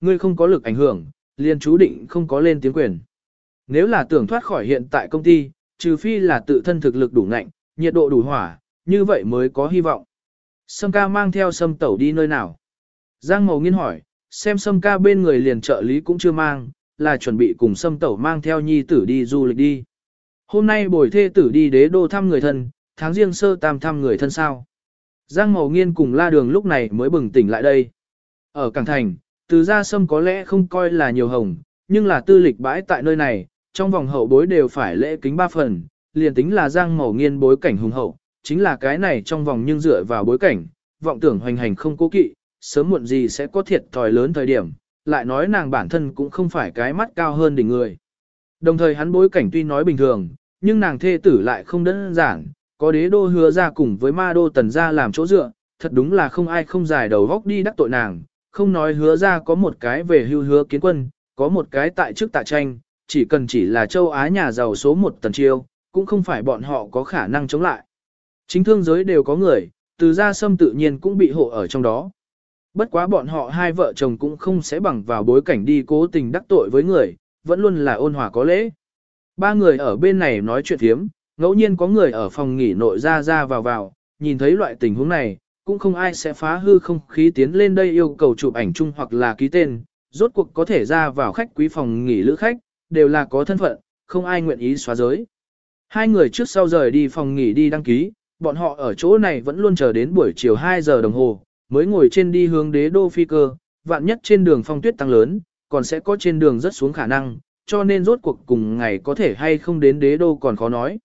ngươi không có lực ảnh hưởng, liền chú định không có lên tiếng quyền. Nếu là tưởng thoát khỏi hiện tại công ty, trừ phi là tự thân thực lực đủ ngạnh, nhiệt độ đủ hỏa, như vậy mới có hy vọng. Sâm ca mang theo sâm tẩu đi nơi nào? Giang Mầu nghiên hỏi, xem sâm ca bên người liền trợ lý cũng chưa mang, là chuẩn bị cùng sâm tẩu mang theo nhi tử đi du lịch đi. Hôm nay bồi thê tử đi đế đô thăm người thân, tháng riêng sơ tam thăm người thân sao. Giang Mầu nghiên cùng la đường lúc này mới bừng tỉnh lại đây. Ở Cảng Thành, từ gia sâm có lẽ không coi là nhiều hồng, nhưng là tư lịch bãi tại nơi này, trong vòng hậu bối đều phải lễ kính ba phần, liền tính là giang màu nghiên bối cảnh hùng hậu, chính là cái này trong vòng nhưng dựa vào bối cảnh, vọng tưởng hoành hành không cố kỵ, sớm muộn gì sẽ có thiệt thòi lớn thời điểm, lại nói nàng bản thân cũng không phải cái mắt cao hơn đỉnh người. Đồng thời hắn bối cảnh tuy nói bình thường, nhưng nàng thê tử lại không đơn giản, có đế đô hứa ra cùng với ma đô tần ra làm chỗ dựa, thật đúng là không ai không giải đầu góc đi đắc tội nàng, không nói hứa ra có một cái về hưu hứa kiến quân, có một cái tại chức tạ tranh, chỉ cần chỉ là châu Á nhà giàu số một tần chiêu, cũng không phải bọn họ có khả năng chống lại. Chính thương giới đều có người, từ gia sâm tự nhiên cũng bị hộ ở trong đó. Bất quá bọn họ hai vợ chồng cũng không sẽ bằng vào bối cảnh đi cố tình đắc tội với người, vẫn luôn là ôn hòa có lễ. Ba người ở bên này nói chuyện thiếm, ngẫu nhiên có người ở phòng nghỉ nội ra ra vào vào, nhìn thấy loại tình huống này, cũng không ai sẽ phá hư không khí tiến lên đây yêu cầu chụp ảnh chung hoặc là ký tên, rốt cuộc có thể ra vào khách quý phòng nghỉ lữ khách, đều là có thân phận, không ai nguyện ý xóa giới. Hai người trước sau rời đi phòng nghỉ đi đăng ký, bọn họ ở chỗ này vẫn luôn chờ đến buổi chiều 2 giờ đồng hồ, mới ngồi trên đi hướng đế đô phi cơ, vạn nhất trên đường phong tuyết tăng lớn, còn sẽ có trên đường rất xuống khả năng, cho nên rốt cuộc cùng ngày có thể hay không đến đế đô còn khó nói.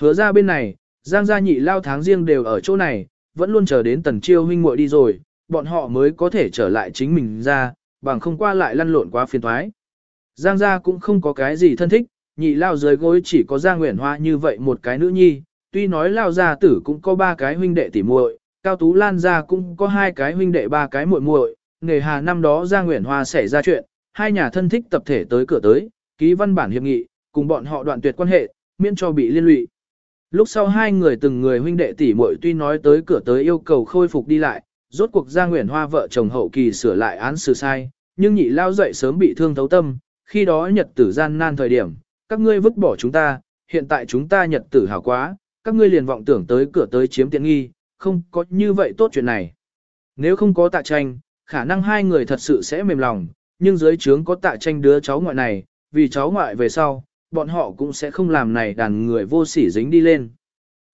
Hứa ra bên này, Giang gia nhị lao tháng riêng đều ở chỗ này, vẫn luôn chờ đến tần chiêu huynh muội đi rồi, bọn họ mới có thể trở lại chính mình ra, bằng không qua lại lăn lộn quá phiền thoái. Giang gia cũng không có cái gì thân thích, nhị lao dưới gối chỉ có Giang Nguyễn Hoa như vậy một cái nữ nhi, tuy nói lao gia tử cũng có ba cái huynh đệ tỉ muội, Cao Tú Lan gia cũng có hai cái huynh đệ ba cái muội muội, nghề hà năm đó Giang Nguyễn Hoa xảy ra chuyện, hai nhà thân thích tập thể tới cửa tới, ký văn bản hiệp nghị, cùng bọn họ đoạn tuyệt quan hệ, miễn cho bị liên lụy. Lúc sau hai người từng người huynh đệ tỷ muội tuy nói tới cửa tới yêu cầu khôi phục đi lại, rốt cuộc Giang Nguyễn Hoa vợ chồng hậu kỳ sửa lại án xử sai, nhưng nhị lao dậy sớm bị thương thấu tâm, khi đó nhật tử gian nan thời điểm, các ngươi vứt bỏ chúng ta, hiện tại chúng ta nhật tử hảo quá, các ngươi liền vọng tưởng tới cửa tới chiếm tiện nghi, không có như vậy tốt chuyện này. Nếu không có tạ tranh, khả năng hai người thật sự sẽ mềm lòng, nhưng dưới trướng có tạ tranh đứa cháu ngoại này, vì cháu ngoại về sau, bọn họ cũng sẽ không làm này đàn người vô sỉ dính đi lên.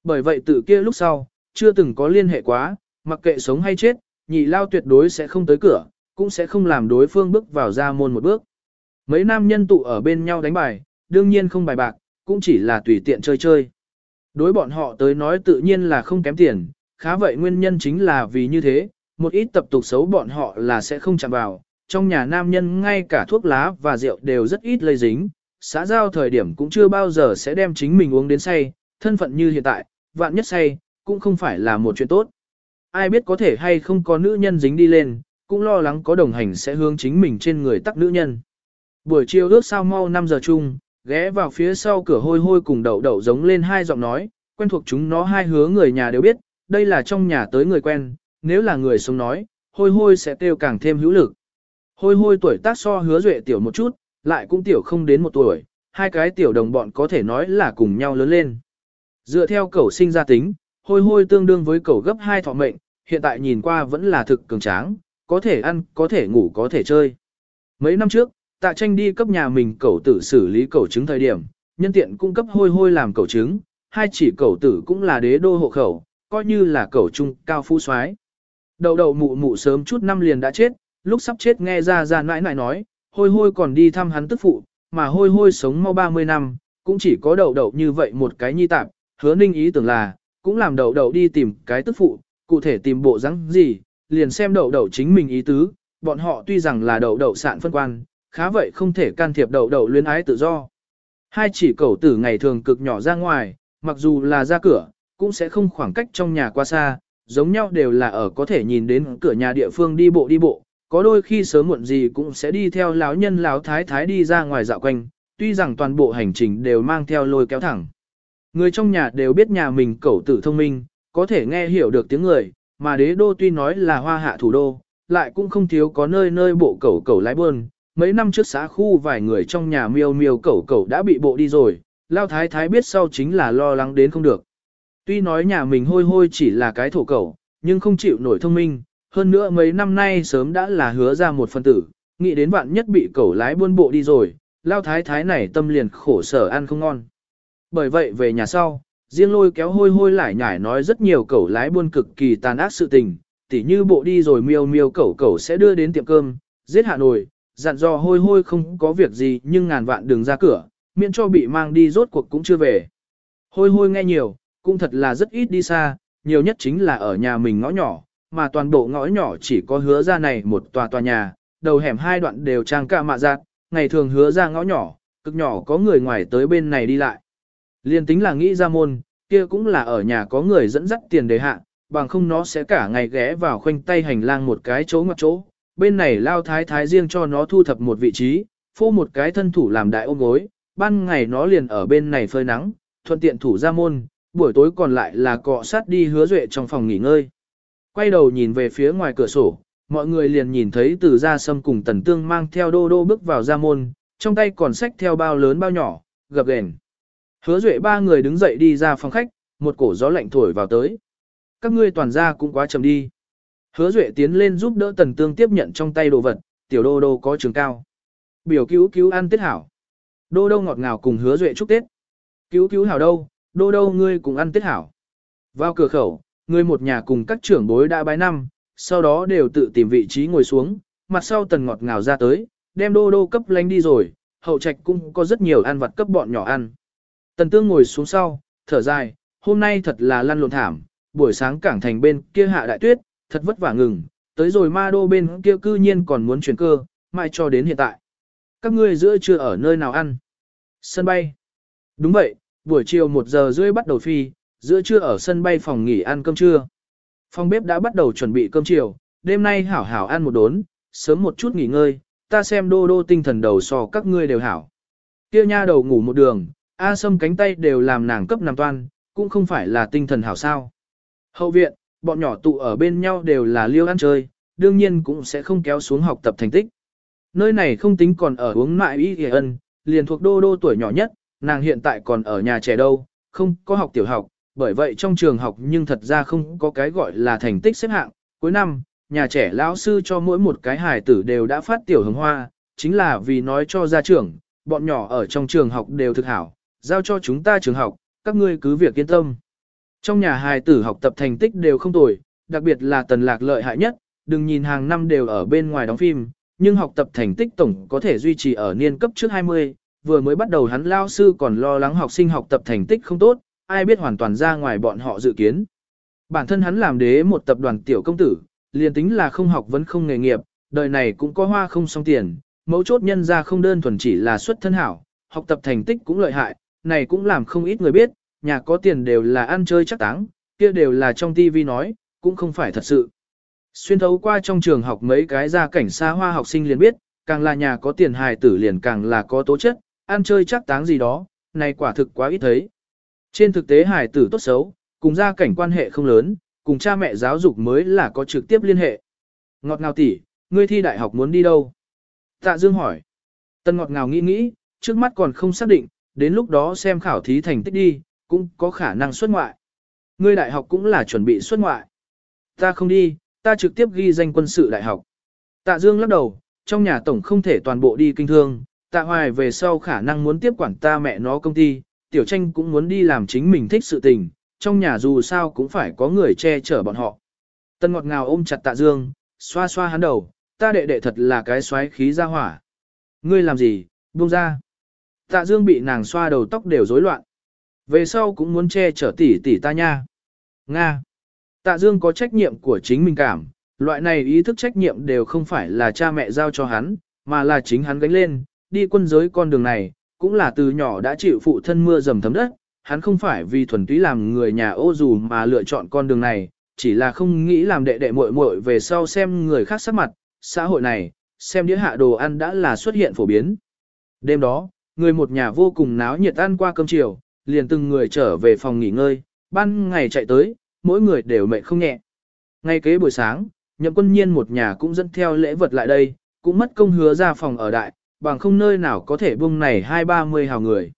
Bởi vậy từ kia lúc sau, chưa từng có liên hệ quá, mặc kệ sống hay chết, nhị lao tuyệt đối sẽ không tới cửa, cũng sẽ không làm đối phương bước vào ra môn một bước. Mấy nam nhân tụ ở bên nhau đánh bài, đương nhiên không bài bạc, cũng chỉ là tùy tiện chơi chơi. Đối bọn họ tới nói tự nhiên là không kém tiền, khá vậy nguyên nhân chính là vì như thế, một ít tập tục xấu bọn họ là sẽ không chạm vào, trong nhà nam nhân ngay cả thuốc lá và rượu đều rất ít lây dính, xã giao thời điểm cũng chưa bao giờ sẽ đem chính mình uống đến say, thân phận như hiện tại, vạn nhất say, cũng không phải là một chuyện tốt. Ai biết có thể hay không có nữ nhân dính đi lên, cũng lo lắng có đồng hành sẽ hướng chính mình trên người tắc nữ nhân. Buổi chiều ước sao mau 5 giờ chung, ghé vào phía sau cửa hôi hôi cùng đậu đậu giống lên hai giọng nói, quen thuộc chúng nó hai hứa người nhà đều biết, đây là trong nhà tới người quen, nếu là người sống nói, hôi hôi sẽ kêu càng thêm hữu lực. Hôi hôi tuổi tác so hứa duệ tiểu một chút, lại cũng tiểu không đến một tuổi, hai cái tiểu đồng bọn có thể nói là cùng nhau lớn lên. Dựa theo cẩu sinh ra tính, hôi hôi tương đương với cẩu gấp hai thọ mệnh, hiện tại nhìn qua vẫn là thực cường tráng, có thể ăn, có thể ngủ, có thể chơi. Mấy năm trước, tạ tranh đi cấp nhà mình cẩu tử xử lý cẩu trứng thời điểm, nhân tiện cung cấp hôi hôi làm cẩu trứng, hai chỉ cẩu tử cũng là đế đô hộ khẩu, coi như là cẩu trung cao phú soái. Đầu đầu mụ mụ sớm chút năm liền đã chết, lúc sắp chết nghe ra ra nãi nãi nói, hôi hôi còn đi thăm hắn tức phụ, mà hôi hôi sống mau 30 năm, cũng chỉ có đậu đậu như vậy một cái nhi tạp, hứa ninh ý tưởng là, cũng làm đậu đậu đi tìm cái tức phụ, cụ thể tìm bộ rắn gì, liền xem đậu đậu chính mình ý tứ, bọn họ tuy rằng là đậu đậu sạn phân quan, khá vậy không thể can thiệp đậu đậu luyến ái tự do. Hai chỉ cầu tử ngày thường cực nhỏ ra ngoài, mặc dù là ra cửa, cũng sẽ không khoảng cách trong nhà qua xa, giống nhau đều là ở có thể nhìn đến cửa nhà địa phương đi bộ đi bộ, có đôi khi sớm muộn gì cũng sẽ đi theo lão nhân lão thái thái đi ra ngoài dạo quanh, tuy rằng toàn bộ hành trình đều mang theo lôi kéo thẳng. Người trong nhà đều biết nhà mình cẩu tử thông minh, có thể nghe hiểu được tiếng người, mà đế đô tuy nói là hoa hạ thủ đô, lại cũng không thiếu có nơi nơi bộ cẩu cẩu lái buôn. Mấy năm trước xã khu vài người trong nhà miêu miêu cẩu cẩu đã bị bộ đi rồi, lao thái thái biết sau chính là lo lắng đến không được. Tuy nói nhà mình hôi hôi chỉ là cái thổ cẩu, nhưng không chịu nổi thông minh, hơn nữa mấy năm nay sớm đã là hứa ra một phân tử, nghĩ đến vạn nhất bị cẩu lái buôn bộ đi rồi, lao thái thái này tâm liền khổ sở ăn không ngon. Bởi vậy về nhà sau, riêng lôi kéo hôi hôi lại nhải nói rất nhiều cẩu lái buôn cực kỳ tàn ác sự tình, tỉ như bộ đi rồi miêu miêu cẩu cẩu sẽ đưa đến tiệm cơm, giết hà nội dặn dò hôi hôi không có việc gì nhưng ngàn vạn đừng ra cửa, miễn cho bị mang đi rốt cuộc cũng chưa về. Hôi hôi nghe nhiều, cũng thật là rất ít đi xa, nhiều nhất chính là ở nhà mình ngõ nhỏ, mà toàn bộ ngõ nhỏ chỉ có hứa ra này một tòa tòa nhà, đầu hẻm hai đoạn đều trang cả mạ giặt. ngày thường hứa ra ngõ nhỏ, cực nhỏ có người ngoài tới bên này đi lại. Liên tính là nghĩ ra môn, kia cũng là ở nhà có người dẫn dắt tiền đề hạ, bằng không nó sẽ cả ngày ghé vào khoanh tay hành lang một cái chỗ ngoặc chỗ. Bên này lao thái thái riêng cho nó thu thập một vị trí, phô một cái thân thủ làm đại ôm gối, ban ngày nó liền ở bên này phơi nắng, thuận tiện thủ ra môn, buổi tối còn lại là cọ sát đi hứa duệ trong phòng nghỉ ngơi. Quay đầu nhìn về phía ngoài cửa sổ, mọi người liền nhìn thấy từ ra sâm cùng tần tương mang theo đô đô bước vào ra môn, trong tay còn sách theo bao lớn bao nhỏ, gập ghềnh. Hứa duệ ba người đứng dậy đi ra phòng khách, một cổ gió lạnh thổi vào tới. Các ngươi toàn ra cũng quá chậm đi. Hứa duệ tiến lên giúp đỡ tần tương tiếp nhận trong tay đồ vật, tiểu đô đô có trường cao. Biểu cứu cứu ăn tết hảo. Đô đô ngọt ngào cùng hứa duệ chúc tết. Cứu cứu hảo đâu, đô đô ngươi cùng ăn tết hảo. Vào cửa khẩu, Người một nhà cùng các trưởng bối đã bái năm, sau đó đều tự tìm vị trí ngồi xuống, mặt sau tần ngọt ngào ra tới, đem đô đô cấp lánh đi rồi, hậu trạch cũng có rất nhiều ăn vặt cấp bọn nhỏ ăn. Tần tương ngồi xuống sau, thở dài, hôm nay thật là lăn lộn thảm, buổi sáng cảng thành bên kia hạ đại tuyết, thật vất vả ngừng, tới rồi ma đô bên kia cư nhiên còn muốn chuyển cơ, mai cho đến hiện tại. Các ngươi giữa trưa ở nơi nào ăn? Sân bay. Đúng vậy, buổi chiều 1 giờ rưỡi bắt đầu phi, giữa trưa ở sân bay phòng nghỉ ăn cơm trưa. Phòng bếp đã bắt đầu chuẩn bị cơm chiều, đêm nay hảo hảo ăn một đốn, sớm một chút nghỉ ngơi, ta xem đô đô tinh thần đầu so các ngươi đều hảo. Kia nha đầu ngủ một đường, A Sâm cánh tay đều làm nàng cấp nằm toan, cũng không phải là tinh thần hảo sao. Hậu viện, bọn nhỏ tụ ở bên nhau đều là liêu ăn chơi, đương nhiên cũng sẽ không kéo xuống học tập thành tích. Nơi này không tính còn ở uống mại y hề ân, liền thuộc đô đô tuổi nhỏ nhất, nàng hiện tại còn ở nhà trẻ đâu, không có học tiểu học, bởi vậy trong trường học nhưng thật ra không có cái gọi là thành tích xếp hạng. Cuối năm, nhà trẻ lão sư cho mỗi một cái hài tử đều đã phát tiểu hồng hoa, chính là vì nói cho gia trưởng, bọn nhỏ ở trong trường học đều thực hảo, giao cho chúng ta trường học, các ngươi cứ việc yên tâm. Trong nhà hài tử học tập thành tích đều không tồi, đặc biệt là tần lạc lợi hại nhất, đừng nhìn hàng năm đều ở bên ngoài đóng phim, nhưng học tập thành tích tổng có thể duy trì ở niên cấp trước 20, vừa mới bắt đầu hắn lao sư còn lo lắng học sinh học tập thành tích không tốt, ai biết hoàn toàn ra ngoài bọn họ dự kiến. Bản thân hắn làm đế một tập đoàn tiểu công tử, liền tính là không học vẫn không nghề nghiệp, đời này cũng có hoa không xong tiền, mấu chốt nhân ra không đơn thuần chỉ là xuất thân hảo, học tập thành tích cũng lợi hại, này cũng làm không ít người biết, nhà có tiền đều là ăn chơi chắc táng, kia đều là trong tivi nói, cũng không phải thật sự. Xuyên thấu qua trong trường học mấy cái gia cảnh xa hoa học sinh liền biết, càng là nhà có tiền hài tử liền càng là có tố chất, ăn chơi chắc táng gì đó, này quả thực quá ít thấy. Trên thực tế hài tử tốt xấu, cùng gia cảnh quan hệ không lớn, cùng cha mẹ giáo dục mới là có trực tiếp liên hệ. Ngọt ngào tỷ, ngươi thi đại học muốn đi đâu? Tạ Dương hỏi. Tân ngọt ngào nghĩ nghĩ, trước mắt còn không xác định, đến lúc đó xem khảo thí thành tích đi, cũng có khả năng xuất ngoại. Ngươi đại học cũng là chuẩn bị xuất ngoại. Ta không đi, ta trực tiếp ghi danh quân sự đại học. Tạ Dương lắc đầu, trong nhà tổng không thể toàn bộ đi kinh thương, tạ hoài về sau khả năng muốn tiếp quản ta mẹ nó công ty, tiểu tranh cũng muốn đi làm chính mình thích sự tình, trong nhà dù sao cũng phải có người che chở bọn họ. Tân ngọt ngào ôm chặt tạ dương, xoa xoa hắn đầu, ta đệ đệ thật là cái xoáy khí ra hỏa. Ngươi làm gì, buông ra. Tạ dương bị nàng xoa đầu tóc đều rối loạn. Về sau cũng muốn che chở tỷ tỷ ta nha. Nga. Tạ dương có trách nhiệm của chính mình cảm, loại này ý thức trách nhiệm đều không phải là cha mẹ giao cho hắn, mà là chính hắn gánh lên, đi quân giới con đường này, cũng là từ nhỏ đã chịu phụ thân mưa dầm thấm đất, hắn không phải vì thuần túy làm người nhà ô dù mà lựa chọn con đường này, chỉ là không nghĩ làm đệ đệ muội muội về sau xem người khác sắc mặt, xã hội này, xem đĩa hạ đồ ăn đã là xuất hiện phổ biến. Đêm đó, người một nhà vô cùng náo nhiệt ăn qua cơm chiều, liền từng người trở về phòng nghỉ ngơi, ban ngày chạy tới, mỗi người đều mệt không nhẹ. Ngay kế buổi sáng, nhậm quân nhiên một nhà cũng dẫn theo lễ vật lại đây, cũng mất công hứa ra phòng ở đại, bằng không nơi nào có thể buông này hai ba mươi hào người.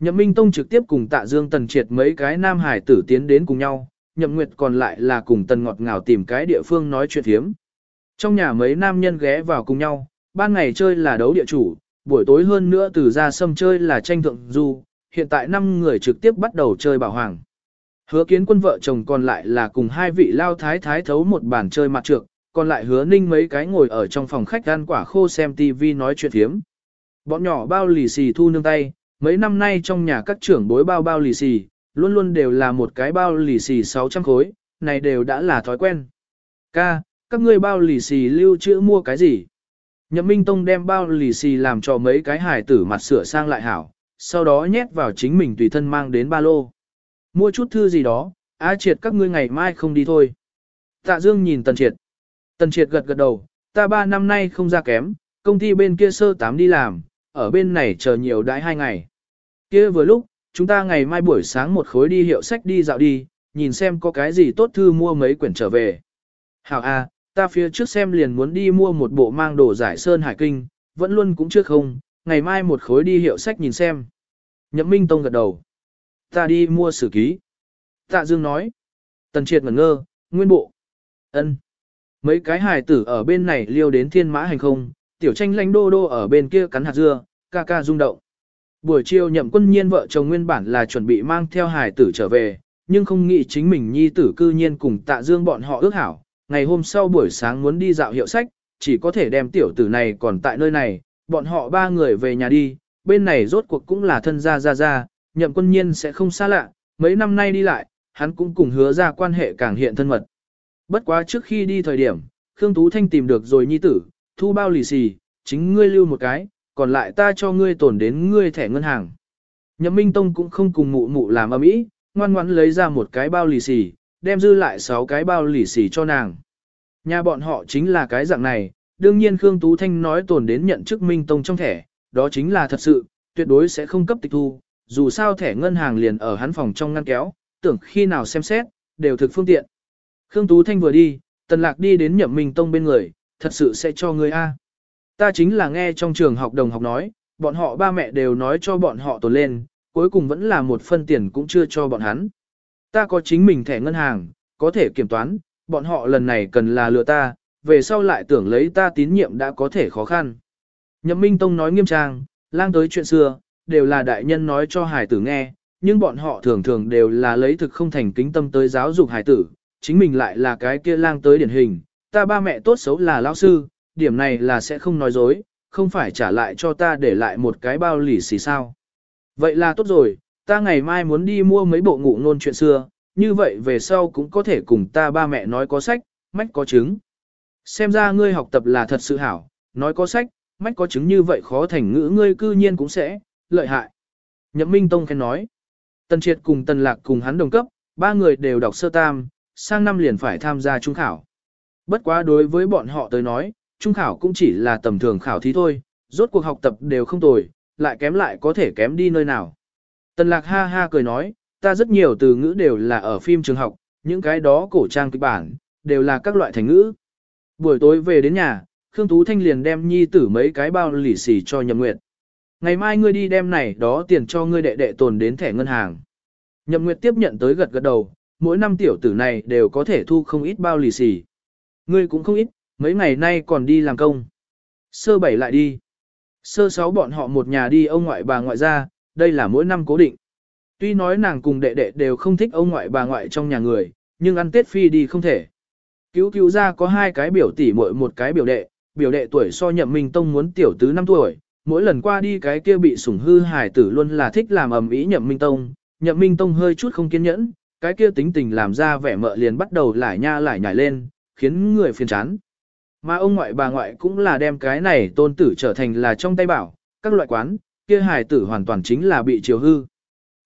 Nhậm Minh Tông trực tiếp cùng tạ dương tần triệt mấy cái nam hải tử tiến đến cùng nhau, nhậm nguyệt còn lại là cùng tần ngọt ngào tìm cái địa phương nói chuyện thiếm. Trong nhà mấy nam nhân ghé vào cùng nhau, ban ngày chơi là đấu địa chủ, buổi tối hơn nữa từ ra sâm chơi là tranh thượng du, hiện tại năm người trực tiếp bắt đầu chơi bảo hoàng. Hứa kiến quân vợ chồng còn lại là cùng hai vị lao thái thái thấu một bàn chơi mặt trược, còn lại hứa ninh mấy cái ngồi ở trong phòng khách ăn quả khô xem TV nói chuyện thiếm. Bọn nhỏ bao lì xì thu nương tay, mấy năm nay trong nhà các trưởng bối bao bao lì xì, luôn luôn đều là một cái bao lì xì 600 khối, này đều đã là thói quen. Ca, các ngươi bao lì xì lưu trữ mua cái gì? Nhậm Minh Tông đem bao lì xì làm cho mấy cái hài tử mặt sửa sang lại hảo, sau đó nhét vào chính mình tùy thân mang đến ba lô. Mua chút thư gì đó, á triệt các ngươi ngày mai không đi thôi. Tạ Dương nhìn Tần Triệt. Tần Triệt gật gật đầu, ta ba năm nay không ra kém, công ty bên kia sơ tám đi làm, ở bên này chờ nhiều đãi hai ngày. Kia vừa lúc, chúng ta ngày mai buổi sáng một khối đi hiệu sách đi dạo đi, nhìn xem có cái gì tốt thư mua mấy quyển trở về. Hảo A, ta phía trước xem liền muốn đi mua một bộ mang đồ giải sơn hải kinh, vẫn luôn cũng chưa không, ngày mai một khối đi hiệu sách nhìn xem. Nhậm Minh Tông gật đầu. Ta đi mua sử ký. Tạ Dương nói. Tần triệt ngẩn ngơ, nguyên bộ. ân Mấy cái hài tử ở bên này liêu đến thiên mã hành không, tiểu tranh lanh đô đô ở bên kia cắn hạt dưa, ca ca rung động. Buổi chiều nhậm quân nhiên vợ chồng nguyên bản là chuẩn bị mang theo hài tử trở về, nhưng không nghĩ chính mình nhi tử cư nhiên cùng tạ dương bọn họ ước hảo. Ngày hôm sau buổi sáng muốn đi dạo hiệu sách, chỉ có thể đem tiểu tử này còn tại nơi này, bọn họ ba người về nhà đi, bên này rốt cuộc cũng là thân gia gia gia, nhậm quân nhiên sẽ không xa lạ, mấy năm nay đi lại, hắn cũng cùng hứa ra quan hệ càng hiện thân mật. Bất quá trước khi đi thời điểm, Khương Tú Thanh tìm được rồi nhi tử, thu bao lì xì, chính ngươi lưu một cái, còn lại ta cho ngươi tổn đến ngươi thẻ ngân hàng. Nhậm Minh Tông cũng không cùng mụ mụ làm ầm ĩ, ngoan ngoãn lấy ra một cái bao lì xì, đem dư lại 6 cái bao lì xì cho nàng. Nhà bọn họ chính là cái dạng này, đương nhiên Khương Tú Thanh nói tổn đến nhận chức Minh Tông trong thẻ, đó chính là thật sự, tuyệt đối sẽ không cấp tịch thu, dù sao thẻ ngân hàng liền ở hắn phòng trong ngăn kéo, tưởng khi nào xem xét, đều thực phương tiện. Khương Tú Thanh vừa đi, Tần Lạc đi đến Nhậm Minh Tông bên người, thật sự sẽ cho người A. Ta chính là nghe trong trường học đồng học nói, bọn họ ba mẹ đều nói cho bọn họ tồn lên, cuối cùng vẫn là một phân tiền cũng chưa cho bọn hắn. Ta có chính mình thẻ ngân hàng, có thể kiểm toán, bọn họ lần này cần là lừa ta, về sau lại tưởng lấy ta tín nhiệm đã có thể khó khăn. Nhậm Minh Tông nói nghiêm trang, lang tới chuyện xưa, đều là đại nhân nói cho hải tử nghe, nhưng bọn họ thường thường đều là lấy thực không thành kính tâm tới giáo dục hải tử, chính mình lại là cái kia lang tới điển hình, ta ba mẹ tốt xấu là lão sư, điểm này là sẽ không nói dối, không phải trả lại cho ta để lại một cái bao lì xì sao. Vậy là tốt rồi, ta ngày mai muốn đi mua mấy bộ ngụ ngôn chuyện xưa, như vậy về sau cũng có thể cùng ta ba mẹ nói có sách, mách có chứng. Xem ra ngươi học tập là thật sự hảo, nói có sách, mách có chứng như vậy khó thành ngữ ngươi cư nhiên cũng sẽ, lợi hại. Nhậm Minh Tông khen nói, Tần Triệt cùng Tần Lạc cùng hắn đồng cấp, ba người đều đọc sơ tam, sang năm liền phải tham gia trung khảo. Bất quá đối với bọn họ tới nói, trung khảo cũng chỉ là tầm thường khảo thí thôi, rốt cuộc học tập đều không tồi, lại kém lại có thể kém đi nơi nào. Tần lạc ha ha cười nói, ta rất nhiều từ ngữ đều là ở phim trường học, những cái đó cổ trang kịch bản, đều là các loại thành ngữ. Buổi tối về đến nhà, Khương Tú Thanh liền đem nhi tử mấy cái bao lì xì cho Nhậm Nguyệt. Ngày mai ngươi đi đem này đó tiền cho ngươi đệ đệ tồn đến thẻ ngân hàng. Nhậm Nguyệt tiếp nhận tới gật gật đầu, mỗi năm tiểu tử này đều có thể thu không ít bao lì xì. Ngươi cũng không ít, mấy ngày nay còn đi làm công. Sơ bảy lại đi. Sơ sáu bọn họ một nhà đi ông ngoại bà ngoại ra, đây là mỗi năm cố định. Tuy nói nàng cùng đệ đệ đều không thích ông ngoại bà ngoại trong nhà người, nhưng ăn tết phi đi không thể. Cứu cứu ra có hai cái biểu tỷ muội một cái biểu đệ, biểu đệ tuổi so nhậm minh tông muốn tiểu tứ năm tuổi, mỗi lần qua đi cái kia bị sủng hư hải tử luôn là thích làm ầm ĩ nhậm minh tông, nhậm minh tông hơi chút không kiên nhẫn, cái kia tính tình làm ra vẻ mợ liền bắt đầu lải nha lải nhải lên, khiến người phiền chán. Mà ông ngoại bà ngoại cũng là đem cái này tôn tử trở thành là trong tay bảo, các loại quán, kia hài tử hoàn toàn chính là bị chiều hư.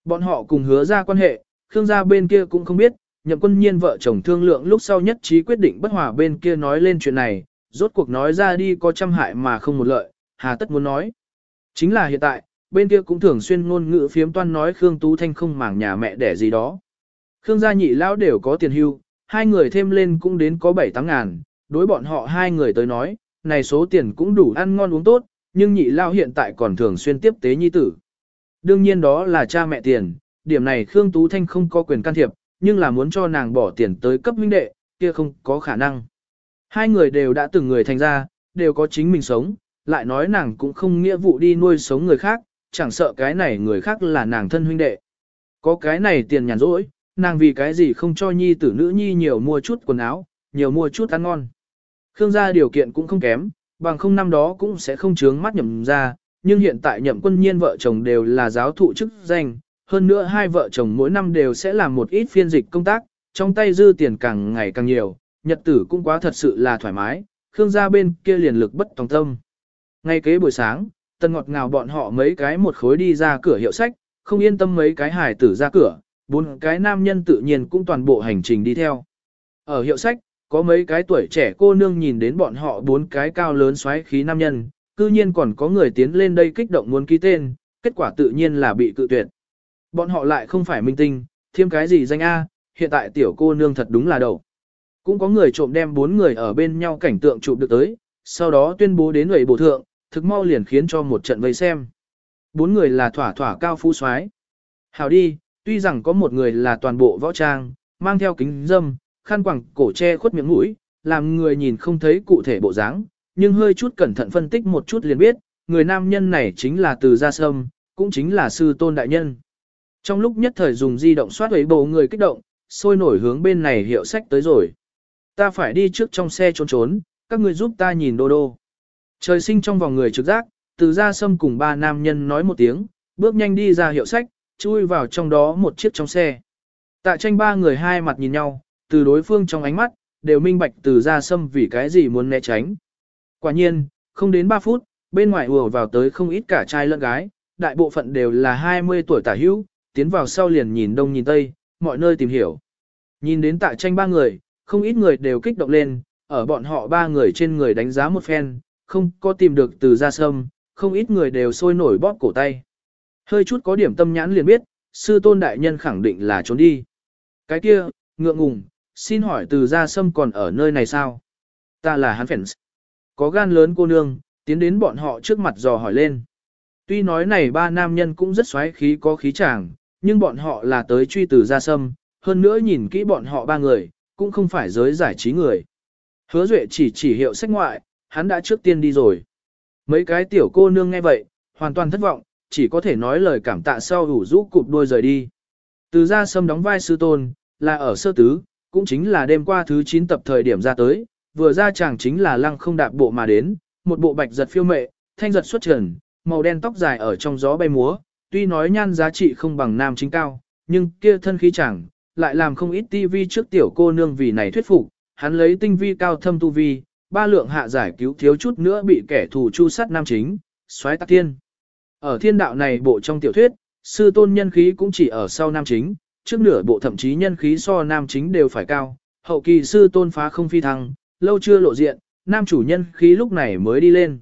Bọn họ cùng hứa ra quan hệ, Khương gia bên kia cũng không biết, nhậm quân nhiên vợ chồng thương lượng lúc sau nhất trí quyết định bất hòa bên kia nói lên chuyện này, rốt cuộc nói ra đi có trăm hại mà không một lợi, hà tất muốn nói. Chính là hiện tại, bên kia cũng thường xuyên ngôn ngữ phiếm toan nói Khương Tú Thanh không màng nhà mẹ đẻ gì đó. Khương gia nhị lão đều có tiền hưu, hai người thêm lên cũng đến có 7 tám ngàn, đối bọn họ hai người tới nói, này số tiền cũng đủ ăn ngon uống tốt, nhưng nhị lão hiện tại còn thường xuyên tiếp tế nhi tử. Đương nhiên đó là cha mẹ tiền, điểm này Khương Tú Thanh không có quyền can thiệp, nhưng là muốn cho nàng bỏ tiền tới cấp huynh đệ, kia không có khả năng. Hai người đều đã từng người thành ra, đều có chính mình sống, lại nói nàng cũng không nghĩa vụ đi nuôi sống người khác, chẳng sợ cái này người khác là nàng thân huynh đệ. Có cái này tiền nhàn rỗi, nàng vì cái gì không cho nhi tử nữ nhi nhiều mua chút quần áo, nhiều mua chút ăn ngon. Khương gia điều kiện cũng không kém, bằng không năm đó cũng sẽ không chướng mắt nhậm ra, nhưng hiện tại nhậm quân nhiên vợ chồng đều là giáo thụ chức danh, hơn nữa hai vợ chồng mỗi năm đều sẽ làm một ít phiên dịch công tác, trong tay dư tiền càng ngày càng nhiều, nhật tử cũng quá thật sự là thoải mái, Khương gia bên kia liền lực bất tòng tâm. Ngay kế buổi sáng, tần ngọt ngào bọn họ mấy cái một khối đi ra cửa hiệu sách, không yên tâm mấy cái hải tử ra cửa, bốn cái nam nhân tự nhiên cũng toàn bộ hành trình đi theo. Ở hiệu sách, có mấy cái tuổi trẻ cô nương nhìn đến bọn họ bốn cái cao lớn xoáy khí nam nhân, cư nhiên còn có người tiến lên đây kích động muốn ký tên, kết quả tự nhiên là bị cự tuyệt. Bọn họ lại không phải minh tinh, thêm cái gì danh A, hiện tại tiểu cô nương thật đúng là đầu. Cũng có người trộm đem bốn người ở bên nhau cảnh tượng chụp được tới, sau đó tuyên bố đến người bổ thượng, thực mau liền khiến cho một trận vây xem. Bốn người là thỏa thỏa cao phú soái. Hào đi, tuy rằng có một người là toàn bộ võ trang, mang theo kính dâm, khăn quẳng cổ che khuất miệng mũi, làm người nhìn không thấy cụ thể bộ dáng, nhưng hơi chút cẩn thận phân tích một chút liền biết, người nam nhân này chính là từ gia sâm, cũng chính là sư tôn đại nhân. Trong lúc nhất thời dùng di động soát ấy bộ người kích động, sôi nổi hướng bên này hiệu sách tới rồi. Ta phải đi trước trong xe trốn trốn, các người giúp ta nhìn đô đô. Trời sinh trong vòng người trực giác, từ gia sâm cùng ba nam nhân nói một tiếng, bước nhanh đi ra hiệu sách, chui vào trong đó một chiếc trong xe. Tạ tranh ba người hai mặt nhìn nhau, từ đối phương trong ánh mắt, đều minh bạch từ gia sâm vì cái gì muốn né tránh. Quả nhiên, không đến 3 phút, bên ngoài ùa vào tới không ít cả trai lẫn gái, đại bộ phận đều là 20 tuổi tả hữu, tiến vào sau liền nhìn đông nhìn tây, mọi nơi tìm hiểu. Nhìn đến tạ tranh ba người, không ít người đều kích động lên, ở bọn họ ba người trên người đánh giá một phen, không có tìm được từ gia sâm, không ít người đều sôi nổi bóp cổ tay. Hơi chút có điểm tâm nhãn liền biết, sư tôn đại nhân khẳng định là trốn đi. Cái kia, ngượng ngùng, xin hỏi từ gia sâm còn ở nơi này sao? Ta là hắn phèn. Có gan lớn cô nương, tiến đến bọn họ trước mặt dò hỏi lên. Tuy nói này ba nam nhân cũng rất xoáy khí có khí chàng, nhưng bọn họ là tới truy từ gia sâm, hơn nữa nhìn kỹ bọn họ ba người, cũng không phải giới giải trí người. Hứa Duệ chỉ chỉ hiệu sách ngoại, hắn đã trước tiên đi rồi. Mấy cái tiểu cô nương nghe vậy, hoàn toàn thất vọng, chỉ có thể nói lời cảm tạ sau ủ rũ cụp đôi rời đi. Từ ra sâm đóng vai sư tôn, là ở sơ tứ, cũng chính là đêm qua thứ 9 tập thời điểm ra tới, vừa ra chàng chính là lăng không đạp bộ mà đến, một bộ bạch giật phiêu mệ, thanh giật xuất trần, màu đen tóc dài ở trong gió bay múa, tuy nói nhan giá trị không bằng nam chính cao, nhưng kia thân khí chẳng, lại làm không ít tivi trước tiểu cô nương vì này thuyết phục, hắn lấy tinh vi cao thâm tu vi, ba lượng hạ giải cứu thiếu chút nữa bị kẻ thù chu sát nam chính, xoáy tắc thiên. Ở thiên đạo này bộ trong tiểu thuyết, sư tôn nhân khí cũng chỉ ở sau nam chính, trước nửa bộ thậm chí nhân khí so nam chính đều phải cao, hậu kỳ sư tôn phá không phi thăng, lâu chưa lộ diện, nam chủ nhân khí lúc này mới đi lên.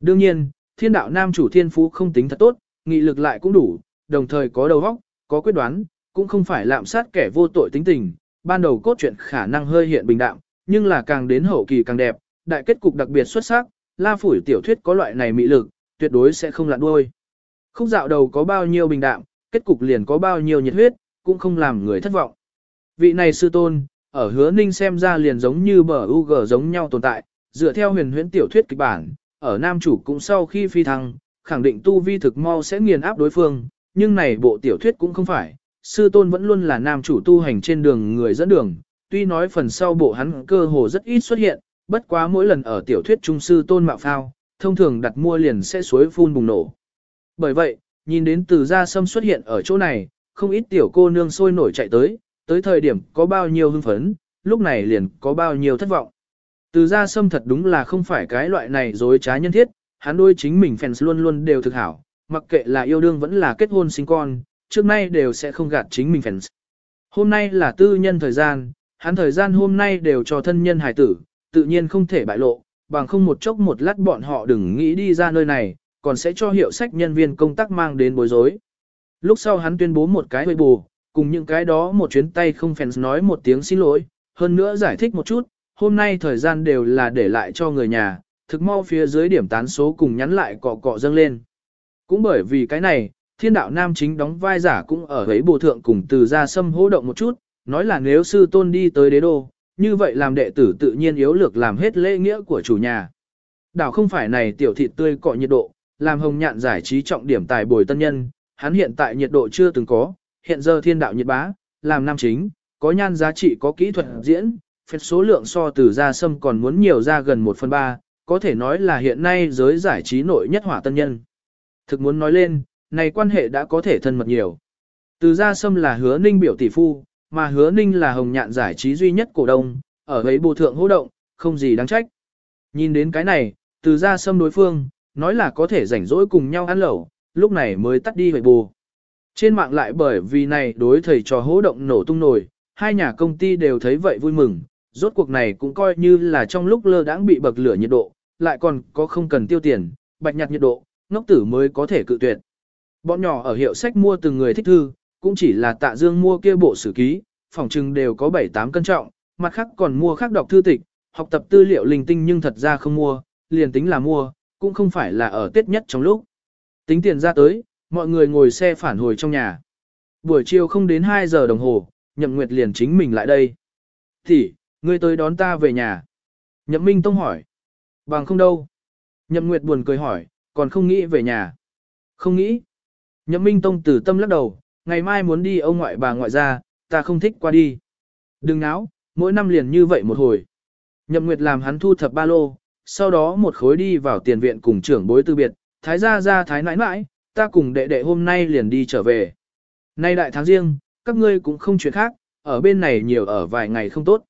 Đương nhiên, thiên đạo nam chủ thiên phú không tính thật tốt, nghị lực lại cũng đủ, đồng thời có đầu óc, có quyết đoán, cũng không phải lạm sát kẻ vô tội tính tình, ban đầu cốt truyện khả năng hơi hiện bình đạm, nhưng là càng đến hậu kỳ càng đẹp, đại kết cục đặc biệt xuất sắc, La Phủi tiểu thuyết có loại này mỹ lực, tuyệt đối sẽ không lặn đuôi. Khúc dạo đầu có bao nhiêu bình đạm, kết cục liền có bao nhiêu nhiệt huyết, cũng không làm người thất vọng. Vị này sư tôn, ở hứa ninh xem ra liền giống như bờ UG giống nhau tồn tại, dựa theo huyền huyễn tiểu thuyết kịch bản, ở nam chủ cũng sau khi phi thăng, khẳng định tu vi thực mau sẽ nghiền áp đối phương, nhưng này bộ tiểu thuyết cũng không phải, sư tôn vẫn luôn là nam chủ tu hành trên đường người dẫn đường, tuy nói phần sau bộ hắn cơ hồ rất ít xuất hiện, bất quá mỗi lần ở tiểu thuyết trung sư tôn mạo phao, thông thường đặt mua liền sẽ suối phun bùng nổ. Bởi vậy, nhìn đến từ gia sâm xuất hiện ở chỗ này, không ít tiểu cô nương sôi nổi chạy tới, tới thời điểm có bao nhiêu hưng phấn, lúc này liền có bao nhiêu thất vọng. Từ gia sâm thật đúng là không phải cái loại này dối trá nhân thiết, hắn đôi chính mình fans luôn luôn đều thực hảo, mặc kệ là yêu đương vẫn là kết hôn sinh con, trước nay đều sẽ không gạt chính mình fans. Hôm nay là tư nhân thời gian, hắn thời gian hôm nay đều cho thân nhân hài tử, tự nhiên không thể bại lộ, bằng không một chốc một lát bọn họ đừng nghĩ đi ra nơi này, còn sẽ cho hiệu sách nhân viên công tác mang đến bối rối. Lúc sau hắn tuyên bố một cái hơi bù, cùng những cái đó một chuyến tay không fans nói một tiếng xin lỗi, hơn nữa giải thích một chút, hôm nay thời gian đều là để lại cho người nhà, thực mau phía dưới điểm tán số cùng nhắn lại cọ cọ dâng lên. Cũng bởi vì cái này, thiên đạo nam chính đóng vai giả cũng ở ấy bồ thượng cùng từ ra sâm hỗ động một chút, nói là nếu sư tôn đi tới đế đô, như vậy làm đệ tử tự nhiên yếu lược làm hết lễ nghĩa của chủ nhà. Đảo không phải này tiểu thịt tươi cọ nhiệt độ, làm hồng nhạn giải trí trọng điểm tài bồi tân nhân, hắn hiện tại nhiệt độ chưa từng có, hiện giờ thiên đạo nhiệt bá, làm nam chính, có nhan giá trị có kỹ thuật diễn, phép số lượng so từ ra sâm còn muốn nhiều ra gần 1 phần 3, có thể nói là hiện nay giới giải trí nội nhất hỏa tân nhân. Thực muốn nói lên, này quan hệ đã có thể thân mật nhiều. Từ ra sâm là hứa ninh biểu tỷ phu, mà hứa ninh là hồng nhạn giải trí duy nhất cổ đông, ở ấy bộ thượng hô động, không gì đáng trách. Nhìn đến cái này, từ ra sâm đối phương, nói là có thể rảnh rỗi cùng nhau ăn lẩu, lúc này mới tắt đi vậy bù. Trên mạng lại bởi vì này đối thầy trò hỗ động nổ tung nổi, hai nhà công ty đều thấy vậy vui mừng, rốt cuộc này cũng coi như là trong lúc lơ đãng bị bậc lửa nhiệt độ, lại còn có không cần tiêu tiền, bạch nhặt nhiệt độ, ngốc tử mới có thể cự tuyệt. Bọn nhỏ ở hiệu sách mua từng người thích thư, cũng chỉ là tạ dương mua kia bộ sử ký, phòng trừng đều có 7-8 cân trọng, mặt khác còn mua khác đọc thư tịch, học tập tư liệu linh tinh nhưng thật ra không mua, liền tính là mua, cũng không phải là ở tết nhất trong lúc. Tính tiền ra tới, mọi người ngồi xe phản hồi trong nhà. Buổi chiều không đến 2 giờ đồng hồ, Nhậm Nguyệt liền chính mình lại đây. Thì, ngươi tới đón ta về nhà. Nhậm Minh Tông hỏi. Bằng không đâu. Nhậm Nguyệt buồn cười hỏi, còn không nghĩ về nhà. Không nghĩ. Nhậm Minh Tông từ tâm lắc đầu, ngày mai muốn đi ông ngoại bà ngoại ra, ta không thích qua đi. Đừng náo, mỗi năm liền như vậy một hồi. Nhậm Nguyệt làm hắn thu thập ba lô, sau đó một khối đi vào tiền viện cùng trưởng bối từ biệt, thái gia gia thái nãi nãi, ta cùng đệ đệ hôm nay liền đi trở về. Nay đại tháng riêng, các ngươi cũng không chuyện khác, ở bên này nhiều ở vài ngày không tốt.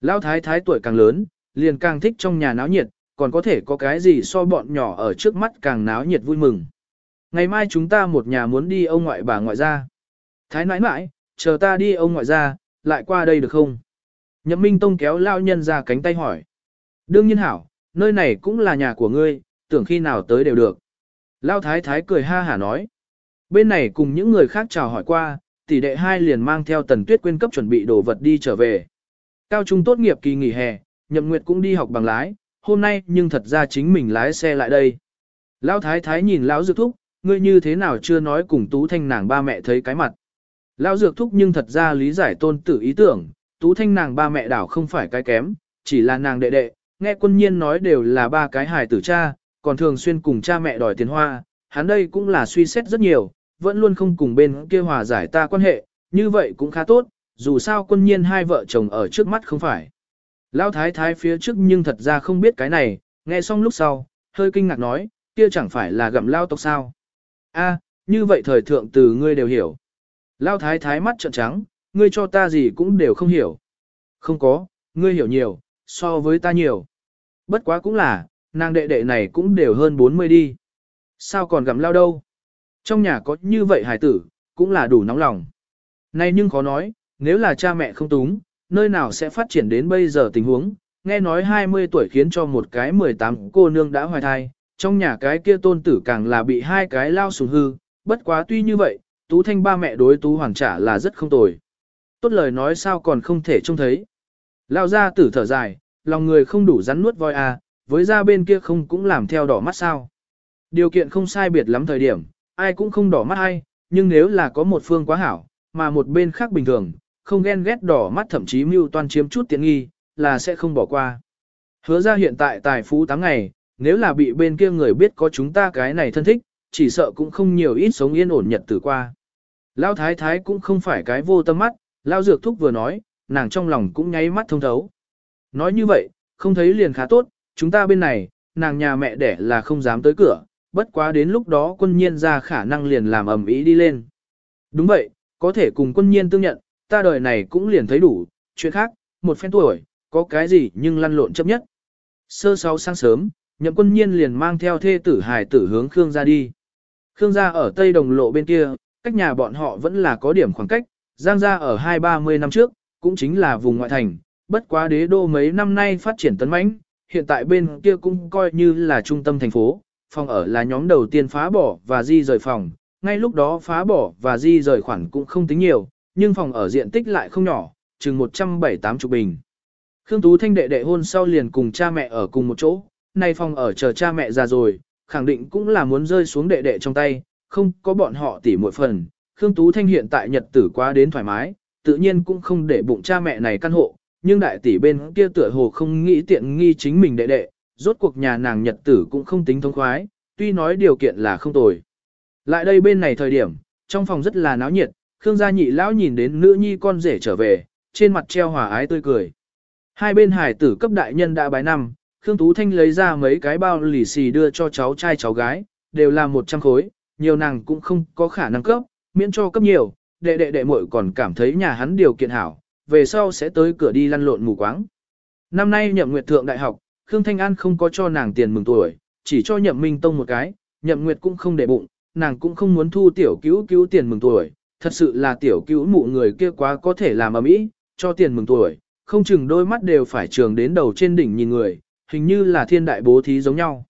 Lão thái thái tuổi càng lớn, liền càng thích trong nhà náo nhiệt, còn có thể có cái gì so bọn nhỏ ở trước mắt càng náo nhiệt vui mừng. Ngày mai chúng ta một nhà muốn đi ông ngoại bà ngoại ra. Thái nãi nãi, chờ ta đi ông ngoại ra, lại qua đây được không? Nhậm Minh Tông kéo lao nhân ra cánh tay hỏi. Đương nhiên hảo, nơi này cũng là nhà của ngươi, tưởng khi nào tới đều được. Lao thái thái cười ha hả nói. Bên này cùng những người khác chào hỏi qua, tỷ đệ hai liền mang theo tần tuyết quyên cấp chuẩn bị đồ vật đi trở về. Cao trung tốt nghiệp kỳ nghỉ hè, nhậm nguyệt cũng đi học bằng lái, hôm nay nhưng thật ra chính mình lái xe lại đây. Lão thái thái nhìn lão dược thúc, ngươi như thế nào chưa nói cùng tú thanh nàng ba mẹ thấy cái mặt. Lão dược thúc nhưng thật ra lý giải tôn tử ý tưởng, tú thanh nàng ba mẹ đảo không phải cái kém, chỉ là nàng đệ đệ, nghe quân nhiên nói đều là ba cái hài tử cha, còn thường xuyên cùng cha mẹ đòi tiền hoa, hắn đây cũng là suy xét rất nhiều, vẫn luôn không cùng bên kia hòa giải ta quan hệ, như vậy cũng khá tốt, dù sao quân nhiên hai vợ chồng ở trước mắt không phải. Lão thái thái phía trước nhưng thật ra không biết cái này, nghe xong lúc sau, hơi kinh ngạc nói, kia chẳng phải là gặm lao tộc sao a như vậy thời thượng từ ngươi đều hiểu. Lão thái thái mắt trợn trắng, ngươi cho ta gì cũng đều không hiểu. Không có, ngươi hiểu nhiều, so với ta nhiều. Bất quá cũng là, nàng đệ đệ này cũng đều hơn 40 đi. Sao còn gặm lao đâu? Trong nhà có như vậy hải tử, cũng là đủ nóng lòng. Này nhưng khó nói, nếu là cha mẹ không túng, nơi nào sẽ phát triển đến bây giờ tình huống, nghe nói 20 tuổi khiến cho một cái 18 cô nương đã hoài thai, trong nhà cái kia tôn tử càng là bị hai cái lao sùng hư, bất quá tuy như vậy, Tú Thanh ba mẹ đối Tú Hoàng trả là rất không tồi. Tốt lời nói sao còn không thể trông thấy. Lao ra tử thở dài, lòng người không đủ rắn nuốt voi à, với ra bên kia không cũng làm theo đỏ mắt sao. Điều kiện không sai biệt lắm thời điểm, ai cũng không đỏ mắt ai, nhưng nếu là có một phương quá hảo, mà một bên khác bình thường, không ghen ghét đỏ mắt thậm chí mưu toan chiếm chút tiện nghi, là sẽ không bỏ qua. Hứa ra hiện tại tài phú 8 ngày, nếu là bị bên kia người biết có chúng ta cái này thân thích, chỉ sợ cũng không nhiều ít sống yên ổn nhật tử qua. Lão thái thái cũng không phải cái vô tâm mắt, Lão dược thúc vừa nói, nàng trong lòng cũng nháy mắt thông thấu. Nói như vậy, không thấy liền khá tốt, chúng ta bên này, nàng nhà mẹ đẻ là không dám tới cửa, bất quá đến lúc đó quân nhiên ra khả năng liền làm ầm ĩ đi lên. Đúng vậy, có thể cùng quân nhiên tương nhận, ta đời này cũng liền thấy đủ, chuyện khác, một phen tuổi, có cái gì nhưng lăn lộn chấp nhất. Sơ sáu sáng sớm, nhậm quân nhiên liền mang theo thê tử hài tử hướng Khương gia đi. Khương gia ở Tây Đồng Lộ bên kia, cách nhà bọn họ vẫn là có điểm khoảng cách, Giang gia ở hai ba mươi năm trước, cũng chính là vùng ngoại thành, bất quá đế đô mấy năm nay phát triển tấn mãnh, hiện tại bên kia cũng coi như là trung tâm thành phố, phòng ở là nhóm đầu tiên phá bỏ và di rời phòng, ngay lúc đó phá bỏ và di rời khoản cũng không tính nhiều, nhưng phòng ở diện tích lại không nhỏ, chừng 178 chục bình. Khương Tú Thanh đệ đệ hôn sau liền cùng cha mẹ ở cùng một chỗ, nay phòng ở chờ cha mẹ già rồi, khẳng định cũng là muốn rơi xuống đệ đệ trong tay, không có bọn họ tỉ muội phần. Khương Tú Thanh hiện tại nhật tử quá đến thoải mái, tự nhiên cũng không để bụng cha mẹ này căn hộ, nhưng đại tỷ bên kia tựa hồ không nghĩ tiện nghi chính mình đệ đệ, rốt cuộc nhà nàng nhật tử cũng không tính thông khoái, tuy nói điều kiện là không tồi. Lại đây bên này thời điểm, trong phòng rất là náo nhiệt, Khương gia nhị lão nhìn đến nữ nhi con rể trở về, trên mặt treo hòa ái tươi cười. Hai bên hải tử cấp đại nhân đã bái năm, Khương Tú Thanh lấy ra mấy cái bao lì xì đưa cho cháu trai cháu gái, đều là 100 khối, nhiều nàng cũng không có khả năng cấp, miễn cho cấp nhiều, đệ đệ đệ muội còn cảm thấy nhà hắn điều kiện hảo, về sau sẽ tới cửa đi lăn lộn mù quáng. Năm nay nhậm nguyệt thượng đại học, Khương Thanh An không có cho nàng tiền mừng tuổi, chỉ cho nhậm minh tông một cái, nhậm nguyệt cũng không để bụng, nàng cũng không muốn thu tiểu cứu cứu tiền mừng tuổi, thật sự là tiểu cứu mụ người kia quá có thể làm ở mỹ, cho tiền mừng tuổi, không chừng đôi mắt đều phải trường đến đầu trên đỉnh nhìn người, hình như là thiên đại bố thí giống nhau.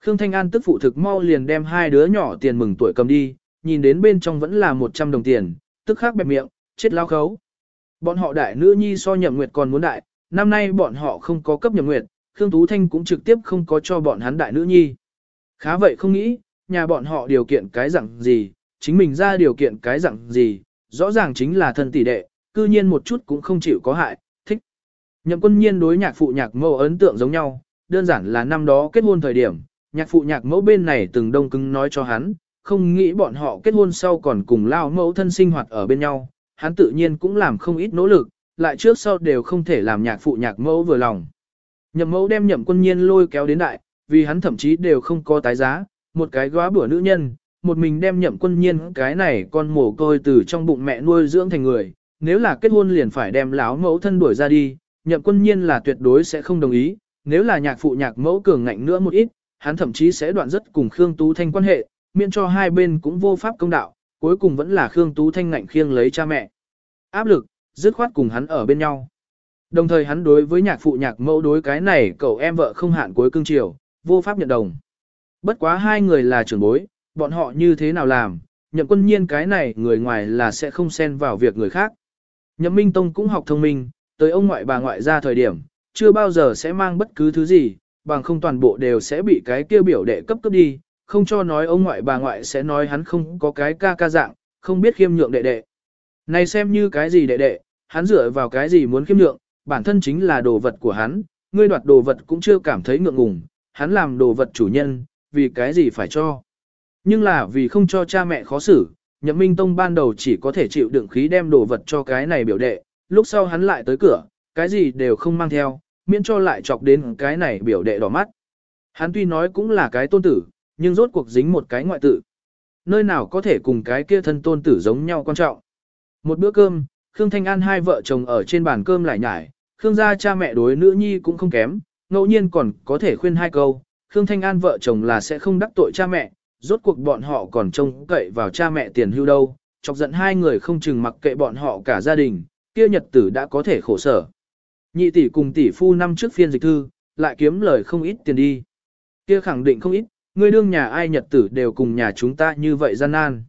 Khương Thanh An tức phụ thực mau liền đem hai đứa nhỏ tiền mừng tuổi cầm đi, nhìn đến bên trong vẫn là 100 đồng tiền, tức khắc bẹp miệng, chết lao khấu. Bọn họ đại nữ nhi so nhậm nguyệt còn muốn đại, năm nay bọn họ không có cấp nhậm nguyệt, Khương Tú Thanh cũng trực tiếp không có cho bọn hắn đại nữ nhi. Khá vậy không nghĩ, nhà bọn họ điều kiện cái dạng gì, chính mình ra điều kiện cái dạng gì, rõ ràng chính là thân tỷ đệ, cư nhiên một chút cũng không chịu có hại. Nhậm quân nhiên đối nhạc phụ nhạc mẫu ấn tượng giống nhau, đơn giản là năm đó kết hôn thời điểm, nhạc phụ nhạc mẫu bên này từng đông cứng nói cho hắn, không nghĩ bọn họ kết hôn sau còn cùng lao mẫu thân sinh hoạt ở bên nhau, hắn tự nhiên cũng làm không ít nỗ lực, lại trước sau đều không thể làm nhạc phụ nhạc mẫu vừa lòng. Nhậm mẫu đem nhậm quân nhiên lôi kéo đến đại, vì hắn thậm chí đều không có tái giá, một cái góa bữa nữ nhân, một mình đem nhậm quân nhiên cái này con mồ côi từ trong bụng mẹ nuôi dưỡng thành người, nếu là kết hôn liền phải đem láo mẫu thân đuổi ra đi, nhậm quân nhiên là tuyệt đối sẽ không đồng ý, nếu là nhạc phụ nhạc mẫu cường ngạnh nữa một ít, hắn thậm chí sẽ đoạn rất cùng Khương Tú Thanh quan hệ, miễn cho hai bên cũng vô pháp công đạo, cuối cùng vẫn là Khương Tú Thanh ngạnh khiêng lấy cha mẹ. Áp lực, dứt khoát cùng hắn ở bên nhau. Đồng thời hắn đối với nhạc phụ nhạc mẫu đối cái này cậu em vợ không hạn cuối cương triều, vô pháp nhận đồng. Bất quá hai người là trưởng bối, bọn họ như thế nào làm, nhậm quân nhiên cái này người ngoài là sẽ không xen vào việc người khác. Nhậm Minh Tông cũng học thông minh, tới ông ngoại bà ngoại ra thời điểm, chưa bao giờ sẽ mang bất cứ thứ gì, bằng không toàn bộ đều sẽ bị cái kia biểu đệ cấp cấp đi, không cho nói ông ngoại bà ngoại sẽ nói hắn không có cái ca ca dạng, không biết khiêm nhượng đệ đệ. Này xem như cái gì đệ đệ, hắn dựa vào cái gì muốn khiêm nhượng, bản thân chính là đồ vật của hắn, ngươi đoạt đồ vật cũng chưa cảm thấy ngượng ngùng, hắn làm đồ vật chủ nhân, vì cái gì phải cho. Nhưng là vì không cho cha mẹ khó xử, Nhậm Minh Tông ban đầu chỉ có thể chịu đựng khí đem đồ vật cho cái này biểu đệ, lúc sau hắn lại tới cửa, cái gì đều không mang theo, miễn cho lại chọc đến cái này biểu đệ đỏ mắt. Hắn tuy nói cũng là cái tôn tử, nhưng rốt cuộc dính một cái ngoại tử. Nơi nào có thể cùng cái kia thân tôn tử giống nhau quan trọng. Một bữa cơm, Khương Thanh An hai vợ chồng ở trên bàn cơm lại nhải, Khương gia cha mẹ đối nữ nhi cũng không kém, ngẫu nhiên còn có thể khuyên hai câu, Khương Thanh An vợ chồng là sẽ không đắc tội cha mẹ, rốt cuộc bọn họ còn trông cậy vào cha mẹ tiền hưu đâu, chọc giận hai người không chừng mặc kệ bọn họ cả gia đình, kia nhật tử đã có thể khổ sở. Nhị tỷ cùng tỷ phu năm trước phiên dịch thư, lại kiếm lời không ít tiền đi. Kia khẳng định không ít, người đương nhà ai nhật tử đều cùng nhà chúng ta như vậy gian nan.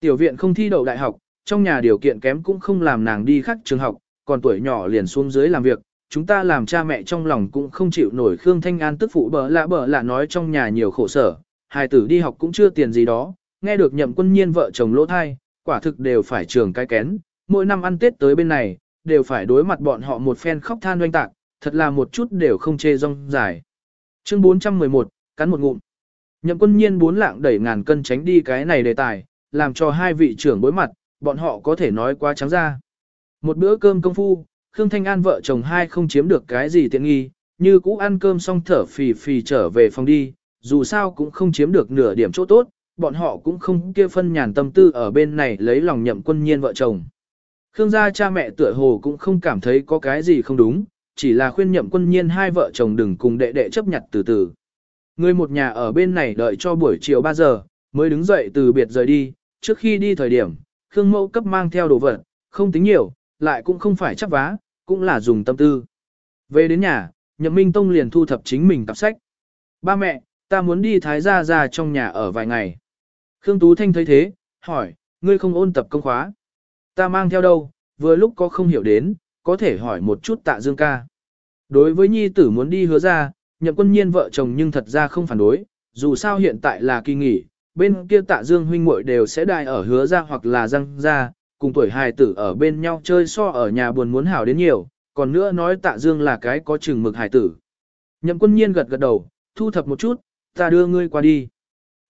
Tiểu viện không thi đậu đại học, trong nhà điều kiện kém cũng không làm nàng đi khác trường học, còn tuổi nhỏ liền xuống dưới làm việc, chúng ta làm cha mẹ trong lòng cũng không chịu nổi Khương Thanh An tức phụ bở lạ bở lạ nói trong nhà nhiều khổ sở, hài tử đi học cũng chưa tiền gì đó, nghe được nhậm quân nhiên vợ chồng lỗ thai, quả thực đều phải trường cái kén, mỗi năm ăn Tết tới bên này, đều phải đối mặt bọn họ một phen khóc than oanh tạc, thật là một chút đều không chê rong dài. Chương 411, cắn một ngụm. Nhậm quân nhiên bốn lạng đẩy ngàn cân tránh đi cái này đề tài, làm cho hai vị trưởng bối mặt, bọn họ có thể nói quá trắng ra. Một bữa cơm công phu, Khương Thanh An vợ chồng hai không chiếm được cái gì tiện nghi, như cũ ăn cơm xong thở phì phì trở về phòng đi, dù sao cũng không chiếm được nửa điểm chỗ tốt, bọn họ cũng không kia phân nhàn tâm tư ở bên này lấy lòng nhậm quân nhiên vợ chồng. Khương gia cha mẹ tựa hồ cũng không cảm thấy có cái gì không đúng, chỉ là khuyên nhậm quân nhiên hai vợ chồng đừng cùng đệ đệ chấp nhặt từ từ. Người một nhà ở bên này đợi cho buổi chiều 3 giờ, mới đứng dậy từ biệt rời đi, trước khi đi thời điểm, Khương mẫu cấp mang theo đồ vật, không tính nhiều, lại cũng không phải chắc vá, cũng là dùng tâm tư. Về đến nhà, Nhậm Minh Tông liền thu thập chính mình tập sách. Ba mẹ, ta muốn đi Thái Gia ra trong nhà ở vài ngày. Khương Tú Thanh thấy thế, hỏi, ngươi không ôn tập công khóa. Ta mang theo đâu, vừa lúc có không hiểu đến, có thể hỏi một chút tạ dương ca. Đối với nhi tử muốn đi hứa ra, nhậm quân nhiên vợ chồng nhưng thật ra không phản đối, dù sao hiện tại là kỳ nghỉ, bên kia tạ dương huynh muội đều sẽ đài ở hứa ra hoặc là răng ra, cùng tuổi hài tử ở bên nhau chơi so ở nhà buồn muốn hảo đến nhiều, còn nữa nói tạ dương là cái có chừng mực hài tử. Nhậm quân nhiên gật gật đầu, thu thập một chút, ta đưa ngươi qua đi.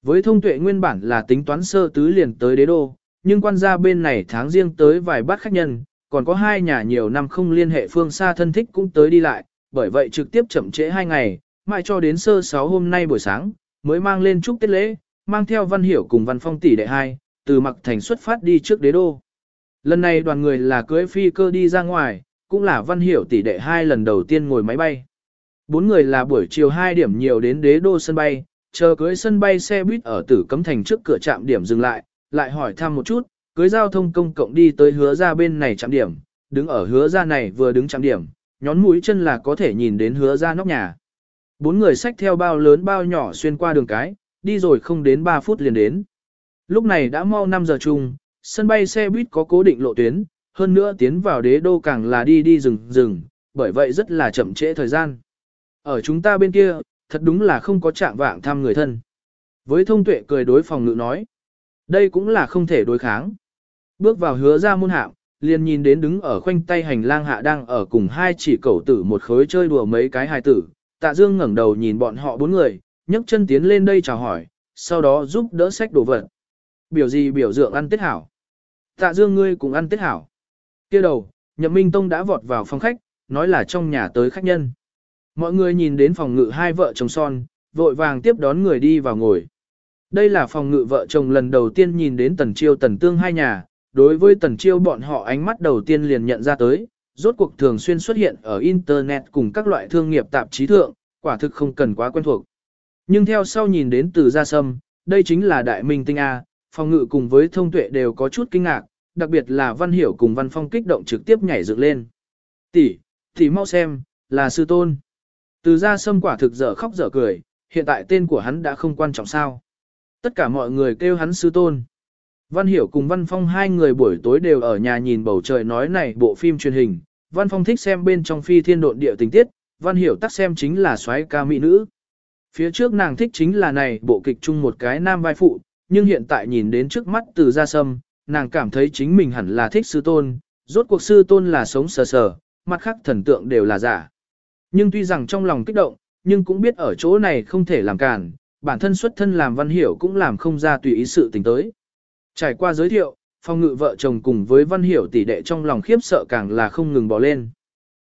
Với thông tuệ nguyên bản là tính toán sơ tứ liền tới đế đô, nhưng quan gia bên này tháng riêng tới vài bát khách nhân, còn có hai nhà nhiều năm không liên hệ phương xa thân thích cũng tới đi lại, bởi vậy trực tiếp chậm trễ hai ngày, mãi cho đến sơ sáu hôm nay buổi sáng, mới mang lên chúc tết lễ, mang theo văn hiểu cùng văn phong tỷ đệ hai, từ mặc thành xuất phát đi trước đế đô. Lần này đoàn người là cưới phi cơ đi ra ngoài, cũng là văn hiểu tỷ đệ hai lần đầu tiên ngồi máy bay. Bốn người là buổi chiều 2 điểm nhiều đến đế đô sân bay, chờ cưới sân bay xe buýt ở tử cấm thành trước cửa trạm điểm dừng lại, lại hỏi thăm một chút, cưới giao thông công cộng đi tới hứa ra bên này trạm điểm, đứng ở hứa ra này vừa đứng trạm điểm, nhón mũi chân là có thể nhìn đến hứa ra nóc nhà. Bốn người xách theo bao lớn bao nhỏ xuyên qua đường cái, đi rồi không đến 3 phút liền đến. Lúc này đã mau 5 giờ chung, sân bay xe buýt có cố định lộ tuyến, hơn nữa tiến vào đế đô càng là đi đi rừng rừng, bởi vậy rất là chậm trễ thời gian. Ở chúng ta bên kia, thật đúng là không có trạng vạng thăm người thân. Với thông tuệ cười đối phòng ngự nói, đây cũng là không thể đối kháng. Bước vào hứa ra môn hạng, liền nhìn đến đứng ở khoanh tay hành lang hạ đang ở cùng hai chỉ cẩu tử một khối chơi đùa mấy cái hài tử. Tạ Dương ngẩng đầu nhìn bọn họ bốn người, nhấc chân tiến lên đây chào hỏi, sau đó giúp đỡ sách đồ vật. Biểu gì biểu dượng ăn tết hảo. Tạ Dương ngươi cũng ăn tết hảo. kia đầu, Nhậm Minh Tông đã vọt vào phòng khách, nói là trong nhà tới khách nhân. Mọi người nhìn đến phòng ngự hai vợ chồng son, vội vàng tiếp đón người đi vào ngồi. Đây là phòng ngự vợ chồng lần đầu tiên nhìn đến tần chiêu tần tương hai nhà, đối với tần chiêu bọn họ ánh mắt đầu tiên liền nhận ra tới, rốt cuộc thường xuyên xuất hiện ở Internet cùng các loại thương nghiệp tạp chí thượng, quả thực không cần quá quen thuộc. Nhưng theo sau nhìn đến từ gia sâm, đây chính là đại minh tinh A, phòng ngự cùng với thông tuệ đều có chút kinh ngạc, đặc biệt là văn hiểu cùng văn phong kích động trực tiếp nhảy dựng lên. Tỷ, tỷ mau xem, là sư tôn. Từ gia sâm quả thực dở khóc dở cười, hiện tại tên của hắn đã không quan trọng sao. Tất cả mọi người kêu hắn sư tôn. Văn Hiểu cùng Văn Phong hai người buổi tối đều ở nhà nhìn bầu trời nói này bộ phim truyền hình. Văn Phong thích xem bên trong phi thiên độn địa tình tiết, Văn Hiểu tắc xem chính là soái ca mỹ nữ. Phía trước nàng thích chính là này bộ kịch chung một cái nam vai phụ, nhưng hiện tại nhìn đến trước mắt từ gia sâm, nàng cảm thấy chính mình hẳn là thích sư tôn, rốt cuộc sư tôn là sống sờ sờ, mặt khác thần tượng đều là giả. Nhưng tuy rằng trong lòng kích động, nhưng cũng biết ở chỗ này không thể làm cản, bản thân xuất thân làm văn hiểu cũng làm không ra tùy ý sự tình tới. Trải qua giới thiệu, phong ngự vợ chồng cùng với văn hiểu tỷ đệ trong lòng khiếp sợ càng là không ngừng bỏ lên.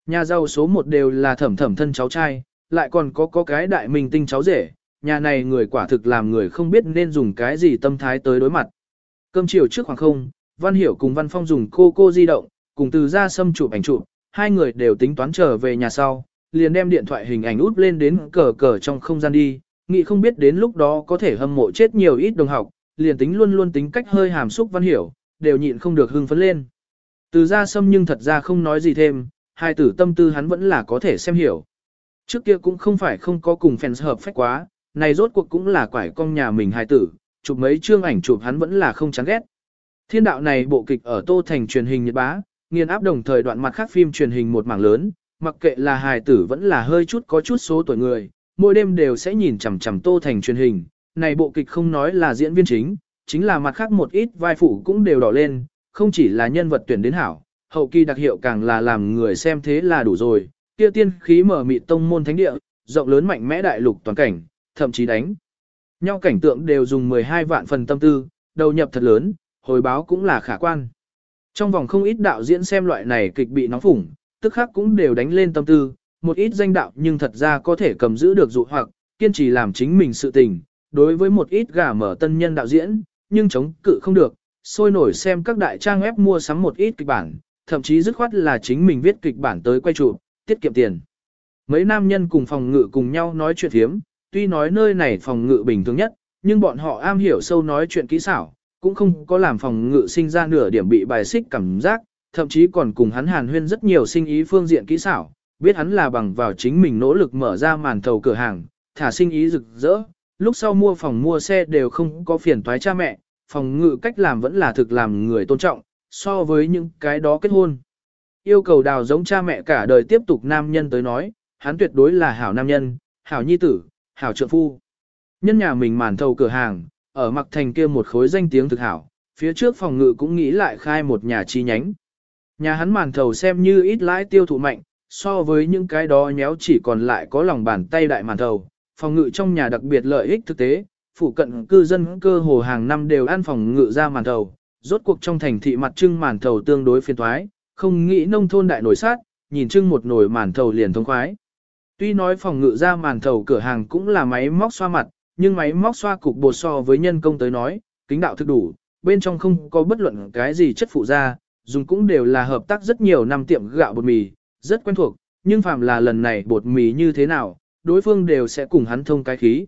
Nhà giàu số một đều là thẩm thẩm thân cháu trai, lại còn có có cái đại minh tinh cháu rể, nhà này người quả thực làm người không biết nên dùng cái gì tâm thái tới đối mặt. Cơm chiều trước khoảng không, Văn Hiểu cùng Văn Phong dùng cô cô di động, cùng từ ra xâm chụp ảnh chụp, hai người đều tính toán trở về nhà sau, liền đem điện thoại hình ảnh út lên đến cờ cờ trong không gian đi, nghĩ không biết đến lúc đó có thể hâm mộ chết nhiều ít đồng học, liền tính luôn luôn tính cách hơi hàm xúc văn hiểu, đều nhịn không được hưng phấn lên. Từ ra sâm nhưng thật ra không nói gì thêm, hai tử tâm tư hắn vẫn là có thể xem hiểu. Trước kia cũng không phải không có cùng fans hợp phách quá, này rốt cuộc cũng là quải con nhà mình hai tử, chụp mấy chương ảnh chụp hắn vẫn là không chán ghét. Thiên đạo này bộ kịch ở Tô Thành truyền hình Nhật Bá, nghiên áp đồng thời đoạn mặt khác phim truyền hình một mảng lớn, mặc kệ là hài tử vẫn là hơi chút có chút số tuổi người, mỗi đêm đều sẽ nhìn chằm chằm Tô Thành truyền hình, này bộ kịch không nói là diễn viên chính, chính là mặt khác một ít vai phụ cũng đều đỏ lên, không chỉ là nhân vật tuyển đến hảo, hậu kỳ đặc hiệu càng là làm người xem thế là đủ rồi, kia tiên khí mở mịt tông môn thánh địa, rộng lớn mạnh mẽ đại lục toàn cảnh, thậm chí đánh. Nhau cảnh tượng đều dùng 12 vạn phần tâm tư, đầu nhập thật lớn, hồi báo cũng là khả quan. Trong vòng không ít đạo diễn xem loại này kịch bị nóng phủng, tức khắc cũng đều đánh lên tâm tư, một ít danh đạo nhưng thật ra có thể cầm giữ được dụ hoặc, kiên trì làm chính mình sự tình, đối với một ít gà mở tân nhân đạo diễn, nhưng chống cự không được, sôi nổi xem các đại trang web mua sắm một ít kịch bản, thậm chí dứt khoát là chính mình viết kịch bản tới quay chụp, tiết kiệm tiền. Mấy nam nhân cùng phòng ngự cùng nhau nói chuyện thiếm, tuy nói nơi này phòng ngự bình thường nhất, nhưng bọn họ am hiểu sâu nói chuyện kỹ xảo, cũng không có làm phòng ngự sinh ra nửa điểm bị bài xích cảm giác, thậm chí còn cùng hắn hàn huyên rất nhiều sinh ý phương diện kỹ xảo, biết hắn là bằng vào chính mình nỗ lực mở ra màn thầu cửa hàng, thả sinh ý rực rỡ, lúc sau mua phòng mua xe đều không có phiền toái cha mẹ, phòng ngự cách làm vẫn là thực làm người tôn trọng, so với những cái đó kết hôn. Yêu cầu đào giống cha mẹ cả đời tiếp tục nam nhân tới nói, hắn tuyệt đối là hảo nam nhân, hảo nhi tử, hảo trượng phu. Nhân nhà mình màn thầu cửa hàng, ở mặc thành kia một khối danh tiếng thực hảo, phía trước phòng ngự cũng nghĩ lại khai một nhà chi nhánh. Nhà hắn màn thầu xem như ít lãi tiêu thụ mạnh, so với những cái đó nhéo chỉ còn lại có lòng bàn tay đại màn thầu, phòng ngự trong nhà đặc biệt lợi ích thực tế, phụ cận cư dân cơ hồ hàng năm đều ăn phòng ngự ra màn thầu, rốt cuộc trong thành thị mặt trưng màn thầu tương đối phiền thoái, không nghĩ nông thôn đại nổi sát, nhìn trưng một nồi màn thầu liền thông khoái. Tuy nói phòng ngự ra màn thầu cửa hàng cũng là máy móc xoa mặt, nhưng máy móc xoa cục bột so với nhân công tới nói, kính đạo thực đủ, bên trong không có bất luận cái gì chất phụ ra, dùng cũng đều là hợp tác rất nhiều năm tiệm gạo bột mì, rất quen thuộc, nhưng phạm là lần này bột mì như thế nào, đối phương đều sẽ cùng hắn thông cái khí.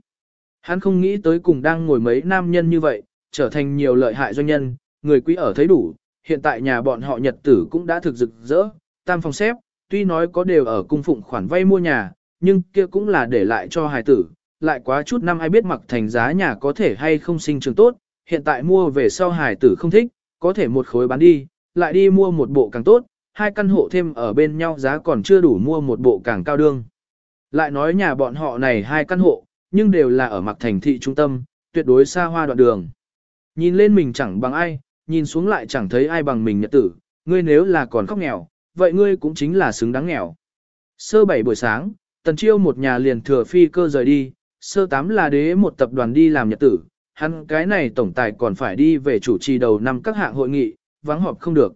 Hắn không nghĩ tới cùng đang ngồi mấy nam nhân như vậy, trở thành nhiều lợi hại doanh nhân, người quý ở thấy đủ, hiện tại nhà bọn họ nhật tử cũng đã thực rực rỡ, tam phòng xếp, tuy nói có đều ở cung phụng khoản vay mua nhà, nhưng kia cũng là để lại cho hài tử, lại quá chút năm ai biết mặc thành giá nhà có thể hay không sinh trường tốt, hiện tại mua về sau hài tử không thích, có thể một khối bán đi, lại đi mua một bộ càng tốt, hai căn hộ thêm ở bên nhau giá còn chưa đủ mua một bộ càng cao đương. Lại nói nhà bọn họ này hai căn hộ, nhưng đều là ở mặt thành thị trung tâm, tuyệt đối xa hoa đoạn đường. Nhìn lên mình chẳng bằng ai, nhìn xuống lại chẳng thấy ai bằng mình nhật tử, ngươi nếu là còn khóc nghèo, vậy ngươi cũng chính là xứng đáng nghèo. Sơ bảy buổi sáng, tần chiêu một nhà liền thừa phi cơ rời đi, sơ tám là đế một tập đoàn đi làm nhật tử, hắn cái này tổng tài còn phải đi về chủ trì đầu năm các hạng hội nghị, vắng họp không được.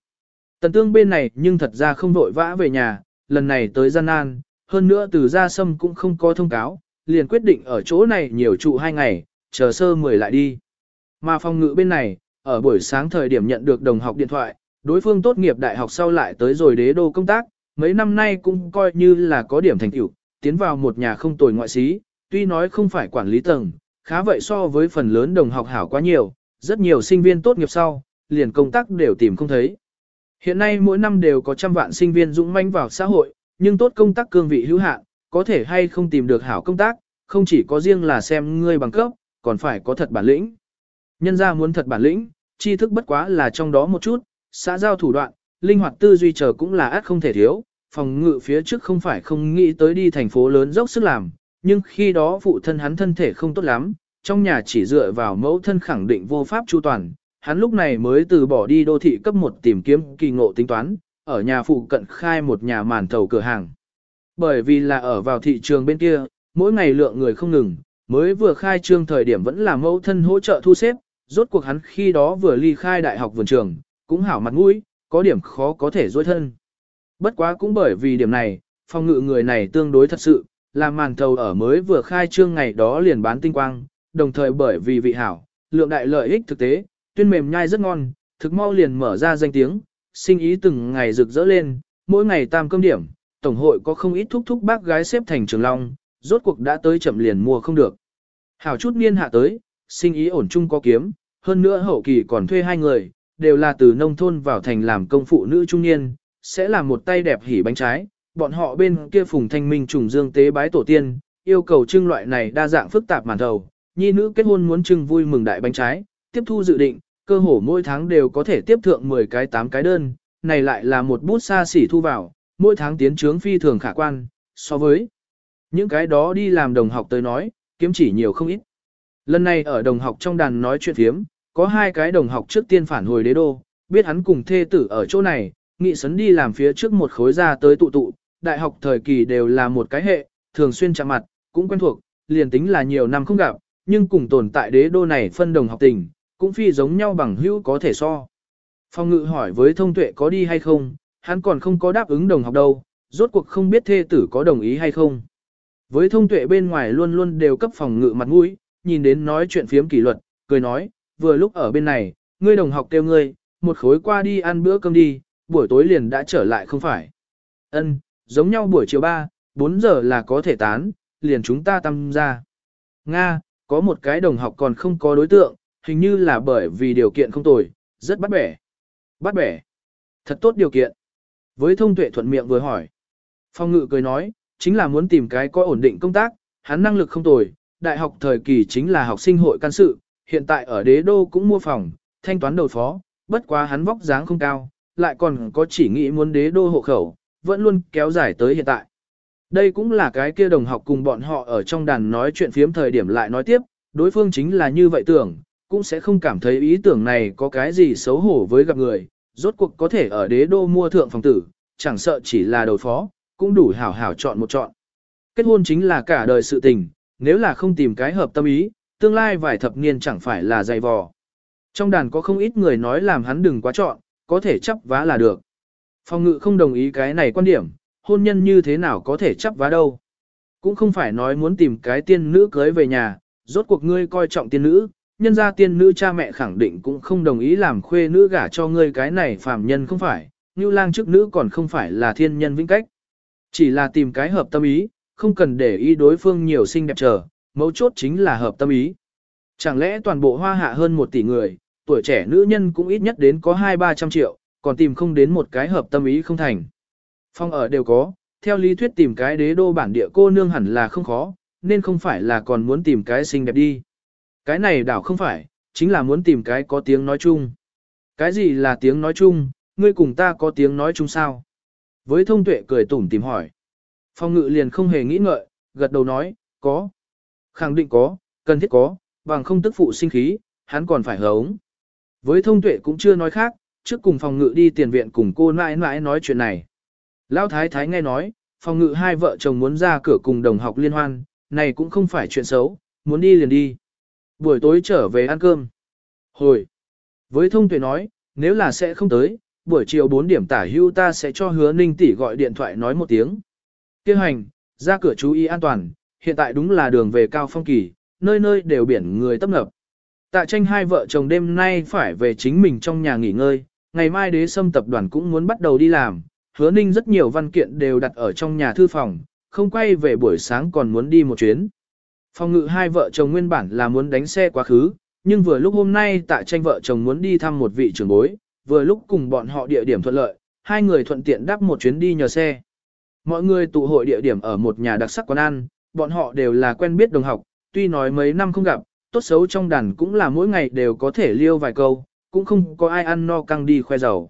Tần tương bên này nhưng thật ra không vội vã về nhà, lần này tới gian nan, hơn nữa từ gia sâm cũng không có thông cáo, liền quyết định ở chỗ này nhiều trụ hai ngày, chờ sơ mười lại đi. Mà phòng ngự bên này, ở buổi sáng thời điểm nhận được đồng học điện thoại, đối phương tốt nghiệp đại học sau lại tới rồi đế đô công tác, mấy năm nay cũng coi như là có điểm thành tựu, tiến vào một nhà không tồi ngoại sĩ, tuy nói không phải quản lý tầng, khá vậy so với phần lớn đồng học hảo quá nhiều, rất nhiều sinh viên tốt nghiệp sau, liền công tác đều tìm không thấy. Hiện nay mỗi năm đều có trăm vạn sinh viên dũng manh vào xã hội, nhưng tốt công tác cương vị hữu hạn, có thể hay không tìm được hảo công tác, không chỉ có riêng là xem ngươi bằng cấp, còn phải có thật bản lĩnh. Nhân ra muốn thật bản lĩnh, tri thức bất quá là trong đó một chút, xã giao thủ đoạn, linh hoạt tư duy chờ cũng là át không thể thiếu, phòng ngự phía trước không phải không nghĩ tới đi thành phố lớn dốc sức làm, nhưng khi đó phụ thân hắn thân thể không tốt lắm, trong nhà chỉ dựa vào mẫu thân khẳng định vô pháp chu toàn, hắn lúc này mới từ bỏ đi đô thị cấp một tìm kiếm kỳ ngộ tính toán, ở nhà phụ cận khai một nhà màn thầu cửa hàng. Bởi vì là ở vào thị trường bên kia, mỗi ngày lượng người không ngừng, mới vừa khai trương thời điểm vẫn là mẫu thân hỗ trợ thu xếp, rốt cuộc hắn khi đó vừa ly khai đại học vườn trường, cũng hảo mặt mũi, có điểm khó có thể dối thân. Bất quá cũng bởi vì điểm này, phòng ngự người này tương đối thật sự, làm màn thầu ở mới vừa khai trương ngày đó liền bán tinh quang, đồng thời bởi vì vị hảo, lượng đại lợi ích thực tế, tuyên mềm nhai rất ngon, thực mau liền mở ra danh tiếng, sinh ý từng ngày rực rỡ lên, mỗi ngày tam cơm điểm, tổng hội có không ít thúc thúc bác gái xếp thành trường long, rốt cuộc đã tới chậm liền mua không được. Hảo chút niên hạ tới, sinh ý ổn chung có kiếm, hơn nữa hậu kỳ còn thuê hai người, đều là từ nông thôn vào thành làm công phụ nữ trung niên, sẽ làm một tay đẹp hỉ bánh trái, bọn họ bên kia phùng thanh minh trùng dương tế bái tổ tiên, yêu cầu trưng loại này đa dạng phức tạp màn thầu, nhi nữ kết hôn muốn trưng vui mừng đại bánh trái, tiếp thu dự định, cơ hồ mỗi tháng đều có thể tiếp thượng 10 cái 8 cái đơn, này lại là một bút xa xỉ thu vào, mỗi tháng tiến trướng phi thường khả quan, so với những cái đó đi làm đồng học tới nói, kiếm chỉ nhiều không ít. Lần này ở đồng học trong đàn nói chuyện thiếm, có hai cái đồng học trước tiên phản hồi đế đô, biết hắn cùng thê tử ở chỗ này, nghị sấn đi làm phía trước một khối ra tới tụ tụ, đại học thời kỳ đều là một cái hệ, thường xuyên chạm mặt, cũng quen thuộc, liền tính là nhiều năm không gặp, nhưng cùng tồn tại đế đô này phân đồng học tình, cũng phi giống nhau bằng hữu có thể so. Phong ngự hỏi với thông tuệ có đi hay không, hắn còn không có đáp ứng đồng học đâu, rốt cuộc không biết thê tử có đồng ý hay không. Với thông tuệ bên ngoài luôn luôn đều cấp phòng ngự mặt mũi, nhìn đến nói chuyện phiếm kỷ luật, cười nói, vừa lúc ở bên này, ngươi đồng học kêu ngươi, một khối qua đi ăn bữa cơm đi, buổi tối liền đã trở lại không phải. Ân, giống nhau buổi chiều 3, 4 giờ là có thể tán, liền chúng ta tâm ra. Nga, có một cái đồng học còn không có đối tượng, hình như là bởi vì điều kiện không tồi, rất bắt bẻ. Bắt bẻ. Thật tốt điều kiện. Với thông tuệ thuận miệng vừa hỏi. Phong ngự cười nói, chính là muốn tìm cái có ổn định công tác, hắn năng lực không tồi, đại học thời kỳ chính là học sinh hội can sự, hiện tại ở đế đô cũng mua phòng, thanh toán đầu phó, bất quá hắn vóc dáng không cao, lại còn có chỉ nghĩ muốn đế đô hộ khẩu, vẫn luôn kéo dài tới hiện tại. Đây cũng là cái kia đồng học cùng bọn họ ở trong đàn nói chuyện phiếm thời điểm lại nói tiếp, đối phương chính là như vậy tưởng, cũng sẽ không cảm thấy ý tưởng này có cái gì xấu hổ với gặp người, rốt cuộc có thể ở đế đô mua thượng phòng tử, chẳng sợ chỉ là đầu phó, cũng đủ hảo hảo chọn một chọn. Kết hôn chính là cả đời sự tình, nếu là không tìm cái hợp tâm ý, tương lai vài thập niên chẳng phải là dày vò. Trong đàn có không ít người nói làm hắn đừng quá chọn, có thể chấp vá là được. Phòng ngự không đồng ý cái này quan điểm, hôn nhân như thế nào có thể chấp vá đâu. Cũng không phải nói muốn tìm cái tiên nữ cưới về nhà, rốt cuộc ngươi coi trọng tiên nữ, nhân gia tiên nữ cha mẹ khẳng định cũng không đồng ý làm khuê nữ gả cho ngươi cái này phàm nhân không phải, như lang trước nữ còn không phải là thiên nhân vĩnh cách. Chỉ là tìm cái hợp tâm ý, không cần để ý đối phương nhiều xinh đẹp trở, mấu chốt chính là hợp tâm ý. Chẳng lẽ toàn bộ hoa hạ hơn một tỷ người, tuổi trẻ nữ nhân cũng ít nhất đến có hai ba trăm triệu, còn tìm không đến một cái hợp tâm ý không thành. Phong ở đều có, theo lý thuyết tìm cái đế đô bản địa cô nương hẳn là không khó, nên không phải là còn muốn tìm cái xinh đẹp đi. Cái này đảo không phải, chính là muốn tìm cái có tiếng nói chung. Cái gì là tiếng nói chung, ngươi cùng ta có tiếng nói chung sao? Với thông tuệ cười tủm tìm hỏi. Phong ngự liền không hề nghĩ ngợi, gật đầu nói, có. Khẳng định có, cần thiết có, bằng không tức phụ sinh khí, hắn còn phải hống. Với thông tuệ cũng chưa nói khác, trước cùng phòng ngự đi tiền viện cùng cô mãi mãi nói chuyện này. Lão thái thái nghe nói, phòng ngự hai vợ chồng muốn ra cửa cùng đồng học liên hoan, này cũng không phải chuyện xấu, muốn đi liền đi. Buổi tối trở về ăn cơm. Hồi. Với thông tuệ nói, nếu là sẽ không tới, buổi chiều 4 điểm tả hưu ta sẽ cho hứa ninh tỷ gọi điện thoại nói một tiếng. Kêu hành, ra cửa chú ý an toàn, hiện tại đúng là đường về cao phong kỳ, nơi nơi đều biển người tấp nập. Tạ tranh hai vợ chồng đêm nay phải về chính mình trong nhà nghỉ ngơi, ngày mai đế sâm tập đoàn cũng muốn bắt đầu đi làm, hứa ninh rất nhiều văn kiện đều đặt ở trong nhà thư phòng, không quay về buổi sáng còn muốn đi một chuyến. Phòng ngự hai vợ chồng nguyên bản là muốn đánh xe quá khứ, nhưng vừa lúc hôm nay tạ tranh vợ chồng muốn đi thăm một vị trưởng bối, vừa lúc cùng bọn họ địa điểm thuận lợi, hai người thuận tiện đáp một chuyến đi nhờ xe. Mọi người tụ hội địa điểm ở một nhà đặc sắc quán ăn, bọn họ đều là quen biết đồng học, tuy nói mấy năm không gặp, tốt xấu trong đàn cũng là mỗi ngày đều có thể liêu vài câu, cũng không có ai ăn no căng đi khoe giàu.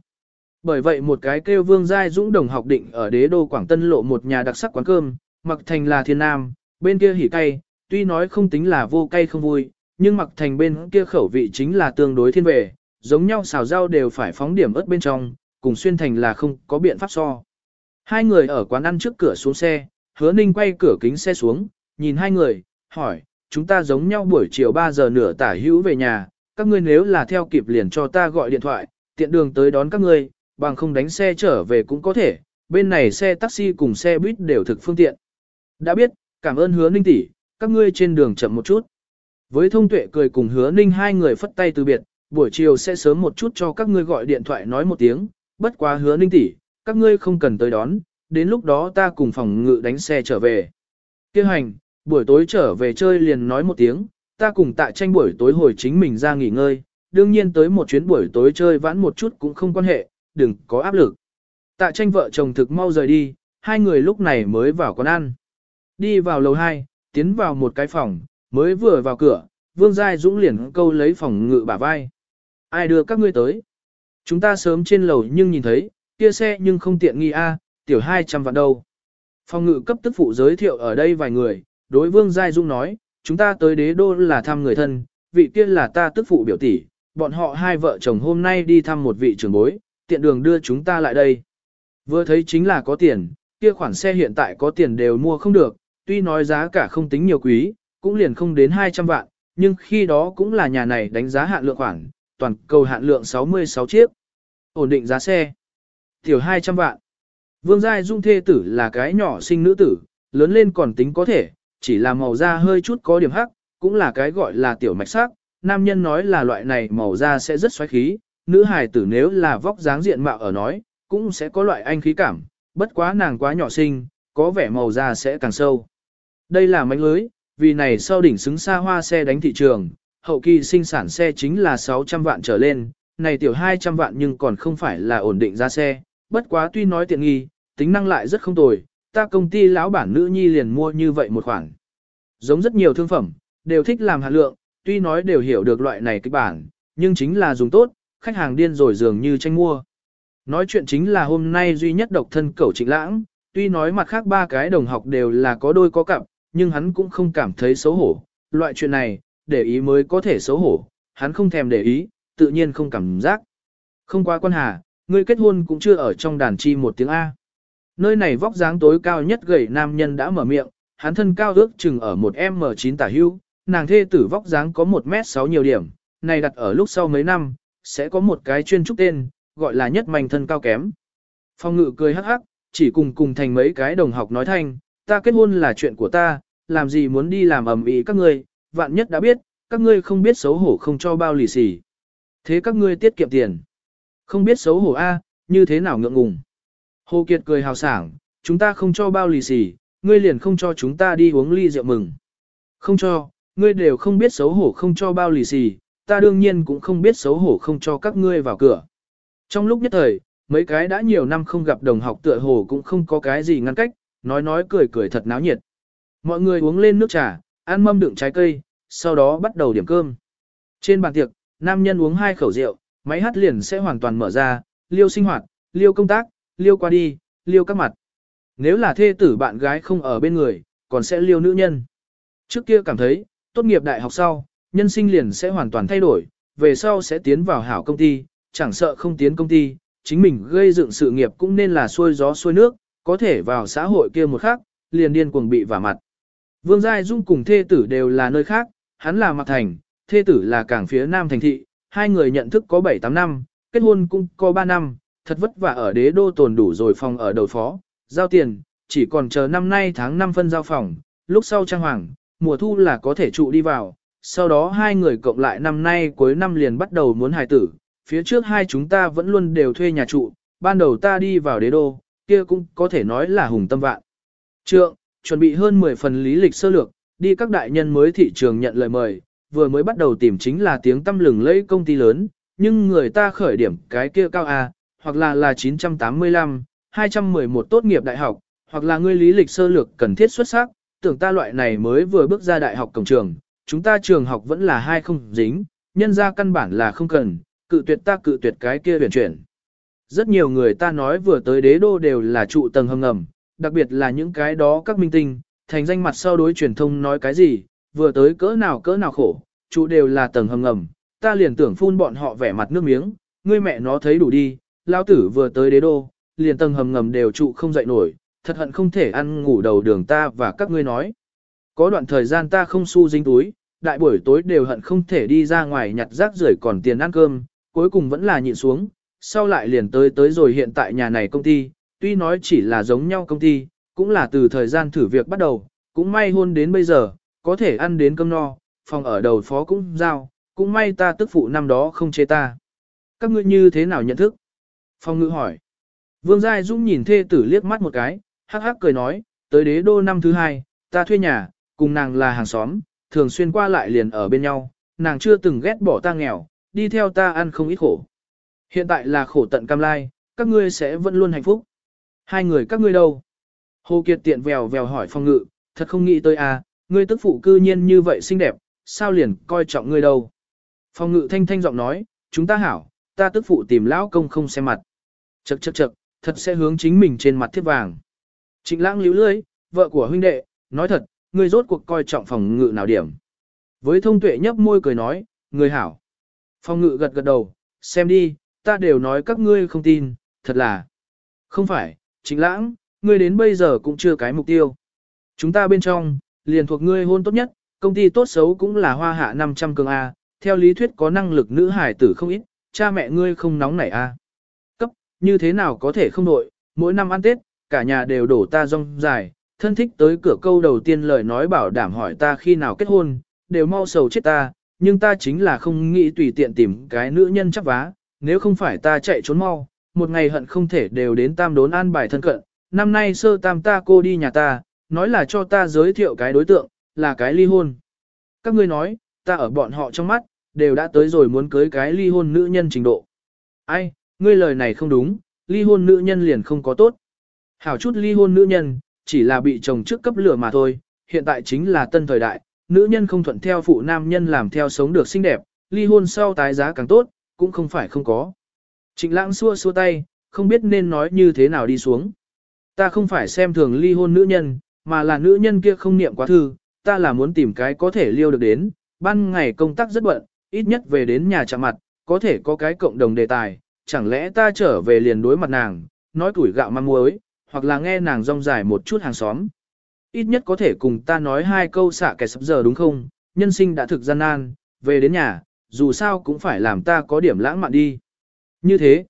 Bởi vậy một cái kêu Vương Giai Dũng đồng học định ở đế đô Quảng Tân lộ một nhà đặc sắc quán cơm, mặc thành là thiên nam, bên kia hỉ cay, tuy nói không tính là vô cay không vui, nhưng mặc thành bên kia khẩu vị chính là tương đối thiên về, giống nhau xào rau đều phải phóng điểm ớt bên trong, cùng xuyên thành là không có biện pháp so. Hai người ở quán ăn trước cửa xuống xe, hứa ninh quay cửa kính xe xuống, nhìn hai người, hỏi, chúng ta giống nhau buổi chiều 3 giờ nửa tả hữu về nhà, các ngươi nếu là theo kịp liền cho ta gọi điện thoại, tiện đường tới đón các ngươi, bằng không đánh xe trở về cũng có thể, bên này xe taxi cùng xe buýt đều thực phương tiện. Đã biết, cảm ơn hứa ninh tỷ, các ngươi trên đường chậm một chút. Với thông tuệ cười cùng hứa ninh hai người phất tay từ biệt, buổi chiều sẽ sớm một chút cho các ngươi gọi điện thoại nói một tiếng, bất quá hứa ninh tỷ, các ngươi không cần tới đón, đến lúc đó ta cùng phòng ngự đánh xe trở về. Kêu hành, buổi tối trở về chơi liền nói một tiếng, ta cùng tạ tranh buổi tối hồi chính mình ra nghỉ ngơi, đương nhiên tới một chuyến buổi tối chơi vãn một chút cũng không quan hệ, đừng có áp lực. Tạ tranh vợ chồng thực mau rời đi, hai người lúc này mới vào quán ăn. Đi vào lầu 2, tiến vào một cái phòng, mới vừa vào cửa, Vương Giai Dũng liền câu lấy phòng ngự bả vai. Ai đưa các ngươi tới? Chúng ta sớm trên lầu nhưng nhìn thấy, kia xe nhưng không tiện nghi a, tiểu 200 vạn đâu. Phòng ngự cấp tức phụ giới thiệu ở đây vài người, đối Vương Giai dũng nói, chúng ta tới đế đô là thăm người thân, vị kia là ta tức phụ biểu tỷ, bọn họ hai vợ chồng hôm nay đi thăm một vị trưởng bối, tiện đường đưa chúng ta lại đây. Vừa thấy chính là có tiền, kia khoản xe hiện tại có tiền đều mua không được, tuy nói giá cả không tính nhiều quý, cũng liền không đến 200 vạn, nhưng khi đó cũng là nhà này đánh giá hạn lượng khoảng, toàn cầu hạn lượng 66 chiếc. Ổn định giá xe. Tiểu 200 vạn. Vương Giai Dung thê tử là cái nhỏ sinh nữ tử, lớn lên còn tính có thể, chỉ là màu da hơi chút có điểm hắc, cũng là cái gọi là tiểu mạch sắc. Nam nhân nói là loại này màu da sẽ rất xoáy khí, nữ hài tử nếu là vóc dáng diện mạo ở nói, cũng sẽ có loại anh khí cảm, bất quá nàng quá nhỏ sinh, có vẻ màu da sẽ càng sâu. Đây là mánh lưới, vì này sau đỉnh xứng xa hoa xe đánh thị trường, hậu kỳ sinh sản xe chính là 600 vạn trở lên, này tiểu 200 vạn nhưng còn không phải là ổn định ra xe, bất quá tuy nói tiện nghi, tính năng lại rất không tồi, ta công ty lão bản nữ nhi liền mua như vậy một khoản. Giống rất nhiều thương phẩm, đều thích làm hạt lượng, tuy nói đều hiểu được loại này kịch bản, nhưng chính là dùng tốt, khách hàng điên rồi dường như tranh mua. Nói chuyện chính là hôm nay duy nhất độc thân cẩu trịnh lãng, tuy nói mặt khác ba cái đồng học đều là có đôi có cặp, nhưng hắn cũng không cảm thấy xấu hổ. Loại chuyện này, để ý mới có thể xấu hổ, hắn không thèm để ý, tự nhiên không cảm giác. Không qua quan hà, người kết hôn cũng chưa ở trong đàn chi một tiếng A. Nơi này vóc dáng tối cao nhất gầy nam nhân đã mở miệng, hắn thân cao ước chừng ở một M9 tả hưu, nàng thê tử vóc dáng có 1m6 nhiều điểm, này đặt ở lúc sau mấy năm, sẽ có một cái chuyên trúc tên, gọi là nhất mảnh thân cao kém. Phong ngự cười hắc hắc, chỉ cùng cùng thành mấy cái đồng học nói thanh, ta kết hôn là chuyện của ta, làm gì muốn đi làm ầm ĩ các ngươi, vạn nhất đã biết, các ngươi không biết xấu hổ không cho bao lì xì. Thế các ngươi tiết kiệm tiền. Không biết xấu hổ a, à, như thế nào ngượng ngùng. Hồ Kiệt cười hào sảng, chúng ta không cho bao lì xì, ngươi liền không cho chúng ta đi uống ly rượu mừng. Không cho, ngươi đều không biết xấu hổ không cho bao lì xì, ta đương nhiên cũng không biết xấu hổ không cho các ngươi vào cửa. Trong lúc nhất thời, mấy cái đã nhiều năm không gặp đồng học tựa hồ cũng không có cái gì ngăn cách, nói nói cười cười thật náo nhiệt. Mọi người uống lên nước trà, ăn mâm đựng trái cây, sau đó bắt đầu điểm cơm. Trên bàn tiệc, nam nhân uống hai khẩu rượu, máy hát liền sẽ hoàn toàn mở ra, liêu sinh hoạt, liêu công tác, liêu qua đi, liêu các mặt. Nếu là thê tử bạn gái không ở bên người, còn sẽ liêu nữ nhân. Trước kia cảm thấy, tốt nghiệp đại học sau, nhân sinh liền sẽ hoàn toàn thay đổi, về sau sẽ tiến vào hảo công ty, chẳng sợ không tiến công ty, chính mình gây dựng sự nghiệp cũng nên là xuôi gió xuôi nước, có thể vào xã hội kia một khắc, liền điên cuồng bị vả mặt. Vương Giai Dung cùng thê tử đều là nơi khác, hắn là Mạc Thành, thê tử là cảng phía Nam Thành Thị, hai người nhận thức có 7-8 năm, kết hôn cũng có 3 năm, thật vất vả ở đế đô tồn đủ rồi phòng ở đầu phó, giao tiền, chỉ còn chờ năm nay tháng 5 phân giao phòng, lúc sau trang hoàng, mùa thu là có thể trụ đi vào, sau đó hai người cộng lại năm nay cuối năm liền bắt đầu muốn hài tử, phía trước hai chúng ta vẫn luôn đều thuê nhà trụ, ban đầu ta đi vào đế đô, kia cũng có thể nói là hùng tâm vạn. Trượng, chuẩn bị hơn 10 phần lý lịch sơ lược, đi các đại nhân mới thị trường nhận lời mời, vừa mới bắt đầu tìm chính là tiếng tâm lừng lẫy công ty lớn, nhưng người ta khởi điểm cái kia cao A, hoặc là là 985, 211 tốt nghiệp đại học, hoặc là ngươi lý lịch sơ lược cần thiết xuất sắc, tưởng ta loại này mới vừa bước ra đại học cổng trường, chúng ta trường học vẫn là hai không dính, nhân ra căn bản là không cần, cự tuyệt ta cự tuyệt cái kia biển chuyển. Rất nhiều người ta nói vừa tới đế đô đều là trụ tầng hầm ngầm, đặc biệt là những cái đó các minh tinh, thành danh mặt sau đối truyền thông nói cái gì, vừa tới cỡ nào cỡ nào khổ, trụ đều là tầng hầm ngầm, ta liền tưởng phun bọn họ vẻ mặt nước miếng, ngươi mẹ nó thấy đủ đi, lao tử vừa tới đế đô, liền tầng hầm ngầm đều trụ không dậy nổi, thật hận không thể ăn ngủ đầu đường ta và các ngươi nói. Có đoạn thời gian ta không xu dính túi, đại buổi tối đều hận không thể đi ra ngoài nhặt rác rưởi còn tiền ăn cơm, cuối cùng vẫn là nhịn xuống, sau lại liền tới tới rồi hiện tại nhà này công ty, tuy nói chỉ là giống nhau công ty, cũng là từ thời gian thử việc bắt đầu, cũng may hôn đến bây giờ, có thể ăn đến cơm no, phòng ở đầu phó cũng giao, cũng may ta tức phụ năm đó không chế ta. Các ngươi như thế nào nhận thức? Phong ngữ hỏi. Vương Giai Dũng nhìn thê tử liếc mắt một cái, hắc hắc cười nói, tới đế đô năm thứ hai, ta thuê nhà, cùng nàng là hàng xóm, thường xuyên qua lại liền ở bên nhau, nàng chưa từng ghét bỏ ta nghèo, đi theo ta ăn không ít khổ. Hiện tại là khổ tận cam lai, các ngươi sẽ vẫn luôn hạnh phúc. Hai người các ngươi đâu? Hồ Kiệt tiện vèo vèo hỏi phong ngự, thật không nghĩ tới à, ngươi tức phụ cư nhiên như vậy xinh đẹp, sao liền coi trọng ngươi đâu? Phong ngự thanh thanh giọng nói, chúng ta hảo, ta tức phụ tìm lão công không xem mặt. Chậc chậc chậc, thật sẽ hướng chính mình trên mặt thiết vàng. Trịnh lãng liễu lưới, vợ của huynh đệ, nói thật, ngươi rốt cuộc coi trọng phòng ngự nào điểm. Với thông tuệ nhấp môi cười nói, người hảo. Phong ngự gật gật đầu, xem đi, ta đều nói các ngươi không tin, thật là. Không phải, chính lãng, ngươi đến bây giờ cũng chưa cái mục tiêu. Chúng ta bên trong, liền thuộc ngươi hôn tốt nhất, công ty tốt xấu cũng là hoa hạ 500 cường A, theo lý thuyết có năng lực nữ hải tử không ít, cha mẹ ngươi không nóng nảy A. Cấp, như thế nào có thể không nội, mỗi năm ăn Tết, cả nhà đều đổ ta rong dài, thân thích tới cửa câu đầu tiên lời nói bảo đảm hỏi ta khi nào kết hôn, đều mau sầu chết ta, nhưng ta chính là không nghĩ tùy tiện tìm cái nữ nhân chắc vá, nếu không phải ta chạy trốn mau, một ngày hận không thể đều đến tam đốn an bài thân cận, năm nay sơ tam ta cô đi nhà ta, nói là cho ta giới thiệu cái đối tượng, là cái ly hôn. Các ngươi nói, ta ở bọn họ trong mắt, đều đã tới rồi muốn cưới cái ly hôn nữ nhân trình độ. Ai, ngươi lời này không đúng, ly hôn nữ nhân liền không có tốt. Hảo chút ly hôn nữ nhân, chỉ là bị chồng trước cấp lửa mà thôi, hiện tại chính là tân thời đại, nữ nhân không thuận theo phụ nam nhân làm theo sống được xinh đẹp, ly hôn sau tái giá càng tốt, cũng không phải không có. Trịnh lãng xua xua tay, không biết nên nói như thế nào đi xuống. Ta không phải xem thường ly hôn nữ nhân, mà là nữ nhân kia không niệm quá thư, ta là muốn tìm cái có thể liêu được đến, ban ngày công tác rất bận, ít nhất về đến nhà chạm mặt, có thể có cái cộng đồng đề tài, chẳng lẽ ta trở về liền đối mặt nàng, nói tuổi gạo măng muối, hoặc là nghe nàng rong dài một chút hàng xóm. Ít nhất có thể cùng ta nói hai câu xạ kẻ sắp giờ đúng không, nhân sinh đã thực gian nan, về đến nhà, dù sao cũng phải làm ta có điểm lãng mạn đi. Như thế,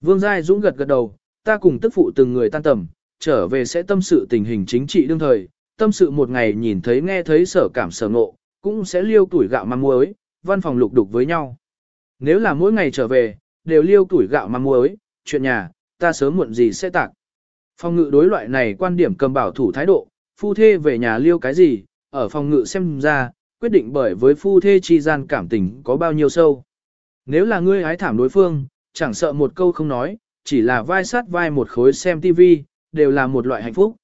Vương Giai Dũng gật gật đầu, ta cùng tức phụ từng người tan tầm, trở về sẽ tâm sự tình hình chính trị đương thời, tâm sự một ngày nhìn thấy nghe thấy sở cảm sở ngộ, cũng sẽ liêu tuổi gạo măng muối, văn phòng lục đục với nhau. Nếu là mỗi ngày trở về, đều liêu tuổi gạo măng muối, chuyện nhà, ta sớm muộn gì sẽ tạc. Phòng ngự đối loại này quan điểm cầm bảo thủ thái độ, phu thê về nhà liêu cái gì, ở phòng ngự xem ra, quyết định bởi với phu thê chi gian cảm tình có bao nhiêu sâu. Nếu là ngươi hái thảm đối phương, chẳng sợ một câu không nói, chỉ là vai sát vai một khối xem tivi, đều là một loại hạnh phúc.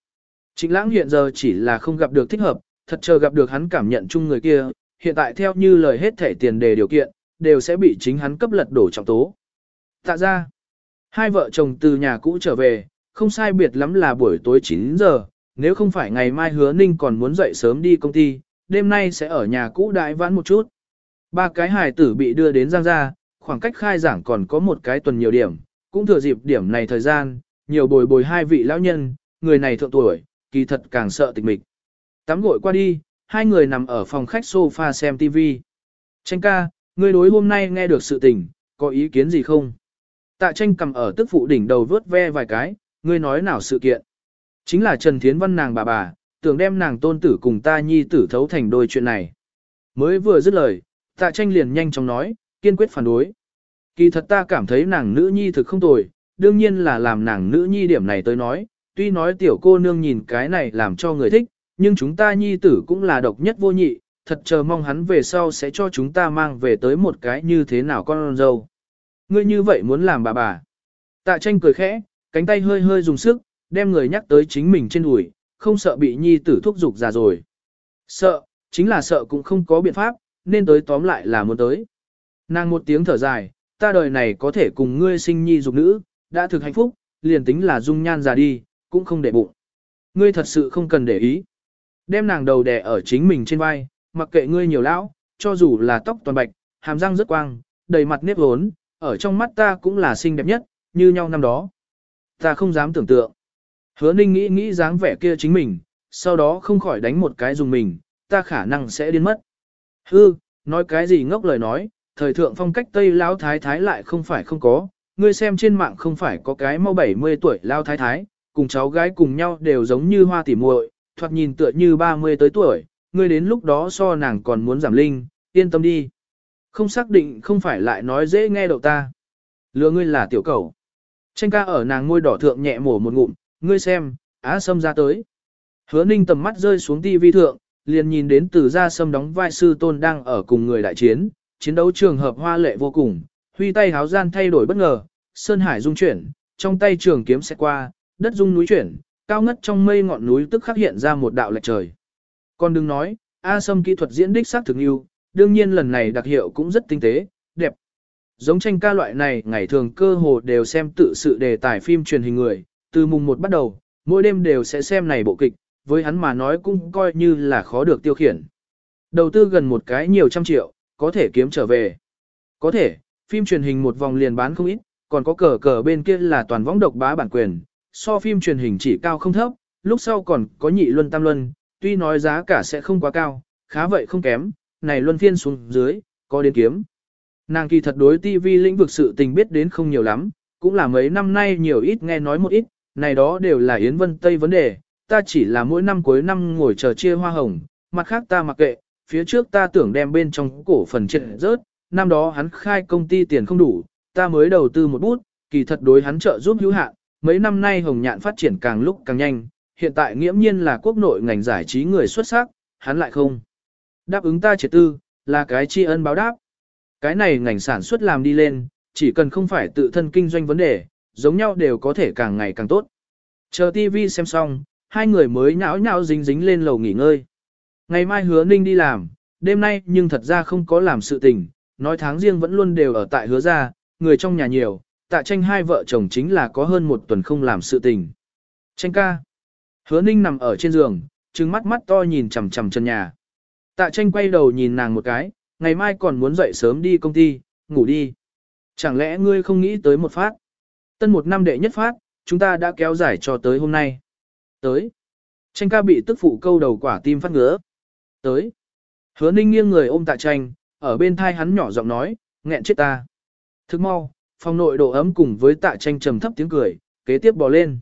Trịnh lãng hiện giờ chỉ là không gặp được thích hợp, thật chờ gặp được hắn cảm nhận chung người kia, hiện tại theo như lời hết thể tiền đề điều kiện, đều sẽ bị chính hắn cấp lật đổ trọng tố. Tạ ra, hai vợ chồng từ nhà cũ trở về, không sai biệt lắm là buổi tối 9 giờ, nếu không phải ngày mai hứa ninh còn muốn dậy sớm đi công ty, đêm nay sẽ ở nhà cũ đại vãn một chút. Ba cái hài tử bị đưa đến Giang gia, khoảng cách khai giảng còn có một cái tuần nhiều điểm, cũng thừa dịp điểm này thời gian, nhiều bồi bồi hai vị lão nhân, người này thượng tuổi, kỳ thật càng sợ tịch mịch. Tắm gội qua đi, hai người nằm ở phòng khách sofa xem TV. Tranh ca, ngươi đối hôm nay nghe được sự tình, có ý kiến gì không? Tạ tranh cầm ở tức phụ đỉnh đầu vớt ve vài cái, ngươi nói nào sự kiện. Chính là Trần Thiến Văn nàng bà bà, tưởng đem nàng tôn tử cùng ta nhi tử thấu thành đôi chuyện này. Mới vừa dứt lời, tạ tranh liền nhanh chóng nói, kiên quyết phản đối. Kỳ thật ta cảm thấy nàng nữ nhi thực không tồi, đương nhiên là làm nàng nữ nhi điểm này tới nói, tuy nói tiểu cô nương nhìn cái này làm cho người thích, nhưng chúng ta nhi tử cũng là độc nhất vô nhị, thật chờ mong hắn về sau sẽ cho chúng ta mang về tới một cái như thế nào con dâu. Ngươi như vậy muốn làm bà bà. Tạ tranh cười khẽ, cánh tay hơi hơi dùng sức, đem người nhắc tới chính mình trên đùi, không sợ bị nhi tử thúc giục già rồi. Sợ, chính là sợ cũng không có biện pháp, nên tới tóm lại là muốn tới. Nàng một tiếng thở dài, ta đời này có thể cùng ngươi sinh nhi dục nữ, đã thực hạnh phúc, liền tính là dung nhan già đi, cũng không để bụng. Ngươi thật sự không cần để ý. Đem nàng đầu đè ở chính mình trên vai, mặc kệ ngươi nhiều lão, cho dù là tóc toàn bạch, hàm răng rất quang, đầy mặt nếp hốn, ở trong mắt ta cũng là xinh đẹp nhất, như nhau năm đó. Ta không dám tưởng tượng. Hứa ninh nghĩ nghĩ dáng vẻ kia chính mình, sau đó không khỏi đánh một cái dùng mình, ta khả năng sẽ điên mất. Hư, nói cái gì ngốc lời nói, thời thượng phong cách Tây Lão Thái Thái lại không phải không có, ngươi xem trên mạng không phải có cái mau 70 tuổi Lão Thái Thái, cùng cháu gái cùng nhau đều giống như hoa tỉ muội, thoạt nhìn tựa như 30 tới tuổi, ngươi đến lúc đó so nàng còn muốn giảm linh, yên tâm đi. Không xác định không phải lại nói dễ nghe đậu ta. Lừa ngươi là tiểu cầu. Tranh ca ở nàng ngôi đỏ thượng nhẹ mổ một ngụm, ngươi xem, á sâm ra tới. Hứa ninh tầm mắt rơi xuống ti vi thượng, liền nhìn đến từ gia sâm đóng vai sư tôn đang ở cùng người đại chiến, chiến đấu trường hợp hoa lệ vô cùng, huy tay háo gian thay đổi bất ngờ, sơn hải dung chuyển, trong tay trường kiếm sẽ qua, đất dung núi chuyển, cao ngất trong mây ngọn núi tức khắc hiện ra một đạo lệch trời. Còn đừng nói, A Sâm kỹ thuật diễn đích xác thực yêu, đương nhiên lần này đặc hiệu cũng rất tinh tế, đẹp. Giống tranh ca loại này ngày thường cơ hồ đều xem tự sự đề tài phim truyền hình người, từ mùng 1 bắt đầu, mỗi đêm đều sẽ xem này bộ kịch, với hắn mà nói cũng coi như là khó được tiêu khiển. Đầu tư gần một cái nhiều trăm triệu, có thể kiếm trở về. Có thể, phim truyền hình một vòng liền bán không ít, còn có cờ cờ bên kia là toàn võng độc bá bản quyền, so phim truyền hình chỉ cao không thấp, lúc sau còn có nhị luân tam luân, tuy nói giá cả sẽ không quá cao, khá vậy không kém, này luân phiên xuống dưới, có đến kiếm. Nàng kỳ thật đối TV lĩnh vực sự tình biết đến không nhiều lắm, cũng là mấy năm nay nhiều ít nghe nói một ít, này đó đều là Yến Vân Tây vấn đề, ta chỉ là mỗi năm cuối năm ngồi chờ chia hoa hồng, mặt khác ta mặc kệ, phía trước ta tưởng đem bên trong cổ phần chết rớt, năm đó hắn khai công ty tiền không đủ, ta mới đầu tư một bút, kỳ thật đối hắn trợ giúp hữu hạn, mấy năm nay hồng nhạn phát triển càng lúc càng nhanh, hiện tại nghiễm nhiên là quốc nội ngành giải trí người xuất sắc, hắn lại không. Đáp ứng ta triệt tư, là cái tri ân báo đáp. Cái này ngành sản xuất làm đi lên, chỉ cần không phải tự thân kinh doanh vấn đề, giống nhau đều có thể càng ngày càng tốt. Chờ TV xem xong, hai người mới nhão nhão dính dính lên lầu nghỉ ngơi. Ngày mai hứa ninh đi làm, đêm nay nhưng thật ra không có làm sự tình, nói tháng riêng vẫn luôn đều ở tại hứa gia, người trong nhà nhiều, tạ tranh hai vợ chồng chính là có hơn một tuần không làm sự tình. Tranh ca. Hứa ninh nằm ở trên giường, trừng mắt mắt to nhìn chằm chằm chân nhà. Tạ tranh quay đầu nhìn nàng một cái, ngày mai còn muốn dậy sớm đi công ty, ngủ đi. Chẳng lẽ ngươi không nghĩ tới một phát? Tân một năm đệ nhất phát, chúng ta đã kéo dài cho tới hôm nay. Tới. Tranh ca bị tức phụ câu đầu quả tim phát ngứa. Tới. Hứa ninh nghiêng người ôm tạ tranh, ở bên thai hắn nhỏ giọng nói, nghẹn chết ta. Thức mau, phòng nội độ ấm cùng với tạ tranh trầm thấp tiếng cười, kế tiếp bò lên.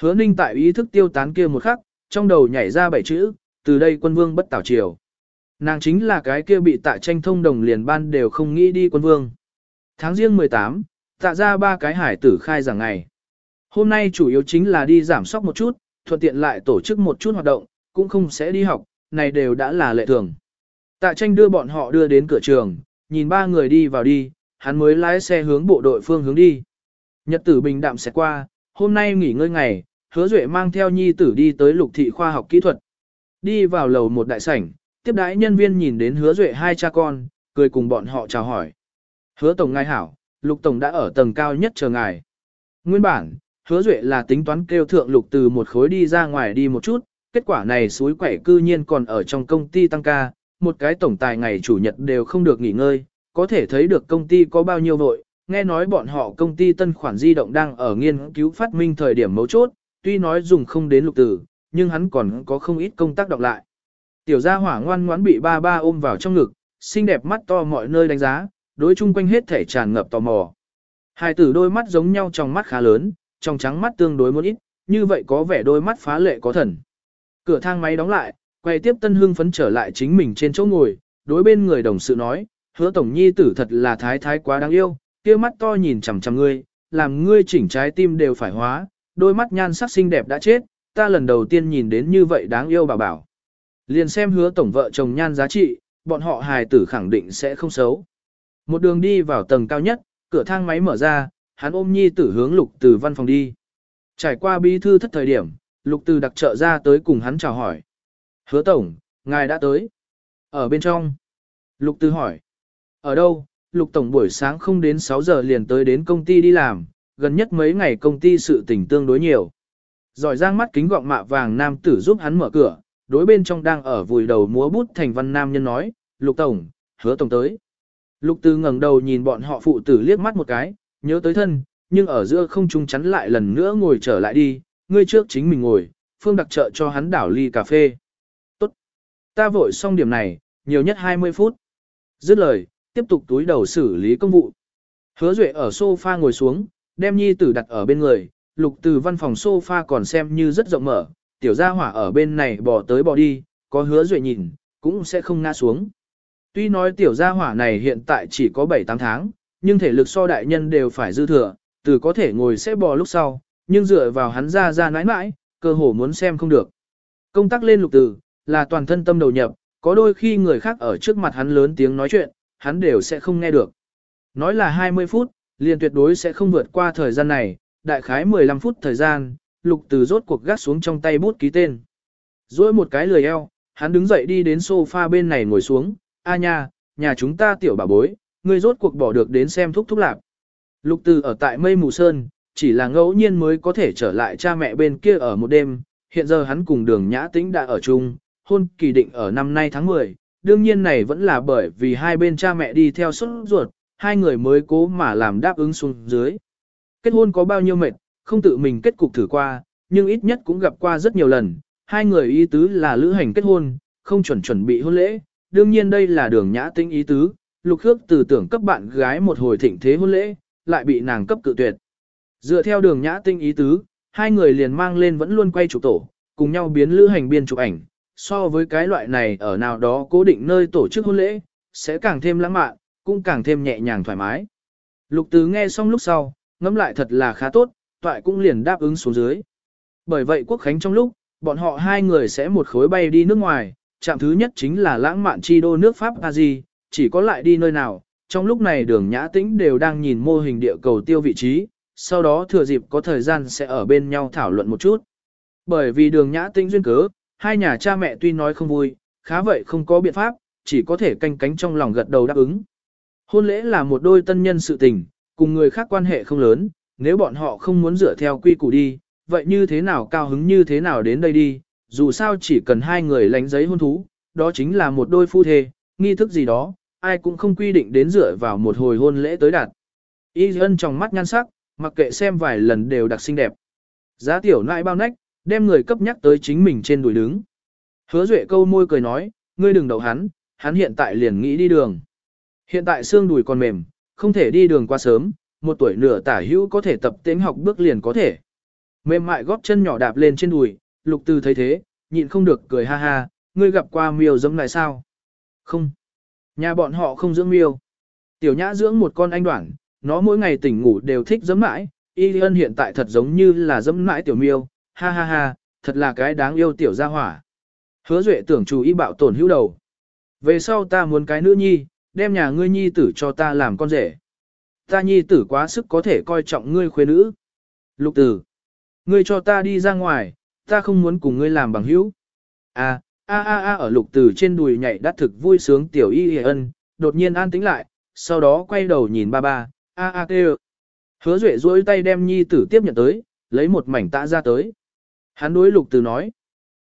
Hứa ninh tại ý thức tiêu tán kia một khắc, trong đầu nhảy ra bảy chữ, từ đây quân vương bất tảo triều. Nàng chính là cái kia bị tạ tranh thông đồng liền ban đều không nghĩ đi quân vương. Tháng riêng 18, tạ ra ba cái hải tử khai giảng ngày. Hôm nay chủ yếu chính là đi giảm sóc một chút, thuận tiện lại tổ chức một chút hoạt động, cũng không sẽ đi học, này đều đã là lệ thường. Tạ tranh đưa bọn họ đưa đến cửa trường, nhìn ba người đi vào đi, hắn mới lái xe hướng bộ đội phương hướng đi. Nhật tử bình đạm sẽ qua, hôm nay nghỉ ngơi ngày, hứa duệ mang theo nhi tử đi tới lục thị khoa học kỹ thuật. Đi vào lầu một đại sảnh, tiếp đãi nhân viên nhìn đến hứa duệ hai cha con, cười cùng bọn họ chào hỏi. Hứa tổng ngài hảo, lục tổng đã ở tầng cao nhất chờ ngài. Nguyên bản, hứa duệ là tính toán kêu thượng lục từ một khối đi ra ngoài đi một chút, kết quả này suối quẩy cư nhiên còn ở trong công ty tăng ca, một cái tổng tài ngày chủ nhật đều không được nghỉ ngơi, có thể thấy được công ty có bao nhiêu vội, nghe nói bọn họ công ty tân khoản di động đang ở nghiên cứu phát minh thời điểm mấu chốt, tuy nói dùng không đến lục tử, nhưng hắn còn có không ít công tác đọc lại. Tiểu gia hỏa ngoan ngoãn bị ba ba ôm vào trong ngực, xinh đẹp mắt to mọi nơi đánh giá, đối chung quanh hết thể tràn ngập tò mò. Hai tử đôi mắt giống nhau trong mắt khá lớn, trong trắng mắt tương đối một ít, như vậy có vẻ đôi mắt phá lệ có thần. Cửa thang máy đóng lại, quay tiếp tân hương phấn trở lại chính mình trên chỗ ngồi, đối bên người đồng sự nói, hứa tổng nhi tử thật là thái thái quá đáng yêu, kia mắt to nhìn chằm chằm ngươi, làm ngươi chỉnh trái tim đều phải hóa, đôi mắt nhan sắc xinh đẹp đã chết, ta lần đầu tiên nhìn đến như vậy đáng yêu bà bảo. Liền xem hứa tổng vợ chồng nhan giá trị, bọn họ hài tử khẳng định sẽ không xấu. Một đường đi vào tầng cao nhất, cửa thang máy mở ra, hắn ôm nhi tử hướng lục từ văn phòng đi. Trải qua bí thư thất thời điểm, lục từ đặc trợ ra tới cùng hắn chào hỏi. Hứa tổng, ngài đã tới. Ở bên trong. Lục từ hỏi. Ở đâu? Lục tổng buổi sáng không đến 6 giờ liền tới đến công ty đi làm, gần nhất mấy ngày công ty sự tình tương đối nhiều. Giỏi giang mắt kính gọng mạ vàng nam tử giúp hắn mở cửa, đối bên trong đang ở vùi đầu múa bút thành văn nam nhân nói, Lục tổng, hứa tổng tới. Lục từ ngẩng đầu nhìn bọn họ phụ tử liếc mắt một cái, nhớ tới thân, nhưng ở giữa không trung chắn lại lần nữa ngồi trở lại đi, ngươi trước chính mình ngồi, phương đặc trợ cho hắn đảo ly cà phê. Tốt. Ta vội xong điểm này, nhiều nhất 20 phút. Dứt lời, tiếp tục túi đầu xử lý công vụ. Hứa Duệ ở sofa ngồi xuống, đem nhi tử đặt ở bên người, lục từ văn phòng sofa còn xem như rất rộng mở, tiểu gia hỏa ở bên này bò tới bò đi, có hứa Duệ nhìn, cũng sẽ không ngã xuống. Tuy nói tiểu gia hỏa này hiện tại chỉ có 7-8 tháng, nhưng thể lực so đại nhân đều phải dư thừa, từ có thể ngồi sẽ bò lúc sau, nhưng dựa vào hắn ra ra nãi nãi, cơ hồ muốn xem không được. Công tác lên lục từ, là toàn thân tâm đầu nhập, có đôi khi người khác ở trước mặt hắn lớn tiếng nói chuyện, hắn đều sẽ không nghe được. Nói là 20 phút, liền tuyệt đối sẽ không vượt qua thời gian này, đại khái 15 phút thời gian, lục từ rốt cuộc gác xuống trong tay bút ký tên. Rồi một cái lười eo, hắn đứng dậy đi đến sofa bên này ngồi xuống, a nha, nhà chúng ta tiểu bà bối, ngươi rốt cuộc bỏ được đến xem thúc thúc lạc. Lục từ ở tại mây mù sơn, chỉ là ngẫu nhiên mới có thể trở lại cha mẹ bên kia ở một đêm, hiện giờ hắn cùng đường nhã tĩnh đã ở chung, hôn kỳ định ở năm nay tháng 10, đương nhiên này vẫn là bởi vì hai bên cha mẹ đi theo xuất ruột, hai người mới cố mà làm đáp ứng xuống dưới. Kết hôn có bao nhiêu mệt, không tự mình kết cục thử qua, nhưng ít nhất cũng gặp qua rất nhiều lần, hai người ý tứ là lữ hành kết hôn, không chuẩn chuẩn bị hôn lễ, đương nhiên đây là đường nhã tĩnh ý tứ, lục khước từ tưởng cấp bạn gái một hồi thịnh thế hôn lễ, lại bị nàng cấp cự tuyệt. Dựa theo đường nhã tinh ý tứ, hai người liền mang lên vẫn luôn quay chụp tổ, cùng nhau biến lữ hành biên chụp ảnh, so với cái loại này ở nào đó cố định nơi tổ chức hôn lễ, sẽ càng thêm lãng mạn, cũng càng thêm nhẹ nhàng thoải mái. Lục Tứ nghe xong lúc sau, ngẫm lại thật là khá tốt, toại cũng liền đáp ứng xuống dưới. Bởi vậy quốc khánh trong lúc, bọn họ hai người sẽ một khối bay đi nước ngoài, chạm thứ nhất chính là lãng mạn chi đô nước Pháp Paris, chỉ có lại đi nơi nào, trong lúc này đường nhã tĩnh đều đang nhìn mô hình địa cầu tiêu vị trí, sau đó thừa dịp có thời gian sẽ ở bên nhau thảo luận một chút. Bởi vì đường nhã tinh duyên cớ, hai nhà cha mẹ tuy nói không vui, khá vậy không có biện pháp, chỉ có thể canh cánh trong lòng gật đầu đáp ứng. Hôn lễ là một đôi tân nhân sự tình, cùng người khác quan hệ không lớn, nếu bọn họ không muốn dựa theo quy củ đi, vậy như thế nào cao hứng như thế nào đến đây đi, dù sao chỉ cần hai người lánh giấy hôn thú, đó chính là một đôi phu thê, nghi thức gì đó, ai cũng không quy định đến dựa vào một hồi hôn lễ tới đạt. Y ân trong mắt nhan sắc, mặc kệ xem vài lần đều đặc xinh đẹp. Giá tiểu nại bao nách, đem người cấp nhắc tới chính mình trên đùi đứng. Hứa duệ câu môi cười nói, ngươi đừng đậu hắn, hắn hiện tại liền nghĩ đi đường. Hiện tại xương đùi còn mềm, không thể đi đường quá sớm, một tuổi nửa tả hữu có thể tập tính học bước liền có thể. Mềm mại góp chân nhỏ đạp lên trên đùi, lục từ thấy thế, nhịn không được cười ha ha, ngươi gặp qua miêu giống lại sao? Không. Nhà bọn họ không dưỡng miêu. Tiểu nhã dưỡng một con anh đoạn, nó mỗi ngày tỉnh ngủ đều thích giấm mãi, y ân hiện tại thật giống như là giấm mãi tiểu miêu, ha ha ha, thật là cái đáng yêu tiểu gia hỏa. Hứa duệ tưởng chủ y bạo tổn hữu đầu. Về sau ta muốn cái nữ nhi, đem nhà ngươi nhi tử cho ta làm con rể. Ta nhi tử quá sức có thể coi trọng ngươi khuê nữ. Lục tử. Ngươi cho ta đi ra ngoài, ta không muốn cùng ngươi làm bằng hữu. À, a a a ở lục tử trên đùi nhảy đắt thực vui sướng tiểu y hề ân, đột nhiên an tĩnh lại, sau đó quay đầu nhìn ba ba, a a kêu. Hứa duệ duỗi tay đem nhi tử tiếp nhận tới, lấy một mảnh tạ ra tới. Hắn đối lục từ nói.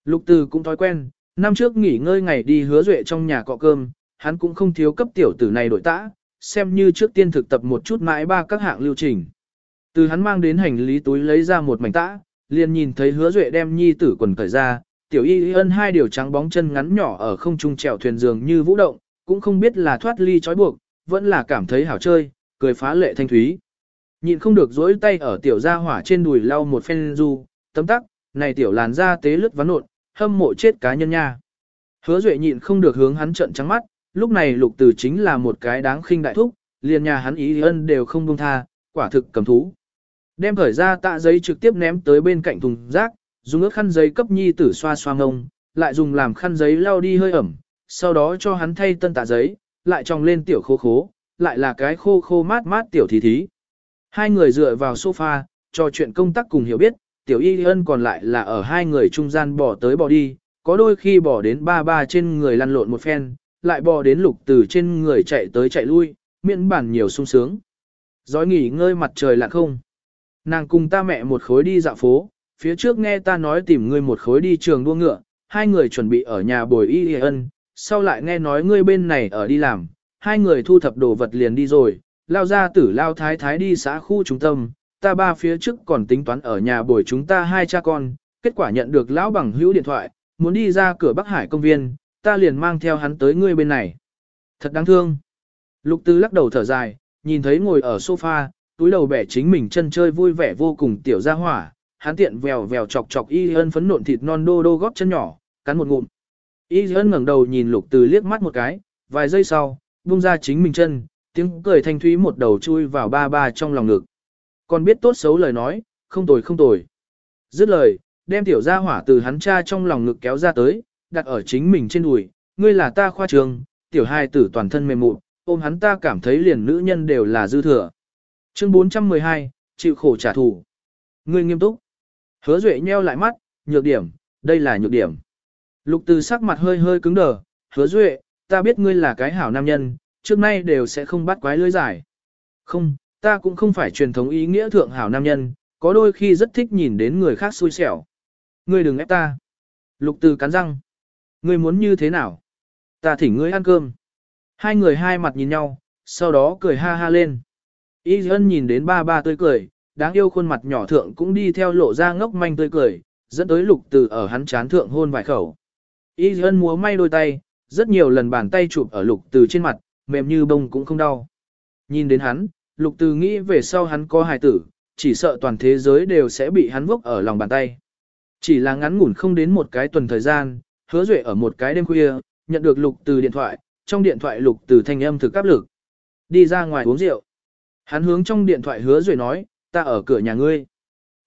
Lục từ cũng thói quen, năm trước nghỉ ngơi ngày đi hứa duệ trong nhà cọ cơm, hắn cũng không thiếu cấp tiểu tử này đổi tã, xem như trước tiên thực tập một chút mãi ba các hạng lưu trình. Từ hắn mang đến hành lý túi lấy ra một mảnh tã, liền nhìn thấy hứa duệ đem nhi tử quần cởi ra, tiểu y ân hai điều trắng bóng chân ngắn nhỏ ở không trung trèo thuyền giường như vũ động, cũng không biết là thoát ly trói buộc, vẫn là cảm thấy hảo chơi, cười phá lệ thanh thúy. Nhịn không được dỗi tay ở tiểu gia hỏa trên đùi lau một phen du, tấm tắc, này tiểu làn da tế lướt ván nộn, hâm mộ chết cá nhân nha. Hứa duệ nhịn không được hướng hắn trận trắng mắt, lúc này lục tử chính là một cái đáng khinh đại thúc, liền nhà hắn ý ân đều không buông tha, quả thực cầm thú. Đem khởi ra tạ giấy trực tiếp ném tới bên cạnh thùng rác, dùng ướt khăn giấy cấp nhi tử xoa xoa ngông, lại dùng làm khăn giấy lau đi hơi ẩm, sau đó cho hắn thay tân tạ giấy, lại tròng lên tiểu khố khố, lại là cái khô khô mát mát tiểu thí thí. Hai người dựa vào sofa, trò chuyện công tác cùng hiểu biết, tiểu y ân còn lại là ở hai người trung gian bỏ tới bỏ đi, có đôi khi bỏ đến ba ba trên người lăn lộn một phen, lại bỏ đến lục từ trên người chạy tới chạy lui, miễn bản nhiều sung sướng. Giói nghỉ ngơi mặt trời lặn không. Nàng cùng ta mẹ một khối đi dạo phố, phía trước nghe ta nói tìm ngươi một khối đi trường đua ngựa, hai người chuẩn bị ở nhà bồi y ân, sau lại nghe nói ngươi bên này ở đi làm, hai người thu thập đồ vật liền đi rồi, lao ra tử lao thái thái đi xã khu trung tâm, ta ba phía trước còn tính toán ở nhà bồi chúng ta hai cha con, kết quả nhận được lão bằng hữu điện thoại, muốn đi ra cửa Bắc Hải công viên, ta liền mang theo hắn tới ngươi bên này. Thật đáng thương. Lục Tư lắc đầu thở dài, nhìn thấy ngồi ở sofa, túi đầu bẻ chính mình chân chơi vui vẻ vô cùng tiểu gia hỏa, hắn tiện vèo vèo chọc chọc y ân phấn nộn thịt non đô đô góp chân nhỏ, cắn một ngụm. Y ân ngẩng đầu nhìn Lục Tư liếc mắt một cái, vài giây sau, buông ra chính mình chân, tiếng cười thanh thúy một đầu chui vào ba ba trong lòng ngực. Còn biết tốt xấu lời nói, không tồi không tồi. Dứt lời, đem tiểu gia hỏa từ hắn cha trong lòng ngực kéo ra tới, đặt ở chính mình trên đùi, ngươi là ta khoa trường, tiểu hai tử toàn thân mềm mụn, ôm hắn ta cảm thấy liền nữ nhân đều là dư thừa. Chương 412, chịu khổ trả thù. Ngươi nghiêm túc. Hứa Duệ nheo lại mắt, nhược điểm, đây là nhược điểm. Lục từ sắc mặt hơi hơi cứng đờ, hứa Duệ, ta biết ngươi là cái hảo nam nhân, trước nay đều sẽ không bắt quái lưới giải. Không, ta cũng không phải truyền thống ý nghĩa thượng hảo nam nhân, có đôi khi rất thích nhìn đến người khác xui xẻo. Ngươi đừng ép ta. Lục từ cắn răng. Ngươi muốn như thế nào? Ta thỉnh ngươi ăn cơm. Hai người hai mặt nhìn nhau, sau đó cười ha ha lên. Y ân nhìn đến ba ba tươi cười, đáng yêu khuôn mặt nhỏ thượng cũng đi theo lộ ra ngốc manh tươi cười, dẫn tới lục từ ở hắn chán thượng hôn vài khẩu. Y ân múa may đôi tay, rất nhiều lần bàn tay chụp ở lục từ trên mặt, mềm như bông cũng không đau. Nhìn đến hắn, lục từ nghĩ về sau hắn có hài tử, chỉ sợ toàn thế giới đều sẽ bị hắn vốc ở lòng bàn tay. Chỉ là ngắn ngủn không đến một cái tuần thời gian, hứa duệ ở một cái đêm khuya, nhận được lục từ điện thoại, trong điện thoại lục từ thanh âm thực áp lực. Đi ra ngoài uống rượu. Hắn hướng trong điện thoại hứa duệ nói, ta ở cửa nhà ngươi.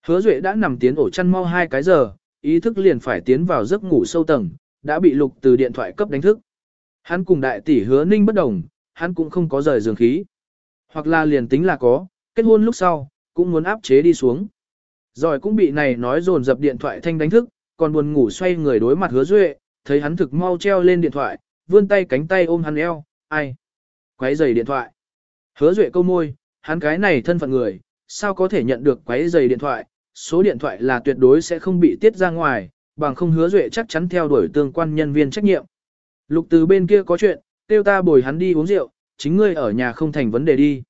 Hứa duệ đã nằm tiến ổ chăn mau hai cái giờ, ý thức liền phải tiến vào giấc ngủ sâu tầng, đã bị lục từ điện thoại cấp đánh thức. Hắn cùng đại tỷ hứa ninh bất đồng, hắn cũng không có rời giường khí. Hoặc là liền tính là có, kết hôn lúc sau, cũng muốn áp chế đi xuống. Rồi cũng bị này nói dồn dập điện thoại thanh đánh thức, còn buồn ngủ xoay người đối mặt hứa duệ, thấy hắn thực mau treo lên điện thoại, vươn tay cánh tay ôm hắn eo, ai? Quấy giày điện thoại. Hứa duệ câu môi, hắn cái này thân phận người, sao có thể nhận được quấy giày điện thoại, số điện thoại là tuyệt đối sẽ không bị tiết ra ngoài, bằng không hứa duệ chắc chắn theo đuổi tương quan nhân viên trách nhiệm. Lục từ bên kia có chuyện, tiêu ta bồi hắn đi uống rượu, chính ngươi ở nhà không thành vấn đề đi.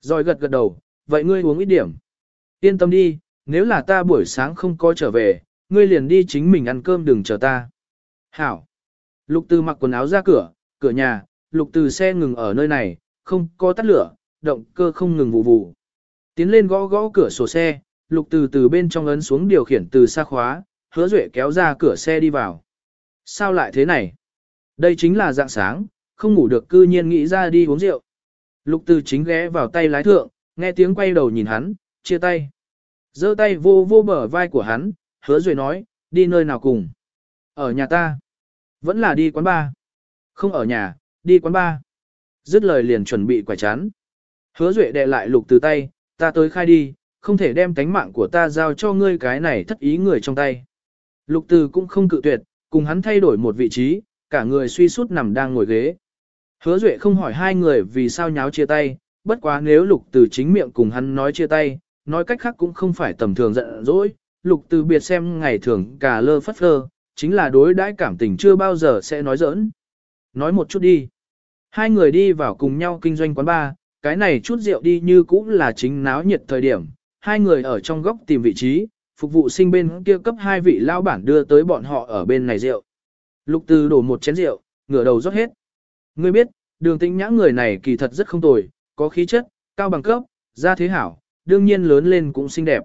Rồi gật gật đầu, vậy ngươi uống ít điểm. Yên tâm đi, nếu là ta buổi sáng không có trở về, ngươi liền đi chính mình ăn cơm đừng chờ ta. Hảo. Lục từ mặc quần áo ra cửa, cửa nhà, lục từ xe ngừng ở nơi này, không có tắt lửa, động cơ không ngừng vụ vụ. Tiến lên gõ gõ cửa sổ xe, lục từ từ bên trong ấn xuống điều khiển từ xa khóa, hứa duệ kéo ra cửa xe đi vào. Sao lại thế này? Đây chính là dạng sáng, không ngủ được cư nhiên nghĩ ra đi uống rượu. Lục từ chính ghé vào tay lái thượng, nghe tiếng quay đầu nhìn hắn, chia tay. giơ tay vô vô bờ vai của hắn, hứa duệ nói, đi nơi nào cùng. Ở nhà ta. Vẫn là đi quán bar. Không ở nhà, đi quán bar. Dứt lời liền chuẩn bị quả chán. Hứa duệ đệ lại lục từ tay, ta tới khai đi, không thể đem tánh mạng của ta giao cho ngươi cái này thất ý người trong tay. Lục từ cũng không cự tuyệt, cùng hắn thay đổi một vị trí, cả người suy sút nằm đang ngồi ghế. Hứa duệ không hỏi hai người vì sao nháo chia tay, bất quá nếu lục từ chính miệng cùng hắn nói chia tay, nói cách khác cũng không phải tầm thường giận dỗi, lục từ biệt xem ngày thường cả lơ phất phơ, chính là đối đãi cảm tình chưa bao giờ sẽ nói giỡn. Nói một chút đi. Hai người đi vào cùng nhau kinh doanh quán bar, cái này chút rượu đi như cũng là chính náo nhiệt thời điểm. Hai người ở trong góc tìm vị trí, phục vụ sinh bên kia cấp hai vị lao bản đưa tới bọn họ ở bên này rượu. Lục từ đổ một chén rượu, ngửa đầu rót hết. Ngươi biết, đường tĩnh nhã người này kỳ thật rất không tồi, có khí chất, cao bằng cấp, ra thế hảo, đương nhiên lớn lên cũng xinh đẹp.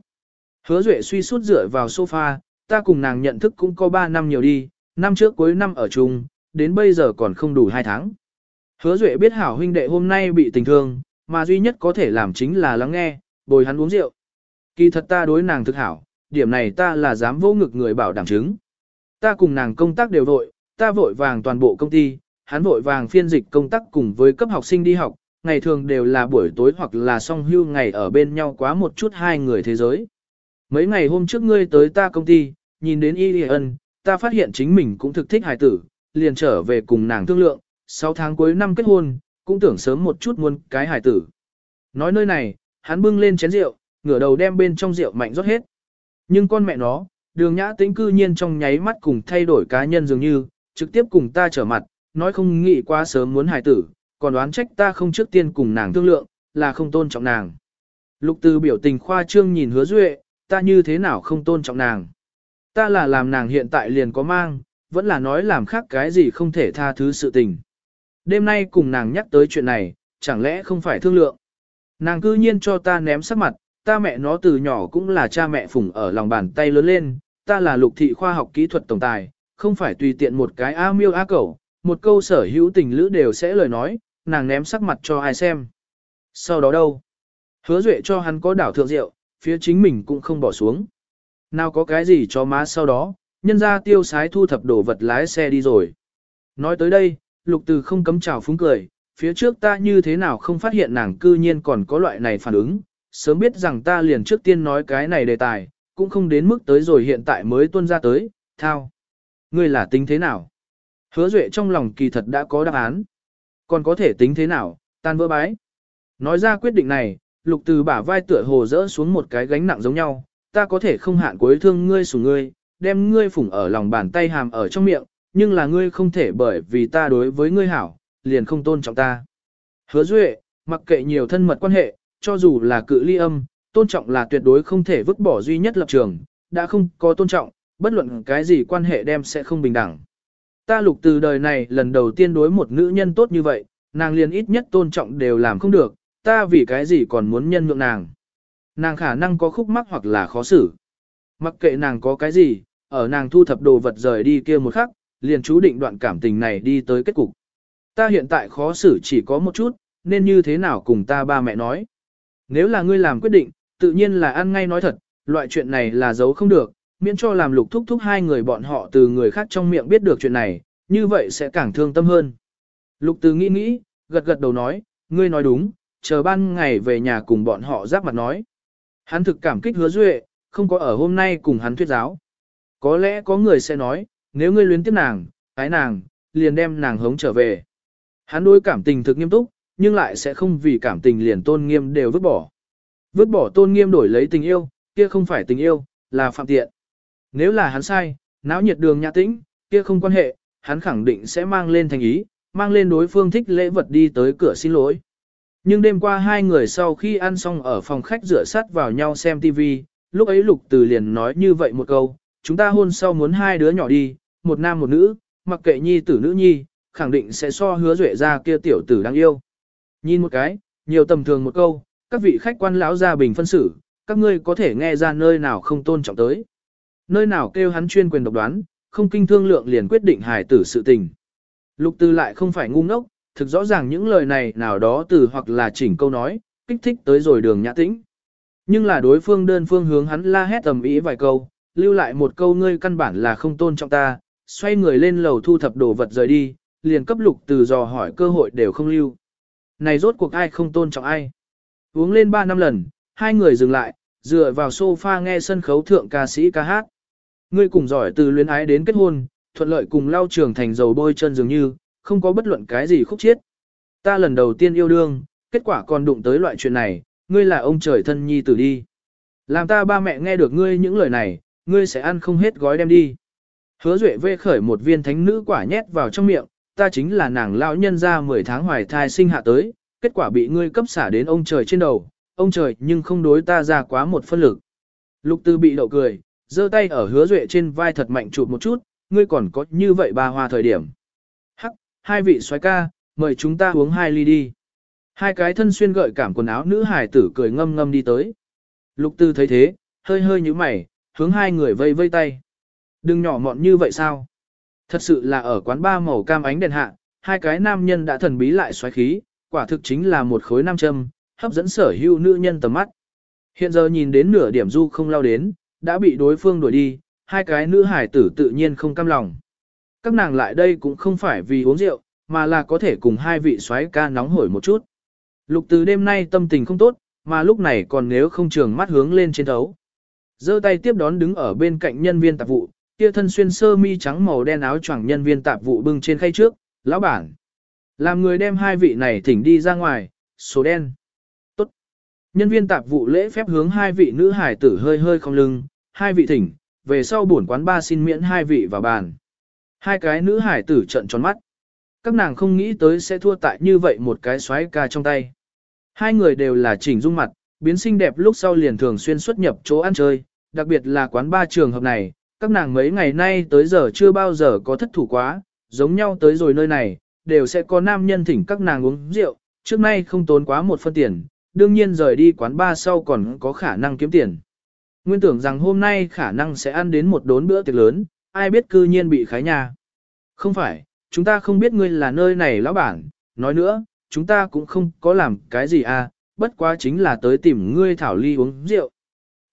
Hứa Duệ suy sút dựa vào sofa, ta cùng nàng nhận thức cũng có 3 năm nhiều đi, năm trước cuối năm ở chung, đến bây giờ còn không đủ 2 tháng. Hứa Duệ biết hảo huynh đệ hôm nay bị tình thương, mà duy nhất có thể làm chính là lắng nghe, bồi hắn uống rượu. Kỳ thật ta đối nàng thực hảo, điểm này ta là dám vô ngực người bảo đảm chứng. Ta cùng nàng công tác đều vội, ta vội vàng toàn bộ công ty, hắn vội vàng phiên dịch công tác cùng với cấp học sinh đi học, ngày thường đều là buổi tối hoặc là song hưu ngày ở bên nhau quá một chút hai người thế giới. Mấy ngày hôm trước ngươi tới ta công ty, nhìn đến Y Ân, ta phát hiện chính mình cũng thực thích hài tử, liền trở về cùng nàng thương lượng, 6 tháng cuối năm kết hôn, cũng tưởng sớm một chút muôn cái hài tử. Nói nơi này, hắn bưng lên chén rượu, ngửa đầu đem bên trong rượu mạnh rót hết. Nhưng con mẹ nó, đường nhã tĩnh cư nhiên trong nháy mắt cùng thay đổi cá nhân dường như, trực tiếp cùng ta trở mặt, nói không nghĩ quá sớm muốn hài tử, còn đoán trách ta không trước tiên cùng nàng thương lượng, là không tôn trọng nàng. Lục từ biểu tình khoa trương nhìn hứa duệ, ta như thế nào không tôn trọng nàng. Ta là làm nàng hiện tại liền có mang, vẫn là nói làm khác cái gì không thể tha thứ sự tình. Đêm nay cùng nàng nhắc tới chuyện này, chẳng lẽ không phải thương lượng. Nàng cư nhiên cho ta ném sắc mặt, ta mẹ nó từ nhỏ cũng là cha mẹ phụng ở lòng bàn tay lớn lên, ta là lục thị khoa học kỹ thuật tổng tài, không phải tùy tiện một cái a miêu a cẩu, một câu sở hữu tình lữ đều sẽ lời nói, nàng ném sắc mặt cho ai xem. Sau đó đâu? Hứa duệ cho hắn có đảo thượng rượu, phía chính mình cũng không bỏ xuống. Nào có cái gì cho má sau đó, nhân ra tiêu sái thu thập đồ vật lái xe đi rồi. Nói tới đây, lục từ không cấm chào phúng cười, phía trước ta như thế nào không phát hiện nàng cư nhiên còn có loại này phản ứng, sớm biết rằng ta liền trước tiên nói cái này đề tài, cũng không đến mức tới rồi hiện tại mới tuân ra tới, thao. Ngươi là tính thế nào? Hứa Duệ trong lòng kỳ thật đã có đáp án. Còn có thể tính thế nào, tan vỡ bái. Nói ra quyết định này, lục từ bả vai tựa hồ rỡ xuống một cái gánh nặng giống nhau, ta có thể không hạn cuối thương ngươi sủng ngươi, đem ngươi phủng ở lòng bàn tay hàm ở trong miệng, nhưng là ngươi không thể bởi vì ta đối với ngươi hảo, liền không tôn trọng ta. Hứa Duệ, mặc kệ nhiều thân mật quan hệ, cho dù là cự ly âm, tôn trọng là tuyệt đối không thể vứt bỏ duy nhất lập trường, đã không có tôn trọng, bất luận cái gì quan hệ đem sẽ không bình đẳng. Ta lục từ đời này lần đầu tiên đối một nữ nhân tốt như vậy, nàng liền ít nhất tôn trọng đều làm không được, ta vì cái gì còn muốn nhân nhượng nàng. Nàng khả năng có khúc mắc hoặc là khó xử. Mặc kệ nàng có cái gì, ở nàng thu thập đồ vật rời đi kia một khắc, liền chú định đoạn cảm tình này đi tới kết cục. Ta hiện tại khó xử chỉ có một chút, nên như thế nào cùng ta ba mẹ nói. Nếu là ngươi làm quyết định, tự nhiên là ăn ngay nói thật, loại chuyện này là giấu không được, miễn cho làm lục thúc thúc hai người bọn họ từ người khác trong miệng biết được chuyện này, như vậy sẽ càng thương tâm hơn. Lục từ nghĩ nghĩ, gật gật đầu nói, ngươi nói đúng, chờ ban ngày về nhà cùng bọn họ giáp mặt nói. Hắn thực cảm kích hứa duệ, không có ở hôm nay cùng hắn thuyết giáo. Có lẽ có người sẽ nói, nếu ngươi luyến tiếp nàng, ái nàng, liền đem nàng hống trở về. Hắn đối cảm tình thực nghiêm túc, nhưng lại sẽ không vì cảm tình liền tôn nghiêm đều vứt bỏ. Vứt bỏ tôn nghiêm đổi lấy tình yêu, kia không phải tình yêu, là phạm tiện. Nếu là hắn sai, náo nhiệt đường nhã tĩnh, kia không quan hệ, hắn khẳng định sẽ mang lên thành ý, mang lên đối phương thích lễ vật đi tới cửa xin lỗi. Nhưng đêm qua hai người sau khi ăn xong ở phòng khách rửa sắt vào nhau xem TV, lúc ấy Lục Từ liền nói như vậy một câu, chúng ta hôn sau muốn hai đứa nhỏ đi, một nam một nữ, mặc kệ nhi tử nữ nhi, khẳng định sẽ so hứa duệ ra kia tiểu tử đáng yêu. Nhìn một cái, nhiều tầm thường một câu, các vị khách quan lão gia bình phân xử, các ngươi có thể nghe ra nơi nào không tôn trọng tới. Nơi nào kêu hắn chuyên quyền độc đoán, không kinh thương lượng liền quyết định hài tử sự tình. Lục Từ lại không phải ngu ngốc, thực rõ ràng những lời này nào đó từ hoặc là chỉnh câu nói, kích thích tới rồi đường nhã tĩnh. Nhưng là đối phương đơn phương hướng hắn la hét tầm ý vài câu, lưu lại một câu ngươi căn bản là không tôn trọng ta, xoay người lên lầu thu thập đồ vật rời đi, liền cấp lục từ dò hỏi cơ hội đều không lưu. Này rốt cuộc ai không tôn trọng ai. Uống lên 3 năm lần, hai người dừng lại, dựa vào sofa nghe sân khấu thượng ca sĩ ca hát. Ngươi cùng giỏi từ luyến ái đến kết hôn, thuận lợi cùng lao trường thành dầu bôi chân dường như, không có bất luận cái gì khúc chiết. Ta lần đầu tiên yêu đương, kết quả còn đụng tới loại chuyện này, ngươi là ông trời thân nhi tử đi. Làm ta ba mẹ nghe được ngươi những lời này, ngươi sẽ ăn không hết gói đem đi. Hứa Duệ vê khởi một viên thánh nữ quả nhét vào trong miệng, ta chính là nàng lão nhân ra 10 tháng hoài thai sinh hạ tới, kết quả bị ngươi cấp xả đến ông trời trên đầu, ông trời nhưng không đối ta ra quá một phân lực. Lục tư bị đậu cười, giơ tay ở hứa Duệ trên vai thật mạnh chụp một chút, ngươi còn có như vậy ba hoa thời điểm. Hắc, hai vị soái ca, mời chúng ta uống hai ly đi. Hai cái thân xuyên gợi cảm quần áo nữ hải tử cười ngâm ngâm đi tới. Lục tư thấy thế, hơi hơi như mày, hướng hai người vây vây tay. Đừng nhỏ mọn như vậy sao? Thật sự là ở quán ba màu cam ánh đèn hạ, hai cái nam nhân đã thần bí lại xoáy khí, quả thực chính là một khối nam châm, hấp dẫn sở hữu nữ nhân tầm mắt. Hiện giờ nhìn đến nửa điểm du không lao đến, đã bị đối phương đuổi đi, hai cái nữ hải tử tự nhiên không cam lòng. Các nàng lại đây cũng không phải vì uống rượu, mà là có thể cùng hai vị xoáy ca nóng hổi một chút. Lục từ đêm nay tâm tình không tốt, mà lúc này còn nếu không trường mắt hướng lên trên thấu giơ tay tiếp đón đứng ở bên cạnh nhân viên tạp vụ, kia thân xuyên sơ mi trắng màu đen áo choàng nhân viên tạp vụ bưng trên khay trước, lão bản. Làm người đem hai vị này thỉnh đi ra ngoài, số đen. Tốt. Nhân viên tạp vụ lễ phép hướng hai vị nữ hải tử hơi hơi không lưng, hai vị thỉnh, về sau buồn quán ba xin miễn hai vị vào bàn. Hai cái nữ hải tử trận tròn mắt. Các nàng không nghĩ tới sẽ thua tại như vậy một cái xoáy ca trong tay. Hai người đều là chỉnh dung mặt, biến xinh đẹp lúc sau liền thường xuyên xuất nhập chỗ ăn chơi, đặc biệt là quán ba trường hợp này, các nàng mấy ngày nay tới giờ chưa bao giờ có thất thủ quá, giống nhau tới rồi nơi này, đều sẽ có nam nhân thỉnh các nàng uống rượu, trước nay không tốn quá một phân tiền, đương nhiên rời đi quán ba sau còn có khả năng kiếm tiền. Nguyên tưởng rằng hôm nay khả năng sẽ ăn đến một đốn bữa tiệc lớn, ai biết cư nhiên bị khái nhà. Không phải, chúng ta không biết ngươi là nơi này lão bản, nói nữa, chúng ta cũng không có làm cái gì à, bất quá chính là tới tìm ngươi thảo ly uống rượu.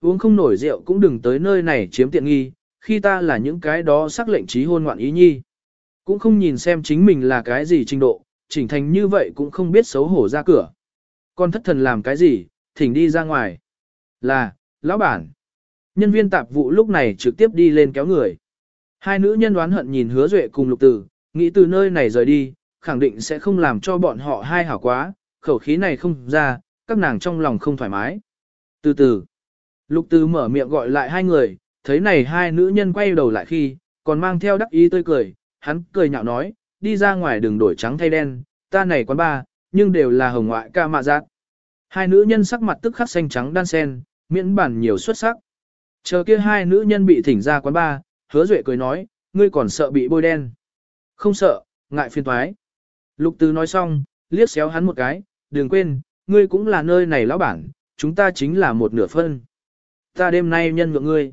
Uống không nổi rượu cũng đừng tới nơi này chiếm tiện nghi, khi ta là những cái đó sắc lệnh trí hôn ngoạn ý nhi. Cũng không nhìn xem chính mình là cái gì trình độ, chỉnh thành như vậy cũng không biết xấu hổ ra cửa. Con thất thần làm cái gì, thỉnh đi ra ngoài. Là, lão bản. Nhân viên tạp vụ lúc này trực tiếp đi lên kéo người. Hai nữ nhân đoán hận nhìn hứa duệ cùng lục tử, nghĩ từ nơi này rời đi, khẳng định sẽ không làm cho bọn họ hai hảo quá, khẩu khí này không ra, các nàng trong lòng không thoải mái. Từ từ, Lục Từ mở miệng gọi lại hai người, thấy này hai nữ nhân quay đầu lại khi, còn mang theo đắc ý tươi cười, hắn cười nhạo nói, đi ra ngoài đừng đổi trắng thay đen, ta này quán ba, nhưng đều là hồng ngoại ca mạ giác. Hai nữ nhân sắc mặt tức khắc xanh trắng đan sen, miễn bản nhiều xuất sắc. Chờ kia hai nữ nhân bị thỉnh ra quán ba, hứa duệ cười nói, ngươi còn sợ bị bôi đen. Không sợ, ngại phiền toái. Lục tứ nói xong, liếc xéo hắn một cái, đừng quên, ngươi cũng là nơi này lão bản, chúng ta chính là một nửa phân ta đêm nay nhân ngượng ngươi.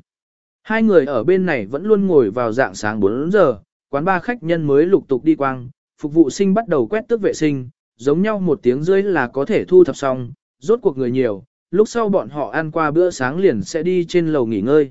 Hai người ở bên này vẫn luôn ngồi vào dạng sáng 4 giờ, quán ba khách nhân mới lục tục đi quang, phục vụ sinh bắt đầu quét tước vệ sinh, giống nhau một tiếng rưỡi là có thể thu thập xong, rốt cuộc người nhiều, lúc sau bọn họ ăn qua bữa sáng liền sẽ đi trên lầu nghỉ ngơi.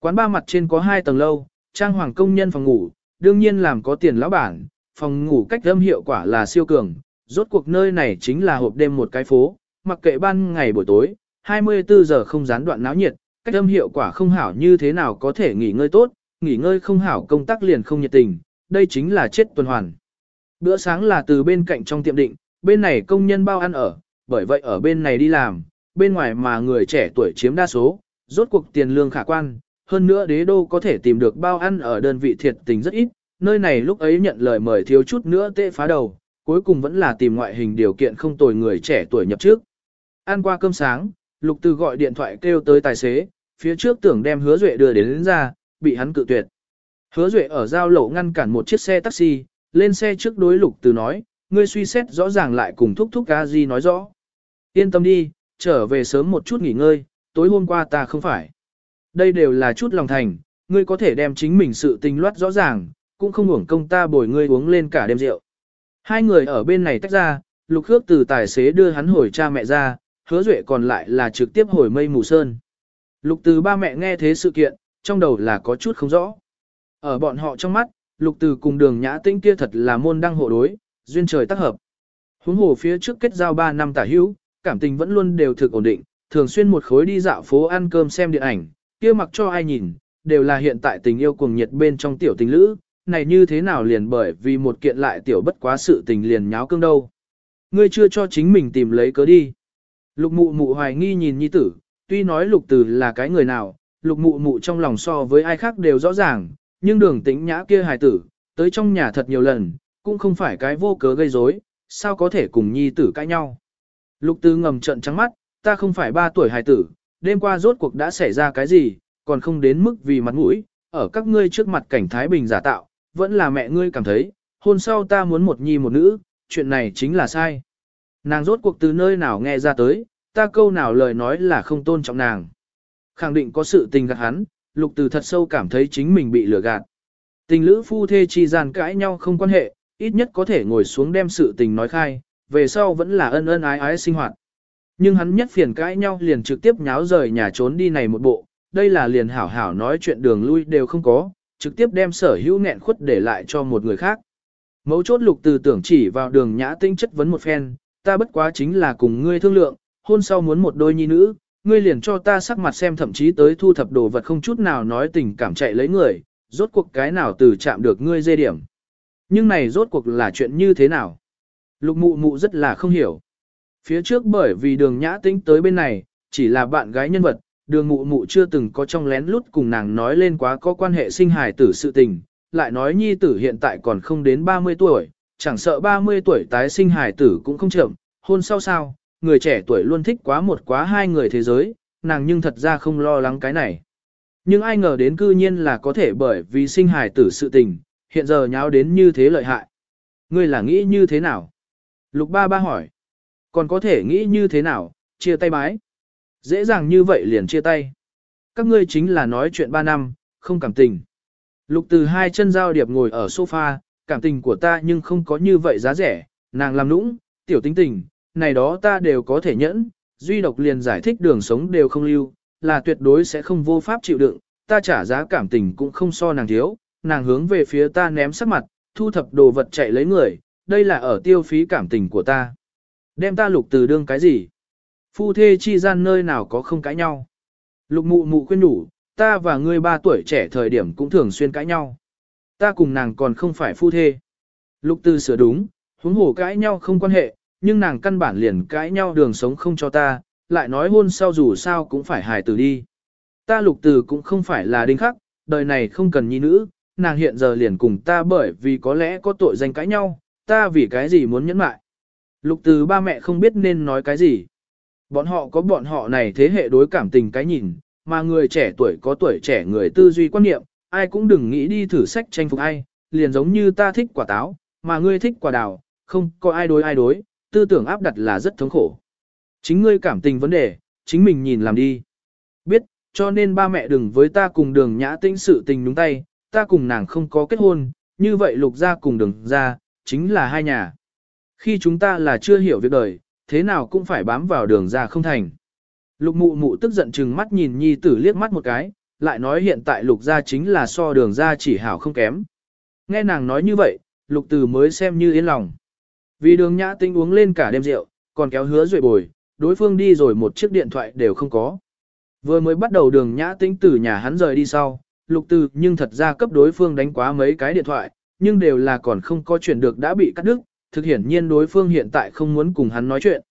Quán ba mặt trên có hai tầng lâu, trang hoàng công nhân phòng ngủ, đương nhiên làm có tiền lão bản, phòng ngủ cách âm hiệu quả là siêu cường, rốt cuộc nơi này chính là hộp đêm một cái phố, mặc kệ ban ngày buổi tối, 24 giờ không gián đoạn náo nhiệt, cách âm hiệu quả không hảo như thế nào có thể nghỉ ngơi tốt, nghỉ ngơi không hảo công tác liền không nhiệt tình, đây chính là chết tuần hoàn. Bữa sáng là từ bên cạnh trong tiệm định, bên này công nhân bao ăn ở, bởi vậy ở bên này đi làm, bên ngoài mà người trẻ tuổi chiếm đa số, rốt cuộc tiền lương khả quan, hơn nữa đế đô có thể tìm được bao ăn ở đơn vị thiệt tình rất ít, nơi này lúc ấy nhận lời mời thiếu chút nữa tệ phá đầu, cuối cùng vẫn là tìm ngoại hình điều kiện không tồi người trẻ tuổi nhập trước. Ăn qua cơm sáng, Lục Từ gọi điện thoại kêu tới tài xế, phía trước tưởng đem Hứa Duệ đưa đến, đến ra, bị hắn cự tuyệt. Hứa Duệ ở giao lộ ngăn cản một chiếc xe taxi, lên xe trước đối Lục Từ nói, ngươi suy xét rõ ràng lại cùng thúc thúc ca di nói rõ. Yên tâm đi, trở về sớm một chút nghỉ ngơi, tối hôm qua ta không phải. Đây đều là chút lòng thành, ngươi có thể đem chính mình sự tình loát rõ ràng, cũng không hưởng công ta bồi ngươi uống lên cả đêm rượu. Hai người ở bên này tách ra, lục khước từ tài xế đưa hắn hồi cha mẹ ra, hứa duệ còn lại là trực tiếp hồi mây mù sơn. Lục từ ba mẹ nghe thế sự kiện, trong đầu là có chút không rõ. Ở bọn họ trong mắt, lục từ cùng đường nhã tĩnh kia thật là môn đăng hộ đối, duyên trời tác hợp. Huống hồ phía trước kết giao 3 năm tả hữu, cảm tình vẫn luôn đều thực ổn định, thường xuyên một khối đi dạo phố ăn cơm xem điện ảnh, kia mặc cho ai nhìn, đều là hiện tại tình yêu cuồng nhiệt bên trong tiểu tình lữ, này như thế nào liền bởi vì một kiện lại tiểu bất quá sự tình liền nháo cương đâu. Ngươi chưa cho chính mình tìm lấy cớ đi. Lục mụ mụ hoài nghi nhìn nhi tử, tuy nói lục tử là cái người nào, lục mụ mụ trong lòng so với ai khác đều rõ ràng, nhưng đường tĩnh nhã kia hài tử, tới trong nhà thật nhiều lần, cũng không phải cái vô cớ gây rối, sao có thể cùng nhi tử cãi nhau. Lục tử ngầm trận trắng mắt, ta không phải ba tuổi hài tử, đêm qua rốt cuộc đã xảy ra cái gì, còn không đến mức vì mặt mũi, ở các ngươi trước mặt cảnh Thái Bình giả tạo, vẫn là mẹ ngươi cảm thấy, hôn sau ta muốn một nhi một nữ, chuyện này chính là sai. Nàng rốt cuộc từ nơi nào nghe ra tới, ta câu nào lời nói là không tôn trọng nàng. Khẳng định có sự tình gạt hắn, lục từ thật sâu cảm thấy chính mình bị lừa gạt. Tình lữ phu thê chi gian cãi nhau không quan hệ, ít nhất có thể ngồi xuống đem sự tình nói khai, về sau vẫn là ân ân ái ái sinh hoạt. Nhưng hắn nhất phiền cãi nhau liền trực tiếp nháo rời nhà trốn đi này một bộ, đây là liền hảo hảo nói chuyện đường lui đều không có, trực tiếp đem sở hữu nghẹn khuất để lại cho một người khác. Mấu chốt lục từ tưởng chỉ vào đường nhã tinh chất vấn một phen, ta bất quá chính là cùng ngươi thương lượng, hôn sau muốn một đôi nhi nữ, ngươi liền cho ta sắc mặt xem thậm chí tới thu thập đồ vật không chút nào nói tình cảm chạy lấy người, rốt cuộc cái nào từ chạm được ngươi dê điểm. Nhưng này rốt cuộc là chuyện như thế nào? Lục mụ mụ rất là không hiểu. Phía trước bởi vì đường nhã tĩnh tới bên này, chỉ là bạn gái nhân vật, đường mụ mụ chưa từng có trong lén lút cùng nàng nói lên quá có quan hệ sinh hài tử sự tình, lại nói nhi tử hiện tại còn không đến 30 tuổi, chẳng sợ 30 tuổi tái sinh hài tử cũng không chậm, hôn sau sao, người trẻ tuổi luôn thích quá một quá hai người thế giới, nàng nhưng thật ra không lo lắng cái này. Nhưng ai ngờ đến cư nhiên là có thể bởi vì sinh hài tử sự tình, hiện giờ nháo đến như thế lợi hại. Ngươi là nghĩ như thế nào? Lục ba ba hỏi. Còn có thể nghĩ như thế nào, chia tay bái. Dễ dàng như vậy liền chia tay. Các ngươi chính là nói chuyện ba năm, không cảm tình. Lục từ hai chân giao điệp ngồi ở sofa, cảm tình của ta nhưng không có như vậy giá rẻ, nàng làm nũng, tiểu tính tình, này đó ta đều có thể nhẫn, duy độc liền giải thích đường sống đều không lưu, là tuyệt đối sẽ không vô pháp chịu đựng, ta trả giá cảm tình cũng không so nàng thiếu, nàng hướng về phía ta ném sắc mặt, thu thập đồ vật chạy lấy người, đây là ở tiêu phí cảm tình của ta. Đem ta lục từ đương cái gì? Phu thê chi gian nơi nào có không cãi nhau? Lục mụ mụ khuyên đủ, ta và ngươi ba tuổi trẻ thời điểm cũng thường xuyên cãi nhau. Ta cùng nàng còn không phải phu thê. Lục từ sửa đúng, huống hồ cãi nhau không quan hệ, nhưng nàng căn bản liền cãi nhau đường sống không cho ta, lại nói hôn sau dù sao cũng phải hài tử đi. Ta lục từ cũng không phải là đinh khắc, đời này không cần nhi nữ, nàng hiện giờ liền cùng ta bởi vì có lẽ có tội danh cãi nhau, ta vì cái gì muốn nhẫn mại. Lục từ ba mẹ không biết nên nói cái gì. Bọn họ có bọn họ này thế hệ đối cảm tình cái nhìn, mà người trẻ tuổi có tuổi trẻ người tư duy quan niệm, ai cũng đừng nghĩ đi thử sách tranh phục ai, liền giống như ta thích quả táo, mà ngươi thích quả đào, không có ai đối ai đối, tư tưởng áp đặt là rất thống khổ. Chính ngươi cảm tình vấn đề, chính mình nhìn làm đi. Biết, cho nên ba mẹ đừng với ta cùng đường nhã tĩnh sự tình đúng tay, ta cùng nàng không có kết hôn, như vậy lục ra cùng đường ra, chính là hai nhà. Khi chúng ta là chưa hiểu việc đời, thế nào cũng phải bám vào đường ra không thành. Lục mụ mụ tức giận chừng mắt nhìn nhi tử liếc mắt một cái, lại nói hiện tại lục gia chính là so đường ra chỉ hảo không kém. Nghe nàng nói như vậy, lục tử mới xem như yên lòng. Vì đường nhã tinh uống lên cả đêm rượu, còn kéo hứa rồi bồi, đối phương đi rồi một chiếc điện thoại đều không có. Vừa mới bắt đầu đường nhã tinh từ nhà hắn rời đi sau, lục từ nhưng thật ra cấp đối phương đánh quá mấy cái điện thoại, nhưng đều là còn không có chuyển được đã bị cắt đứt, thực hiển nhiên đối phương hiện tại không muốn cùng hắn nói chuyện.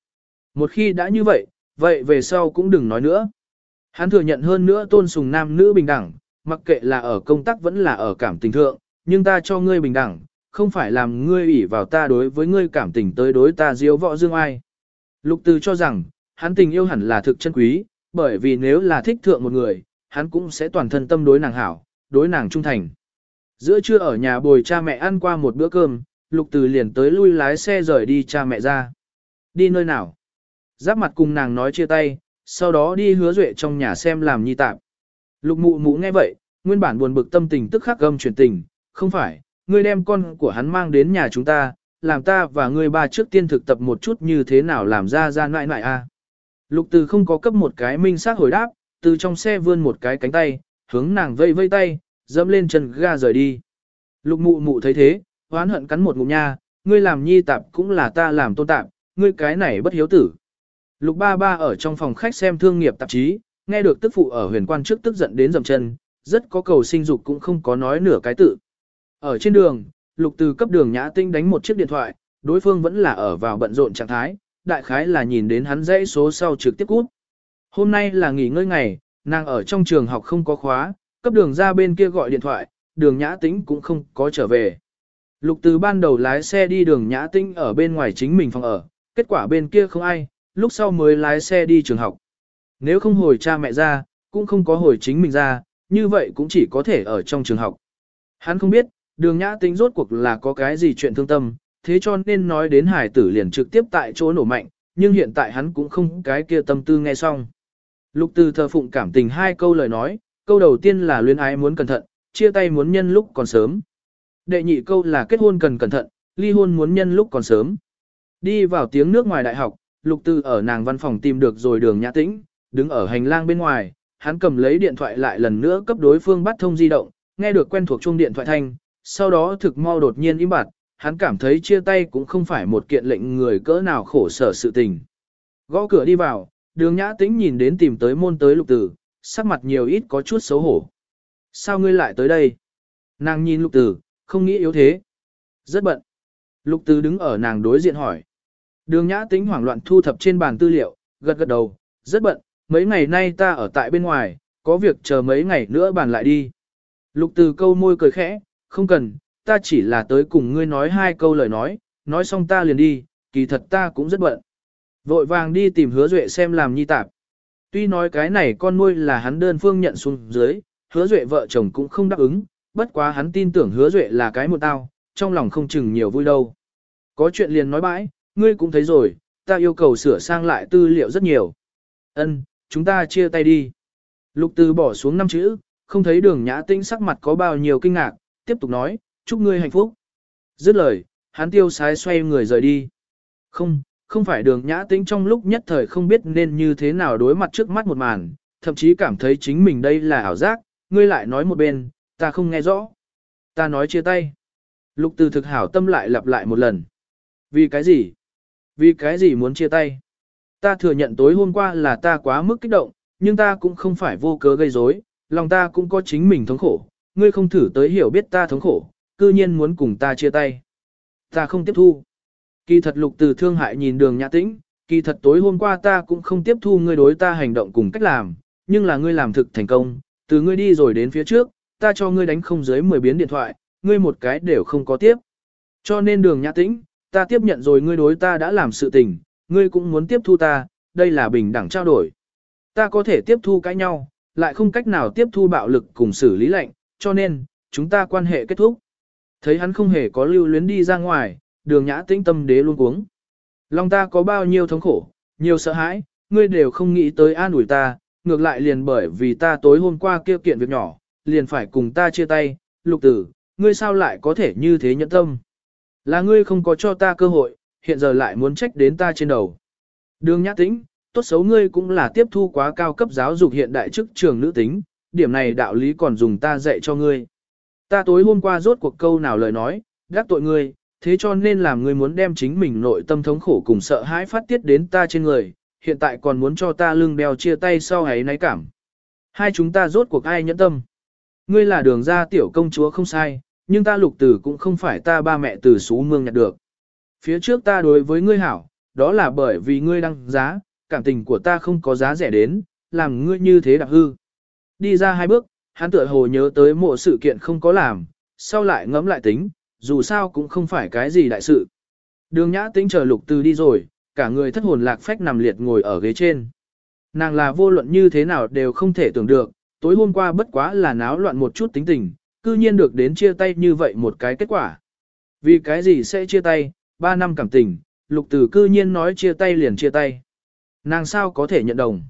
Một khi đã như vậy, vậy về sau cũng đừng nói nữa. Hắn thừa nhận hơn nữa tôn sùng nam nữ bình đẳng, mặc kệ là ở công tác vẫn là ở cảm tình thượng, nhưng ta cho ngươi bình đẳng, không phải làm ngươi ủy vào ta đối với ngươi cảm tình tới đối ta diếu võ dương ai. Lục Từ cho rằng, hắn tình yêu hẳn là thực chân quý, bởi vì nếu là thích thượng một người, hắn cũng sẽ toàn thân tâm đối nàng hảo, đối nàng trung thành. Giữa trưa ở nhà bồi cha mẹ ăn qua một bữa cơm, Lục Từ liền tới lui lái xe rời đi cha mẹ ra. Đi nơi nào? Giáp mặt cùng nàng nói chia tay, sau đó đi hứa duệ trong nhà xem làm nhi tạm. Lục mụ mụ nghe vậy, nguyên bản buồn bực tâm tình tức khắc gâm chuyển tình, không phải, ngươi đem con của hắn mang đến nhà chúng ta, làm ta và ngươi ba trước tiên thực tập một chút như thế nào làm ra ra nại nại a. Lục từ không có cấp một cái minh xác hồi đáp, từ trong xe vươn một cái cánh tay, hướng nàng vây vây tay, dẫm lên chân ga rời đi. Lục mụ mụ thấy thế, hoán hận cắn một ngụm nha, ngươi làm nhi tạp cũng là ta làm tôn tạp, ngươi cái này bất hiếu tử. Lục ba ba ở trong phòng khách xem thương nghiệp tạp chí, nghe được tức phụ ở huyền quan trước tức giận đến dầm chân, rất có cầu sinh dục cũng không có nói nửa cái tự. Ở trên đường, lục từ cấp đường nhã tinh đánh một chiếc điện thoại, đối phương vẫn là ở vào bận rộn trạng thái, đại khái là nhìn đến hắn dãy số sau trực tiếp cút. Hôm nay là nghỉ ngơi ngày, nàng ở trong trường học không có khóa, cấp đường ra bên kia gọi điện thoại, đường nhã tĩnh cũng không có trở về. Lục từ ban đầu lái xe đi đường nhã tĩnh ở bên ngoài chính mình phòng ở, kết quả bên kia không ai, lúc sau mới lái xe đi trường học. Nếu không hồi cha mẹ ra, cũng không có hồi chính mình ra, như vậy cũng chỉ có thể ở trong trường học. Hắn không biết, đường nhã tính rốt cuộc là có cái gì chuyện thương tâm, thế cho nên nói đến hải tử liền trực tiếp tại chỗ nổ mạnh, nhưng hiện tại hắn cũng không cái kia tâm tư nghe xong. Lục từ thờ phụng cảm tình hai câu lời nói, câu đầu tiên là luyến ái muốn cẩn thận, chia tay muốn nhân lúc còn sớm. Đệ nhị câu là kết hôn cần cẩn thận, ly hôn muốn nhân lúc còn sớm. Đi vào tiếng nước ngoài đại học, lục từ ở nàng văn phòng tìm được rồi đường nhã tĩnh, đứng ở hành lang bên ngoài, hắn cầm lấy điện thoại lại lần nữa cấp đối phương bắt thông di động, nghe được quen thuộc chuông điện thoại thanh, sau đó thực mau đột nhiên im bặt, hắn cảm thấy chia tay cũng không phải một kiện lệnh người cỡ nào khổ sở sự tình. Gõ cửa đi vào, đường nhã tĩnh nhìn đến tìm tới môn tới lục tử, sắc mặt nhiều ít có chút xấu hổ. Sao ngươi lại tới đây? Nàng nhìn lục tử, không nghĩ yếu thế. Rất bận. Lục tử đứng ở nàng đối diện hỏi. Đường nhã tĩnh hoảng loạn thu thập trên bàn tư liệu, gật gật đầu, rất bận, mấy ngày nay ta ở tại bên ngoài, có việc chờ mấy ngày nữa bàn lại đi. Lục tử câu môi cười khẽ, không cần, ta chỉ là tới cùng ngươi nói hai câu lời nói, nói xong ta liền đi, kỳ thật ta cũng rất bận. Vội vàng đi tìm hứa duệ xem làm nhi tạp. Tuy nói cái này con nuôi là hắn đơn phương nhận xuống dưới, hứa duệ vợ chồng cũng không đáp ứng, bất quá hắn tin tưởng hứa duệ là cái một tao, trong lòng không chừng nhiều vui đâu. Có chuyện liền nói bãi, ngươi cũng thấy rồi, ta yêu cầu sửa sang lại tư liệu rất nhiều. Ân, chúng ta chia tay đi. Lục từ bỏ xuống năm chữ, không thấy đường nhã tinh sắc mặt có bao nhiêu kinh ngạc, tiếp tục nói, chúc ngươi hạnh phúc. Dứt lời, hắn tiêu sái xoay người rời đi. Không, không phải đường nhã tĩnh trong lúc nhất thời không biết nên như thế nào đối mặt trước mắt một màn, thậm chí cảm thấy chính mình đây là ảo giác, ngươi lại nói một bên, ta không nghe rõ. Ta nói chia tay. Lục từ thực hảo tâm lại lặp lại một lần. Vì cái gì? Vì cái gì muốn chia tay? Ta thừa nhận tối hôm qua là ta quá mức kích động, nhưng ta cũng không phải vô cớ gây rối, lòng ta cũng có chính mình thống khổ, ngươi không thử tới hiểu biết ta thống khổ, cư nhiên muốn cùng ta chia tay. Ta không tiếp thu. Kỳ thật lục từ thương hại nhìn đường nhã tĩnh, kỳ thật tối hôm qua ta cũng không tiếp thu ngươi đối ta hành động cùng cách làm, nhưng là ngươi làm thực thành công, từ ngươi đi rồi đến phía trước, ta cho ngươi đánh không dưới 10 biến điện thoại, ngươi một cái đều không có tiếp. Cho nên đường nhã tĩnh, ta tiếp nhận rồi ngươi đối ta đã làm sự tình, ngươi cũng muốn tiếp thu ta, đây là bình đẳng trao đổi. Ta có thể tiếp thu cãi nhau, lại không cách nào tiếp thu bạo lực cùng xử lý lệnh, cho nên, chúng ta quan hệ kết thúc. Thấy hắn không hề có lưu luyến đi ra ngoài, đường nhã tĩnh tâm đế luôn cuống. Lòng ta có bao nhiêu thống khổ, nhiều sợ hãi, ngươi đều không nghĩ tới an ủi ta, ngược lại liền bởi vì ta tối hôm qua kia kiện việc nhỏ, liền phải cùng ta chia tay, lục tử, ngươi sao lại có thể như thế nhẫn tâm. Là ngươi không có cho ta cơ hội, hiện giờ lại muốn trách đến ta trên đầu. Đường nhã tĩnh, tốt xấu ngươi cũng là tiếp thu quá cao cấp giáo dục hiện đại chức trường nữ tính, điểm này đạo lý còn dùng ta dạy cho ngươi. Ta tối hôm qua rốt cuộc câu nào lời nói, gác tội ngươi, thế cho nên làm ngươi muốn đem chính mình nội tâm thống khổ cùng sợ hãi phát tiết đến ta trên người, hiện tại còn muốn cho ta lưng đeo chia tay sau ấy náy cảm. Hai chúng ta rốt cuộc ai nhẫn tâm. Ngươi là đường ra tiểu công chúa không sai, nhưng ta lục tử cũng không phải ta ba mẹ từ xú mương nhặt được. Phía trước ta đối với ngươi hảo, đó là bởi vì ngươi đăng giá, cảm tình của ta không có giá rẻ đến, làm ngươi như thế đặc hư. Đi ra hai bước, hắn tựa hồ nhớ tới mộ sự kiện không có làm, sau lại ngẫm lại tính, dù sao cũng không phải cái gì đại sự. Đường nhã tính chờ lục từ đi rồi, cả người thất hồn lạc phách nằm liệt ngồi ở ghế trên. Nàng là vô luận như thế nào đều không thể tưởng được, tối hôm qua bất quá là náo loạn một chút tính tình, cư nhiên được đến chia tay như vậy một cái kết quả. Vì cái gì sẽ chia tay, ba năm cảm tình, lục từ cư nhiên nói chia tay liền chia tay. Nàng sao có thể nhận đồng.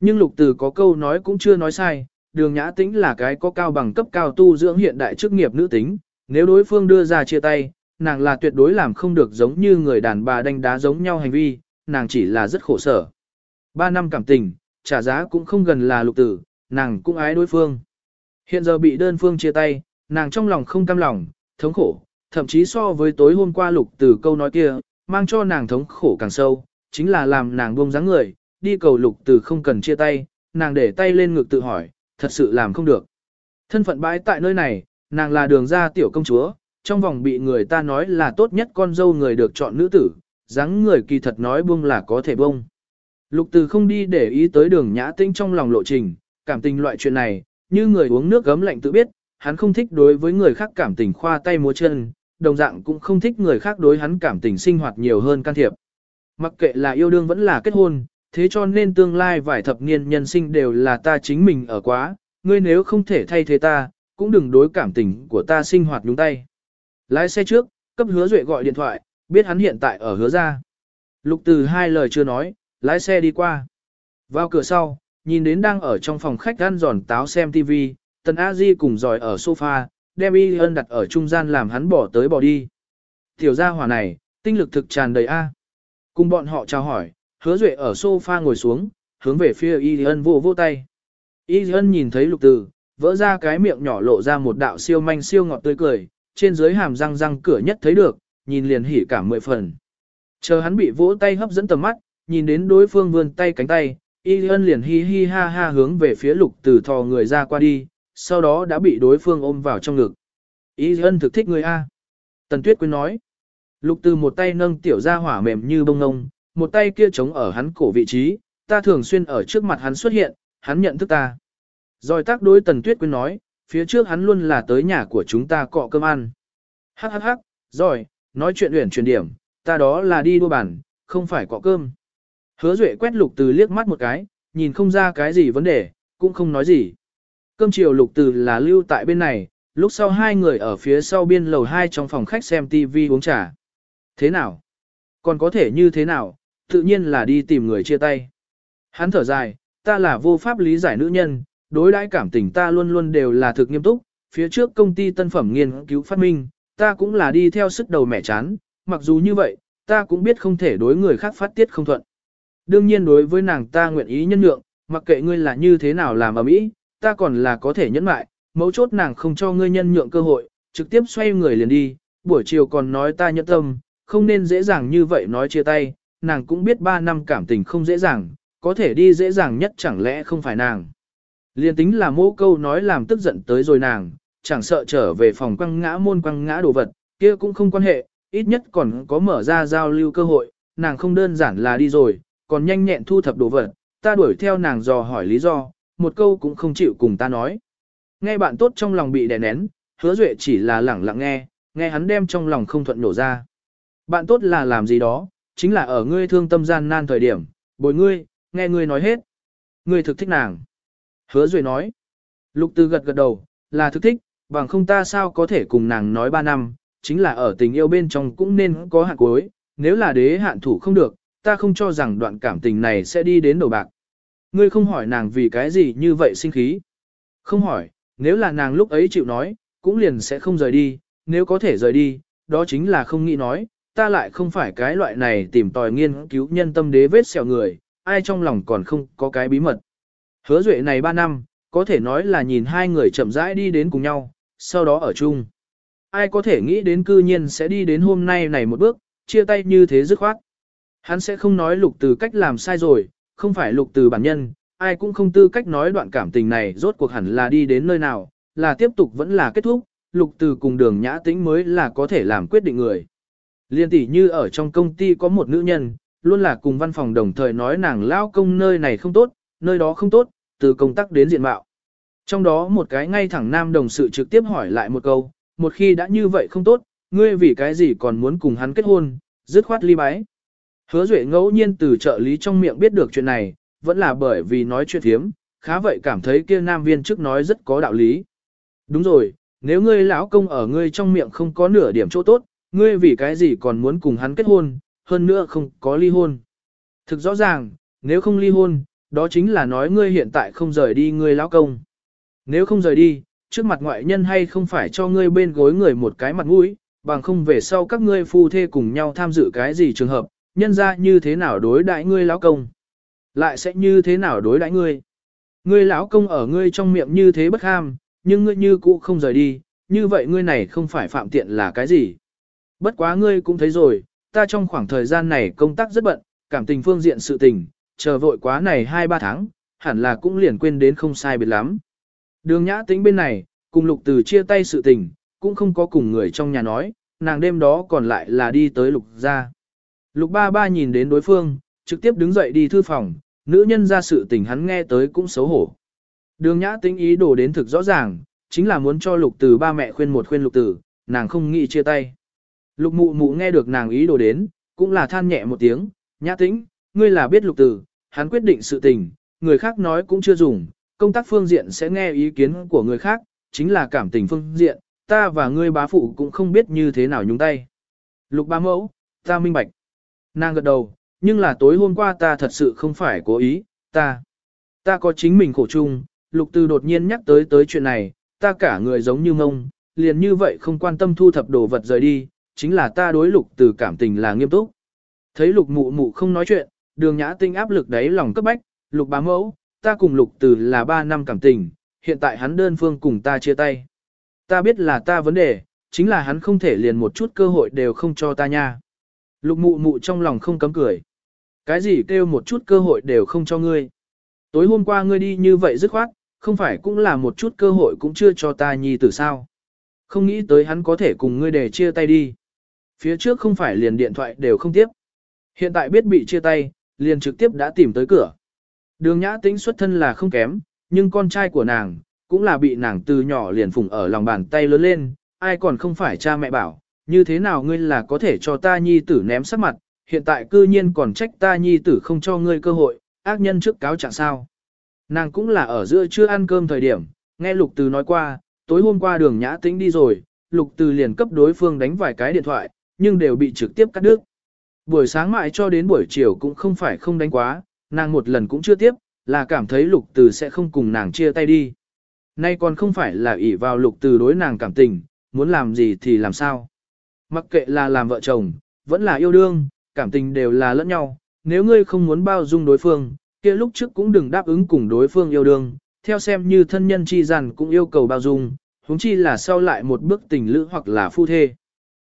Nhưng lục từ có câu nói cũng chưa nói sai, đường nhã tĩnh là cái có cao bằng cấp cao tu dưỡng hiện đại chức nghiệp nữ tính, nếu đối phương đưa ra chia tay, nàng là tuyệt đối làm không được giống như người đàn bà đánh đá giống nhau hành vi, nàng chỉ là rất khổ sở. Ba năm cảm tình, trả giá cũng không gần là lục tử, nàng cũng ái đối phương. Hiện giờ bị đơn phương chia tay, nàng trong lòng không cam lòng, thống khổ, thậm chí so với tối hôm qua lục tử câu nói kia, mang cho nàng thống khổ càng sâu, chính là làm nàng buông dáng người, đi cầu lục từ không cần chia tay, nàng để tay lên ngực tự hỏi, thật sự làm không được. Thân phận bãi tại nơi này, nàng là đường gia tiểu công chúa, trong vòng bị người ta nói là tốt nhất con dâu người được chọn nữ tử, dáng người kỳ thật nói buông là có thể buông. Lục từ không đi để ý tới đường nhã tinh trong lòng lộ trình, cảm tình loại chuyện này, như người uống nước gấm lạnh tự biết, hắn không thích đối với người khác cảm tình khoa tay múa chân, đồng dạng cũng không thích người khác đối hắn cảm tình sinh hoạt nhiều hơn can thiệp. Mặc kệ là yêu đương vẫn là kết hôn, thế cho nên tương lai vài thập niên nhân sinh đều là ta chính mình ở quá, ngươi nếu không thể thay thế ta, cũng đừng đối cảm tình của ta sinh hoạt nhúng tay. Lái xe trước, cấp hứa duệ gọi điện thoại, biết hắn hiện tại ở hứa ra. Lục từ hai lời chưa nói, lái xe đi qua. Vào cửa sau, nhìn đến đang ở trong phòng khách ăn giòn táo xem TV, tần a di cùng giỏi ở sofa, đem y ân đặt ở trung gian làm hắn bỏ tới bỏ đi. Tiểu gia hỏa này, tinh lực thực tràn đầy A. Cùng bọn họ chào hỏi, hứa duệ ở sofa ngồi xuống, hướng về phía y ân vô vô tay. Y ân nhìn thấy lục từ, vỡ ra cái miệng nhỏ lộ ra một đạo siêu manh siêu ngọt tươi cười, trên dưới hàm răng răng cửa nhất thấy được, nhìn liền hỉ cả mười phần. Chờ hắn bị vỗ tay hấp dẫn tầm mắt, nhìn đến đối phương vươn tay cánh tay, y ân liền hi hi ha ha hướng về phía lục từ thò người ra qua đi, sau đó đã bị đối phương ôm vào trong ngực. Y ân thực thích người A. Tần Tuyết Quyên nói. Lục từ một tay nâng tiểu ra hỏa mềm như bông ngông, một tay kia chống ở hắn cổ vị trí, ta thường xuyên ở trước mặt hắn xuất hiện, hắn nhận thức ta. Rồi tác đối Tần Tuyết Quyên nói, phía trước hắn luôn là tới nhà của chúng ta cọ cơm ăn. Hắc hắc hắc, rồi, nói chuyện uyển chuyển điểm, ta đó là đi đua bàn, không phải cọ cơm. Hứa Duệ quét lục từ liếc mắt một cái, nhìn không ra cái gì vấn đề, cũng không nói gì. Cơm chiều lục từ là lưu tại bên này, lúc sau hai người ở phía sau biên lầu hai trong phòng khách xem TV uống trà. Thế nào? Còn có thể như thế nào? Tự nhiên là đi tìm người chia tay. Hắn thở dài, ta là vô pháp lý giải nữ nhân, đối đãi cảm tình ta luôn luôn đều là thực nghiêm túc, phía trước công ty tân phẩm nghiên cứu phát minh, ta cũng là đi theo sức đầu mẹ chán, mặc dù như vậy, ta cũng biết không thể đối người khác phát tiết không thuận. Đương nhiên đối với nàng ta nguyện ý nhân nhượng, mặc kệ ngươi là như thế nào làm ở mỹ, ta còn là có thể nhẫn mại, mấu chốt nàng không cho ngươi nhân nhượng cơ hội, trực tiếp xoay người liền đi, buổi chiều còn nói ta nhẫn tâm, không nên dễ dàng như vậy nói chia tay, nàng cũng biết 3 năm cảm tình không dễ dàng, có thể đi dễ dàng nhất chẳng lẽ không phải nàng. Liên tính là mô câu nói làm tức giận tới rồi nàng, chẳng sợ trở về phòng quăng ngã môn quăng ngã đồ vật, kia cũng không quan hệ, ít nhất còn có mở ra giao lưu cơ hội, nàng không đơn giản là đi rồi, còn nhanh nhẹn thu thập đồ vật, ta đuổi theo nàng dò hỏi lý do, một câu cũng không chịu cùng ta nói. Nghe bạn tốt trong lòng bị đè nén, hứa duệ chỉ là lẳng lặng nghe, nghe hắn đem trong lòng không thuận nổ ra. Bạn tốt là làm gì đó, chính là ở ngươi thương tâm gian nan thời điểm, bồi ngươi, nghe ngươi nói hết. Ngươi thực thích nàng. Hứa duệ nói. Lục tư gật gật đầu, là thực thích, bằng không ta sao có thể cùng nàng nói ba năm, chính là ở tình yêu bên trong cũng nên có hạn cuối, nếu là đế hạn thủ không được, ta không cho rằng đoạn cảm tình này sẽ đi đến đầu bạc. Ngươi không hỏi nàng vì cái gì như vậy sinh khí. Không hỏi, nếu là nàng lúc ấy chịu nói, cũng liền sẽ không rời đi, nếu có thể rời đi, đó chính là không nghĩ nói, ta lại không phải cái loại này tìm tòi nghiên cứu nhân tâm đế vết sẹo người, ai trong lòng còn không có cái bí mật. Hứa duệ này 3 năm, có thể nói là nhìn hai người chậm rãi đi đến cùng nhau, sau đó ở chung. Ai có thể nghĩ đến cư nhiên sẽ đi đến hôm nay này một bước, chia tay như thế dứt khoát. Hắn sẽ không nói lục từ cách làm sai rồi, không phải lục từ bản nhân, ai cũng không tư cách nói đoạn cảm tình này rốt cuộc hẳn là đi đến nơi nào, là tiếp tục vẫn là kết thúc, lục từ cùng đường nhã tĩnh mới là có thể làm quyết định người. Liên tỷ như ở trong công ty có một nữ nhân, luôn là cùng văn phòng đồng thời nói nàng lao công nơi này không tốt, nơi đó không tốt, từ công tác đến diện mạo. Trong đó một cái ngay thẳng nam đồng sự trực tiếp hỏi lại một câu, một khi đã như vậy không tốt, ngươi vì cái gì còn muốn cùng hắn kết hôn, dứt khoát ly bái. Hứa Duệ ngẫu nhiên từ trợ lý trong miệng biết được chuyện này, vẫn là bởi vì nói chuyện thiếm, khá vậy cảm thấy kia nam viên trước nói rất có đạo lý. Đúng rồi, nếu ngươi lão công ở ngươi trong miệng không có nửa điểm chỗ tốt, ngươi vì cái gì còn muốn cùng hắn kết hôn, hơn nữa không có ly hôn. Thực rõ ràng, nếu không ly hôn, đó chính là nói ngươi hiện tại không rời đi ngươi lão công. Nếu không rời đi, trước mặt ngoại nhân hay không phải cho ngươi bên gối người một cái mặt mũi, bằng không về sau các ngươi phu thê cùng nhau tham dự cái gì trường hợp, nhân ra như thế nào đối đãi ngươi lão công. Lại sẽ như thế nào đối đãi ngươi. Ngươi lão công ở ngươi trong miệng như thế bất ham, nhưng ngươi như cũ không rời đi, như vậy ngươi này không phải phạm tiện là cái gì. Bất quá ngươi cũng thấy rồi, ta trong khoảng thời gian này công tác rất bận, cảm tình phương diện sự tình, chờ vội quá này 2-3 tháng, hẳn là cũng liền quên đến không sai biệt lắm. Đường nhã tính bên này, cùng lục từ chia tay sự tình, cũng không có cùng người trong nhà nói, nàng đêm đó còn lại là đi tới lục ra. Lục ba ba nhìn đến đối phương, trực tiếp đứng dậy đi thư phòng, nữ nhân ra sự tình hắn nghe tới cũng xấu hổ. Đường nhã tính ý đồ đến thực rõ ràng, chính là muốn cho lục từ ba mẹ khuyên một khuyên lục tử, nàng không nghĩ chia tay. Lục mụ mụ nghe được nàng ý đồ đến, cũng là than nhẹ một tiếng, nhã tĩnh, ngươi là biết lục tử, hắn quyết định sự tình, người khác nói cũng chưa dùng, công tác phương diện sẽ nghe ý kiến của người khác, chính là cảm tình phương diện, ta và ngươi bá phụ cũng không biết như thế nào nhúng tay. Lục ba mẫu, ta minh bạch. Nàng gật đầu, nhưng là tối hôm qua ta thật sự không phải cố ý, ta. Ta có chính mình khổ chung, lục từ đột nhiên nhắc tới tới chuyện này, ta cả người giống như ngông, liền như vậy không quan tâm thu thập đồ vật rời đi, chính là ta đối lục từ cảm tình là nghiêm túc. Thấy lục mụ mụ không nói chuyện, đường nhã tinh áp lực đáy lòng cấp bách, lục bá mẫu, ta cùng lục từ là 3 năm cảm tình, hiện tại hắn đơn phương cùng ta chia tay. Ta biết là ta vấn đề, chính là hắn không thể liền một chút cơ hội đều không cho ta nha. Lục mụ mụ trong lòng không cấm cười. Cái gì kêu một chút cơ hội đều không cho ngươi. Tối hôm qua ngươi đi như vậy dứt khoát, không phải cũng là một chút cơ hội cũng chưa cho ta nhi tử sao. Không nghĩ tới hắn có thể cùng ngươi để chia tay đi. Phía trước không phải liền điện thoại đều không tiếp. Hiện tại biết bị chia tay, liền trực tiếp đã tìm tới cửa. Đường nhã tính xuất thân là không kém, nhưng con trai của nàng, cũng là bị nàng từ nhỏ liền phụng ở lòng bàn tay lớn lên, ai còn không phải cha mẹ bảo, như thế nào ngươi là có thể cho ta nhi tử ném sắc mặt, hiện tại cư nhiên còn trách ta nhi tử không cho ngươi cơ hội, ác nhân trước cáo chẳng sao. Nàng cũng là ở giữa chưa ăn cơm thời điểm, nghe lục từ nói qua, tối hôm qua đường nhã tính đi rồi, lục từ liền cấp đối phương đánh vài cái điện thoại, nhưng đều bị trực tiếp cắt đứt. Buổi sáng mãi cho đến buổi chiều cũng không phải không đánh quá, nàng một lần cũng chưa tiếp, là cảm thấy lục từ sẽ không cùng nàng chia tay đi. Nay còn không phải là ỷ vào lục từ đối nàng cảm tình, muốn làm gì thì làm sao. Mặc kệ là làm vợ chồng, vẫn là yêu đương, cảm tình đều là lẫn nhau, nếu ngươi không muốn bao dung đối phương, kia lúc trước cũng đừng đáp ứng cùng đối phương yêu đương, theo xem như thân nhân chi rằng cũng yêu cầu bao dung, huống chi là sau lại một bước tình lữ hoặc là phu thê.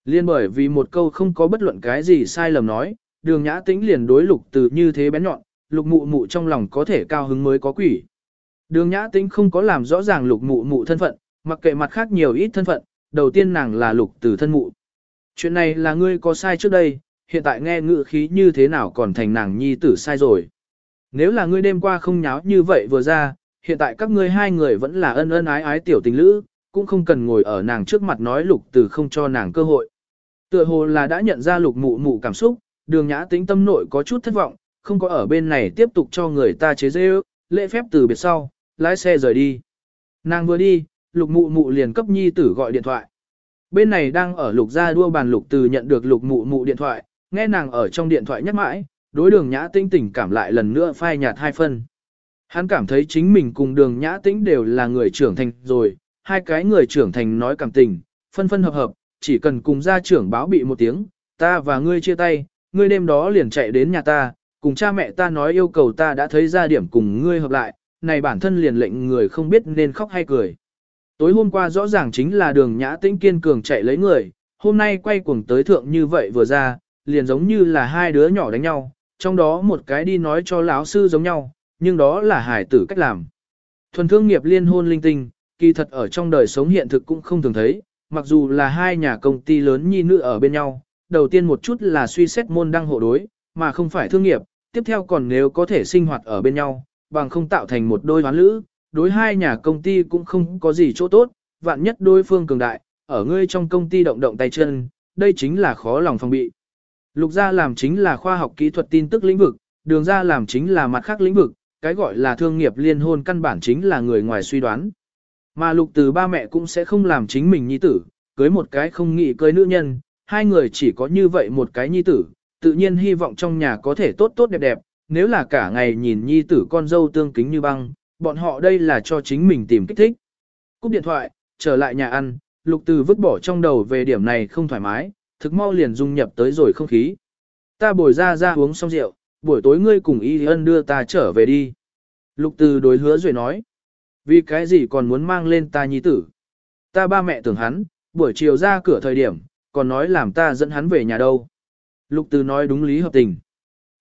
Liên bởi vì một câu không có bất luận cái gì sai lầm nói, đường nhã tĩnh liền đối lục từ như thế bén nhọn, lục mụ mụ trong lòng có thể cao hứng mới có quỷ. Đường nhã tĩnh không có làm rõ ràng lục mụ mụ thân phận, mặc kệ mặt khác nhiều ít thân phận, đầu tiên nàng là lục từ thân mụ. Chuyện này là ngươi có sai trước đây, hiện tại nghe ngữ khí như thế nào còn thành nàng nhi tử sai rồi. Nếu là ngươi đêm qua không nháo như vậy vừa ra, hiện tại các ngươi hai người vẫn là ân ân ái ái tiểu tình lữ, cũng không cần ngồi ở nàng trước mặt nói lục từ không cho nàng cơ hội. Tựa hồ là đã nhận ra lục mụ mụ cảm xúc, đường nhã tính tâm nội có chút thất vọng, không có ở bên này tiếp tục cho người ta chế dê lễ phép từ biệt sau, lái xe rời đi. Nàng vừa đi, lục mụ mụ liền cấp nhi tử gọi điện thoại. Bên này đang ở lục gia đua bàn lục từ nhận được lục mụ mụ điện thoại, nghe nàng ở trong điện thoại nhắc mãi, đối đường nhã tinh tình cảm lại lần nữa phai nhạt hai phân. Hắn cảm thấy chính mình cùng đường nhã tĩnh đều là người trưởng thành rồi, hai cái người trưởng thành nói cảm tình, phân phân hợp hợp, chỉ cần cùng gia trưởng báo bị một tiếng, ta và ngươi chia tay, ngươi đêm đó liền chạy đến nhà ta, cùng cha mẹ ta nói yêu cầu ta đã thấy ra điểm cùng ngươi hợp lại, này bản thân liền lệnh người không biết nên khóc hay cười. Tối hôm qua rõ ràng chính là đường nhã tĩnh kiên cường chạy lấy người, hôm nay quay cuồng tới thượng như vậy vừa ra, liền giống như là hai đứa nhỏ đánh nhau, trong đó một cái đi nói cho lão sư giống nhau, nhưng đó là hải tử cách làm. Thuần thương nghiệp liên hôn linh tinh, kỳ thật ở trong đời sống hiện thực cũng không thường thấy, mặc dù là hai nhà công ty lớn nhi nữ ở bên nhau, đầu tiên một chút là suy xét môn đăng hộ đối, mà không phải thương nghiệp, tiếp theo còn nếu có thể sinh hoạt ở bên nhau, bằng không tạo thành một đôi hoán lữ, đối hai nhà công ty cũng không có gì chỗ tốt, vạn nhất đối phương cường đại, ở ngươi trong công ty động động tay chân, đây chính là khó lòng phòng bị. Lục gia làm chính là khoa học kỹ thuật tin tức lĩnh vực, đường gia làm chính là mặt khác lĩnh vực, cái gọi là thương nghiệp liên hôn căn bản chính là người ngoài suy đoán. Mà lục từ ba mẹ cũng sẽ không làm chính mình nhi tử, cưới một cái không nghĩ cưới nữ nhân, hai người chỉ có như vậy một cái nhi tử, tự nhiên hy vọng trong nhà có thể tốt tốt đẹp đẹp, nếu là cả ngày nhìn nhi tử con dâu tương kính như băng, bọn họ đây là cho chính mình tìm kích thích. Cúp điện thoại, trở lại nhà ăn, lục từ vứt bỏ trong đầu về điểm này không thoải mái, thực mau liền dung nhập tới rồi không khí. Ta bồi ra ra uống xong rượu, buổi tối ngươi cùng y ân đưa ta trở về đi. Lục từ đối hứa rồi nói. Vì cái gì còn muốn mang lên ta nhi tử? Ta ba mẹ tưởng hắn, buổi chiều ra cửa thời điểm, còn nói làm ta dẫn hắn về nhà đâu. Lục từ nói đúng lý hợp tình.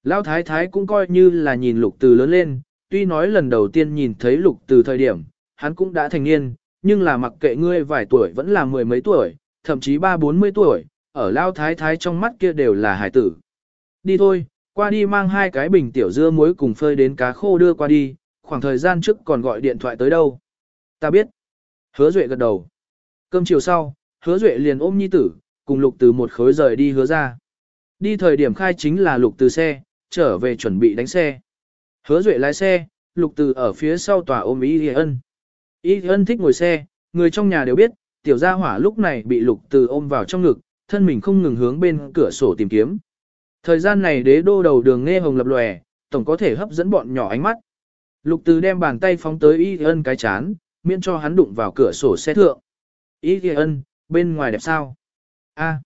Lão thái thái cũng coi như là nhìn lục từ lớn lên, tuy nói lần đầu tiên nhìn thấy lục từ thời điểm, hắn cũng đã thành niên, nhưng là mặc kệ ngươi vài tuổi vẫn là mười mấy tuổi, thậm chí ba bốn mươi tuổi, ở Lão thái thái trong mắt kia đều là hải tử. Đi thôi, qua đi mang hai cái bình tiểu dưa muối cùng phơi đến cá khô đưa qua đi, khoảng thời gian trước còn gọi điện thoại tới đâu. Ta biết. Hứa Duệ gật đầu. Cơm chiều sau, Hứa Duệ liền ôm nhi tử, cùng lục từ một khối rời đi hứa ra. Đi thời điểm khai chính là lục từ xe, trở về chuẩn bị đánh xe. Hứa Duệ lái xe, lục từ ở phía sau tòa ôm Y Ân. Y Ân thích ngồi xe, người trong nhà đều biết, tiểu gia hỏa lúc này bị lục từ ôm vào trong ngực, thân mình không ngừng hướng bên cửa sổ tìm kiếm. Thời gian này đế đô đầu đường nghe hồng lập lòe, tổng có thể hấp dẫn bọn nhỏ ánh mắt. Lục từ đem bàn tay phóng tới Y Ân cái chán, miễn cho hắn đụng vào cửa sổ xe thượng. Y Ân, bên ngoài đẹp sao? A.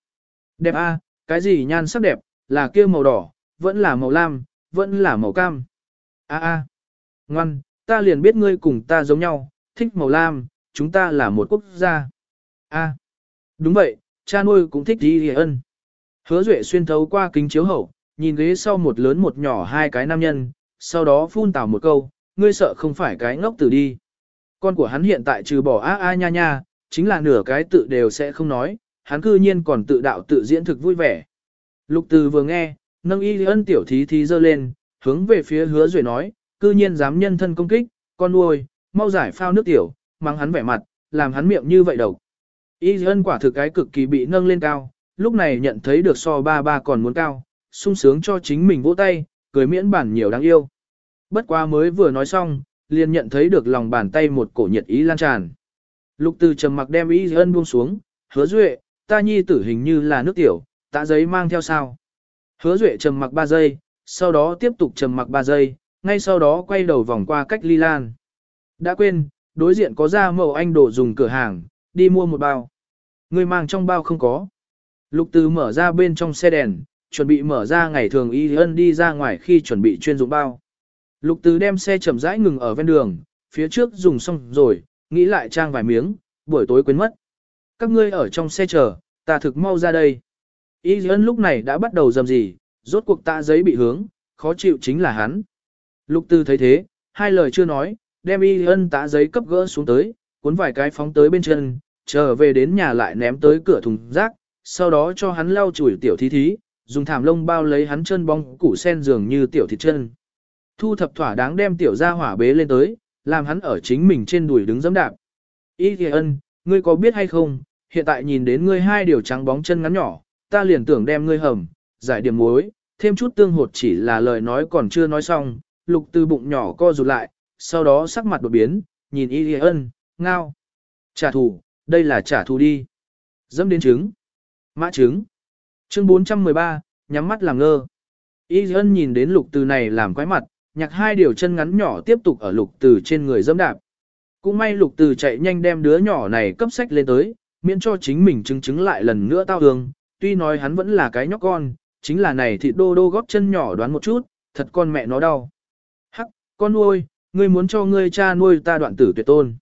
Đẹp A, cái gì nhan sắc đẹp, là kia màu đỏ, vẫn là màu lam, vẫn là màu cam. A a. Ngoan, ta liền biết ngươi cùng ta giống nhau, thích màu lam, chúng ta là một quốc gia. A. Đúng vậy, cha nuôi cũng thích Y Ân. Hứa Duệ xuyên thấu qua kính chiếu hậu, nhìn ghế sau một lớn một nhỏ hai cái nam nhân, sau đó phun tào một câu, ngươi sợ không phải cái ngốc tử đi. Con của hắn hiện tại trừ bỏ a a nha nha, chính là nửa cái tự đều sẽ không nói, hắn cư nhiên còn tự đạo tự diễn thực vui vẻ. Lục từ vừa nghe, nâng y ân tiểu thí thí dơ lên, hướng về phía hứa rồi nói, cư nhiên dám nhân thân công kích, con nuôi, mau giải phao nước tiểu, mang hắn vẻ mặt, làm hắn miệng như vậy độc. Y ân quả thực cái cực kỳ bị nâng lên cao, lúc này nhận thấy được so ba ba còn muốn cao, sung sướng cho chính mình vỗ tay, cười miễn bản nhiều đáng yêu. Bất quá mới vừa nói xong, liền nhận thấy được lòng bàn tay một cổ nhiệt ý lan tràn. Lục từ trầm mặc đem y ân buông xuống, hứa duệ, ta nhi tử hình như là nước tiểu, tạ giấy mang theo sao. Hứa duệ trầm mặc 3 giây, sau đó tiếp tục trầm mặc 3 giây, ngay sau đó quay đầu vòng qua cách ly lan. Đã quên, đối diện có ra mẫu anh đổ dùng cửa hàng, đi mua một bao. Người mang trong bao không có. Lục từ mở ra bên trong xe đèn, chuẩn bị mở ra ngày thường y ân đi ra ngoài khi chuẩn bị chuyên dụng bao. Lục từ đem xe chậm rãi ngừng ở ven đường, phía trước dùng xong rồi, nghĩ lại trang vài miếng, buổi tối quên mất. Các ngươi ở trong xe chờ, ta thực mau ra đây. Y ân lúc này đã bắt đầu dầm gì, rốt cuộc tạ giấy bị hướng, khó chịu chính là hắn. Lục từ thấy thế, hai lời chưa nói, đem y ân tạ giấy cấp gỡ xuống tới, cuốn vài cái phóng tới bên chân, trở về đến nhà lại ném tới cửa thùng rác, sau đó cho hắn lau chùi tiểu thí thí, dùng thảm lông bao lấy hắn chân bong củ sen dường như tiểu thịt chân. Thu thập thỏa đáng đem tiểu gia hỏa bế lên tới, làm hắn ở chính mình trên đùi đứng dẫm đạp. Y kìa ân, ngươi có biết hay không, hiện tại nhìn đến ngươi hai điều trắng bóng chân ngắn nhỏ, ta liền tưởng đem ngươi hầm, giải điểm muối, thêm chút tương hột chỉ là lời nói còn chưa nói xong, lục từ bụng nhỏ co rụt lại, sau đó sắc mặt đột biến, nhìn y kìa ân, ngao. Trả thù, đây là trả thù đi. Dẫm đến trứng. Mã trứng. Chương 413, nhắm mắt làm ngơ. Y ân nhìn đến lục từ này làm quái mặt, nhặt hai điều chân ngắn nhỏ tiếp tục ở lục từ trên người dẫm đạp. Cũng may lục từ chạy nhanh đem đứa nhỏ này cấp sách lên tới, miễn cho chính mình chứng chứng lại lần nữa tao hương. Tuy nói hắn vẫn là cái nhóc con, chính là này thì đô đô góp chân nhỏ đoán một chút, thật con mẹ nó đau. Hắc, con nuôi, ngươi muốn cho ngươi cha nuôi ta đoạn tử tuyệt tôn.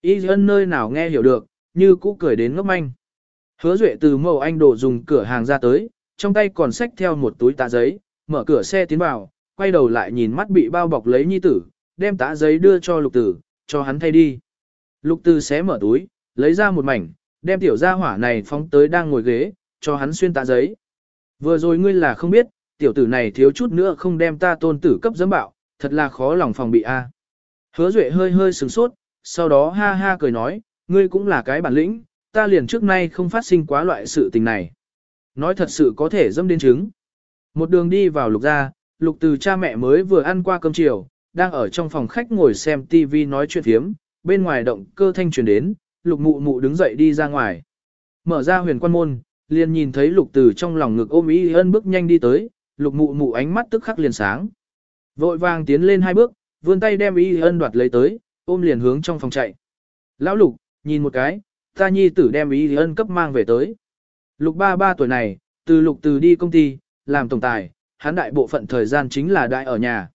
Y dân nơi nào nghe hiểu được, như cũ cười đến ngốc manh. Hứa duệ từ mẫu anh đổ dùng cửa hàng ra tới, trong tay còn xách theo một túi tạ giấy, mở cửa xe tiến vào, quay đầu lại nhìn mắt bị bao bọc lấy nhi tử, đem tã giấy đưa cho lục tử, cho hắn thay đi. Lục tử xé mở túi, lấy ra một mảnh, đem tiểu gia hỏa này phóng tới đang ngồi ghế, cho hắn xuyên tã giấy. Vừa rồi ngươi là không biết, tiểu tử này thiếu chút nữa không đem ta tôn tử cấp dẫm bạo, thật là khó lòng phòng bị a. Hứa Duệ hơi hơi sừng sốt, sau đó ha ha cười nói, ngươi cũng là cái bản lĩnh, ta liền trước nay không phát sinh quá loại sự tình này. Nói thật sự có thể dâm đến chứng. Một đường đi vào lục gia, lục từ cha mẹ mới vừa ăn qua cơm chiều, đang ở trong phòng khách ngồi xem TV nói chuyện thiếm, bên ngoài động cơ thanh truyền đến, lục mụ mụ đứng dậy đi ra ngoài. Mở ra huyền quan môn, liền nhìn thấy lục từ trong lòng ngực ôm ý ân bước nhanh đi tới, lục mụ mụ ánh mắt tức khắc liền sáng. Vội vàng tiến lên hai bước, vươn tay đem ý ân đoạt lấy tới, ôm liền hướng trong phòng chạy. Lão lục, nhìn một cái, ta nhi tử đem ý ân cấp mang về tới. Lục ba ba tuổi này, từ lục từ đi công ty, làm tổng tài, hắn đại bộ phận thời gian chính là đại ở nhà.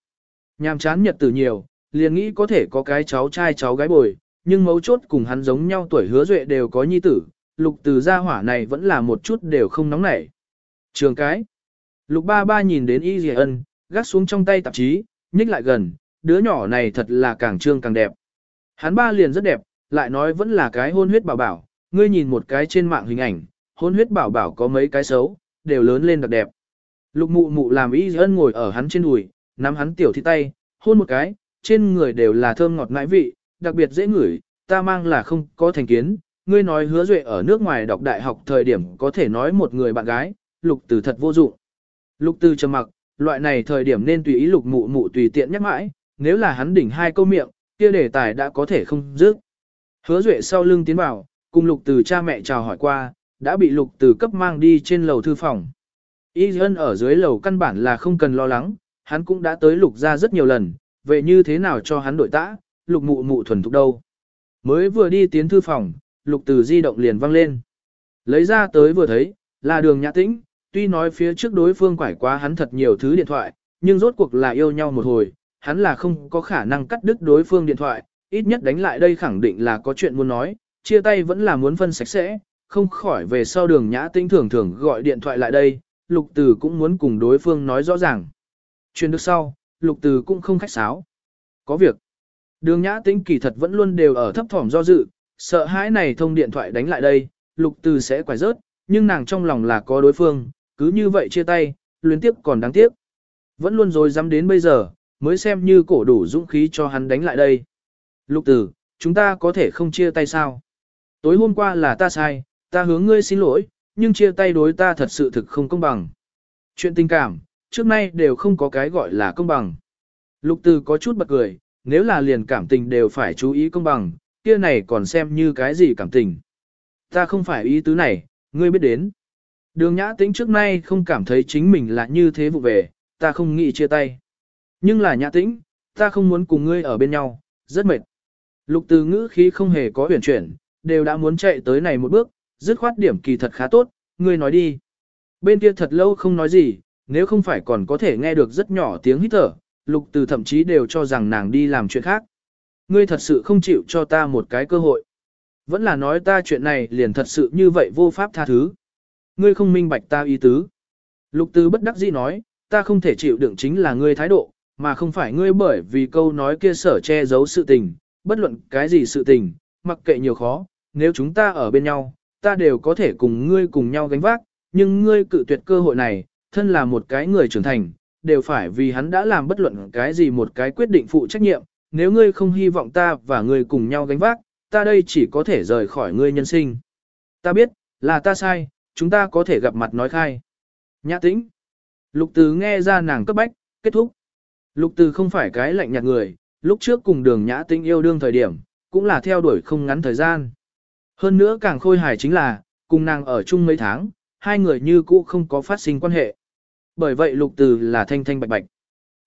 Nhàm chán nhật tử nhiều, liền nghĩ có thể có cái cháu trai cháu gái bồi, nhưng mấu chốt cùng hắn giống nhau tuổi hứa duệ đều có nhi tử, lục từ gia hỏa này vẫn là một chút đều không nóng nảy. Trường cái. Lục ba ba nhìn đến y dì ân, gác xuống trong tay tạp chí, nhích lại gần, đứa nhỏ này thật là càng trương càng đẹp. Hắn ba liền rất đẹp, lại nói vẫn là cái hôn huyết bảo bảo, ngươi nhìn một cái trên mạng hình ảnh, hôn huyết bảo bảo có mấy cái xấu, đều lớn lên đặc đẹp. Lục mụ mụ làm y dì ân ngồi ở hắn trên đùi, nắm hắn tiểu thi tay, hôn một cái, trên người đều là thơm ngọt ngãi vị, đặc biệt dễ ngửi, ta mang là không có thành kiến, ngươi nói hứa duệ ở nước ngoài đọc đại học thời điểm có thể nói một người bạn gái, lục từ thật vô dụng. Lục từ trầm mặc, loại này thời điểm nên tùy ý lục mụ mụ tùy tiện nhắc mãi, nếu là hắn đỉnh hai câu miệng, kia đề tài đã có thể không dứt. Hứa duệ sau lưng tiến vào, cùng lục từ cha mẹ chào hỏi qua, đã bị lục từ cấp mang đi trên lầu thư phòng. Y dân ở dưới lầu căn bản là không cần lo lắng, hắn cũng đã tới lục ra rất nhiều lần, vậy như thế nào cho hắn đổi tã, lục mụ mụ thuần thục đâu. Mới vừa đi tiến thư phòng, lục từ di động liền văng lên. Lấy ra tới vừa thấy, là đường nhã tĩnh, tuy nói phía trước đối phương quải quá hắn thật nhiều thứ điện thoại, nhưng rốt cuộc là yêu nhau một hồi, hắn là không có khả năng cắt đứt đối phương điện thoại, ít nhất đánh lại đây khẳng định là có chuyện muốn nói, chia tay vẫn là muốn phân sạch sẽ, không khỏi về sau đường nhã tĩnh thường thường gọi điện thoại lại đây, lục từ cũng muốn cùng đối phương nói rõ ràng. Chuyện được sau, lục từ cũng không khách sáo. Có việc. Đường nhã tĩnh kỳ thật vẫn luôn đều ở thấp thỏm do dự, sợ hãi này thông điện thoại đánh lại đây, lục từ sẽ quải rớt, nhưng nàng trong lòng là có đối phương, cứ như vậy chia tay, luyến tiếp còn đáng tiếc. Vẫn luôn rồi dám đến bây giờ, mới xem như cổ đủ dũng khí cho hắn đánh lại đây. Lục từ, chúng ta có thể không chia tay sao? Tối hôm qua là ta sai, ta hướng ngươi xin lỗi, nhưng chia tay đối ta thật sự thực không công bằng. Chuyện tình cảm, trước nay đều không có cái gọi là công bằng. Lục từ có chút bật cười, nếu là liền cảm tình đều phải chú ý công bằng, kia này còn xem như cái gì cảm tình. Ta không phải ý tứ này, ngươi biết đến. Đường nhã tĩnh trước nay không cảm thấy chính mình là như thế vụ về, ta không nghĩ chia tay. Nhưng là nhã tĩnh, ta không muốn cùng ngươi ở bên nhau, rất mệt. Lục từ ngữ khí không hề có huyền chuyển, đều đã muốn chạy tới này một bước, dứt khoát điểm kỳ thật khá tốt, ngươi nói đi. Bên kia thật lâu không nói gì, nếu không phải còn có thể nghe được rất nhỏ tiếng hít thở, lục từ thậm chí đều cho rằng nàng đi làm chuyện khác. Ngươi thật sự không chịu cho ta một cái cơ hội. Vẫn là nói ta chuyện này liền thật sự như vậy vô pháp tha thứ. Ngươi không minh bạch ta ý tứ. Lục từ bất đắc dĩ nói, ta không thể chịu đựng chính là ngươi thái độ, mà không phải ngươi bởi vì câu nói kia sở che giấu sự tình, bất luận cái gì sự tình, mặc kệ nhiều khó, nếu chúng ta ở bên nhau, ta đều có thể cùng ngươi cùng nhau gánh vác, nhưng ngươi cự tuyệt cơ hội này, thân là một cái người trưởng thành, đều phải vì hắn đã làm bất luận cái gì một cái quyết định phụ trách nhiệm, nếu ngươi không hy vọng ta và ngươi cùng nhau gánh vác, ta đây chỉ có thể rời khỏi ngươi nhân sinh. Ta biết, là ta sai, chúng ta có thể gặp mặt nói khai. Nhã tĩnh. Lục từ nghe ra nàng cấp bách, kết thúc. Lục từ không phải cái lạnh nhạt người, lúc trước cùng đường nhã tĩnh yêu đương thời điểm, cũng là theo đuổi không ngắn thời gian. Hơn nữa càng khôi hài chính là, cùng nàng ở chung mấy tháng, hai người như cũ không có phát sinh quan hệ. Bởi vậy lục từ là thanh thanh bạch bạch.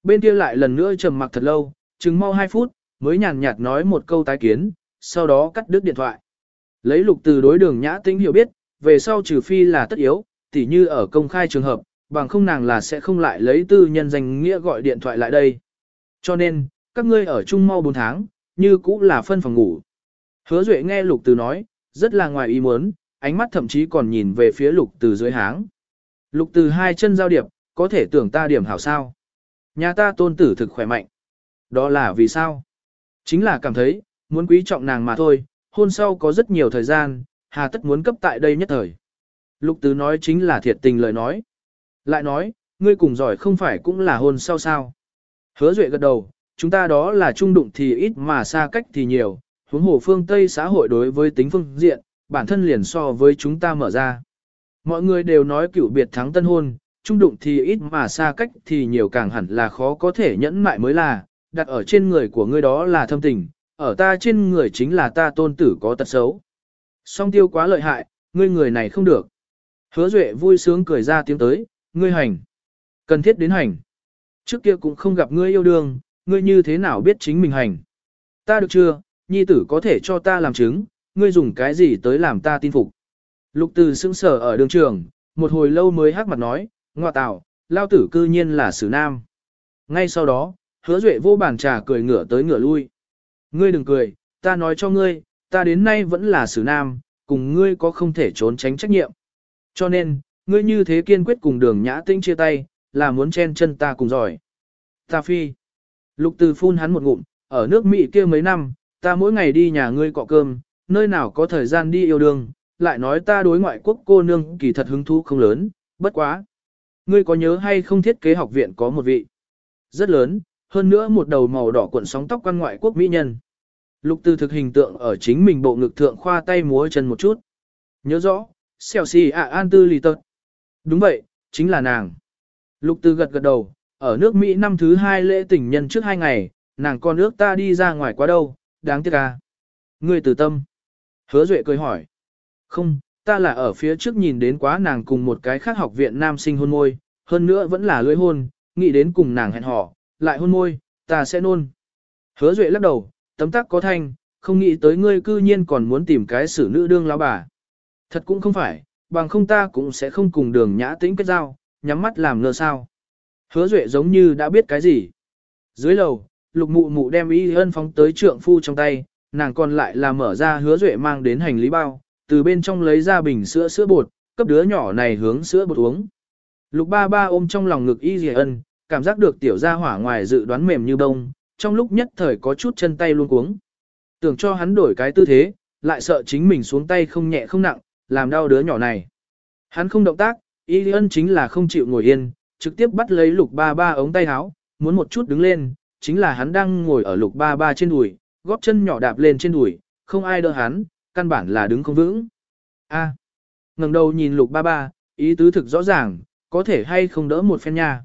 Bên kia lại lần nữa trầm mặc thật lâu, chừng mau 2 phút, mới nhàn nhạt nói một câu tái kiến, sau đó cắt đứt điện thoại. Lấy lục từ đối đường nhã tĩnh hiểu biết, về sau trừ phi là tất yếu, tỉ như ở công khai trường hợp, bằng không nàng là sẽ không lại lấy tư nhân danh nghĩa gọi điện thoại lại đây. Cho nên, các ngươi ở chung mau 4 tháng, như cũ là phân phòng ngủ. Hứa Duệ nghe lục từ nói, rất là ngoài ý muốn, ánh mắt thậm chí còn nhìn về phía lục từ dưới háng. Lục từ hai chân giao điệp, có thể tưởng ta điểm hảo sao. Nhà ta tôn tử thực khỏe mạnh. Đó là vì sao? Chính là cảm thấy, muốn quý trọng nàng mà thôi, hôn sau có rất nhiều thời gian, hà tất muốn cấp tại đây nhất thời. Lục tứ nói chính là thiệt tình lời nói. Lại nói, ngươi cùng giỏi không phải cũng là hôn sau sao. Hứa Duệ gật đầu, chúng ta đó là trung đụng thì ít mà xa cách thì nhiều, huống hồ phương Tây xã hội đối với tính phương diện, bản thân liền so với chúng ta mở ra. Mọi người đều nói cựu biệt thắng tân hôn, trung đụng thì ít mà xa cách thì nhiều càng hẳn là khó có thể nhẫn mại mới là, đặt ở trên người của ngươi đó là thâm tình, ở ta trên người chính là ta tôn tử có tật xấu. Song tiêu quá lợi hại, ngươi người này không được. Hứa Duệ vui sướng cười ra tiếng tới, ngươi hành. Cần thiết đến hành. Trước kia cũng không gặp ngươi yêu đương, ngươi như thế nào biết chính mình hành. Ta được chưa, nhi tử có thể cho ta làm chứng, ngươi dùng cái gì tới làm ta tin phục. Lục từ sững sở ở đường trường, một hồi lâu mới hắc mặt nói, ngọa tạo, lao tử cư nhiên là sử nam. Ngay sau đó, hứa duệ vô bàn trà cười ngửa tới ngửa lui. Ngươi đừng cười, ta nói cho ngươi, ta đến nay vẫn là sử nam, cùng ngươi có không thể trốn tránh trách nhiệm. Cho nên, ngươi như thế kiên quyết cùng đường nhã tinh chia tay, là muốn chen chân ta cùng giỏi. Ta phi. Lục từ phun hắn một ngụm, ở nước Mỹ kia mấy năm, ta mỗi ngày đi nhà ngươi cọ cơm, nơi nào có thời gian đi yêu đương, lại nói ta đối ngoại quốc cô nương kỳ thật hứng thú không lớn, bất quá. Ngươi có nhớ hay không thiết kế học viện có một vị rất lớn, hơn nữa một đầu màu đỏ cuộn sóng tóc quan ngoại quốc mỹ nhân. Lục Tư thực hình tượng ở chính mình bộ ngực thượng khoa tay múa chân một chút. Nhớ rõ, xèo xì ạ an tư lì tật. Đúng vậy, chính là nàng. Lục Tư gật gật đầu, ở nước Mỹ năm thứ hai lễ tình nhân trước hai ngày, nàng con nước ta đi ra ngoài quá đâu, đáng tiếc à. Ngươi từ tâm. Hứa Duệ cười hỏi. Không, ta là ở phía trước nhìn đến quá nàng cùng một cái khác học viện nam sinh hôn môi, hơn nữa vẫn là lưỡi hôn, nghĩ đến cùng nàng hẹn hò, lại hôn môi, ta sẽ nôn. Hứa Duệ lắc đầu, tấm tắc có thanh, không nghĩ tới ngươi cư nhiên còn muốn tìm cái xử nữ đương lão bà. Thật cũng không phải, bằng không ta cũng sẽ không cùng đường nhã tĩnh kết giao, nhắm mắt làm ngơ sao. Hứa Duệ giống như đã biết cái gì. Dưới lầu, lục mụ mụ đem y ân phóng tới trượng phu trong tay, nàng còn lại là mở ra hứa Duệ mang đến hành lý bao, từ bên trong lấy ra bình sữa sữa bột, cấp đứa nhỏ này hướng sữa bột uống. Lục ba ba ôm trong lòng ngực y dì ân, cảm giác được tiểu gia hỏa ngoài dự đoán mềm như bông, trong lúc nhất thời có chút chân tay luôn cuống. Tưởng cho hắn đổi cái tư thế, lại sợ chính mình xuống tay không nhẹ không nặng, làm đau đứa nhỏ này. Hắn không động tác, y ân chính là không chịu ngồi yên, trực tiếp bắt lấy lục ba ba ống tay áo, muốn một chút đứng lên, chính là hắn đang ngồi ở lục ba ba trên đùi, góp chân nhỏ đạp lên trên đùi, không ai đỡ hắn, căn bản là đứng không vững. A, ngẩng đầu nhìn lục ba ba, ý tứ thực rõ ràng, có thể hay không đỡ một phen nha.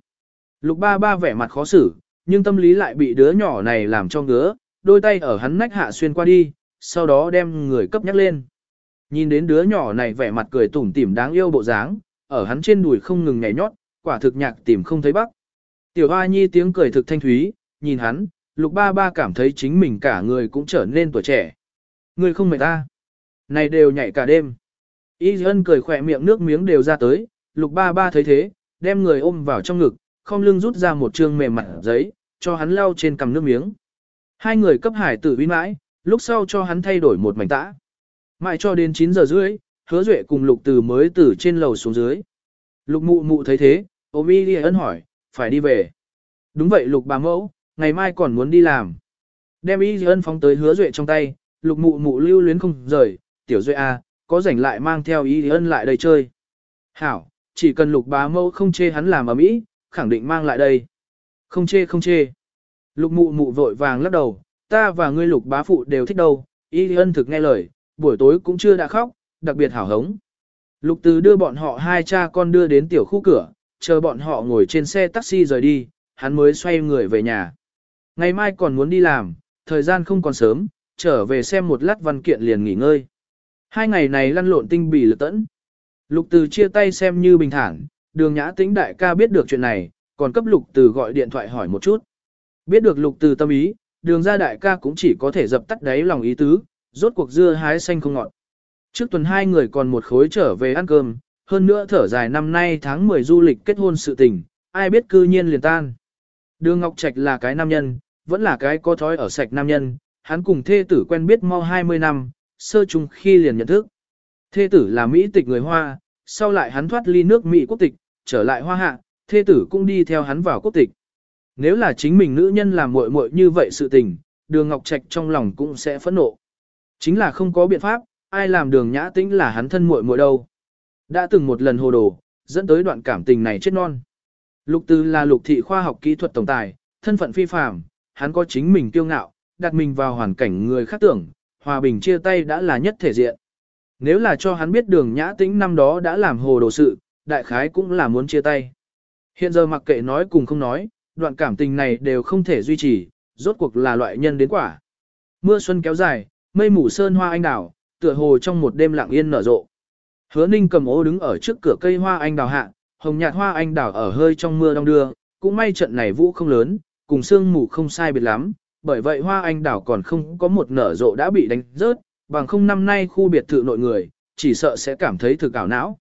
Lục ba ba vẻ mặt khó xử, nhưng tâm lý lại bị đứa nhỏ này làm cho ngứa, đôi tay ở hắn nách hạ xuyên qua đi, sau đó đem người cấp nhắc lên. Nhìn đến đứa nhỏ này vẻ mặt cười tủm tỉm đáng yêu bộ dáng, ở hắn trên đùi không ngừng nhảy nhót, quả thực nhạc tìm không thấy bắc. Tiểu Hoa Nhi tiếng cười thực thanh thúy, nhìn hắn, lục ba ba cảm thấy chính mình cả người cũng trở nên tuổi trẻ. Người không mệt ta. Này đều nhảy cả đêm. Y dân cười khỏe miệng nước miếng đều ra tới, lục ba ba thấy thế, đem người ôm vào trong ngực, không lưng rút ra một trương mềm mặt giấy, cho hắn lau trên cằm nước miếng. Hai người cấp hải tử vinh mãi, lúc sau cho hắn thay đổi một mảnh tã. Mãi cho đến 9 giờ rưỡi, hứa duệ cùng lục từ mới từ trên lầu xuống dưới. Lục mụ mụ thấy thế, ôm y ân hỏi, phải đi về. Đúng vậy lục bà mẫu, ngày mai còn muốn đi làm. Đem y ân phóng tới hứa duệ trong tay, lục mụ mụ lưu luyến không rời, tiểu duệ a, à, có rảnh lại mang theo y ân lại đây chơi. Hảo, chỉ cần lục bá mẫu không chê hắn làm ở mỹ, khẳng định mang lại đây. Không chê không chê. Lục mụ mụ vội vàng lắc đầu, ta và ngươi lục bá phụ đều thích đâu, y ân thực nghe lời, buổi tối cũng chưa đã khóc, đặc biệt hảo hống. Lục từ đưa bọn họ hai cha con đưa đến tiểu khu cửa, chờ bọn họ ngồi trên xe taxi rời đi, hắn mới xoay người về nhà. Ngày mai còn muốn đi làm, thời gian không còn sớm, trở về xem một lát văn kiện liền nghỉ ngơi. Hai ngày này lăn lộn tinh bì lực tẫn. Lục từ chia tay xem như bình thản, đường nhã tĩnh đại ca biết được chuyện này, còn cấp lục từ gọi điện thoại hỏi một chút. Biết được lục từ tâm ý, đường ra đại ca cũng chỉ có thể dập tắt đáy lòng ý tứ, rốt cuộc dưa hái xanh không ngọt. Trước tuần hai người còn một khối trở về ăn cơm, hơn nữa thở dài năm nay tháng 10 du lịch kết hôn sự tình, ai biết cư nhiên liền tan. Đường Ngọc Trạch là cái nam nhân, vẫn là cái có thói ở sạch nam nhân, hắn cùng thê tử quen biết mau 20 năm, sơ chung khi liền nhận thức. Thê tử là Mỹ tịch người Hoa, sau lại hắn thoát ly nước Mỹ quốc tịch, trở lại Hoa Hạ, thê tử cũng đi theo hắn vào quốc tịch. Nếu là chính mình nữ nhân làm muội muội như vậy sự tình, đường Ngọc Trạch trong lòng cũng sẽ phẫn nộ. Chính là không có biện pháp, ai làm đường nhã tĩnh là hắn thân muội muội đâu. Đã từng một lần hồ đồ, dẫn tới đoạn cảm tình này chết non. Lục Từ là lục thị khoa học kỹ thuật tổng tài, thân phận phi phàm, hắn có chính mình kiêu ngạo, đặt mình vào hoàn cảnh người khác tưởng, hòa bình chia tay đã là nhất thể diện. Nếu là cho hắn biết đường nhã tĩnh năm đó đã làm hồ đồ sự, đại khái cũng là muốn chia tay. Hiện giờ mặc kệ nói cùng không nói, đoạn cảm tình này đều không thể duy trì, rốt cuộc là loại nhân đến quả. Mưa xuân kéo dài, mây mù sơn hoa anh đào, tựa hồ trong một đêm lặng yên nở rộ. Hứa Ninh cầm ô đứng ở trước cửa cây hoa anh đào hạ, hồng nhạt hoa anh đào ở hơi trong mưa đông đưa, cũng may trận này vũ không lớn, cùng sương mù không sai biệt lắm, bởi vậy hoa anh đào còn không có một nở rộ đã bị đánh rớt, bằng không năm nay khu biệt thự nội người, chỉ sợ sẽ cảm thấy thực ảo não.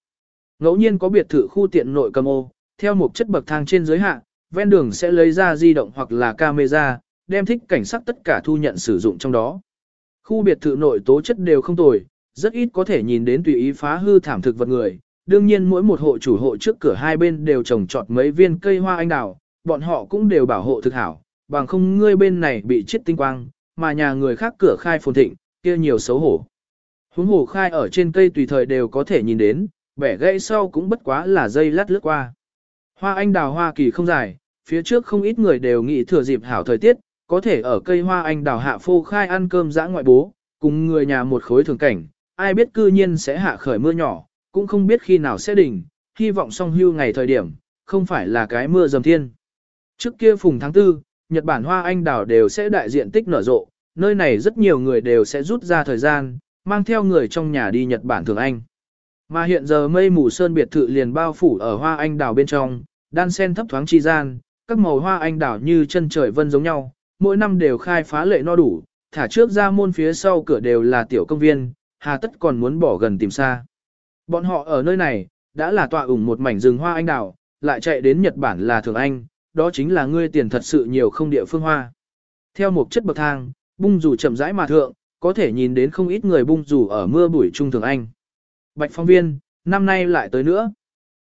Ngẫu nhiên có biệt thự khu tiện nội cầm ô, theo một chất bậc thang trên dưới hạ, ven đường sẽ lấy ra di động hoặc là camera, đem thích cảnh sát tất cả thu nhận sử dụng trong đó. Khu biệt thự nội tố chất đều không tồi, rất ít có thể nhìn đến tùy ý phá hư thảm thực vật người. Đương nhiên mỗi một hộ chủ hộ trước cửa hai bên đều trồng trọt mấy viên cây hoa anh đào, bọn họ cũng đều bảo hộ thực hảo, bằng không ngươi bên này bị chết tinh quang, mà nhà người khác cửa khai phồn thịnh, kia nhiều xấu hổ. Huống hồ khai ở trên cây tùy thời đều có thể nhìn đến, bẻ gãy sau cũng bất quá là dây lát lướt qua. Hoa anh đào hoa kỳ không dài, phía trước không ít người đều nghĩ thừa dịp hảo thời tiết, có thể ở cây hoa anh đào hạ phô khai ăn cơm dã ngoại bố, cùng người nhà một khối thường cảnh, ai biết cư nhiên sẽ hạ khởi mưa nhỏ, cũng không biết khi nào sẽ đỉnh, hy vọng song hưu ngày thời điểm, không phải là cái mưa dầm thiên. Trước kia phùng tháng tư, Nhật Bản hoa anh đào đều sẽ đại diện tích nở rộ, nơi này rất nhiều người đều sẽ rút ra thời gian, mang theo người trong nhà đi Nhật Bản thường anh. Mà hiện giờ mây mù sơn biệt thự liền bao phủ ở hoa anh đào bên trong, đan sen thấp thoáng chi gian, các màu hoa anh đào như chân trời vân giống nhau, mỗi năm đều khai phá lệ no đủ, thả trước ra môn phía sau cửa đều là tiểu công viên, hà tất còn muốn bỏ gần tìm xa. Bọn họ ở nơi này, đã là tọa ủng một mảnh rừng hoa anh đào, lại chạy đến Nhật Bản là thường anh, đó chính là ngươi tiền thật sự nhiều không địa phương hoa. Theo một chất bậc thang, bung rủ chậm rãi mà thượng, có thể nhìn đến không ít người bung rủ ở mưa buổi trung thường anh. Bạch phong viên, năm nay lại tới nữa.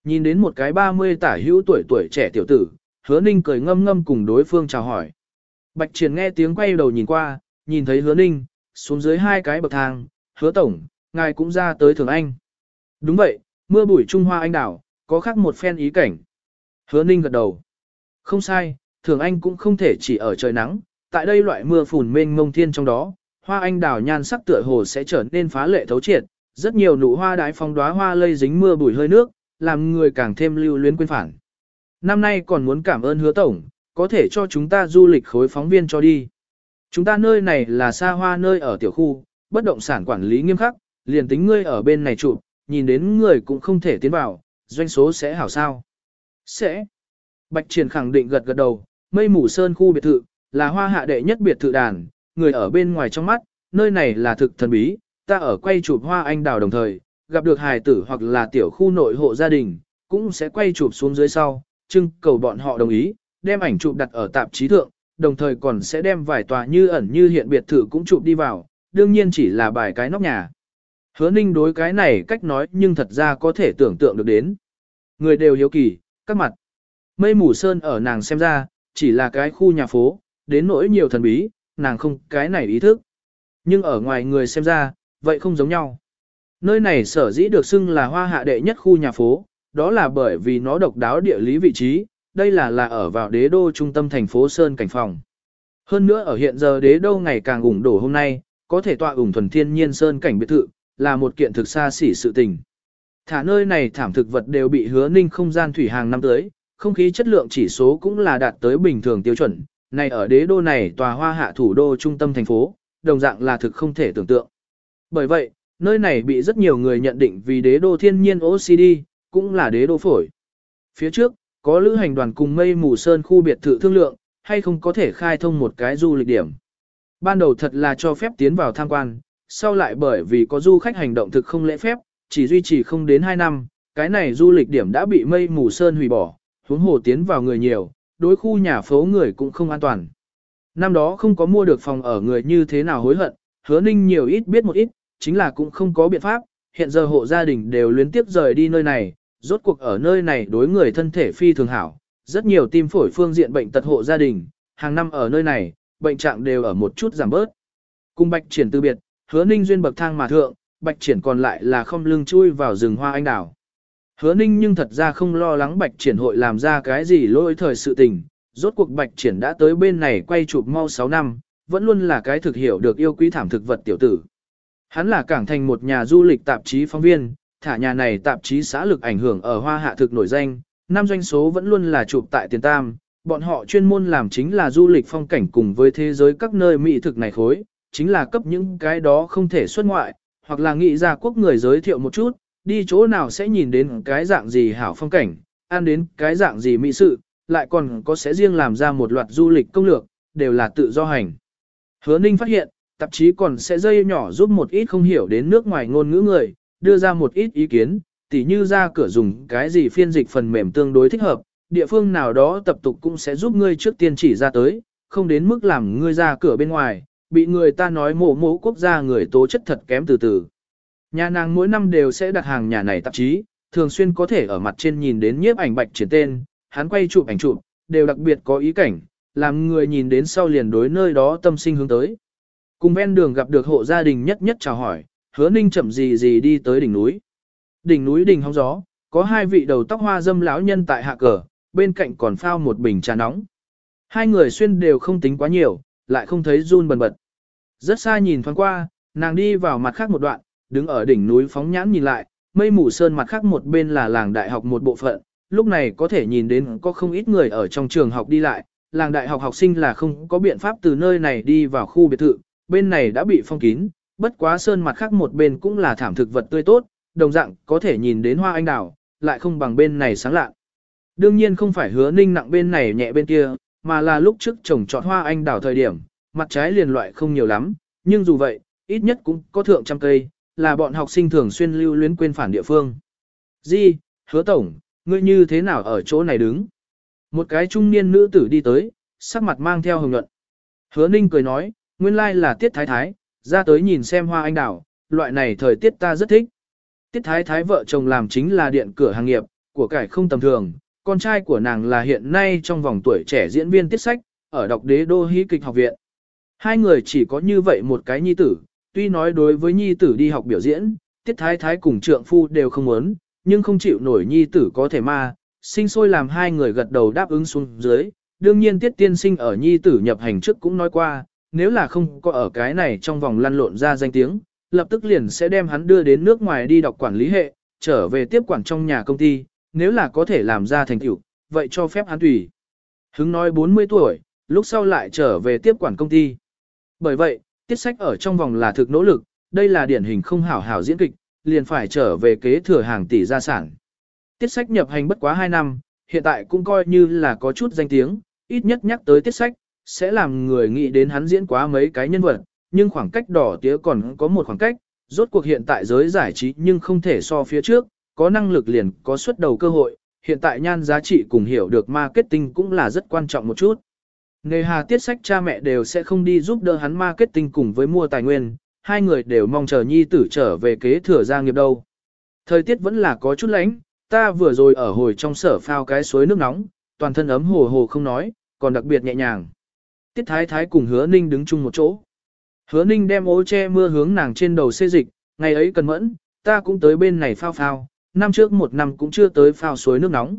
Nhìn đến một cái 30 tả hữu tuổi tuổi trẻ tiểu tử, hứa ninh cười ngâm ngâm cùng đối phương chào hỏi. Bạch triển nghe tiếng quay đầu nhìn qua, nhìn thấy hứa ninh, xuống dưới hai cái bậc thang, hứa tổng, ngài cũng ra tới thường anh. Đúng vậy, mưa bụi Trung Hoa anh đảo, có khác một phen ý cảnh. Hứa ninh gật đầu. Không sai, thường anh cũng không thể chỉ ở trời nắng, tại đây loại mưa phùn mênh mông thiên trong đó, hoa anh đào nhan sắc tựa hồ sẽ trở nên phá lệ thấu triệt, rất nhiều nụ hoa đái phong đóa hoa lây dính mưa bụi hơi nước, làm người càng thêm lưu luyến quên phản. Năm nay còn muốn cảm ơn hứa tổng, có thể cho chúng ta du lịch khối phóng viên cho đi. Chúng ta nơi này là xa hoa nơi ở tiểu khu, bất động sản quản lý nghiêm khắc, liền tính ngươi ở bên này chụp, nhìn đến người cũng không thể tiến vào, doanh số sẽ hảo sao. Sẽ. Bạch Triển khẳng định gật gật đầu, mây mù sơn khu biệt thự, là hoa hạ đệ nhất biệt thự đàn, người ở bên ngoài trong mắt, nơi này là thực thần bí, ta ở quay chụp hoa anh đào đồng thời, gặp được hài tử hoặc là tiểu khu nội hộ gia đình, cũng sẽ quay chụp xuống dưới sau, trưng cầu bọn họ đồng ý, đem ảnh chụp đặt ở tạp chí thượng, đồng thời còn sẽ đem vài tòa như ẩn như hiện biệt thự cũng chụp đi vào, đương nhiên chỉ là bài cái nóc nhà. Hứa ninh đối cái này cách nói nhưng thật ra có thể tưởng tượng được đến. Người đều hiếu kỳ, các mặt. Mây mù sơn ở nàng xem ra, chỉ là cái khu nhà phố, đến nỗi nhiều thần bí, nàng không cái này ý thức. Nhưng ở ngoài người xem ra, vậy không giống nhau. Nơi này sở dĩ được xưng là hoa hạ đệ nhất khu nhà phố, đó là bởi vì nó độc đáo địa lý vị trí, đây là là ở vào đế đô trung tâm thành phố Sơn Cảnh Phòng. Hơn nữa ở hiện giờ đế đô ngày càng ủng đổ hôm nay, có thể tọa ủng thuần thiên nhiên Sơn Cảnh biệt thự, là một kiện thực xa xỉ sự tình. Thả nơi này thảm thực vật đều bị hứa ninh không gian thủy hàng năm tới, không khí chất lượng chỉ số cũng là đạt tới bình thường tiêu chuẩn, này ở đế đô này tòa hoa hạ thủ đô trung tâm thành phố, đồng dạng là thực không thể tưởng tượng. Bởi vậy, nơi này bị rất nhiều người nhận định vì đế đô thiên nhiên OCD, cũng là đế đô phổi. Phía trước, có lữ hành đoàn cùng mây mù sơn khu biệt thự thương lượng, hay không có thể khai thông một cái du lịch điểm. Ban đầu thật là cho phép tiến vào tham quan, sau lại bởi vì có du khách hành động thực không lễ phép, chỉ duy trì không đến 2 năm, cái này du lịch điểm đã bị mây mù sơn hủy bỏ, huống hồ tiến vào người nhiều, đối khu nhà phố người cũng không an toàn. Năm đó không có mua được phòng ở người như thế nào hối hận, hứa ninh nhiều ít biết một ít, chính là cũng không có biện pháp, hiện giờ hộ gia đình đều luyến tiếp rời đi nơi này, rốt cuộc ở nơi này đối người thân thể phi thường hảo, rất nhiều tim phổi phương diện bệnh tật hộ gia đình, hàng năm ở nơi này, bệnh trạng đều ở một chút giảm bớt. Cùng bạch triển từ biệt, hứa ninh duyên bậc thang mà thượng, bạch triển còn lại là không lưng chui vào rừng hoa anh đào. Hứa ninh nhưng thật ra không lo lắng bạch triển hội làm ra cái gì lỗi thời sự tình, rốt cuộc bạch triển đã tới bên này quay chụp mau 6 năm, vẫn luôn là cái thực hiểu được yêu quý thảm thực vật tiểu tử. Hắn là cảng thành một nhà du lịch tạp chí phóng viên, thả nhà này tạp chí xã lực ảnh hưởng ở hoa hạ thực nổi danh, năm doanh số vẫn luôn là chụp tại tiền tam, bọn họ chuyên môn làm chính là du lịch phong cảnh cùng với thế giới các nơi mỹ thực này khối, chính là cấp những cái đó không thể xuất ngoại, hoặc là nghĩ ra quốc người giới thiệu một chút, đi chỗ nào sẽ nhìn đến cái dạng gì hảo phong cảnh, ăn đến cái dạng gì mỹ sự, lại còn có sẽ riêng làm ra một loạt du lịch công lược, đều là tự do hành. Hứa Ninh phát hiện, tạp chí còn sẽ dây nhỏ giúp một ít không hiểu đến nước ngoài ngôn ngữ người, đưa ra một ít ý kiến, tỉ như ra cửa dùng cái gì phiên dịch phần mềm tương đối thích hợp, địa phương nào đó tập tục cũng sẽ giúp ngươi trước tiên chỉ ra tới, không đến mức làm ngươi ra cửa bên ngoài, bị người ta nói mổ mổ quốc gia người tố chất thật kém từ từ. Nhà nàng mỗi năm đều sẽ đặt hàng nhà này tạp chí, thường xuyên có thể ở mặt trên nhìn đến nhiếp ảnh bạch triển tên, hắn quay chụp ảnh chụp, đều đặc biệt có ý cảnh, làm người nhìn đến sau liền đối nơi đó tâm sinh hướng tới. Cùng ven đường gặp được hộ gia đình nhất nhất chào hỏi, hứa ninh chậm gì gì đi tới đỉnh núi. Đỉnh núi đỉnh hóng gió, có hai vị đầu tóc hoa dâm lão nhân tại hạ cờ, bên cạnh còn phao một bình trà nóng. Hai người xuyên đều không tính quá nhiều, lại không thấy run bần bật. Rất xa nhìn thoáng qua, nàng đi vào mặt khác một đoạn, đứng ở đỉnh núi phóng nhãn nhìn lại, mây mù sơn mặt khác một bên là làng đại học một bộ phận, lúc này có thể nhìn đến có không ít người ở trong trường học đi lại, làng đại học học sinh là không có biện pháp từ nơi này đi vào khu biệt thự, bên này đã bị phong kín, bất quá sơn mặt khác một bên cũng là thảm thực vật tươi tốt, đồng dạng có thể nhìn đến hoa anh đào, lại không bằng bên này sáng lạ. Đương nhiên không phải hứa ninh nặng bên này nhẹ bên kia, mà là lúc trước trồng trọt hoa anh đào thời điểm, mặt trái liền loại không nhiều lắm, nhưng dù vậy, ít nhất cũng có thượng trăm cây, là bọn học sinh thường xuyên lưu luyến quên phản địa phương. Di, hứa tổng, ngươi như thế nào ở chỗ này đứng? Một cái trung niên nữ tử đi tới, sắc mặt mang theo hồng nhuận. Hứa ninh cười nói, nguyên lai là tiết thái thái, ra tới nhìn xem hoa anh đào, loại này thời tiết ta rất thích. Tiết thái thái vợ chồng làm chính là điện cửa hàng nghiệp, của cải không tầm thường, con trai của nàng là hiện nay trong vòng tuổi trẻ diễn viên tiết sách, ở đọc đế đô hí kịch học viện. Hai người chỉ có như vậy một cái nhi tử, tuy nói đối với nhi tử đi học biểu diễn, tiết thái thái cùng trượng phu đều không muốn, nhưng không chịu nổi nhi tử có thể ma, sinh sôi làm hai người gật đầu đáp ứng xuống dưới. Đương nhiên tiết tiên sinh ở nhi tử nhập hành trước cũng nói qua, nếu là không có ở cái này trong vòng lăn lộn ra danh tiếng, lập tức liền sẽ đem hắn đưa đến nước ngoài đi đọc quản lý hệ, trở về tiếp quản trong nhà công ty, nếu là có thể làm ra thành tựu, vậy cho phép hắn tùy. Hứng nói 40 tuổi, lúc sau lại trở về tiếp quản công ty. Bởi vậy, tiết sách ở trong vòng là thực nỗ lực, đây là điển hình không hảo hảo diễn kịch, liền phải trở về kế thừa hàng tỷ gia sản. Tiết sách nhập hành bất quá 2 năm, hiện tại cũng coi như là có chút danh tiếng, ít nhất nhắc tới tiết sách, sẽ làm người nghĩ đến hắn diễn quá mấy cái nhân vật, nhưng khoảng cách đỏ tía còn có một khoảng cách, rốt cuộc hiện tại giới giải trí nhưng không thể so phía trước, có năng lực liền có xuất đầu cơ hội, hiện tại nhan giá trị cùng hiểu được marketing cũng là rất quan trọng một chút. Nghề hà tiết sách cha mẹ đều sẽ không đi giúp đỡ hắn marketing cùng với mua tài nguyên, hai người đều mong chờ nhi tử trở về kế thừa gia nghiệp đâu. Thời tiết vẫn là có chút lạnh, ta vừa rồi ở hồi trong sở phao cái suối nước nóng, toàn thân ấm hồ hồ không nói, còn đặc biệt nhẹ nhàng. Tiết thái thái cùng hứa ninh đứng chung một chỗ. Hứa ninh đem ố che mưa hướng nàng trên đầu xê dịch, ngày ấy cần mẫn, ta cũng tới bên này phao phao, năm trước một năm cũng chưa tới phao suối nước nóng.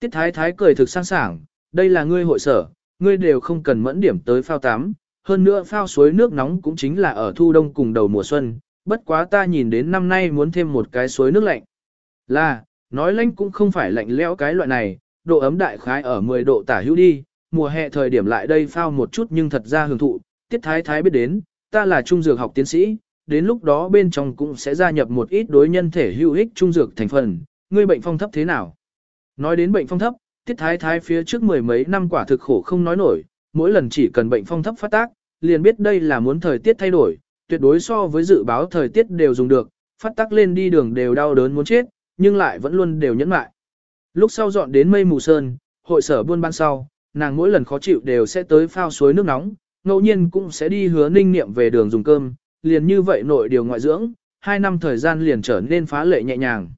Tiết thái thái cười thực sang sảng, đây là ngươi hội sở, ngươi đều không cần mẫn điểm tới phao tắm, hơn nữa phao suối nước nóng cũng chính là ở thu đông cùng đầu mùa xuân, bất quá ta nhìn đến năm nay muốn thêm một cái suối nước lạnh. Là, nói lạnh cũng không phải lạnh lẽo cái loại này, độ ấm đại khái ở 10 độ tả hữu đi, mùa hè thời điểm lại đây phao một chút nhưng thật ra hưởng thụ, tiết thái thái biết đến, ta là trung dược học tiến sĩ, đến lúc đó bên trong cũng sẽ gia nhập một ít đối nhân thể hữu ích trung dược thành phần, ngươi bệnh phong thấp thế nào? Nói đến bệnh phong thấp, tiết thái thái phía trước mười mấy năm quả thực khổ không nói nổi, mỗi lần chỉ cần bệnh phong thấp phát tác, liền biết đây là muốn thời tiết thay đổi, tuyệt đối so với dự báo thời tiết đều dùng được, phát tác lên đi đường đều đau đớn muốn chết, nhưng lại vẫn luôn đều nhẫn mại. Lúc sau dọn đến mây mù sơn, hội sở buôn ban sau, nàng mỗi lần khó chịu đều sẽ tới phao suối nước nóng, ngẫu nhiên cũng sẽ đi hứa ninh niệm về đường dùng cơm, liền như vậy nội điều ngoại dưỡng, hai năm thời gian liền trở nên phá lệ nhẹ nhàng.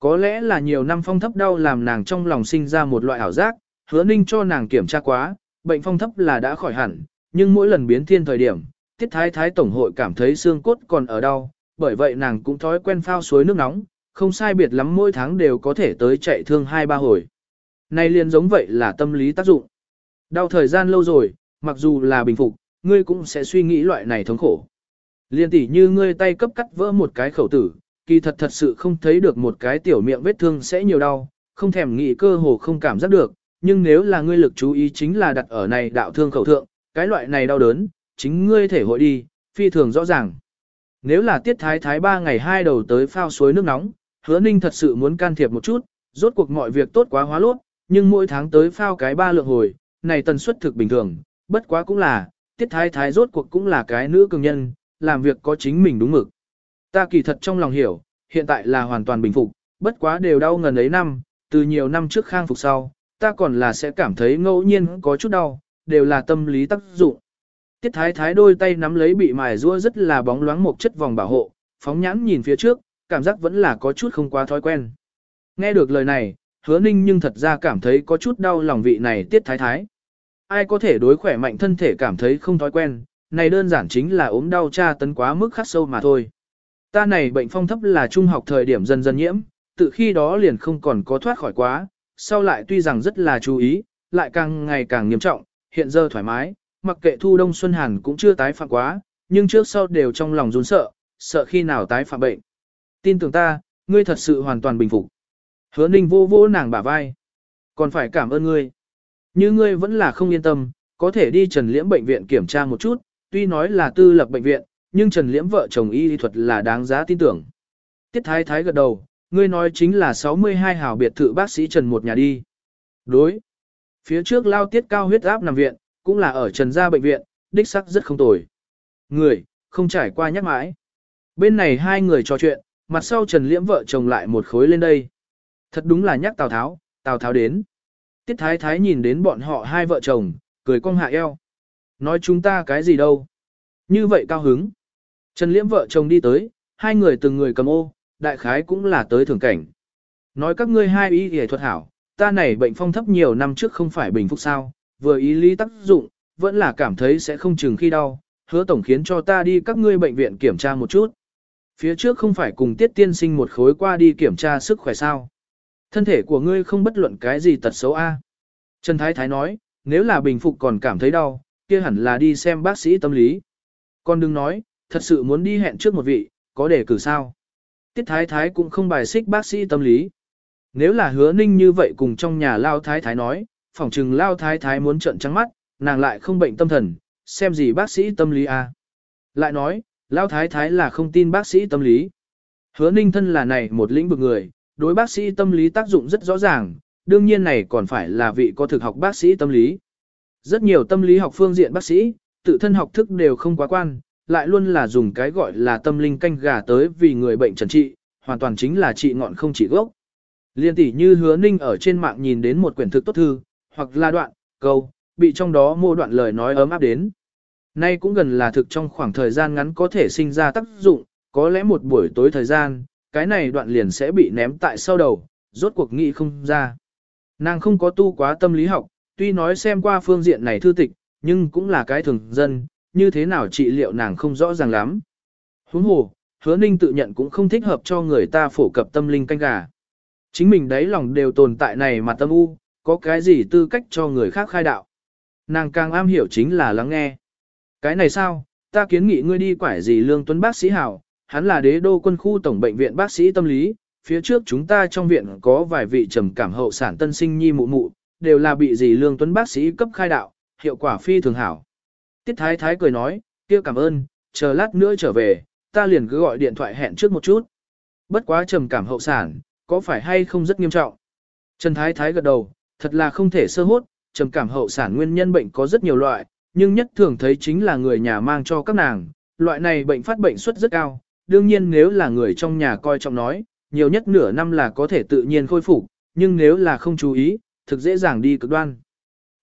Có lẽ là nhiều năm phong thấp đau làm nàng trong lòng sinh ra một loại ảo giác, hứa ninh cho nàng kiểm tra quá, bệnh phong thấp là đã khỏi hẳn, nhưng mỗi lần biến thiên thời điểm, tiết thái thái tổng hội cảm thấy xương cốt còn ở đau, bởi vậy nàng cũng thói quen phao suối nước nóng, không sai biệt lắm mỗi tháng đều có thể tới chạy thương hai ba hồi. Này liền giống vậy là tâm lý tác dụng. Đau thời gian lâu rồi, mặc dù là bình phục, ngươi cũng sẽ suy nghĩ loại này thống khổ. Liên tỷ như ngươi tay cấp cắt vỡ một cái khẩu tử, kỳ thật thật sự không thấy được một cái tiểu miệng vết thương sẽ nhiều đau, không thèm nghĩ cơ hồ không cảm giác được, nhưng nếu là ngươi lực chú ý chính là đặt ở này đạo thương khẩu thượng, cái loại này đau đớn, chính ngươi thể hội đi, phi thường rõ ràng. Nếu là tiết thái thái ba ngày hai đầu tới phao suối nước nóng, hứa ninh thật sự muốn can thiệp một chút, rốt cuộc mọi việc tốt quá hóa lốt, nhưng mỗi tháng tới phao cái ba lượng hồi, này tần suất thực bình thường, bất quá cũng là, tiết thái thái rốt cuộc cũng là cái nữ cường nhân, làm việc có chính mình đúng mực. Ta kỳ thật trong lòng hiểu, hiện tại là hoàn toàn bình phục, bất quá đều đau ngần ấy năm, từ nhiều năm trước khang phục sau, ta còn là sẽ cảm thấy ngẫu nhiên có chút đau, đều là tâm lý tác dụng. Tiết thái thái đôi tay nắm lấy bị mài rua rất là bóng loáng một chất vòng bảo hộ, phóng nhãn nhìn phía trước, cảm giác vẫn là có chút không quá thói quen. Nghe được lời này, hứa ninh nhưng thật ra cảm thấy có chút đau lòng vị này tiết thái thái. Ai có thể đối khỏe mạnh thân thể cảm thấy không thói quen, này đơn giản chính là ốm đau tra tấn quá mức khắc sâu mà thôi. Ta này bệnh phong thấp là trung học thời điểm dần dần nhiễm, từ khi đó liền không còn có thoát khỏi quá, sau lại tuy rằng rất là chú ý, lại càng ngày càng nghiêm trọng, hiện giờ thoải mái, mặc kệ thu đông xuân hàn cũng chưa tái phạm quá, nhưng trước sau đều trong lòng run sợ, sợ khi nào tái phạm bệnh. Tin tưởng ta, ngươi thật sự hoàn toàn bình phục. Hứa ninh vô vô nàng bả vai. Còn phải cảm ơn ngươi. Như ngươi vẫn là không yên tâm, có thể đi Trần Liễm bệnh viện kiểm tra một chút, tuy nói là tư lập bệnh viện, nhưng Trần Liễm vợ chồng y thuật là đáng giá tin tưởng. Tiết Thái Thái gật đầu, ngươi nói chính là 62 hào biệt thự bác sĩ Trần một nhà đi. Đối. Phía trước lao tiết cao huyết áp nằm viện, cũng là ở Trần gia bệnh viện, đích sắc rất không tồi. Người, không trải qua nhắc mãi. Bên này hai người trò chuyện, mặt sau Trần Liễm vợ chồng lại một khối lên đây. Thật đúng là nhắc Tào Tháo, Tào Tháo đến. Tiết Thái Thái nhìn đến bọn họ hai vợ chồng, cười cong hạ eo. Nói chúng ta cái gì đâu. Như vậy cao hứng. Trần Liễm vợ chồng đi tới, hai người từng người cầm ô, đại khái cũng là tới thường cảnh. Nói các ngươi hai ý y thuật hảo, ta này bệnh phong thấp nhiều năm trước không phải bình phục sao, vừa ý lý tác dụng, vẫn là cảm thấy sẽ không chừng khi đau, hứa tổng khiến cho ta đi các ngươi bệnh viện kiểm tra một chút. Phía trước không phải cùng tiết tiên sinh một khối qua đi kiểm tra sức khỏe sao. Thân thể của ngươi không bất luận cái gì tật xấu a. Trần Thái Thái nói, nếu là bình phục còn cảm thấy đau, kia hẳn là đi xem bác sĩ tâm lý. Con đừng nói, thật sự muốn đi hẹn trước một vị, có để cử sao. Tiết Thái Thái cũng không bài xích bác sĩ tâm lý. Nếu là hứa ninh như vậy cùng trong nhà Lao Thái Thái nói, phỏng chừng Lao Thái Thái muốn trận trắng mắt, nàng lại không bệnh tâm thần, xem gì bác sĩ tâm lý à? Lại nói, Lao Thái Thái là không tin bác sĩ tâm lý. Hứa ninh thân là này một lĩnh vực người, đối bác sĩ tâm lý tác dụng rất rõ ràng, đương nhiên này còn phải là vị có thực học bác sĩ tâm lý. Rất nhiều tâm lý học phương diện bác sĩ, tự thân học thức đều không quá quan, lại luôn là dùng cái gọi là tâm linh canh gà tới vì người bệnh trần trị, hoàn toàn chính là trị ngọn không trị gốc. Liên tỷ như hứa ninh ở trên mạng nhìn đến một quyển thực tốt thư, hoặc là đoạn, câu, bị trong đó mô đoạn lời nói ấm áp đến. Nay cũng gần là thực trong khoảng thời gian ngắn có thể sinh ra tác dụng, có lẽ một buổi tối thời gian, cái này đoạn liền sẽ bị ném tại sau đầu, rốt cuộc nghĩ không ra. Nàng không có tu quá tâm lý học, tuy nói xem qua phương diện này thư tịch, nhưng cũng là cái thường dân, như thế nào trị liệu nàng không rõ ràng lắm. Huống hồ, hứa ninh tự nhận cũng không thích hợp cho người ta phổ cập tâm linh canh gà. Chính mình đấy lòng đều tồn tại này mà tâm u, có cái gì tư cách cho người khác khai đạo. Nàng càng am hiểu chính là lắng nghe. Cái này sao, ta kiến nghị ngươi đi quải gì lương tuấn bác sĩ hảo, hắn là đế đô quân khu tổng bệnh viện bác sĩ tâm lý, phía trước chúng ta trong viện có vài vị trầm cảm hậu sản tân sinh nhi mụ mụ, đều là bị gì lương tuấn bác sĩ cấp khai đạo, hiệu quả phi thường hảo. Tiết Thái Thái cười nói, kia cảm ơn, chờ lát nữa trở về, ta liền cứ gọi điện thoại hẹn trước một chút. Bất quá trầm cảm hậu sản, có phải hay không rất nghiêm trọng? Trần Thái Thái gật đầu, thật là không thể sơ hốt, trầm cảm hậu sản nguyên nhân bệnh có rất nhiều loại, nhưng nhất thường thấy chính là người nhà mang cho các nàng, loại này bệnh phát bệnh suất rất cao, đương nhiên nếu là người trong nhà coi trọng nói, nhiều nhất nửa năm là có thể tự nhiên khôi phục, nhưng nếu là không chú ý, thực dễ dàng đi cực đoan.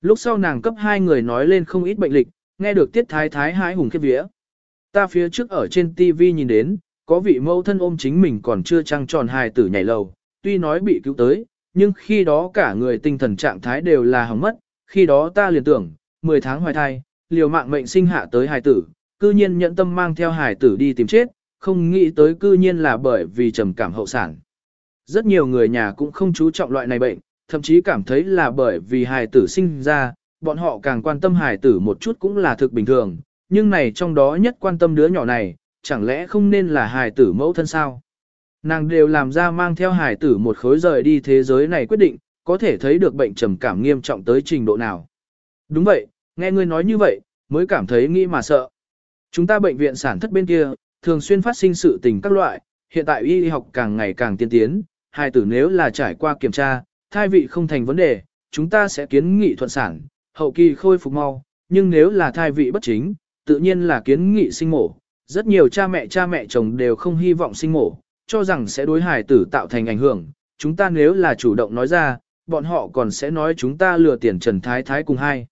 Lúc sau nàng cấp hai người nói lên không ít bệnh lịch, nghe được tiết thái thái hái hùng khiếp vía. Ta phía trước ở trên TV nhìn đến, có vị mẫu thân ôm chính mình còn chưa trăng tròn hài tử nhảy lầu, tuy nói bị cứu tới, nhưng khi đó cả người tinh thần trạng thái đều là hỏng mất, khi đó ta liền tưởng, 10 tháng hoài thai, liều mạng mệnh sinh hạ tới hài tử, cư nhiên nhận tâm mang theo hài tử đi tìm chết, không nghĩ tới cư nhiên là bởi vì trầm cảm hậu sản. Rất nhiều người nhà cũng không chú trọng loại này bệnh, thậm chí cảm thấy là bởi vì hài tử sinh ra, bọn họ càng quan tâm hài tử một chút cũng là thực bình thường, nhưng này trong đó nhất quan tâm đứa nhỏ này, chẳng lẽ không nên là hài tử mẫu thân sao? Nàng đều làm ra mang theo hài tử một khối rời đi thế giới này quyết định, có thể thấy được bệnh trầm cảm nghiêm trọng tới trình độ nào. Đúng vậy, nghe ngươi nói như vậy, mới cảm thấy nghĩ mà sợ. Chúng ta bệnh viện sản thất bên kia, thường xuyên phát sinh sự tình các loại, hiện tại y học càng ngày càng tiên tiến, hài tử nếu là trải qua kiểm tra, thai vị không thành vấn đề, chúng ta sẽ kiến nghị thuận sản, hậu kỳ khôi phục mau, nhưng nếu là thai vị bất chính, tự nhiên là kiến nghị sinh mổ. Rất nhiều cha mẹ cha mẹ chồng đều không hy vọng sinh mổ, cho rằng sẽ đối hài tử tạo thành ảnh hưởng. Chúng ta nếu là chủ động nói ra, bọn họ còn sẽ nói chúng ta lừa tiền Trần Thái Thái cùng hai.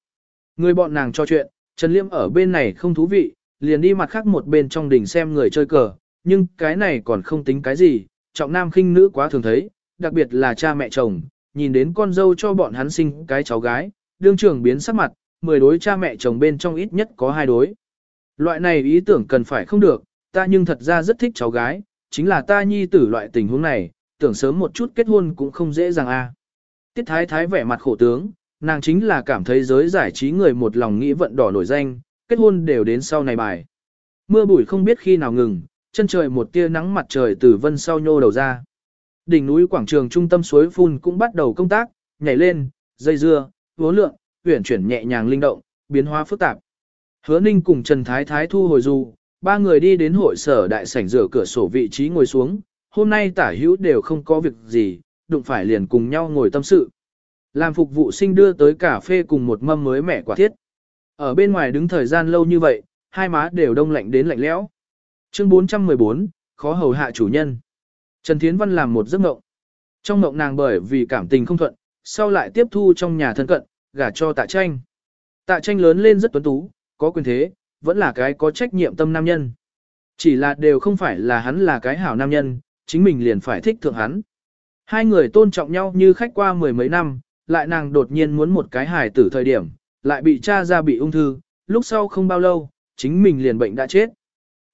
Người bọn nàng cho chuyện, Trần Liêm ở bên này không thú vị, liền đi mặt khác một bên trong đỉnh xem người chơi cờ, nhưng cái này còn không tính cái gì, trọng nam khinh nữ quá thường thấy, đặc biệt là cha mẹ chồng, nhìn đến con dâu cho bọn hắn sinh cái cháu gái, đương trưởng biến sắc mặt, 10 đối cha mẹ chồng bên trong ít nhất có hai đối. Loại này ý tưởng cần phải không được, ta nhưng thật ra rất thích cháu gái, chính là ta nhi tử loại tình huống này, tưởng sớm một chút kết hôn cũng không dễ dàng a. Tiết thái thái vẻ mặt khổ tướng, nàng chính là cảm thấy giới giải trí người một lòng nghĩ vận đỏ nổi danh, kết hôn đều đến sau này bài. Mưa bụi không biết khi nào ngừng, chân trời một tia nắng mặt trời từ vân sau nhô đầu ra. Đỉnh núi quảng trường trung tâm suối phun cũng bắt đầu công tác, nhảy lên, dây dưa, vố lượng, uyển chuyển nhẹ nhàng linh động, biến hóa phức tạp. Hứa Ninh cùng Trần Thái Thái thu hồi du, ba người đi đến hội sở đại sảnh rửa cửa sổ vị trí ngồi xuống, hôm nay tả hữu đều không có việc gì, đụng phải liền cùng nhau ngồi tâm sự. Làm phục vụ sinh đưa tới cà phê cùng một mâm mới mẻ quả thiết. Ở bên ngoài đứng thời gian lâu như vậy, hai má đều đông lạnh đến lạnh lẽo. Chương 414, khó hầu hạ chủ nhân. Trần Thiến Văn làm một giấc mộng. Trong mộng nàng bởi vì cảm tình không thuận, sau lại tiếp thu trong nhà thân cận, gả cho tạ tranh. Tạ tranh lớn lên rất tuấn tú, có quyền thế, vẫn là cái có trách nhiệm tâm nam nhân. Chỉ là đều không phải là hắn là cái hảo nam nhân, chính mình liền phải thích thượng hắn. Hai người tôn trọng nhau như khách qua mười mấy năm, lại nàng đột nhiên muốn một cái hài tử thời điểm, lại bị cha ra bị ung thư, lúc sau không bao lâu, chính mình liền bệnh đã chết.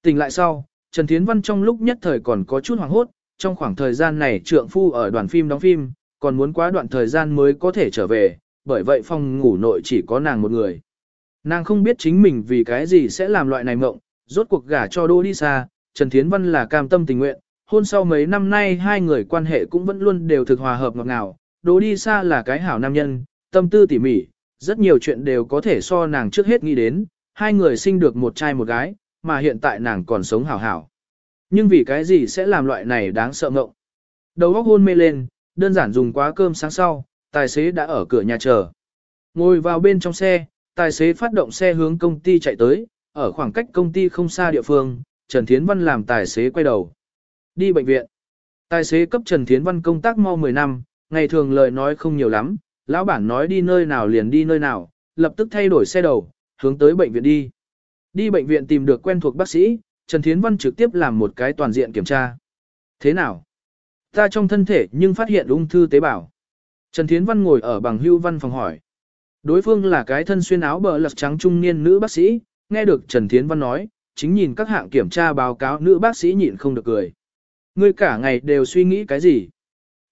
Tỉnh lại sau, Trần Thiến Văn trong lúc nhất thời còn có chút hoảng hốt, trong khoảng thời gian này trượng phu ở đoàn phim đóng phim, còn muốn quá đoạn thời gian mới có thể trở về, bởi vậy phòng ngủ nội chỉ có nàng một người. Nàng không biết chính mình vì cái gì sẽ làm loại này mộng, rốt cuộc gả cho Đô đi xa, Trần Thiến Văn là cam tâm tình nguyện, hôn sau mấy năm nay hai người quan hệ cũng vẫn luôn đều thực hòa hợp ngọt ngào, Đô đi xa là cái hảo nam nhân, tâm tư tỉ mỉ, rất nhiều chuyện đều có thể so nàng trước hết nghĩ đến, hai người sinh được một trai một gái, mà hiện tại nàng còn sống hảo hảo. Nhưng vì cái gì sẽ làm loại này đáng sợ ngộng? Đầu óc hôn mê lên, đơn giản dùng quá cơm sáng sau, tài xế đã ở cửa nhà chờ. Ngồi vào bên trong xe, tài xế phát động xe hướng công ty chạy tới, ở khoảng cách công ty không xa địa phương, Trần Thiến Văn làm tài xế quay đầu. Đi bệnh viện. Tài xế cấp Trần Thiến Văn công tác mau 10 năm, ngày thường lời nói không nhiều lắm, lão bản nói đi nơi nào liền đi nơi nào, lập tức thay đổi xe đầu, hướng tới bệnh viện đi. Đi bệnh viện tìm được quen thuộc bác sĩ, Trần Thiến Văn trực tiếp làm một cái toàn diện kiểm tra. Thế nào? Ta trong thân thể nhưng phát hiện ung thư tế bào. Trần Thiến Văn ngồi ở bằng hưu văn phòng hỏi. Đối phương là cái thân xuyên áo bờ lật trắng trung niên nữ bác sĩ, nghe được Trần Thiến Văn nói, chính nhìn các hạng kiểm tra báo cáo nữ bác sĩ nhịn không được cười. Ngươi cả ngày đều suy nghĩ cái gì?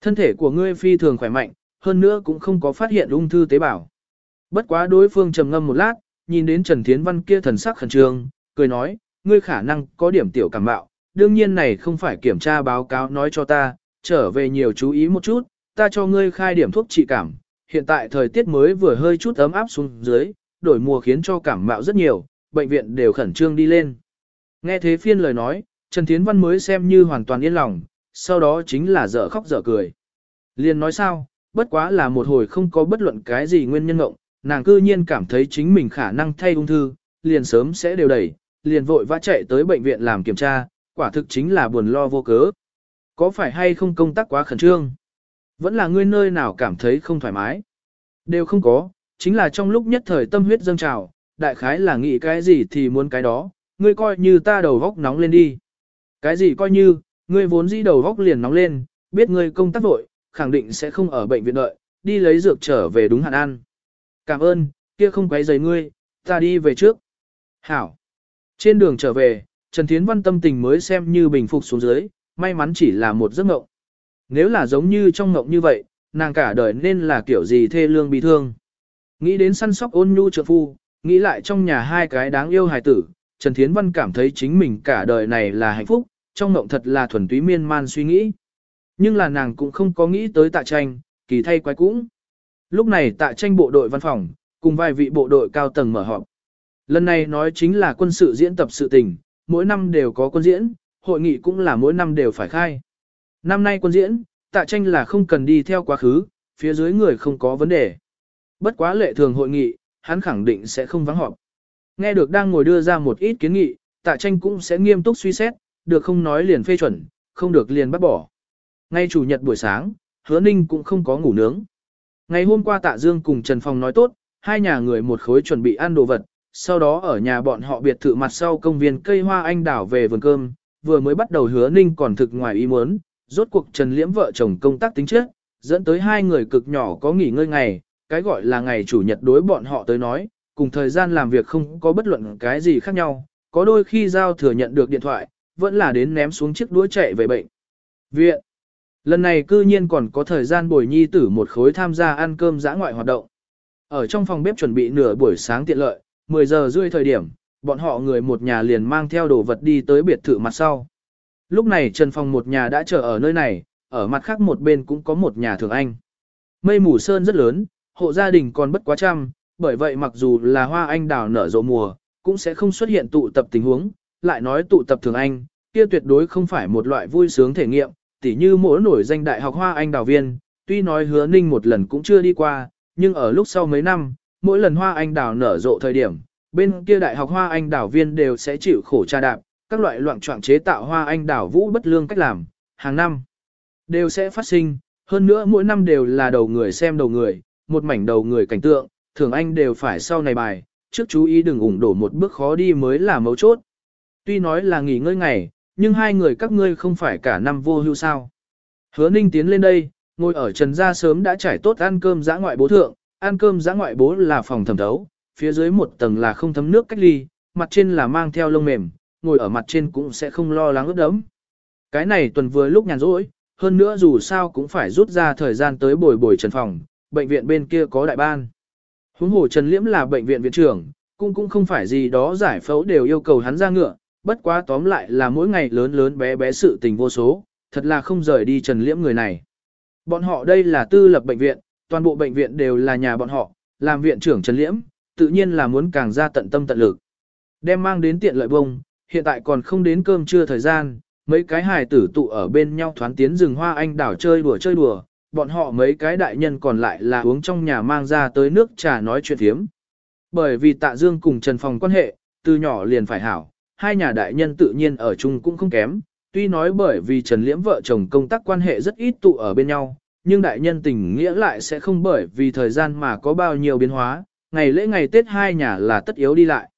Thân thể của ngươi phi thường khỏe mạnh, hơn nữa cũng không có phát hiện ung thư tế bào. Bất quá đối phương trầm ngâm một lát, nhìn đến Trần Thiến Văn kia thần sắc khẩn trương, cười nói, ngươi khả năng có điểm tiểu cảm bạo, đương nhiên này không phải kiểm tra báo cáo nói cho ta, trở về nhiều chú ý một chút, ta cho ngươi khai điểm thuốc trị cảm, hiện tại thời tiết mới vừa hơi chút ấm áp xuống dưới, đổi mùa khiến cho cảm mạo rất nhiều, bệnh viện đều khẩn trương đi lên. Nghe thế phiên lời nói, Trần Thiến Văn mới xem như hoàn toàn yên lòng, sau đó chính là dở khóc dở cười. Liền nói sao, bất quá là một hồi không có bất luận cái gì nguyên nhân ngộng, nàng cư nhiên cảm thấy chính mình khả năng thay ung thư, liền sớm sẽ đều đẩy, liền vội vã chạy tới bệnh viện làm kiểm tra, quả thực chính là buồn lo vô cớ. Có phải hay không công tác quá khẩn trương? Vẫn là ngươi nơi nào cảm thấy không thoải mái? Đều không có, chính là trong lúc nhất thời tâm huyết dâng trào, đại khái là nghĩ cái gì thì muốn cái đó, ngươi coi như ta đầu góc nóng lên đi. Cái gì coi như, ngươi vốn dĩ đầu góc liền nóng lên, biết ngươi công tác vội, khẳng định sẽ không ở bệnh viện đợi, đi lấy dược trở về đúng hạn ăn. Cảm ơn, kia không quấy rầy ngươi, ta đi về trước. Hảo. Trên đường trở về, Trần Thiến Văn tâm tình mới xem như bình phục xuống dưới, may mắn chỉ là một giấc mộng. Nếu là giống như trong mộng như vậy, nàng cả đời nên là kiểu gì thê lương bị thương. Nghĩ đến săn sóc ôn nhu trợ phu, nghĩ lại trong nhà hai cái đáng yêu hài tử, Trần Thiến Văn cảm thấy chính mình cả đời này là hạnh phúc, trong mộng thật là thuần túy miên man suy nghĩ. Nhưng là nàng cũng không có nghĩ tới tạ tranh, kỳ thay quái cũng. Lúc này tạ tranh bộ đội văn phòng, cùng vài vị bộ đội cao tầng mở họp. Lần này nói chính là quân sự diễn tập sự tình, mỗi năm đều có quân diễn, hội nghị cũng là mỗi năm đều phải khai. Năm nay quân diễn, tạ tranh là không cần đi theo quá khứ, phía dưới người không có vấn đề. Bất quá lệ thường hội nghị, hắn khẳng định sẽ không vắng họp. Nghe được đang ngồi đưa ra một ít kiến nghị, tạ tranh cũng sẽ nghiêm túc suy xét, được không nói liền phê chuẩn, không được liền bắt bỏ. Ngay chủ nhật buổi sáng, hứa ninh cũng không có ngủ nướng. Ngày hôm qua tạ dương cùng Trần Phong nói tốt, hai nhà người một khối chuẩn bị ăn đồ vật, sau đó ở nhà bọn họ biệt thự mặt sau công viên cây hoa anh đảo về vườn cơm, vừa mới bắt đầu hứa ninh còn thực ngoài ý muốn, rốt cuộc Trần Liễm vợ chồng công tác tính chất, dẫn tới hai người cực nhỏ có nghỉ ngơi ngày, cái gọi là ngày chủ nhật đối bọn họ tới nói, cùng thời gian làm việc không có bất luận cái gì khác nhau, có đôi khi giao thừa nhận được điện thoại, vẫn là đến ném xuống chiếc đũa chạy về bệnh. Viện. Lần này cư nhiên còn có thời gian bồi nhi tử một khối tham gia ăn cơm giã ngoại hoạt động. Ở trong phòng bếp chuẩn bị nửa buổi sáng tiện lợi, 10 giờ rưỡi thời điểm, bọn họ người một nhà liền mang theo đồ vật đi tới biệt thự mặt sau. Lúc này Trần Phong một nhà đã chờ ở nơi này, ở mặt khác một bên cũng có một nhà thường anh. Mây mù sơn rất lớn, hộ gia đình còn bất quá trăm, bởi vậy mặc dù là hoa anh đào nở rộ mùa, cũng sẽ không xuất hiện tụ tập tình huống, lại nói tụ tập thường anh, kia tuyệt đối không phải một loại vui sướng thể nghiệm, tỉ như mỗi nổi danh đại học hoa anh đào viên, tuy nói hứa ninh một lần cũng chưa đi qua, nhưng ở lúc sau mấy năm, mỗi lần hoa anh đào nở rộ thời điểm, bên kia đại học hoa anh đào viên đều sẽ chịu khổ tra đạp, các loại loạn trọng chế tạo hoa anh đào vũ bất lương cách làm, hàng năm đều sẽ phát sinh, hơn nữa mỗi năm đều là đầu người xem đầu người, một mảnh đầu người cảnh tượng, thường anh đều phải sau này bài, trước chú ý đừng ủng đổ một bước khó đi mới là mấu chốt. Tuy nói là nghỉ ngơi ngày, nhưng hai người các ngươi không phải cả năm vô hưu sao. Hứa ninh tiến lên đây, ngồi ở trần gia sớm đã trải tốt ăn cơm giã ngoại bố thượng, ăn cơm giã ngoại bố là phòng thẩm thấu, phía dưới một tầng là không thấm nước cách ly, mặt trên là mang theo lông mềm, ngồi ở mặt trên cũng sẽ không lo lắng ướt đẫm. Cái này tuần vừa lúc nhàn rỗi, hơn nữa dù sao cũng phải rút ra thời gian tới bồi bồi trần phòng, bệnh viện bên kia có đại ban. Huống hồ Trần Liễm là bệnh viện viện trưởng, cũng cũng không phải gì đó giải phẫu đều yêu cầu hắn ra ngựa, bất quá tóm lại là mỗi ngày lớn lớn bé bé sự tình vô số, thật là không rời đi Trần Liễm người này. Bọn họ đây là tư lập bệnh viện, toàn bộ bệnh viện đều là nhà bọn họ, làm viện trưởng Trần Liễm, tự nhiên là muốn càng ra tận tâm tận lực. Đem mang đến tiện lợi bông, hiện tại còn không đến cơm trưa thời gian, mấy cái hài tử tụ ở bên nhau thoán tiến rừng hoa anh đảo chơi đùa chơi đùa, bọn họ mấy cái đại nhân còn lại là uống trong nhà mang ra tới nước trà nói chuyện thiếm. Bởi vì tạ dương cùng Trần Phòng quan hệ, từ nhỏ liền phải hảo, hai nhà đại nhân tự nhiên ở chung cũng không kém, tuy nói bởi vì Trần Liễm vợ chồng công tác quan hệ rất ít tụ ở bên nhau, nhưng đại nhân tình nghĩa lại sẽ không bởi vì thời gian mà có bao nhiêu biến hóa, ngày lễ ngày Tết hai nhà là tất yếu đi lại.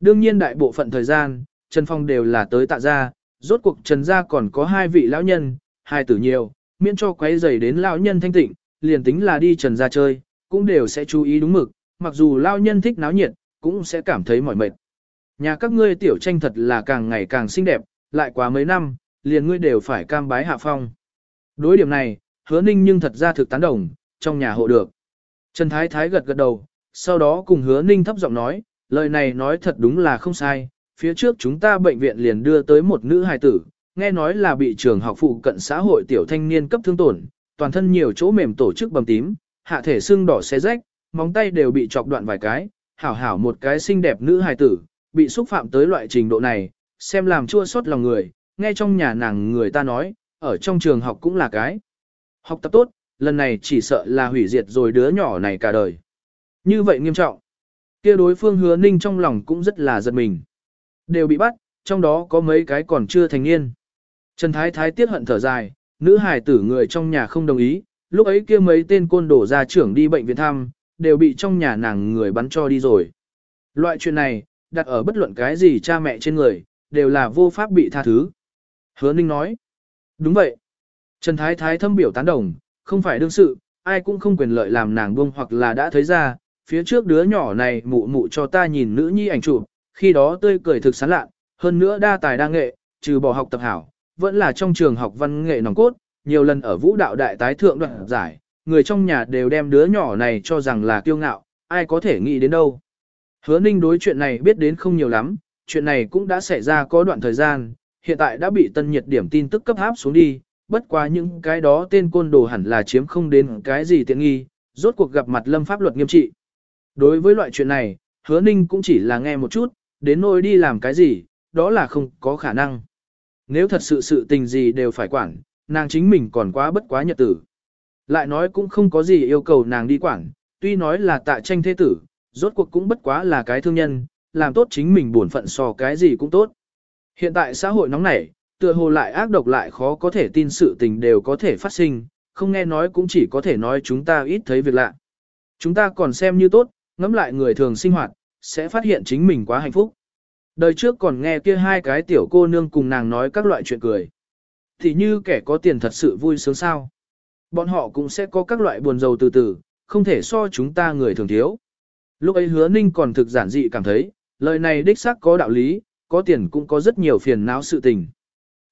Đương nhiên đại bộ phận thời gian, Trần Phong đều là tới tạ gia, rốt cuộc Trần gia còn có hai vị lão nhân, hai tử nhiều, miễn cho quấy rầy đến lão nhân thanh tịnh, liền tính là đi Trần gia chơi, cũng đều sẽ chú ý đúng mực, mặc dù lão nhân thích náo nhiệt, cũng sẽ cảm thấy mỏi mệt. Nhà các ngươi tiểu tranh thật là càng ngày càng xinh đẹp, lại quá mấy năm, liền ngươi đều phải cam bái hạ phong. Đối điểm này, hứa ninh nhưng thật ra thực tán đồng, trong nhà hộ được. Trần Thái Thái gật gật đầu, sau đó cùng hứa ninh thấp giọng nói, lời này nói thật đúng là không sai, phía trước chúng ta bệnh viện liền đưa tới một nữ hài tử, nghe nói là bị trường học phụ cận xã hội tiểu thanh niên cấp thương tổn, toàn thân nhiều chỗ mềm tổ chức bầm tím, hạ thể xương đỏ xé rách, móng tay đều bị chọc đoạn vài cái, hảo hảo một cái xinh đẹp nữ hài tử, bị xúc phạm tới loại trình độ này, xem làm chua xót lòng người, nghe trong nhà nàng người ta nói, ở trong trường học cũng là cái. Học tập tốt, lần này chỉ sợ là hủy diệt rồi đứa nhỏ này cả đời. Như vậy nghiêm trọng. kia đối phương hứa ninh trong lòng cũng rất là giật mình. Đều bị bắt, trong đó có mấy cái còn chưa thành niên. Trần Thái Thái tiết hận thở dài, nữ hài tử người trong nhà không đồng ý, lúc ấy kia mấy tên côn đổ ra trưởng đi bệnh viện thăm, đều bị trong nhà nàng người bắn cho đi rồi. Loại chuyện này, đặt ở bất luận cái gì cha mẹ trên người, đều là vô pháp bị tha thứ. Hứa Ninh nói, đúng vậy. Trần Thái Thái thâm biểu tán đồng, không phải đương sự, ai cũng không quyền lợi làm nàng buông hoặc là đã thấy ra, phía trước đứa nhỏ này mụ mụ cho ta nhìn nữ nhi ảnh chụp, khi đó tươi cười thực sán lạ, hơn nữa đa tài đa nghệ, trừ bỏ học tập hảo, vẫn là trong trường học văn nghệ nòng cốt, nhiều lần ở vũ đạo đại tái thượng đoạn giải, người trong nhà đều đem đứa nhỏ này cho rằng là kiêu ngạo, ai có thể nghĩ đến đâu. Hứa ninh đối chuyện này biết đến không nhiều lắm, chuyện này cũng đã xảy ra có đoạn thời gian, hiện tại đã bị tân nhiệt điểm tin tức cấp áp xuống đi, bất quá những cái đó tên côn đồ hẳn là chiếm không đến cái gì tiện nghi, rốt cuộc gặp mặt lâm pháp luật nghiêm trị. Đối với loại chuyện này, hứa ninh cũng chỉ là nghe một chút, đến nỗi đi làm cái gì, đó là không có khả năng. Nếu thật sự sự tình gì đều phải quản, nàng chính mình còn quá bất quá nhật tử. Lại nói cũng không có gì yêu cầu nàng đi quản, tuy nói là tạ tranh thế tử, rốt cuộc cũng bất quá là cái thương nhân, làm tốt chính mình buồn phận so cái gì cũng tốt. Hiện tại xã hội nóng nảy, tựa hồ lại ác độc lại khó có thể tin sự tình đều có thể phát sinh, không nghe nói cũng chỉ có thể nói chúng ta ít thấy việc lạ. Chúng ta còn xem như tốt, ngẫm lại người thường sinh hoạt, sẽ phát hiện chính mình quá hạnh phúc. Đời trước còn nghe kia hai cái tiểu cô nương cùng nàng nói các loại chuyện cười. Thì như kẻ có tiền thật sự vui sướng sao. Bọn họ cũng sẽ có các loại buồn giàu từ từ, không thể so chúng ta người thường thiếu. Lúc ấy hứa ninh còn thực giản dị cảm thấy, lời này đích xác có đạo lý, có tiền cũng có rất nhiều phiền não sự tình.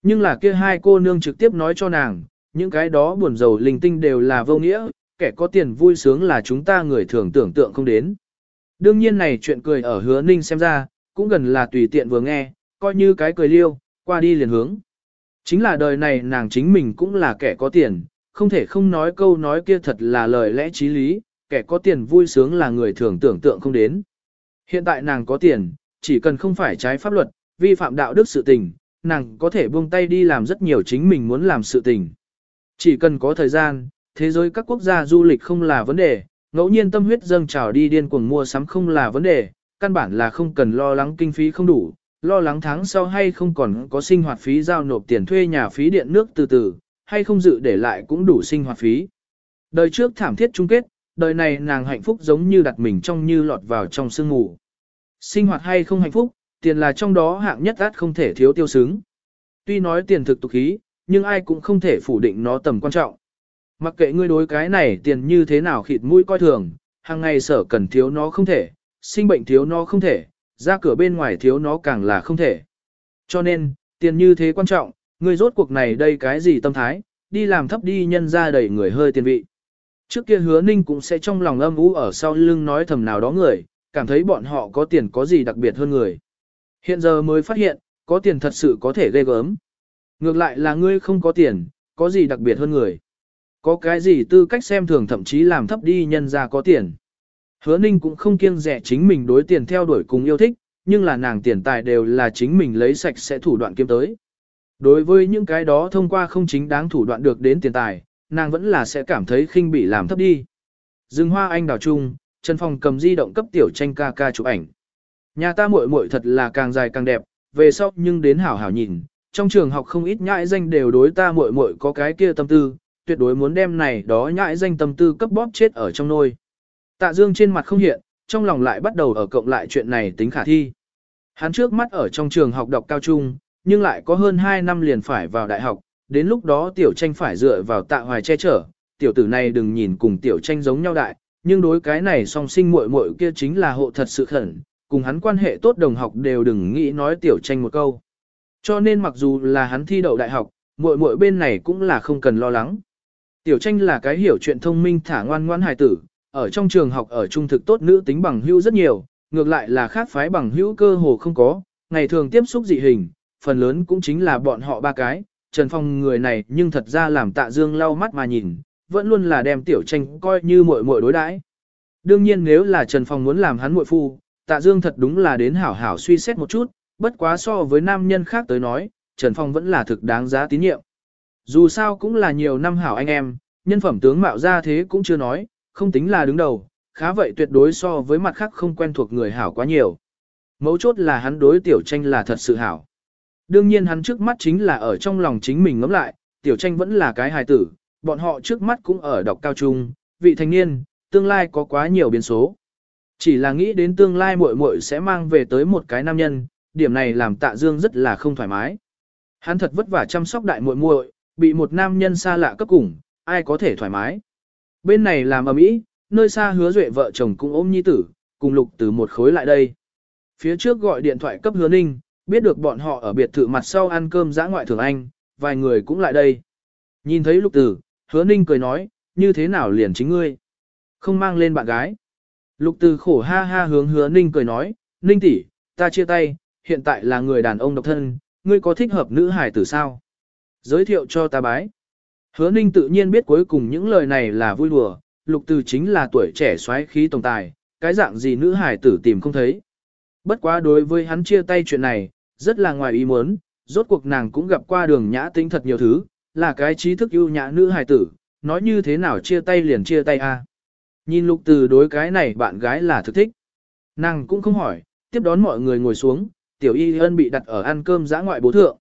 Nhưng là kia hai cô nương trực tiếp nói cho nàng, những cái đó buồn giàu linh tinh đều là vô nghĩa, kẻ có tiền vui sướng là chúng ta người thường tưởng tượng không đến. Đương nhiên này chuyện cười ở hứa ninh xem ra, cũng gần là tùy tiện vừa nghe, coi như cái cười liêu, qua đi liền hướng. Chính là đời này nàng chính mình cũng là kẻ có tiền, không thể không nói câu nói kia thật là lời lẽ trí lý, kẻ có tiền vui sướng là người thường tưởng tượng không đến. Hiện tại nàng có tiền, chỉ cần không phải trái pháp luật, vi phạm đạo đức sự tình, nàng có thể buông tay đi làm rất nhiều chính mình muốn làm sự tình. Chỉ cần có thời gian, thế giới các quốc gia du lịch không là vấn đề, ngẫu nhiên tâm huyết dâng trào đi điên cuồng mua sắm không là vấn đề, căn bản là không cần lo lắng kinh phí không đủ, lo lắng tháng sau hay không còn có sinh hoạt phí giao nộp tiền thuê nhà phí điện nước từ từ, hay không dự để lại cũng đủ sinh hoạt phí. Đời trước thảm thiết chung kết, đời này nàng hạnh phúc giống như đặt mình trong như lọt vào trong sương ngủ. Sinh hoạt hay không hạnh phúc, tiền là trong đó hạng nhất át không thể thiếu tiêu xứng. Tuy nói tiền thực tục khí, nhưng ai cũng không thể phủ định nó tầm quan trọng. Mặc kệ ngươi đối cái này tiền như thế nào khịt mũi coi thường, hàng ngày sở cần thiếu nó không thể, sinh bệnh thiếu nó không thể, ra cửa bên ngoài thiếu nó càng là không thể. Cho nên, tiền như thế quan trọng, ngươi rốt cuộc này đây cái gì tâm thái, đi làm thấp đi nhân ra đầy người hơi tiền vị. Trước kia hứa ninh cũng sẽ trong lòng âm ú ở sau lưng nói thầm nào đó người, cảm thấy bọn họ có tiền có gì đặc biệt hơn người. Hiện giờ mới phát hiện, có tiền thật sự có thể ghê gớm. Ngược lại là ngươi không có tiền, có gì đặc biệt hơn người. Có cái gì tư cách xem thường thậm chí làm thấp đi nhân ra có tiền. Hứa ninh cũng không kiêng rẻ chính mình đối tiền theo đuổi cùng yêu thích, nhưng là nàng tiền tài đều là chính mình lấy sạch sẽ thủ đoạn kiếm tới. Đối với những cái đó thông qua không chính đáng thủ đoạn được đến tiền tài, nàng vẫn là sẽ cảm thấy khinh bị làm thấp đi. Dương hoa anh đào chung, Trần Phong cầm di động cấp tiểu tranh ca ca chụp ảnh. Nhà ta muội muội thật là càng dài càng đẹp, về sau nhưng đến hảo hảo nhìn, trong trường học không ít nhãi danh đều đối ta muội muội có cái kia tâm tư, tuyệt đối muốn đem này đó nhãi danh tâm tư cấp bóp chết ở trong nôi. Tạ Dương trên mặt không hiện, trong lòng lại bắt đầu ở cộng lại chuyện này tính khả thi. Hắn trước mắt ở trong trường học đọc cao trung, nhưng lại có hơn 2 năm liền phải vào đại học, đến lúc đó tiểu tranh phải dựa vào tạ hoài che chở, tiểu tử này đừng nhìn cùng tiểu tranh giống nhau đại, nhưng đối cái này song sinh muội muội kia chính là hộ thật sự khẩn, cùng hắn quan hệ tốt đồng học đều đừng nghĩ nói tiểu tranh một câu. Cho nên mặc dù là hắn thi đậu đại học, muội muội bên này cũng là không cần lo lắng. Tiểu tranh là cái hiểu chuyện thông minh thả ngoan ngoan hài tử, ở trong trường học ở trung thực tốt nữ tính bằng hữu rất nhiều, ngược lại là khác phái bằng hữu cơ hồ không có, ngày thường tiếp xúc dị hình, phần lớn cũng chính là bọn họ ba cái, Trần Phong người này nhưng thật ra làm tạ dương lau mắt mà nhìn, vẫn luôn là đem tiểu tranh coi như muội muội đối đãi. Đương nhiên nếu là Trần Phong muốn làm hắn muội phu, tạ dương thật đúng là đến hảo hảo suy xét một chút, bất quá so với nam nhân khác tới nói, Trần Phong vẫn là thực đáng giá tín nhiệm. Dù sao cũng là nhiều năm hảo anh em, nhân phẩm tướng mạo ra thế cũng chưa nói, không tính là đứng đầu, khá vậy tuyệt đối so với mặt khác không quen thuộc người hảo quá nhiều. Mấu chốt là hắn đối tiểu tranh là thật sự hảo. Đương nhiên hắn trước mắt chính là ở trong lòng chính mình ngẫm lại, tiểu tranh vẫn là cái hài tử, bọn họ trước mắt cũng ở đọc cao trung, vị thanh niên, tương lai có quá nhiều biến số. Chỉ là nghĩ đến tương lai muội muội sẽ mang về tới một cái nam nhân, điểm này làm tạ dương rất là không thoải mái. Hắn thật vất vả chăm sóc đại muội muội, bị một nam nhân xa lạ cấp cùng, ai có thể thoải mái. Bên này làm ầm ĩ, nơi xa hứa duệ vợ chồng cũng ôm nhi tử, cùng lục từ một khối lại đây. Phía trước gọi điện thoại cấp hứa ninh, biết được bọn họ ở biệt thự mặt sau ăn cơm giã ngoại thường anh, vài người cũng lại đây. Nhìn thấy lục tử, hứa ninh cười nói, như thế nào liền chính ngươi? Không mang lên bạn gái. Lục từ khổ ha ha hướng hứa ninh cười nói, ninh tỷ, ta chia tay, hiện tại là người đàn ông độc thân, ngươi có thích hợp nữ hải tử sao? Giới thiệu cho ta bái. Hứa ninh tự nhiên biết cuối cùng những lời này là vui đùa, lục từ chính là tuổi trẻ xoáy khí tổng tài, cái dạng gì nữ hải tử tìm không thấy. Bất quá đối với hắn chia tay chuyện này, rất là ngoài ý muốn, rốt cuộc nàng cũng gặp qua đường nhã tính thật nhiều thứ, là cái trí thức ưu nhã nữ hải tử, nói như thế nào chia tay liền chia tay a. Nhìn lục từ đối cái này bạn gái là thực thích. Nàng cũng không hỏi, tiếp đón mọi người ngồi xuống, tiểu y ân bị đặt ở ăn cơm giã ngoại bố thượng.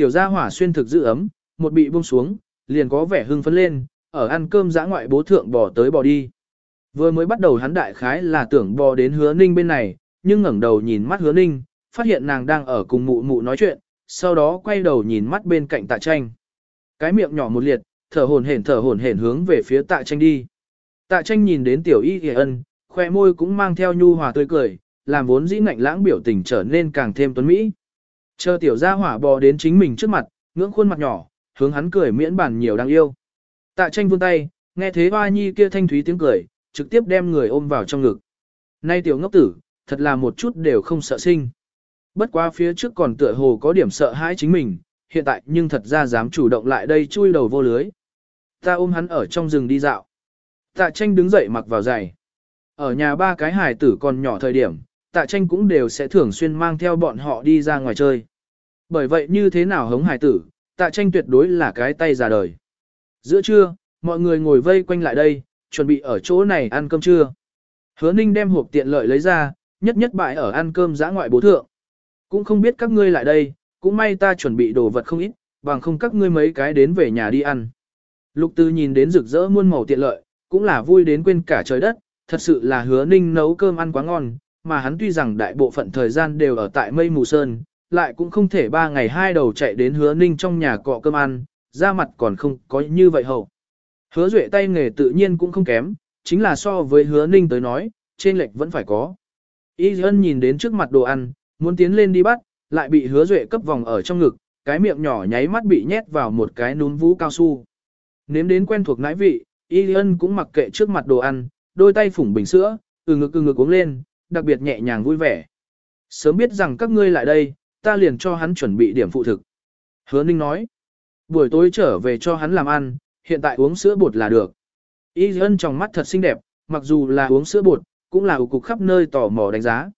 Tiểu gia hỏa xuyên thực giữ ấm, một bị buông xuống, liền có vẻ hưng phấn lên, ở ăn cơm giã ngoại bố thượng bò tới bò đi. Vừa mới bắt đầu hắn đại khái là tưởng bò đến hứa ninh bên này, nhưng ngẩng đầu nhìn mắt hứa ninh, phát hiện nàng đang ở cùng mụ mụ nói chuyện, sau đó quay đầu nhìn mắt bên cạnh tạ tranh. Cái miệng nhỏ một liệt, thở hồn hển thở hồn hển hướng về phía tạ tranh đi. Tạ tranh nhìn đến tiểu y hề ân, khoe môi cũng mang theo nhu hòa tươi cười, làm vốn dĩ ngạnh lãng biểu tình trở nên càng thêm tuấn mỹ. Chờ tiểu gia hỏa bò đến chính mình trước mặt, ngưỡng khuôn mặt nhỏ, hướng hắn cười miễn bản nhiều đáng yêu. Tạ tranh vươn tay, nghe thế hoa nhi kia thanh thúy tiếng cười, trực tiếp đem người ôm vào trong ngực. Nay tiểu ngốc tử, thật là một chút đều không sợ sinh. Bất quá phía trước còn tựa hồ có điểm sợ hãi chính mình, hiện tại nhưng thật ra dám chủ động lại đây chui đầu vô lưới. Ta ôm hắn ở trong rừng đi dạo. Tạ tranh đứng dậy mặc vào giày. Ở nhà ba cái hải tử còn nhỏ thời điểm, tạ tranh cũng đều sẽ thường xuyên mang theo bọn họ đi ra ngoài chơi. Bởi vậy như thế nào hống hải tử, tạ tranh tuyệt đối là cái tay già đời. Giữa trưa, mọi người ngồi vây quanh lại đây, chuẩn bị ở chỗ này ăn cơm trưa. Hứa ninh đem hộp tiện lợi lấy ra, nhất nhất bại ở ăn cơm giã ngoại bố thượng. Cũng không biết các ngươi lại đây, cũng may ta chuẩn bị đồ vật không ít, bằng không các ngươi mấy cái đến về nhà đi ăn. Lục tư nhìn đến rực rỡ muôn màu tiện lợi, cũng là vui đến quên cả trời đất, thật sự là hứa ninh nấu cơm ăn quá ngon, mà hắn tuy rằng đại bộ phận thời gian đều ở tại mây mù sơn, lại cũng không thể ba ngày hai đầu chạy đến hứa ninh trong nhà cọ cơm ăn, ra mặt còn không có như vậy hậu. Hứa duệ tay nghề tự nhiên cũng không kém, chính là so với hứa ninh tới nói, trên lệch vẫn phải có. Y ân nhìn đến trước mặt đồ ăn, muốn tiến lên đi bắt, lại bị hứa duệ cấp vòng ở trong ngực, cái miệng nhỏ nháy mắt bị nhét vào một cái núm vũ cao su. Nếm đến quen thuộc nãi vị, Y ân cũng mặc kệ trước mặt đồ ăn, đôi tay phủng bình sữa, từ ngực từ ngực uống lên, đặc biệt nhẹ nhàng vui vẻ. Sớm biết rằng các ngươi lại đây, ta liền cho hắn chuẩn bị điểm phụ thực. Hứa Ninh nói, buổi tối trở về cho hắn làm ăn, hiện tại uống sữa bột là được. Y ân trong mắt thật xinh đẹp, mặc dù là uống sữa bột, cũng là cục khắp nơi tò mò đánh giá.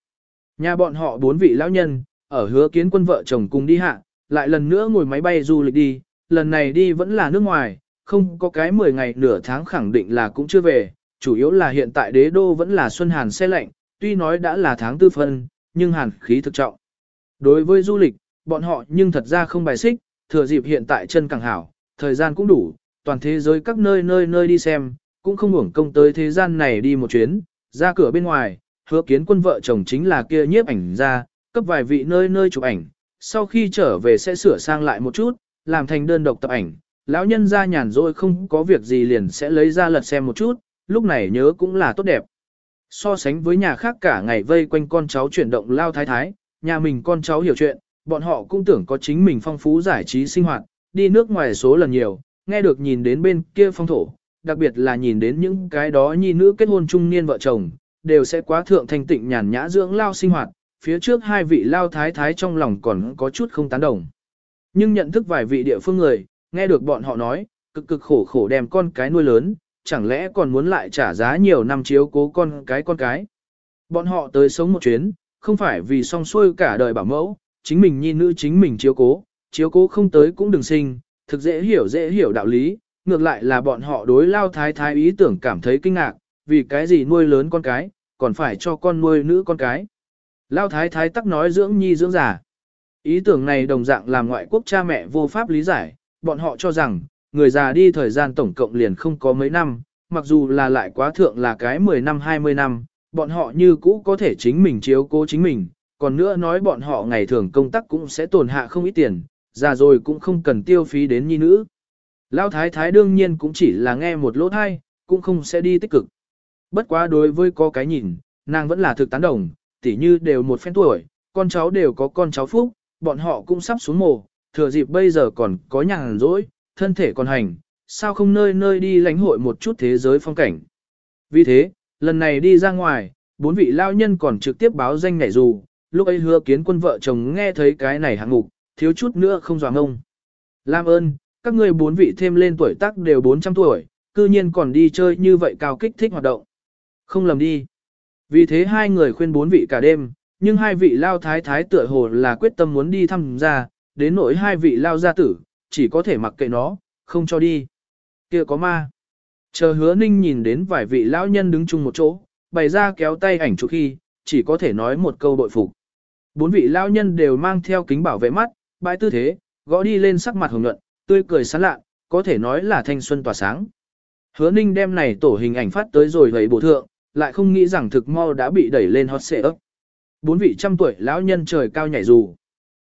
Nhà bọn họ bốn vị lão nhân, ở hứa kiến quân vợ chồng cùng đi hạ, lại lần nữa ngồi máy bay du lịch đi, lần này đi vẫn là nước ngoài, không có cái 10 ngày nửa tháng khẳng định là cũng chưa về, chủ yếu là hiện tại đế đô vẫn là xuân hàn xe lạnh, tuy nói đã là tháng tư phân, nhưng hàn khí thực trọng. Đối với du lịch, bọn họ nhưng thật ra không bài xích, thừa dịp hiện tại chân càng hảo, thời gian cũng đủ, toàn thế giới các nơi nơi nơi đi xem, cũng không hưởng công tới thế gian này đi một chuyến, ra cửa bên ngoài, hứa kiến quân vợ chồng chính là kia nhiếp ảnh ra, cấp vài vị nơi nơi chụp ảnh, sau khi trở về sẽ sửa sang lại một chút, làm thành đơn độc tập ảnh, lão nhân ra nhàn rỗi không có việc gì liền sẽ lấy ra lật xem một chút, lúc này nhớ cũng là tốt đẹp. So sánh với nhà khác cả ngày vây quanh con cháu chuyển động lao thái thái, nhà mình con cháu hiểu chuyện, bọn họ cũng tưởng có chính mình phong phú giải trí sinh hoạt, đi nước ngoài số lần nhiều, nghe được nhìn đến bên kia phong thổ, đặc biệt là nhìn đến những cái đó nhi nữ kết hôn trung niên vợ chồng, đều sẽ quá thượng thanh tịnh nhàn nhã dưỡng lao sinh hoạt, phía trước hai vị lao thái thái trong lòng còn có chút không tán đồng. Nhưng nhận thức vài vị địa phương người, nghe được bọn họ nói, cực cực khổ khổ đem con cái nuôi lớn, chẳng lẽ còn muốn lại trả giá nhiều năm chiếu cố con cái con cái. Bọn họ tới sống một chuyến, không phải vì song xuôi cả đời bảo mẫu, chính mình nhi nữ chính mình chiếu cố, chiếu cố không tới cũng đừng sinh, thực dễ hiểu dễ hiểu đạo lý, ngược lại là bọn họ đối lao thái thái ý tưởng cảm thấy kinh ngạc, vì cái gì nuôi lớn con cái, còn phải cho con nuôi nữ con cái. Lao thái thái tắc nói dưỡng nhi dưỡng giả. Ý tưởng này đồng dạng làm ngoại quốc cha mẹ vô pháp lý giải, bọn họ cho rằng, người già đi thời gian tổng cộng liền không có mấy năm, mặc dù là lại quá thượng là cái 10 năm 20 năm, bọn họ như cũ có thể chính mình chiếu cố chính mình, còn nữa nói bọn họ ngày thường công tác cũng sẽ tổn hạ không ít tiền, già rồi cũng không cần tiêu phí đến nhi nữ. Lão thái thái đương nhiên cũng chỉ là nghe một lỗ thai, cũng không sẽ đi tích cực. Bất quá đối với có cái nhìn, nàng vẫn là thực tán đồng, tỉ như đều một phen tuổi, con cháu đều có con cháu phúc, bọn họ cũng sắp xuống mồ, thừa dịp bây giờ còn có nhàn rỗi, thân thể còn hành, sao không nơi nơi đi lãnh hội một chút thế giới phong cảnh. Vì thế, Lần này đi ra ngoài, bốn vị lao nhân còn trực tiếp báo danh nhảy dù, lúc ấy hứa kiến quân vợ chồng nghe thấy cái này hạng mục, thiếu chút nữa không dò ngông. Lam ơn, các ngươi bốn vị thêm lên tuổi tác đều 400 tuổi, cư nhiên còn đi chơi như vậy cao kích thích hoạt động. Không lầm đi. Vì thế hai người khuyên bốn vị cả đêm, nhưng hai vị lao thái thái tựa hồ là quyết tâm muốn đi thăm ra, đến nỗi hai vị lao gia tử, chỉ có thể mặc kệ nó, không cho đi. kia có ma. Chờ hứa ninh nhìn đến vài vị lão nhân đứng chung một chỗ, bày ra kéo tay ảnh chụp khi, chỉ có thể nói một câu bội phục. Bốn vị lão nhân đều mang theo kính bảo vệ mắt, bãi tư thế, gõ đi lên sắc mặt hồng nhuận, tươi cười sán lạ, có thể nói là thanh xuân tỏa sáng. Hứa ninh đem này tổ hình ảnh phát tới rồi gầy bổ thượng, lại không nghĩ rằng thực mau đã bị đẩy lên hot xệ ấp. Bốn vị trăm tuổi lão nhân trời cao nhảy dù.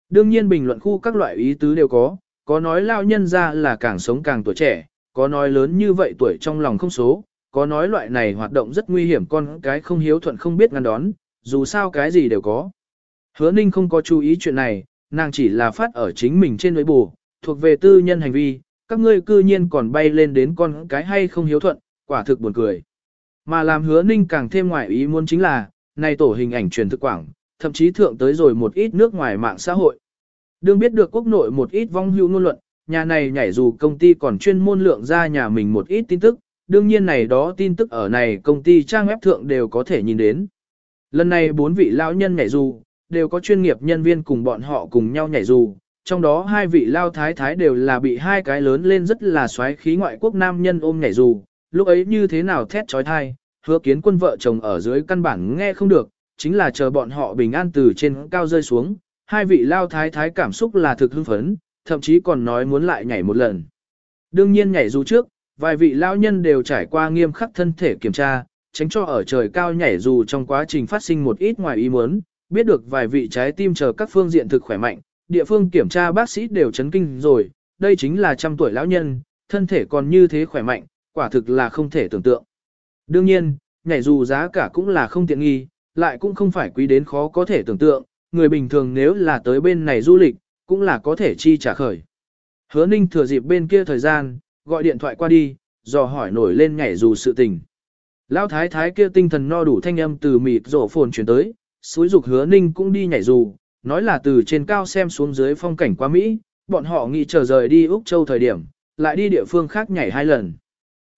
Đương nhiên bình luận khu các loại ý tứ đều có, có nói lão nhân ra là càng sống càng tuổi trẻ, có nói lớn như vậy tuổi trong lòng không số, có nói loại này hoạt động rất nguy hiểm con cái không hiếu thuận không biết ngăn đón, dù sao cái gì đều có. Hứa Ninh không có chú ý chuyện này, nàng chỉ là phát ở chính mình trên đối bù, thuộc về tư nhân hành vi, các ngươi cư nhiên còn bay lên đến con cái hay không hiếu thuận, quả thực buồn cười. Mà làm hứa Ninh càng thêm ngoại ý muốn chính là, này tổ hình ảnh truyền thực quảng, thậm chí thượng tới rồi một ít nước ngoài mạng xã hội. Đương biết được quốc nội một ít vong hữu ngôn luận, nhà này nhảy dù công ty còn chuyên môn lượng ra nhà mình một ít tin tức, đương nhiên này đó tin tức ở này công ty trang web thượng đều có thể nhìn đến. Lần này bốn vị lão nhân nhảy dù, đều có chuyên nghiệp nhân viên cùng bọn họ cùng nhau nhảy dù, trong đó hai vị lao thái thái đều là bị hai cái lớn lên rất là xoáy khí ngoại quốc nam nhân ôm nhảy dù, lúc ấy như thế nào thét trói thai, hứa kiến quân vợ chồng ở dưới căn bản nghe không được, chính là chờ bọn họ bình an từ trên cao rơi xuống, hai vị lao thái thái cảm xúc là thực hưng phấn, thậm chí còn nói muốn lại nhảy một lần. Đương nhiên nhảy dù trước, vài vị lao nhân đều trải qua nghiêm khắc thân thể kiểm tra, tránh cho ở trời cao nhảy dù trong quá trình phát sinh một ít ngoài ý muốn, biết được vài vị trái tim chờ các phương diện thực khỏe mạnh, địa phương kiểm tra bác sĩ đều chấn kinh rồi, đây chính là trăm tuổi lão nhân, thân thể còn như thế khỏe mạnh, quả thực là không thể tưởng tượng. Đương nhiên, nhảy dù giá cả cũng là không tiện nghi, lại cũng không phải quý đến khó có thể tưởng tượng, người bình thường nếu là tới bên này du lịch, cũng là có thể chi trả khởi. Hứa ninh thừa dịp bên kia thời gian, gọi điện thoại qua đi, dò hỏi nổi lên nhảy dù sự tình. Lão thái thái kia tinh thần no đủ thanh âm từ mịt rổ phồn chuyển tới, suối dục hứa ninh cũng đi nhảy dù, nói là từ trên cao xem xuống dưới phong cảnh qua Mỹ, bọn họ nghĩ chờ rời đi Úc Châu thời điểm, lại đi địa phương khác nhảy hai lần.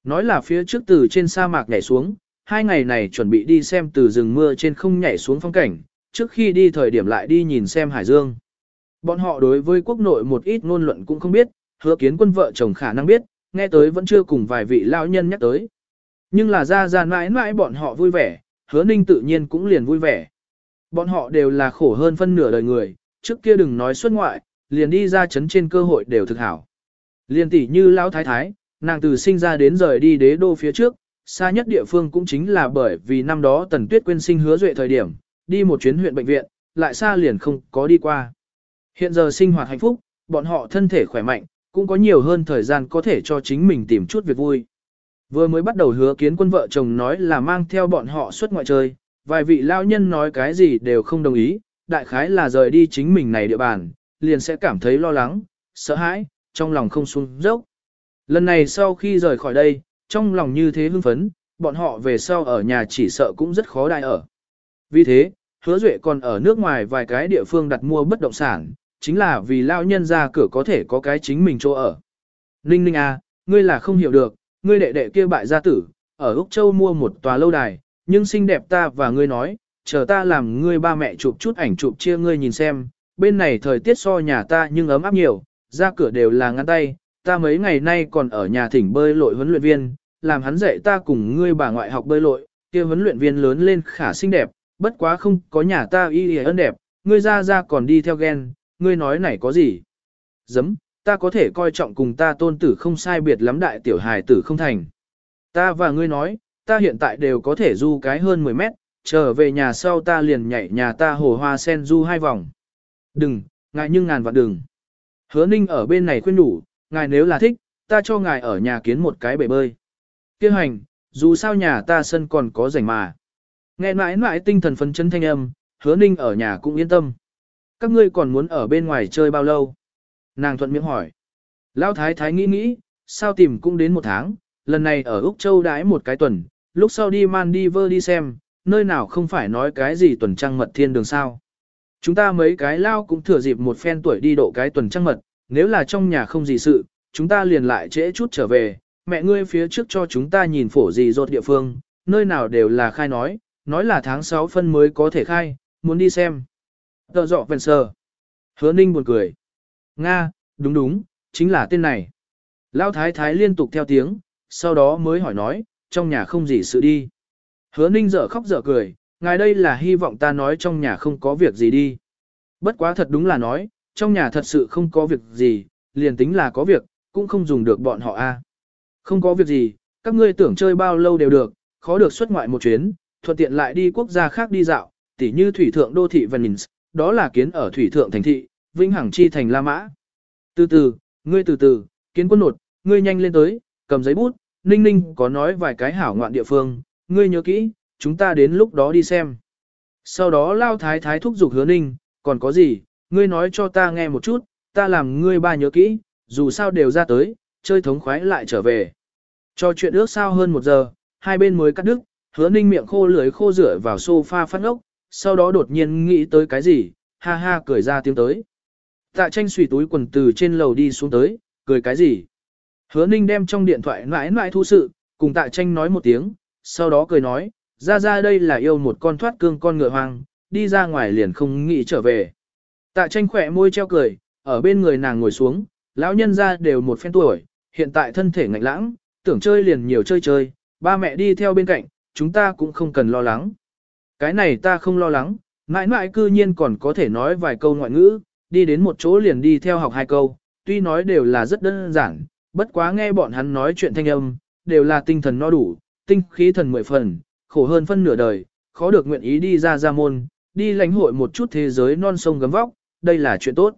Nói là phía trước từ trên sa mạc nhảy xuống, hai ngày này chuẩn bị đi xem từ rừng mưa trên không nhảy xuống phong cảnh, trước khi đi thời điểm lại đi nhìn xem hải dương. Bọn họ đối với quốc nội một ít ngôn luận cũng không biết, hứa kiến quân vợ chồng khả năng biết, nghe tới vẫn chưa cùng vài vị lao nhân nhắc tới. Nhưng là ra ra mãi mãi bọn họ vui vẻ, hứa ninh tự nhiên cũng liền vui vẻ. Bọn họ đều là khổ hơn phân nửa đời người, trước kia đừng nói xuất ngoại, liền đi ra chấn trên cơ hội đều thực hảo. Liền tỷ như lão thái thái, nàng từ sinh ra đến rời đi đế đô phía trước, xa nhất địa phương cũng chính là bởi vì năm đó Tần Tuyết quên sinh hứa duệ thời điểm, đi một chuyến huyện bệnh viện, lại xa liền không có đi qua. Hiện giờ sinh hoạt hạnh phúc, bọn họ thân thể khỏe mạnh, cũng có nhiều hơn thời gian có thể cho chính mình tìm chút việc vui. Vừa mới bắt đầu hứa kiến quân vợ chồng nói là mang theo bọn họ suốt ngoại chơi, vài vị lao nhân nói cái gì đều không đồng ý, đại khái là rời đi chính mình này địa bàn, liền sẽ cảm thấy lo lắng, sợ hãi, trong lòng không xuống dốc. Lần này sau khi rời khỏi đây, trong lòng như thế hưng phấn, bọn họ về sau ở nhà chỉ sợ cũng rất khó đại ở. Vì thế, hứa duệ còn ở nước ngoài vài cái địa phương đặt mua bất động sản, chính là vì lao nhân ra cửa có thể có cái chính mình chỗ ở. Ninh ninh à, ngươi là không hiểu được, ngươi đệ đệ kia bại gia tử, ở Úc Châu mua một tòa lâu đài, nhưng xinh đẹp ta và ngươi nói, chờ ta làm ngươi ba mẹ chụp chút ảnh chụp chia ngươi nhìn xem, bên này thời tiết so nhà ta nhưng ấm áp nhiều, ra cửa đều là ngăn tay, ta mấy ngày nay còn ở nhà thỉnh bơi lội huấn luyện viên, làm hắn dạy ta cùng ngươi bà ngoại học bơi lội, kia huấn luyện viên lớn lên khả xinh đẹp, bất quá không có nhà ta y y ơn đẹp, ngươi ra ra còn đi theo ghen, ngươi nói này có gì? Dấm, ta có thể coi trọng cùng ta tôn tử không sai biệt lắm đại tiểu hài tử không thành. Ta và ngươi nói, ta hiện tại đều có thể du cái hơn 10 mét, trở về nhà sau ta liền nhảy nhà ta hồ hoa sen du hai vòng. Đừng, ngài nhưng ngàn vạn đừng. Hứa ninh ở bên này khuyên đủ, ngài nếu là thích, ta cho ngài ở nhà kiến một cái bể bơi. Kêu hành, dù sao nhà ta sân còn có rảnh mà. Nghe mãi mãi tinh thần phấn chấn thanh âm, hứa ninh ở nhà cũng yên tâm. Các ngươi còn muốn ở bên ngoài chơi bao lâu? Nàng thuận miệng hỏi. Lão thái thái nghĩ nghĩ, sao tìm cũng đến một tháng, lần này ở Úc Châu đãi một cái tuần, lúc sau đi man đi xem, nơi nào không phải nói cái gì tuần trăng mật thiên đường sao. Chúng ta mấy cái lao cũng thừa dịp một phen tuổi đi độ cái tuần trăng mật, nếu là trong nhà không gì sự, chúng ta liền lại trễ chút trở về, mẹ ngươi phía trước cho chúng ta nhìn phổ gì rốt địa phương, nơi nào đều là khai nói, nói là tháng 6 phân mới có thể khai, muốn đi xem. Tờ dọ vẹn sờ. Hứa ninh buồn cười. Nga, đúng đúng, chính là tên này. Lao thái thái liên tục theo tiếng, sau đó mới hỏi nói, trong nhà không gì sự đi. Hứa ninh dở khóc dở cười, ngài đây là hy vọng ta nói trong nhà không có việc gì đi. Bất quá thật đúng là nói, trong nhà thật sự không có việc gì, liền tính là có việc, cũng không dùng được bọn họ a. Không có việc gì, các ngươi tưởng chơi bao lâu đều được, khó được xuất ngoại một chuyến, thuận tiện lại đi quốc gia khác đi dạo, tỉ như thủy thượng đô thị Venice, đó là kiến ở thủy thượng thành thị, vinh hằng chi thành La Mã. Từ từ, ngươi từ từ, kiến quân nột, ngươi nhanh lên tới, cầm giấy bút, ninh ninh có nói vài cái hảo ngoạn địa phương, ngươi nhớ kỹ, chúng ta đến lúc đó đi xem. Sau đó lao thái thái thúc giục hứa ninh, còn có gì, ngươi nói cho ta nghe một chút, ta làm ngươi ba nhớ kỹ, dù sao đều ra tới, chơi thống khoái lại trở về. Cho chuyện ước sao hơn một giờ, hai bên mới cắt đứt, hứa ninh miệng khô lưỡi khô rửa vào sofa phát ốc, sau đó đột nhiên nghĩ tới cái gì, ha ha cười ra tiếng tới. Tạ tranh xùy túi quần từ trên lầu đi xuống tới, cười cái gì. Hứa ninh đem trong điện thoại mãi mãi thu sự, cùng tạ tranh nói một tiếng, sau đó cười nói, ra ra đây là yêu một con thoát cương con ngựa hoang, đi ra ngoài liền không nghĩ trở về. Tạ tranh khỏe môi treo cười, ở bên người nàng ngồi xuống, lão nhân ra đều một phen tuổi, hiện tại thân thể ngạnh lãng, tưởng chơi liền nhiều chơi chơi, ba mẹ đi theo bên cạnh, chúng ta cũng không cần lo lắng. Cái này ta không lo lắng, mãi mãi cư nhiên còn có thể nói vài câu ngoại ngữ, đi đến một chỗ liền đi theo học hai câu, tuy nói đều là rất đơn giản, bất quá nghe bọn hắn nói chuyện thanh âm, đều là tinh thần no đủ, tinh khí thần mười phần, khổ hơn phân nửa đời, khó được nguyện ý đi ra ra môn, đi lãnh hội một chút thế giới non sông gấm vóc, đây là chuyện tốt.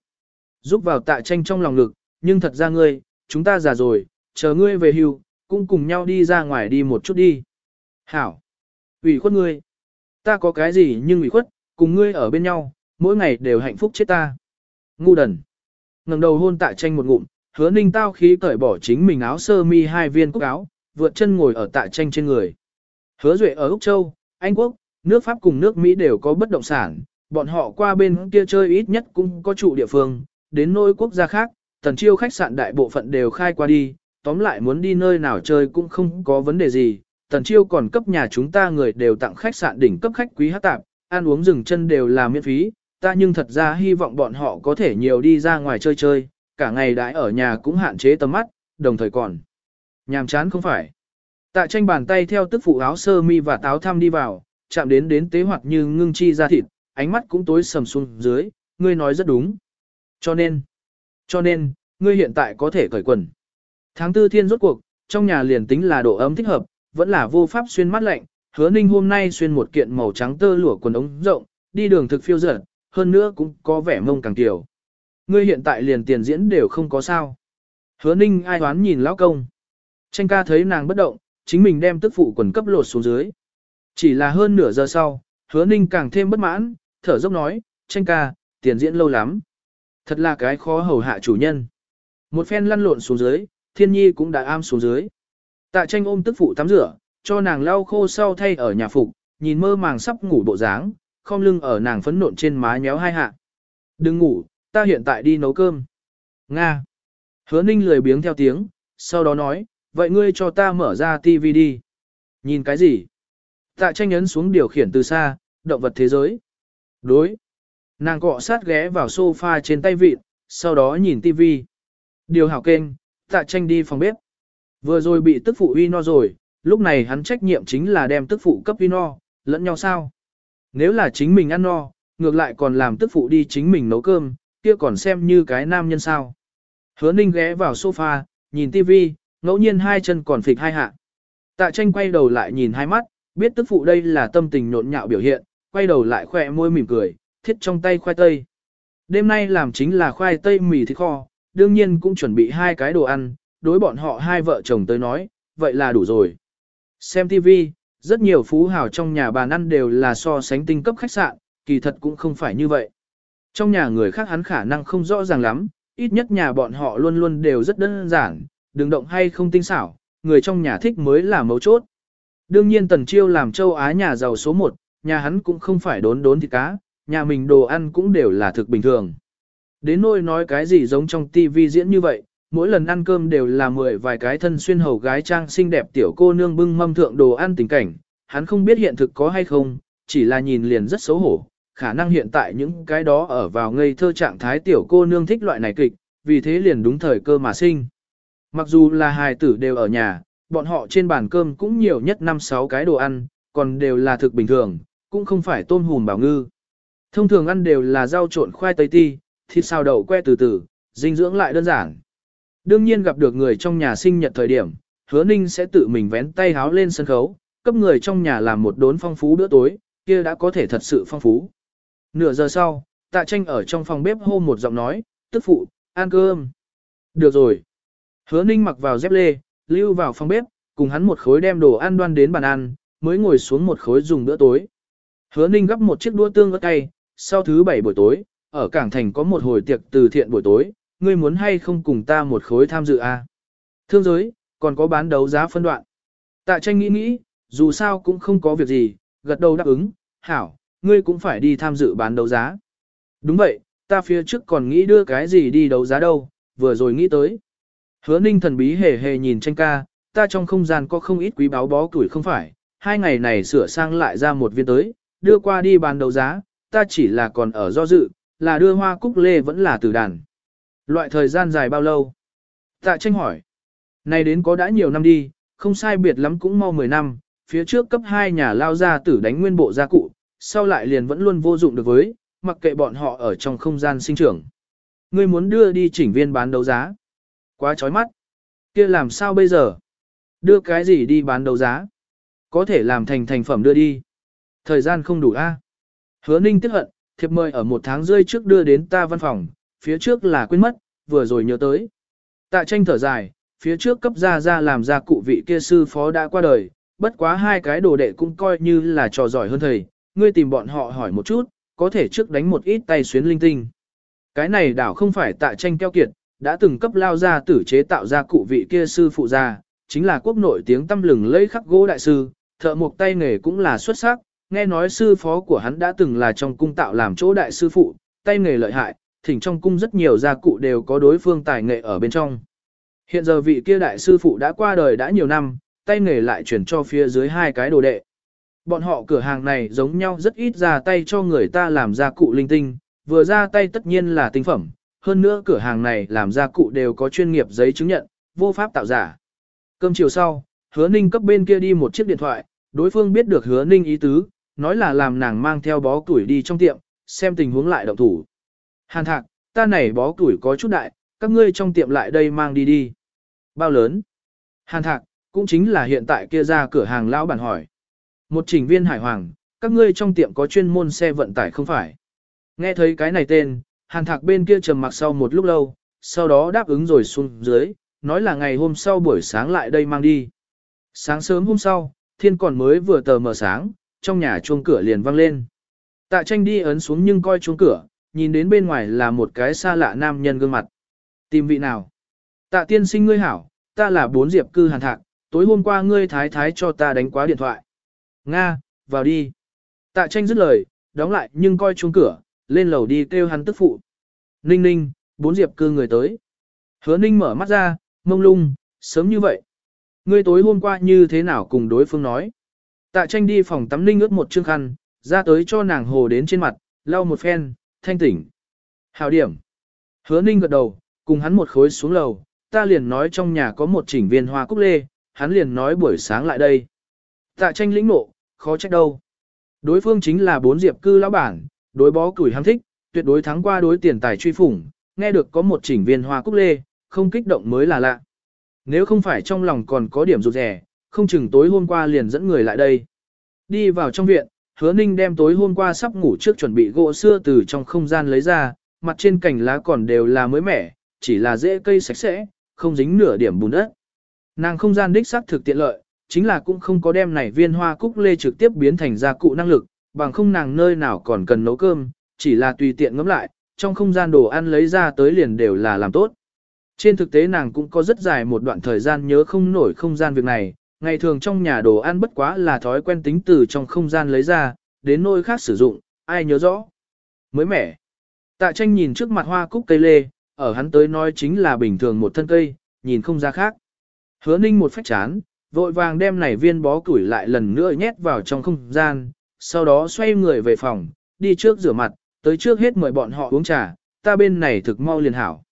Giúp vào tạ tranh trong lòng lực, nhưng thật ra ngươi, chúng ta già rồi, chờ ngươi về hưu, cũng cùng nhau đi ra ngoài đi một chút đi. Hảo! ủy khuất ngươi! Ta có cái gì nhưng ủy khuất, cùng ngươi ở bên nhau, mỗi ngày đều hạnh phúc chết ta. Ngu đần! ngẩng đầu hôn tạ tranh một ngụm, hứa ninh tao khí cởi bỏ chính mình áo sơ mi hai viên cúc áo, vượt chân ngồi ở tạ tranh trên người. Hứa duệ ở Úc Châu, Anh Quốc, nước Pháp cùng nước Mỹ đều có bất động sản, bọn họ qua bên kia chơi ít nhất cũng có trụ địa phương, đến nơi quốc gia khác, tần chiêu khách sạn đại bộ phận đều khai qua đi, tóm lại muốn đi nơi nào chơi cũng không có vấn đề gì. Tần chiêu còn cấp nhà chúng ta người đều tặng khách sạn đỉnh cấp khách quý hát tạp, ăn uống dừng chân đều là miễn phí, ta nhưng thật ra hy vọng bọn họ có thể nhiều đi ra ngoài chơi chơi, cả ngày đãi ở nhà cũng hạn chế tầm mắt, đồng thời còn. Nhàm chán không phải. Tạ tranh bàn tay theo tức phụ áo sơ mi và táo thăm đi vào, chạm đến đến tế hoạt như ngưng chi ra thịt, ánh mắt cũng tối sầm xuống dưới, ngươi nói rất đúng. Cho nên, cho nên, ngươi hiện tại có thể cởi quần. Tháng tư thiên rốt cuộc, trong nhà liền tính là độ ấm thích hợp, vẫn là vô pháp xuyên mắt lạnh, hứa ninh hôm nay xuyên một kiện màu trắng tơ lụa quần ống rộng, đi đường thực phiêu dở, hơn nữa cũng có vẻ mông càng tiểu. Ngươi hiện tại liền tiền diễn đều không có sao. Hứa ninh ai đoán nhìn lão công. Tranh ca thấy nàng bất động, chính mình đem tức phụ quần cấp lột xuống dưới. Chỉ là hơn nửa giờ sau, hứa ninh càng thêm bất mãn, thở dốc nói, tranh ca, tiền diễn lâu lắm. Thật là cái khó hầu hạ chủ nhân. Một phen lăn lộn xuống dưới, thiên nhi cũng đã am xuống dưới. Tạ tranh ôm tức phụ tắm rửa, cho nàng lau khô sau thay ở nhà phục, nhìn mơ màng sắp ngủ bộ dáng, khom lưng ở nàng phấn nộn trên má nhéo hai hạ. Đừng ngủ, ta hiện tại đi nấu cơm. Nga. Hứa ninh lười biếng theo tiếng, sau đó nói, vậy ngươi cho ta mở ra TV đi. Nhìn cái gì? Tạ tranh ấn xuống điều khiển từ xa, động vật thế giới. Đối. Nàng cọ sát ghé vào sofa trên tay vịt, sau đó nhìn TV. Điều hảo kênh, tạ tranh đi phòng bếp. Vừa rồi bị tức phụ uy no rồi, lúc này hắn trách nhiệm chính là đem tức phụ cấp uy no, lẫn nhau sao. Nếu là chính mình ăn no, ngược lại còn làm tức phụ đi chính mình nấu cơm, kia còn xem như cái nam nhân sao. Hứa ninh ghé vào sofa, nhìn TV, ngẫu nhiên hai chân còn phịch hai hạ. Tạ tranh quay đầu lại nhìn hai mắt, biết tức phụ đây là tâm tình nhộn nhạo biểu hiện, quay đầu lại khỏe môi mỉm cười, thiết trong tay khoai tây. Đêm nay làm chính là khoai tây mì thịt kho, đương nhiên cũng chuẩn bị hai cái đồ ăn, đối bọn họ hai vợ chồng tới nói, vậy là đủ rồi. Xem TV, rất nhiều phú hào trong nhà bàn ăn đều là so sánh tinh cấp khách sạn, kỳ thật cũng không phải như vậy. Trong nhà người khác hắn khả năng không rõ ràng lắm, ít nhất nhà bọn họ luôn luôn đều rất đơn giản, đừng động hay không tinh xảo, người trong nhà thích mới là mấu chốt. Đương nhiên Tần Chiêu làm châu Á nhà giàu số 1, nhà hắn cũng không phải đốn đốn thịt cá, nhà mình đồ ăn cũng đều là thực bình thường. Đến nỗi nói cái gì giống trong TV diễn như vậy, mỗi lần ăn cơm đều là mười vài cái thân xuyên hầu gái trang xinh đẹp tiểu cô nương bưng mâm thượng đồ ăn tình cảnh, hắn không biết hiện thực có hay không, chỉ là nhìn liền rất xấu hổ, khả năng hiện tại những cái đó ở vào ngây thơ trạng thái tiểu cô nương thích loại này kịch, vì thế liền đúng thời cơ mà sinh. Mặc dù là hài tử đều ở nhà, bọn họ trên bàn cơm cũng nhiều nhất 5-6 cái đồ ăn, còn đều là thực bình thường, cũng không phải tôm hùm bảo ngư. Thông thường ăn đều là rau trộn khoai tây ti, thịt xào đậu que từ từ, dinh dưỡng lại đơn giản. Đương nhiên gặp được người trong nhà sinh nhật thời điểm, hứa ninh sẽ tự mình vén tay háo lên sân khấu, cấp người trong nhà làm một đốn phong phú bữa tối, kia đã có thể thật sự phong phú. Nửa giờ sau, tạ tranh ở trong phòng bếp hô một giọng nói, tức phụ, ăn cơm. Được rồi. Hứa ninh mặc vào dép lê, lưu vào phòng bếp, cùng hắn một khối đem đồ ăn đoan đến bàn ăn, mới ngồi xuống một khối dùng bữa tối. Hứa ninh gấp một chiếc đũa tương ớt cay, sau thứ bảy buổi tối, ở Cảng Thành có một hồi tiệc từ thiện buổi tối, ngươi muốn hay không cùng ta một khối tham dự a? À? Thương giới, còn có bán đấu giá phân đoạn. Tạ tranh nghĩ nghĩ, dù sao cũng không có việc gì, gật đầu đáp ứng, hảo, ngươi cũng phải đi tham dự bán đấu giá. Đúng vậy, ta phía trước còn nghĩ đưa cái gì đi đấu giá đâu, vừa rồi nghĩ tới. Hứa ninh thần bí hề hề nhìn tranh ca, ta trong không gian có không ít quý báo bó tuổi không phải, hai ngày này sửa sang lại ra một viên tới, đưa qua đi bán đấu giá, ta chỉ là còn ở do dự, là đưa hoa cúc lê vẫn là từ đàn. Loại thời gian dài bao lâu? Tạ tranh hỏi. Này đến có đã nhiều năm đi, không sai biệt lắm cũng mau 10 năm, phía trước cấp 2 nhà lao ra tử đánh nguyên bộ gia cụ, sau lại liền vẫn luôn vô dụng được với, mặc kệ bọn họ ở trong không gian sinh trưởng. Ngươi muốn đưa đi chỉnh viên bán đấu giá. Quá chói mắt. kia làm sao bây giờ? Đưa cái gì đi bán đấu giá? Có thể làm thành thành phẩm đưa đi. Thời gian không đủ a. Hứa ninh tức hận, thiệp mời ở một tháng rơi trước đưa đến ta văn phòng, phía trước là quên mất, vừa rồi nhớ tới. Tạ tranh thở dài, phía trước cấp ra ra làm ra cụ vị kia sư phó đã qua đời, bất quá hai cái đồ đệ cũng coi như là trò giỏi hơn thầy, ngươi tìm bọn họ hỏi một chút, có thể trước đánh một ít tay xuyến linh tinh. Cái này đảo không phải tạ tranh keo kiệt, đã từng cấp lao ra tử chế tạo ra cụ vị kia sư phụ gia, chính là quốc nội tiếng tâm lừng lấy khắc gỗ đại sư, thợ mộc tay nghề cũng là xuất sắc, nghe nói sư phó của hắn đã từng là trong cung tạo làm chỗ đại sư phụ, tay nghề lợi hại, thỉnh trong cung rất nhiều gia cụ đều có đối phương tài nghệ ở bên trong. Hiện giờ vị kia đại sư phụ đã qua đời đã nhiều năm, tay nghề lại chuyển cho phía dưới hai cái đồ đệ. Bọn họ cửa hàng này giống nhau rất ít ra tay cho người ta làm gia cụ linh tinh, vừa ra tay tất nhiên là tinh phẩm, hơn nữa cửa hàng này làm gia cụ đều có chuyên nghiệp giấy chứng nhận, vô pháp tạo giả. Cơm chiều sau, hứa ninh cấp bên kia đi một chiếc điện thoại, đối phương biết được hứa ninh ý tứ, nói là làm nàng mang theo bó tuổi đi trong tiệm, xem tình huống lại động thủ. Hàn thạc, ta này bó tuổi có chút đại, các ngươi trong tiệm lại đây mang đi đi. Bao lớn? Hàn thạc, cũng chính là hiện tại kia ra cửa hàng lão bản hỏi. Một trình viên hải hoàng, các ngươi trong tiệm có chuyên môn xe vận tải không phải? Nghe thấy cái này tên, hàn thạc bên kia trầm mặc sau một lúc lâu, sau đó đáp ứng rồi xuống dưới, nói là ngày hôm sau buổi sáng lại đây mang đi. Sáng sớm hôm sau, thiên còn mới vừa tờ mờ sáng, trong nhà chuông cửa liền vang lên. Tạ tranh đi ấn xuống nhưng coi chuông cửa, nhìn đến bên ngoài là một cái xa lạ nam nhân gương mặt. Tìm vị nào? Tạ tiên sinh ngươi hảo, ta là bốn diệp cư hàn thạc, tối hôm qua ngươi thái thái cho ta đánh quá điện thoại. Nga, vào đi. Tạ tranh dứt lời, đóng lại nhưng coi chuông cửa, lên lầu đi kêu hắn tức phụ. Ninh ninh, bốn diệp cư người tới. Hứa ninh mở mắt ra, mông lung, sớm như vậy. Ngươi tối hôm qua như thế nào cùng đối phương nói. Tạ tranh đi phòng tắm ninh ướt một chương khăn, ra tới cho nàng hồ đến trên mặt, lau một phen, thanh tỉnh. Hào điểm. Hứa ninh gật đầu, cùng hắn một khối xuống lầu, ta liền nói trong nhà có một chỉnh viên hoa cúc lê, hắn liền nói buổi sáng lại đây. Tạ tranh lĩnh nộ, khó trách đâu. Đối phương chính là bốn diệp cư lão bản, đối bó củi ham thích, tuyệt đối thắng qua đối tiền tài truy phủng, nghe được có một chỉnh viên hoa cúc lê, không kích động mới là lạ. Nếu không phải trong lòng còn có điểm rụt rẻ, không chừng tối hôm qua liền dẫn người lại đây. Đi vào trong viện, hứa ninh đem tối hôm qua sắp ngủ trước chuẩn bị gỗ xưa từ trong không gian lấy ra, mặt trên cành lá còn đều là mới mẻ, chỉ là dễ cây sạch sẽ, không dính nửa điểm bùn đất. Nàng không gian đích xác thực tiện lợi, chính là cũng không có đem này viên hoa cúc lê trực tiếp biến thành gia cụ năng lực, bằng không nàng nơi nào còn cần nấu cơm, chỉ là tùy tiện ngẫm lại, trong không gian đồ ăn lấy ra tới liền đều là làm tốt. Trên thực tế nàng cũng có rất dài một đoạn thời gian nhớ không nổi không gian việc này, ngày thường trong nhà đồ ăn bất quá là thói quen tính từ trong không gian lấy ra, đến nơi khác sử dụng, ai nhớ rõ. Mới mẻ. Tạ tranh nhìn trước mặt hoa cúc cây lê, ở hắn tới nói chính là bình thường một thân cây, nhìn không ra khác. Hứa ninh một phách chán, vội vàng đem này viên bó củi lại lần nữa nhét vào trong không gian, sau đó xoay người về phòng, đi trước rửa mặt, tới trước hết mời bọn họ uống trà, ta bên này thực mau liền hảo.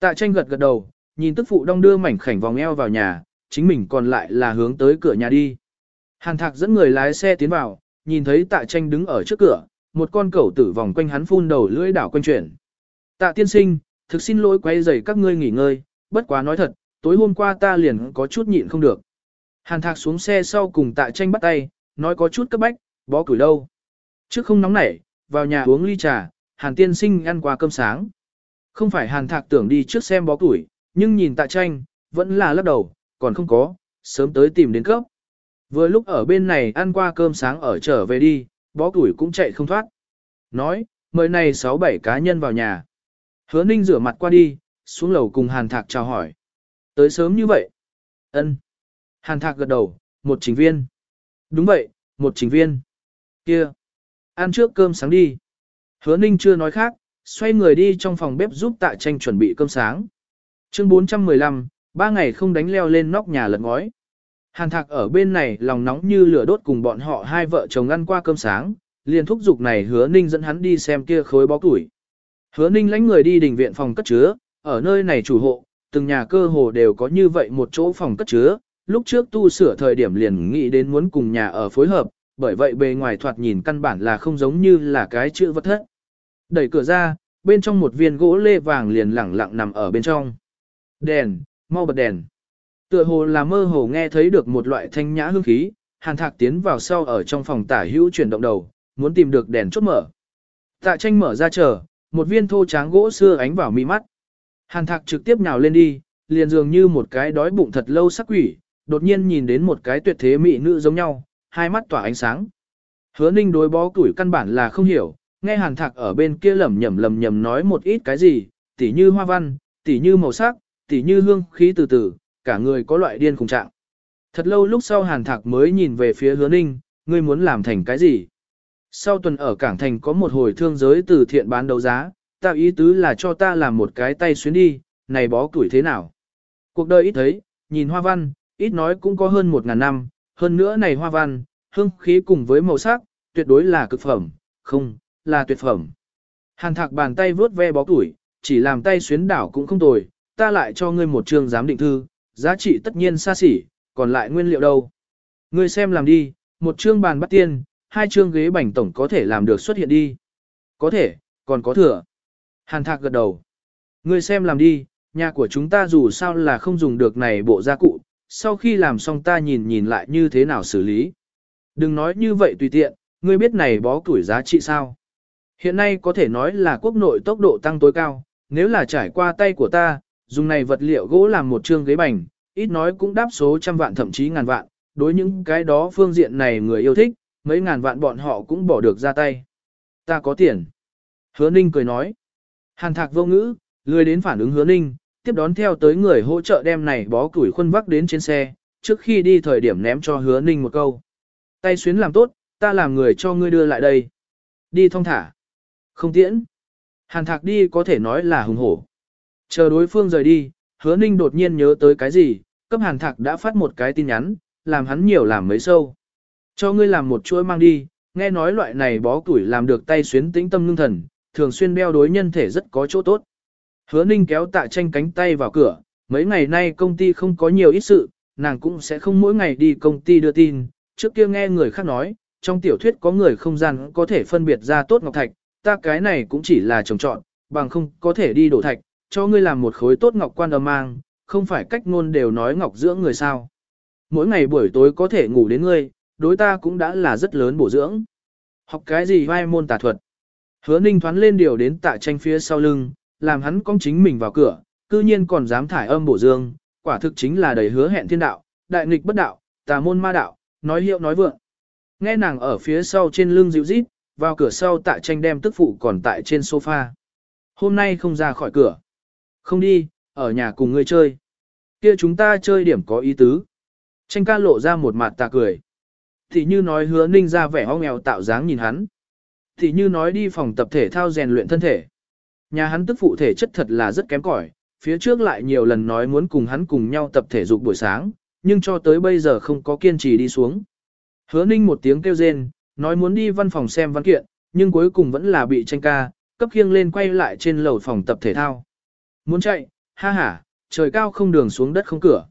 Tạ tranh gật gật đầu, nhìn tức phụ đong đưa mảnh khảnh vòng eo vào nhà, chính mình còn lại là hướng tới cửa nhà đi. Hàn thạc dẫn người lái xe tiến vào, nhìn thấy tạ tranh đứng ở trước cửa, một con cẩu tử vòng quanh hắn phun đầu lưỡi đảo quanh chuyển. Tạ tiên sinh, thực xin lỗi quay rầy các ngươi nghỉ ngơi, bất quá nói thật, tối hôm qua ta liền có chút nhịn không được. Hàn thạc xuống xe sau cùng tạ tranh bắt tay, nói có chút cấp bách, bó cửi đâu. Trước không nóng nảy, vào nhà uống ly trà, hàn tiên sinh ăn qua cơm sáng. Không phải hàn thạc tưởng đi trước xem bó củi, nhưng nhìn tạ tranh, vẫn là lắc đầu, còn không có, sớm tới tìm đến cấp. Vừa lúc ở bên này ăn qua cơm sáng ở trở về đi, bó củi cũng chạy không thoát. Nói, mời này 6-7 cá nhân vào nhà. Hứa ninh rửa mặt qua đi, xuống lầu cùng hàn thạc chào hỏi. Tới sớm như vậy. ân Hàn thạc gật đầu, một trình viên. Đúng vậy, một trình viên. Kia. Ăn trước cơm sáng đi. Hứa ninh chưa nói khác, xoay người đi trong phòng bếp giúp tạ tranh chuẩn bị cơm sáng. Chương 415, ba ngày không đánh leo lên nóc nhà lật ngói. Hàn thạc ở bên này lòng nóng như lửa đốt cùng bọn họ hai vợ chồng ăn qua cơm sáng, liền thúc giục này hứa ninh dẫn hắn đi xem kia khối bó tuổi. Hứa ninh lãnh người đi đình viện phòng cất chứa, ở nơi này chủ hộ, từng nhà cơ hồ đều có như vậy một chỗ phòng cất chứa, lúc trước tu sửa thời điểm liền nghĩ đến muốn cùng nhà ở phối hợp, bởi vậy bề ngoài thoạt nhìn căn bản là không giống như là cái chữ vật thất. Đẩy cửa ra, bên trong một viên gỗ lê vàng liền lẳng lặng nằm ở bên trong. Đèn, mau bật đèn. Tựa hồ là mơ hồ nghe thấy được một loại thanh nhã hương khí, hàn thạc tiến vào sau ở trong phòng tả hữu chuyển động đầu, muốn tìm được đèn chốt mở. Tạ tranh mở ra chờ, một viên thô tráng gỗ xưa ánh vào mi mắt. Hàn thạc trực tiếp nhào lên đi, liền dường như một cái đói bụng thật lâu sắc quỷ, đột nhiên nhìn đến một cái tuyệt thế mỹ nữ giống nhau, hai mắt tỏa ánh sáng. Hứa ninh đối bó tuổi căn bản là không hiểu, nghe hàn thạc ở bên kia lẩm nhẩm lẩm nhẩm nói một ít cái gì, tỉ như hoa văn, tỉ như màu sắc, tỉ như hương khí từ từ, cả người có loại điên cùng trạng. Thật lâu lúc sau hàn thạc mới nhìn về phía hứa ninh, ngươi muốn làm thành cái gì? Sau tuần ở Cảng Thành có một hồi thương giới từ thiện bán đấu giá, ta ý tứ là cho ta làm một cái tay xuyến đi, này bó tuổi thế nào? Cuộc đời ít thấy, nhìn hoa văn, ít nói cũng có hơn một ngàn năm, hơn nữa này hoa văn, hương khí cùng với màu sắc, tuyệt đối là cực phẩm, không, là tuyệt phẩm. Hàn thạc bàn tay vướt ve bó tuổi, chỉ làm tay xuyến đảo cũng không tồi, ta lại cho ngươi một chương giám định thư, giá trị tất nhiên xa xỉ, còn lại nguyên liệu đâu. Ngươi xem làm đi, một chương bàn bắt tiên, hai chương ghế bành tổng có thể làm được xuất hiện đi. Có thể, còn có thừa. Hàn thạc gật đầu. Ngươi xem làm đi, nhà của chúng ta dù sao là không dùng được này bộ gia cụ, sau khi làm xong ta nhìn nhìn lại như thế nào xử lý. Đừng nói như vậy tùy tiện, ngươi biết này bó tuổi giá trị sao. Hiện nay có thể nói là quốc nội tốc độ tăng tối cao, nếu là trải qua tay của ta, dùng này vật liệu gỗ làm một chương ghế bành, ít nói cũng đáp số trăm vạn thậm chí ngàn vạn, đối những cái đó phương diện này người yêu thích, mấy ngàn vạn bọn họ cũng bỏ được ra tay. Ta có tiền. Hứa Ninh cười nói. Hàn thạc vô ngữ, lười đến phản ứng hứa Ninh, tiếp đón theo tới người hỗ trợ đem này bó củi khuân vắc đến trên xe, trước khi đi thời điểm ném cho hứa Ninh một câu. Tay xuyến làm tốt, ta làm người cho ngươi đưa lại đây. Đi thong thả. Không tiễn. Hàn thạc đi có thể nói là hùng hổ. Chờ đối phương rời đi, hứa ninh đột nhiên nhớ tới cái gì, cấp hàn thạc đã phát một cái tin nhắn, làm hắn nhiều làm mấy sâu. Cho ngươi làm một chuỗi mang đi, nghe nói loại này bó củi làm được tay xuyến tĩnh tâm ngưng thần, thường xuyên đeo đối nhân thể rất có chỗ tốt. Hứa ninh kéo tạ tranh cánh tay vào cửa, mấy ngày nay công ty không có nhiều ít sự, nàng cũng sẽ không mỗi ngày đi công ty đưa tin, trước kia nghe người khác nói, trong tiểu thuyết có người không gian có thể phân biệt ra tốt ngọc thạch, ta cái này cũng chỉ là trồng trọn, bằng không có thể đi đổ thạch, cho ngươi làm một khối tốt ngọc quan âm mang, không phải cách ngôn đều nói ngọc dưỡng người sao. Mỗi ngày buổi tối có thể ngủ đến ngươi, đối ta cũng đã là rất lớn bổ dưỡng. Học cái gì vai môn tà thuật. Hứa ninh thoán lên điều đến tạ tranh phía sau lưng, làm hắn cong chính mình vào cửa, cư nhiên còn dám thải âm bổ dương, quả thực chính là đầy hứa hẹn thiên đạo, đại nghịch bất đạo, tà môn ma đạo, nói hiệu nói vượng. Nghe nàng ở phía sau trên lưng dịu rít, vào cửa sau tạ tranh đem tức phụ còn tại trên sofa. Hôm nay không ra khỏi cửa. Không đi, ở nhà cùng ngươi chơi. Kia chúng ta chơi điểm có ý tứ. Tranh ca lộ ra một mặt tà cười. Thì như nói hứa ninh ra vẻ ho nghèo tạo dáng nhìn hắn. Thì như nói đi phòng tập thể thao rèn luyện thân thể. Nhà hắn tức phụ thể chất thật là rất kém cỏi, phía trước lại nhiều lần nói muốn cùng hắn cùng nhau tập thể dục buổi sáng, nhưng cho tới bây giờ không có kiên trì đi xuống. Hứa ninh một tiếng kêu rên, nói muốn đi văn phòng xem văn kiện, nhưng cuối cùng vẫn là bị tranh ca, cấp khiêng lên quay lại trên lầu phòng tập thể thao. Muốn chạy, ha ha, trời cao không đường xuống đất không cửa.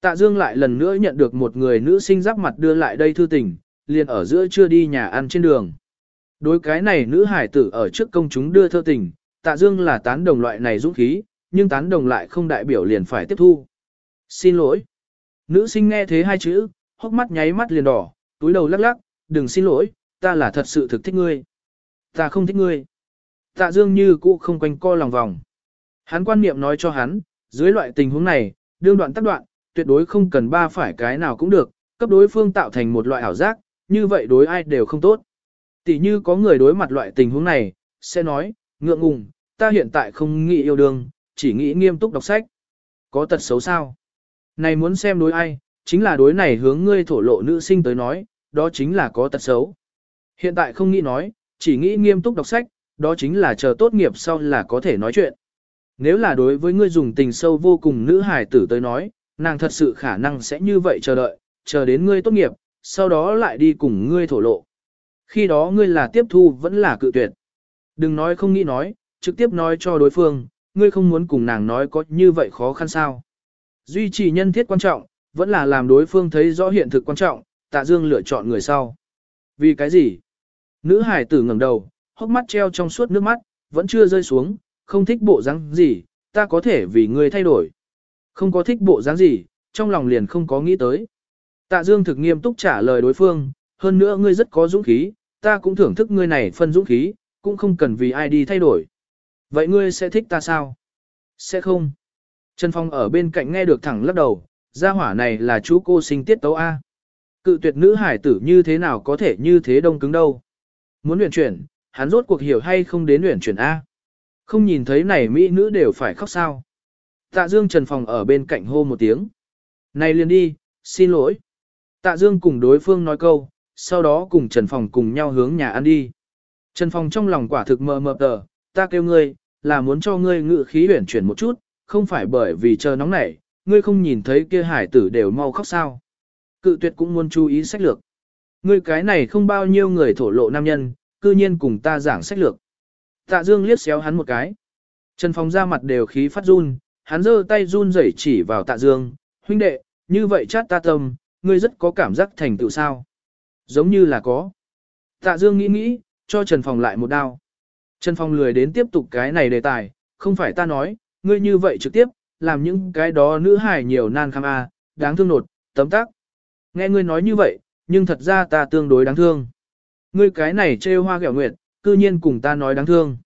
Tạ Dương lại lần nữa nhận được một người nữ sinh giáp mặt đưa lại đây thư tình, liền ở giữa chưa đi nhà ăn trên đường. Đối cái này nữ hải tử ở trước công chúng đưa thơ tình, Tạ Dương là tán đồng loại này dũng khí, nhưng tán đồng lại không đại biểu liền phải tiếp thu. Xin lỗi. Nữ sinh nghe thế hai chữ, hốc mắt nháy mắt liền đỏ, túi đầu lắc lắc, đừng xin lỗi, ta là thật sự thực thích ngươi. Ta không thích ngươi. Tạ Dương như cũ không quanh co lòng vòng. Hắn quan niệm nói cho hắn, dưới loại tình huống này, đương đoạn tắt đoạn, tuyệt đối không cần ba phải cái nào cũng được, cấp đối phương tạo thành một loại ảo giác, như vậy đối ai đều không tốt. Tỷ như có người đối mặt loại tình huống này, sẽ nói, ngượng ngùng, ta hiện tại không nghĩ yêu đương, chỉ nghĩ nghiêm túc đọc sách. Có tật xấu sao? Này muốn xem đối ai, chính là đối này hướng ngươi thổ lộ nữ sinh tới nói, đó chính là có tật xấu. Hiện tại không nghĩ nói, chỉ nghĩ nghiêm túc đọc sách, đó chính là chờ tốt nghiệp sau là có thể nói chuyện. Nếu là đối với ngươi dùng tình sâu vô cùng nữ hài tử tới nói, nàng thật sự khả năng sẽ như vậy chờ đợi, chờ đến ngươi tốt nghiệp, sau đó lại đi cùng ngươi thổ lộ. Khi đó ngươi là tiếp thu vẫn là cự tuyệt. Đừng nói không nghĩ nói, trực tiếp nói cho đối phương, ngươi không muốn cùng nàng nói có như vậy khó khăn sao. Duy trì nhân thiết quan trọng, vẫn là làm đối phương thấy rõ hiện thực quan trọng, tạ dương lựa chọn người sau. Vì cái gì? Nữ hải tử ngẩng đầu, hốc mắt treo trong suốt nước mắt, vẫn chưa rơi xuống, không thích bộ dáng gì, ta có thể vì ngươi thay đổi. Không có thích bộ dáng gì, trong lòng liền không có nghĩ tới. Tạ Dương thực nghiêm túc trả lời đối phương, hơn nữa ngươi rất có dũng khí, ta cũng thưởng thức ngươi này phân dũng khí, cũng không cần vì ai đi thay đổi. Vậy ngươi sẽ thích ta sao? Sẽ không. Trần Phong ở bên cạnh nghe được thẳng lắc đầu, gia hỏa này là chú cô sinh tiết tấu A. Cự tuyệt nữ hải tử như thế nào có thể như thế đông cứng đâu. Muốn luyện chuyển, hắn rốt cuộc hiểu hay không đến luyện chuyển A. Không nhìn thấy này mỹ nữ đều phải khóc sao. Tạ Dương Trần Phong ở bên cạnh hô một tiếng. Này liền đi, xin lỗi. Tạ Dương cùng đối phương nói câu, sau đó cùng Trần Phong cùng nhau hướng nhà ăn đi. Trần Phong trong lòng quả thực mờ mờ tờ, ta kêu ngươi, là muốn cho ngươi ngự khí huyển chuyển một chút, không phải bởi vì chờ nóng nảy, ngươi không nhìn thấy kia hải tử đều mau khóc sao. Cự tuyệt cũng muốn chú ý sách lược. Ngươi cái này không bao nhiêu người thổ lộ nam nhân, cư nhiên cùng ta giảng sách lược. Tạ Dương liếc xéo hắn một cái. Trần Phong ra mặt đều khí phát run, hắn giơ tay run rẩy chỉ vào Tạ Dương, huynh đệ, như vậy chát ta tâm, ngươi rất có cảm giác thành tựu sao. Giống như là có. Tạ Dương nghĩ nghĩ, cho Trần Phong lại một đao. Trần Phong lười đến tiếp tục cái này đề tài, không phải ta nói, ngươi như vậy trực tiếp, làm những cái đó nữ hài nhiều nan kham a, đáng thương nột, tấm tắc. Nghe ngươi nói như vậy, nhưng thật ra ta tương đối đáng thương. Ngươi cái này trêu hoa ghẹo nguyệt, cư nhiên cùng ta nói đáng thương.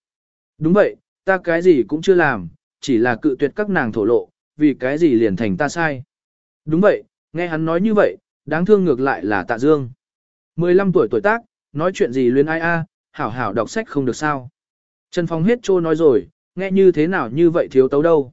Đúng vậy, ta cái gì cũng chưa làm, chỉ là cự tuyệt các nàng thổ lộ, vì cái gì liền thành ta sai. Đúng vậy, nghe hắn nói như vậy, đáng thương ngược lại là tạ dương. 15 tuổi tuổi tác, nói chuyện gì luyến ai a, hảo hảo đọc sách không được sao. Trần Phong hết trô nói rồi, nghe như thế nào như vậy thiếu tấu đâu.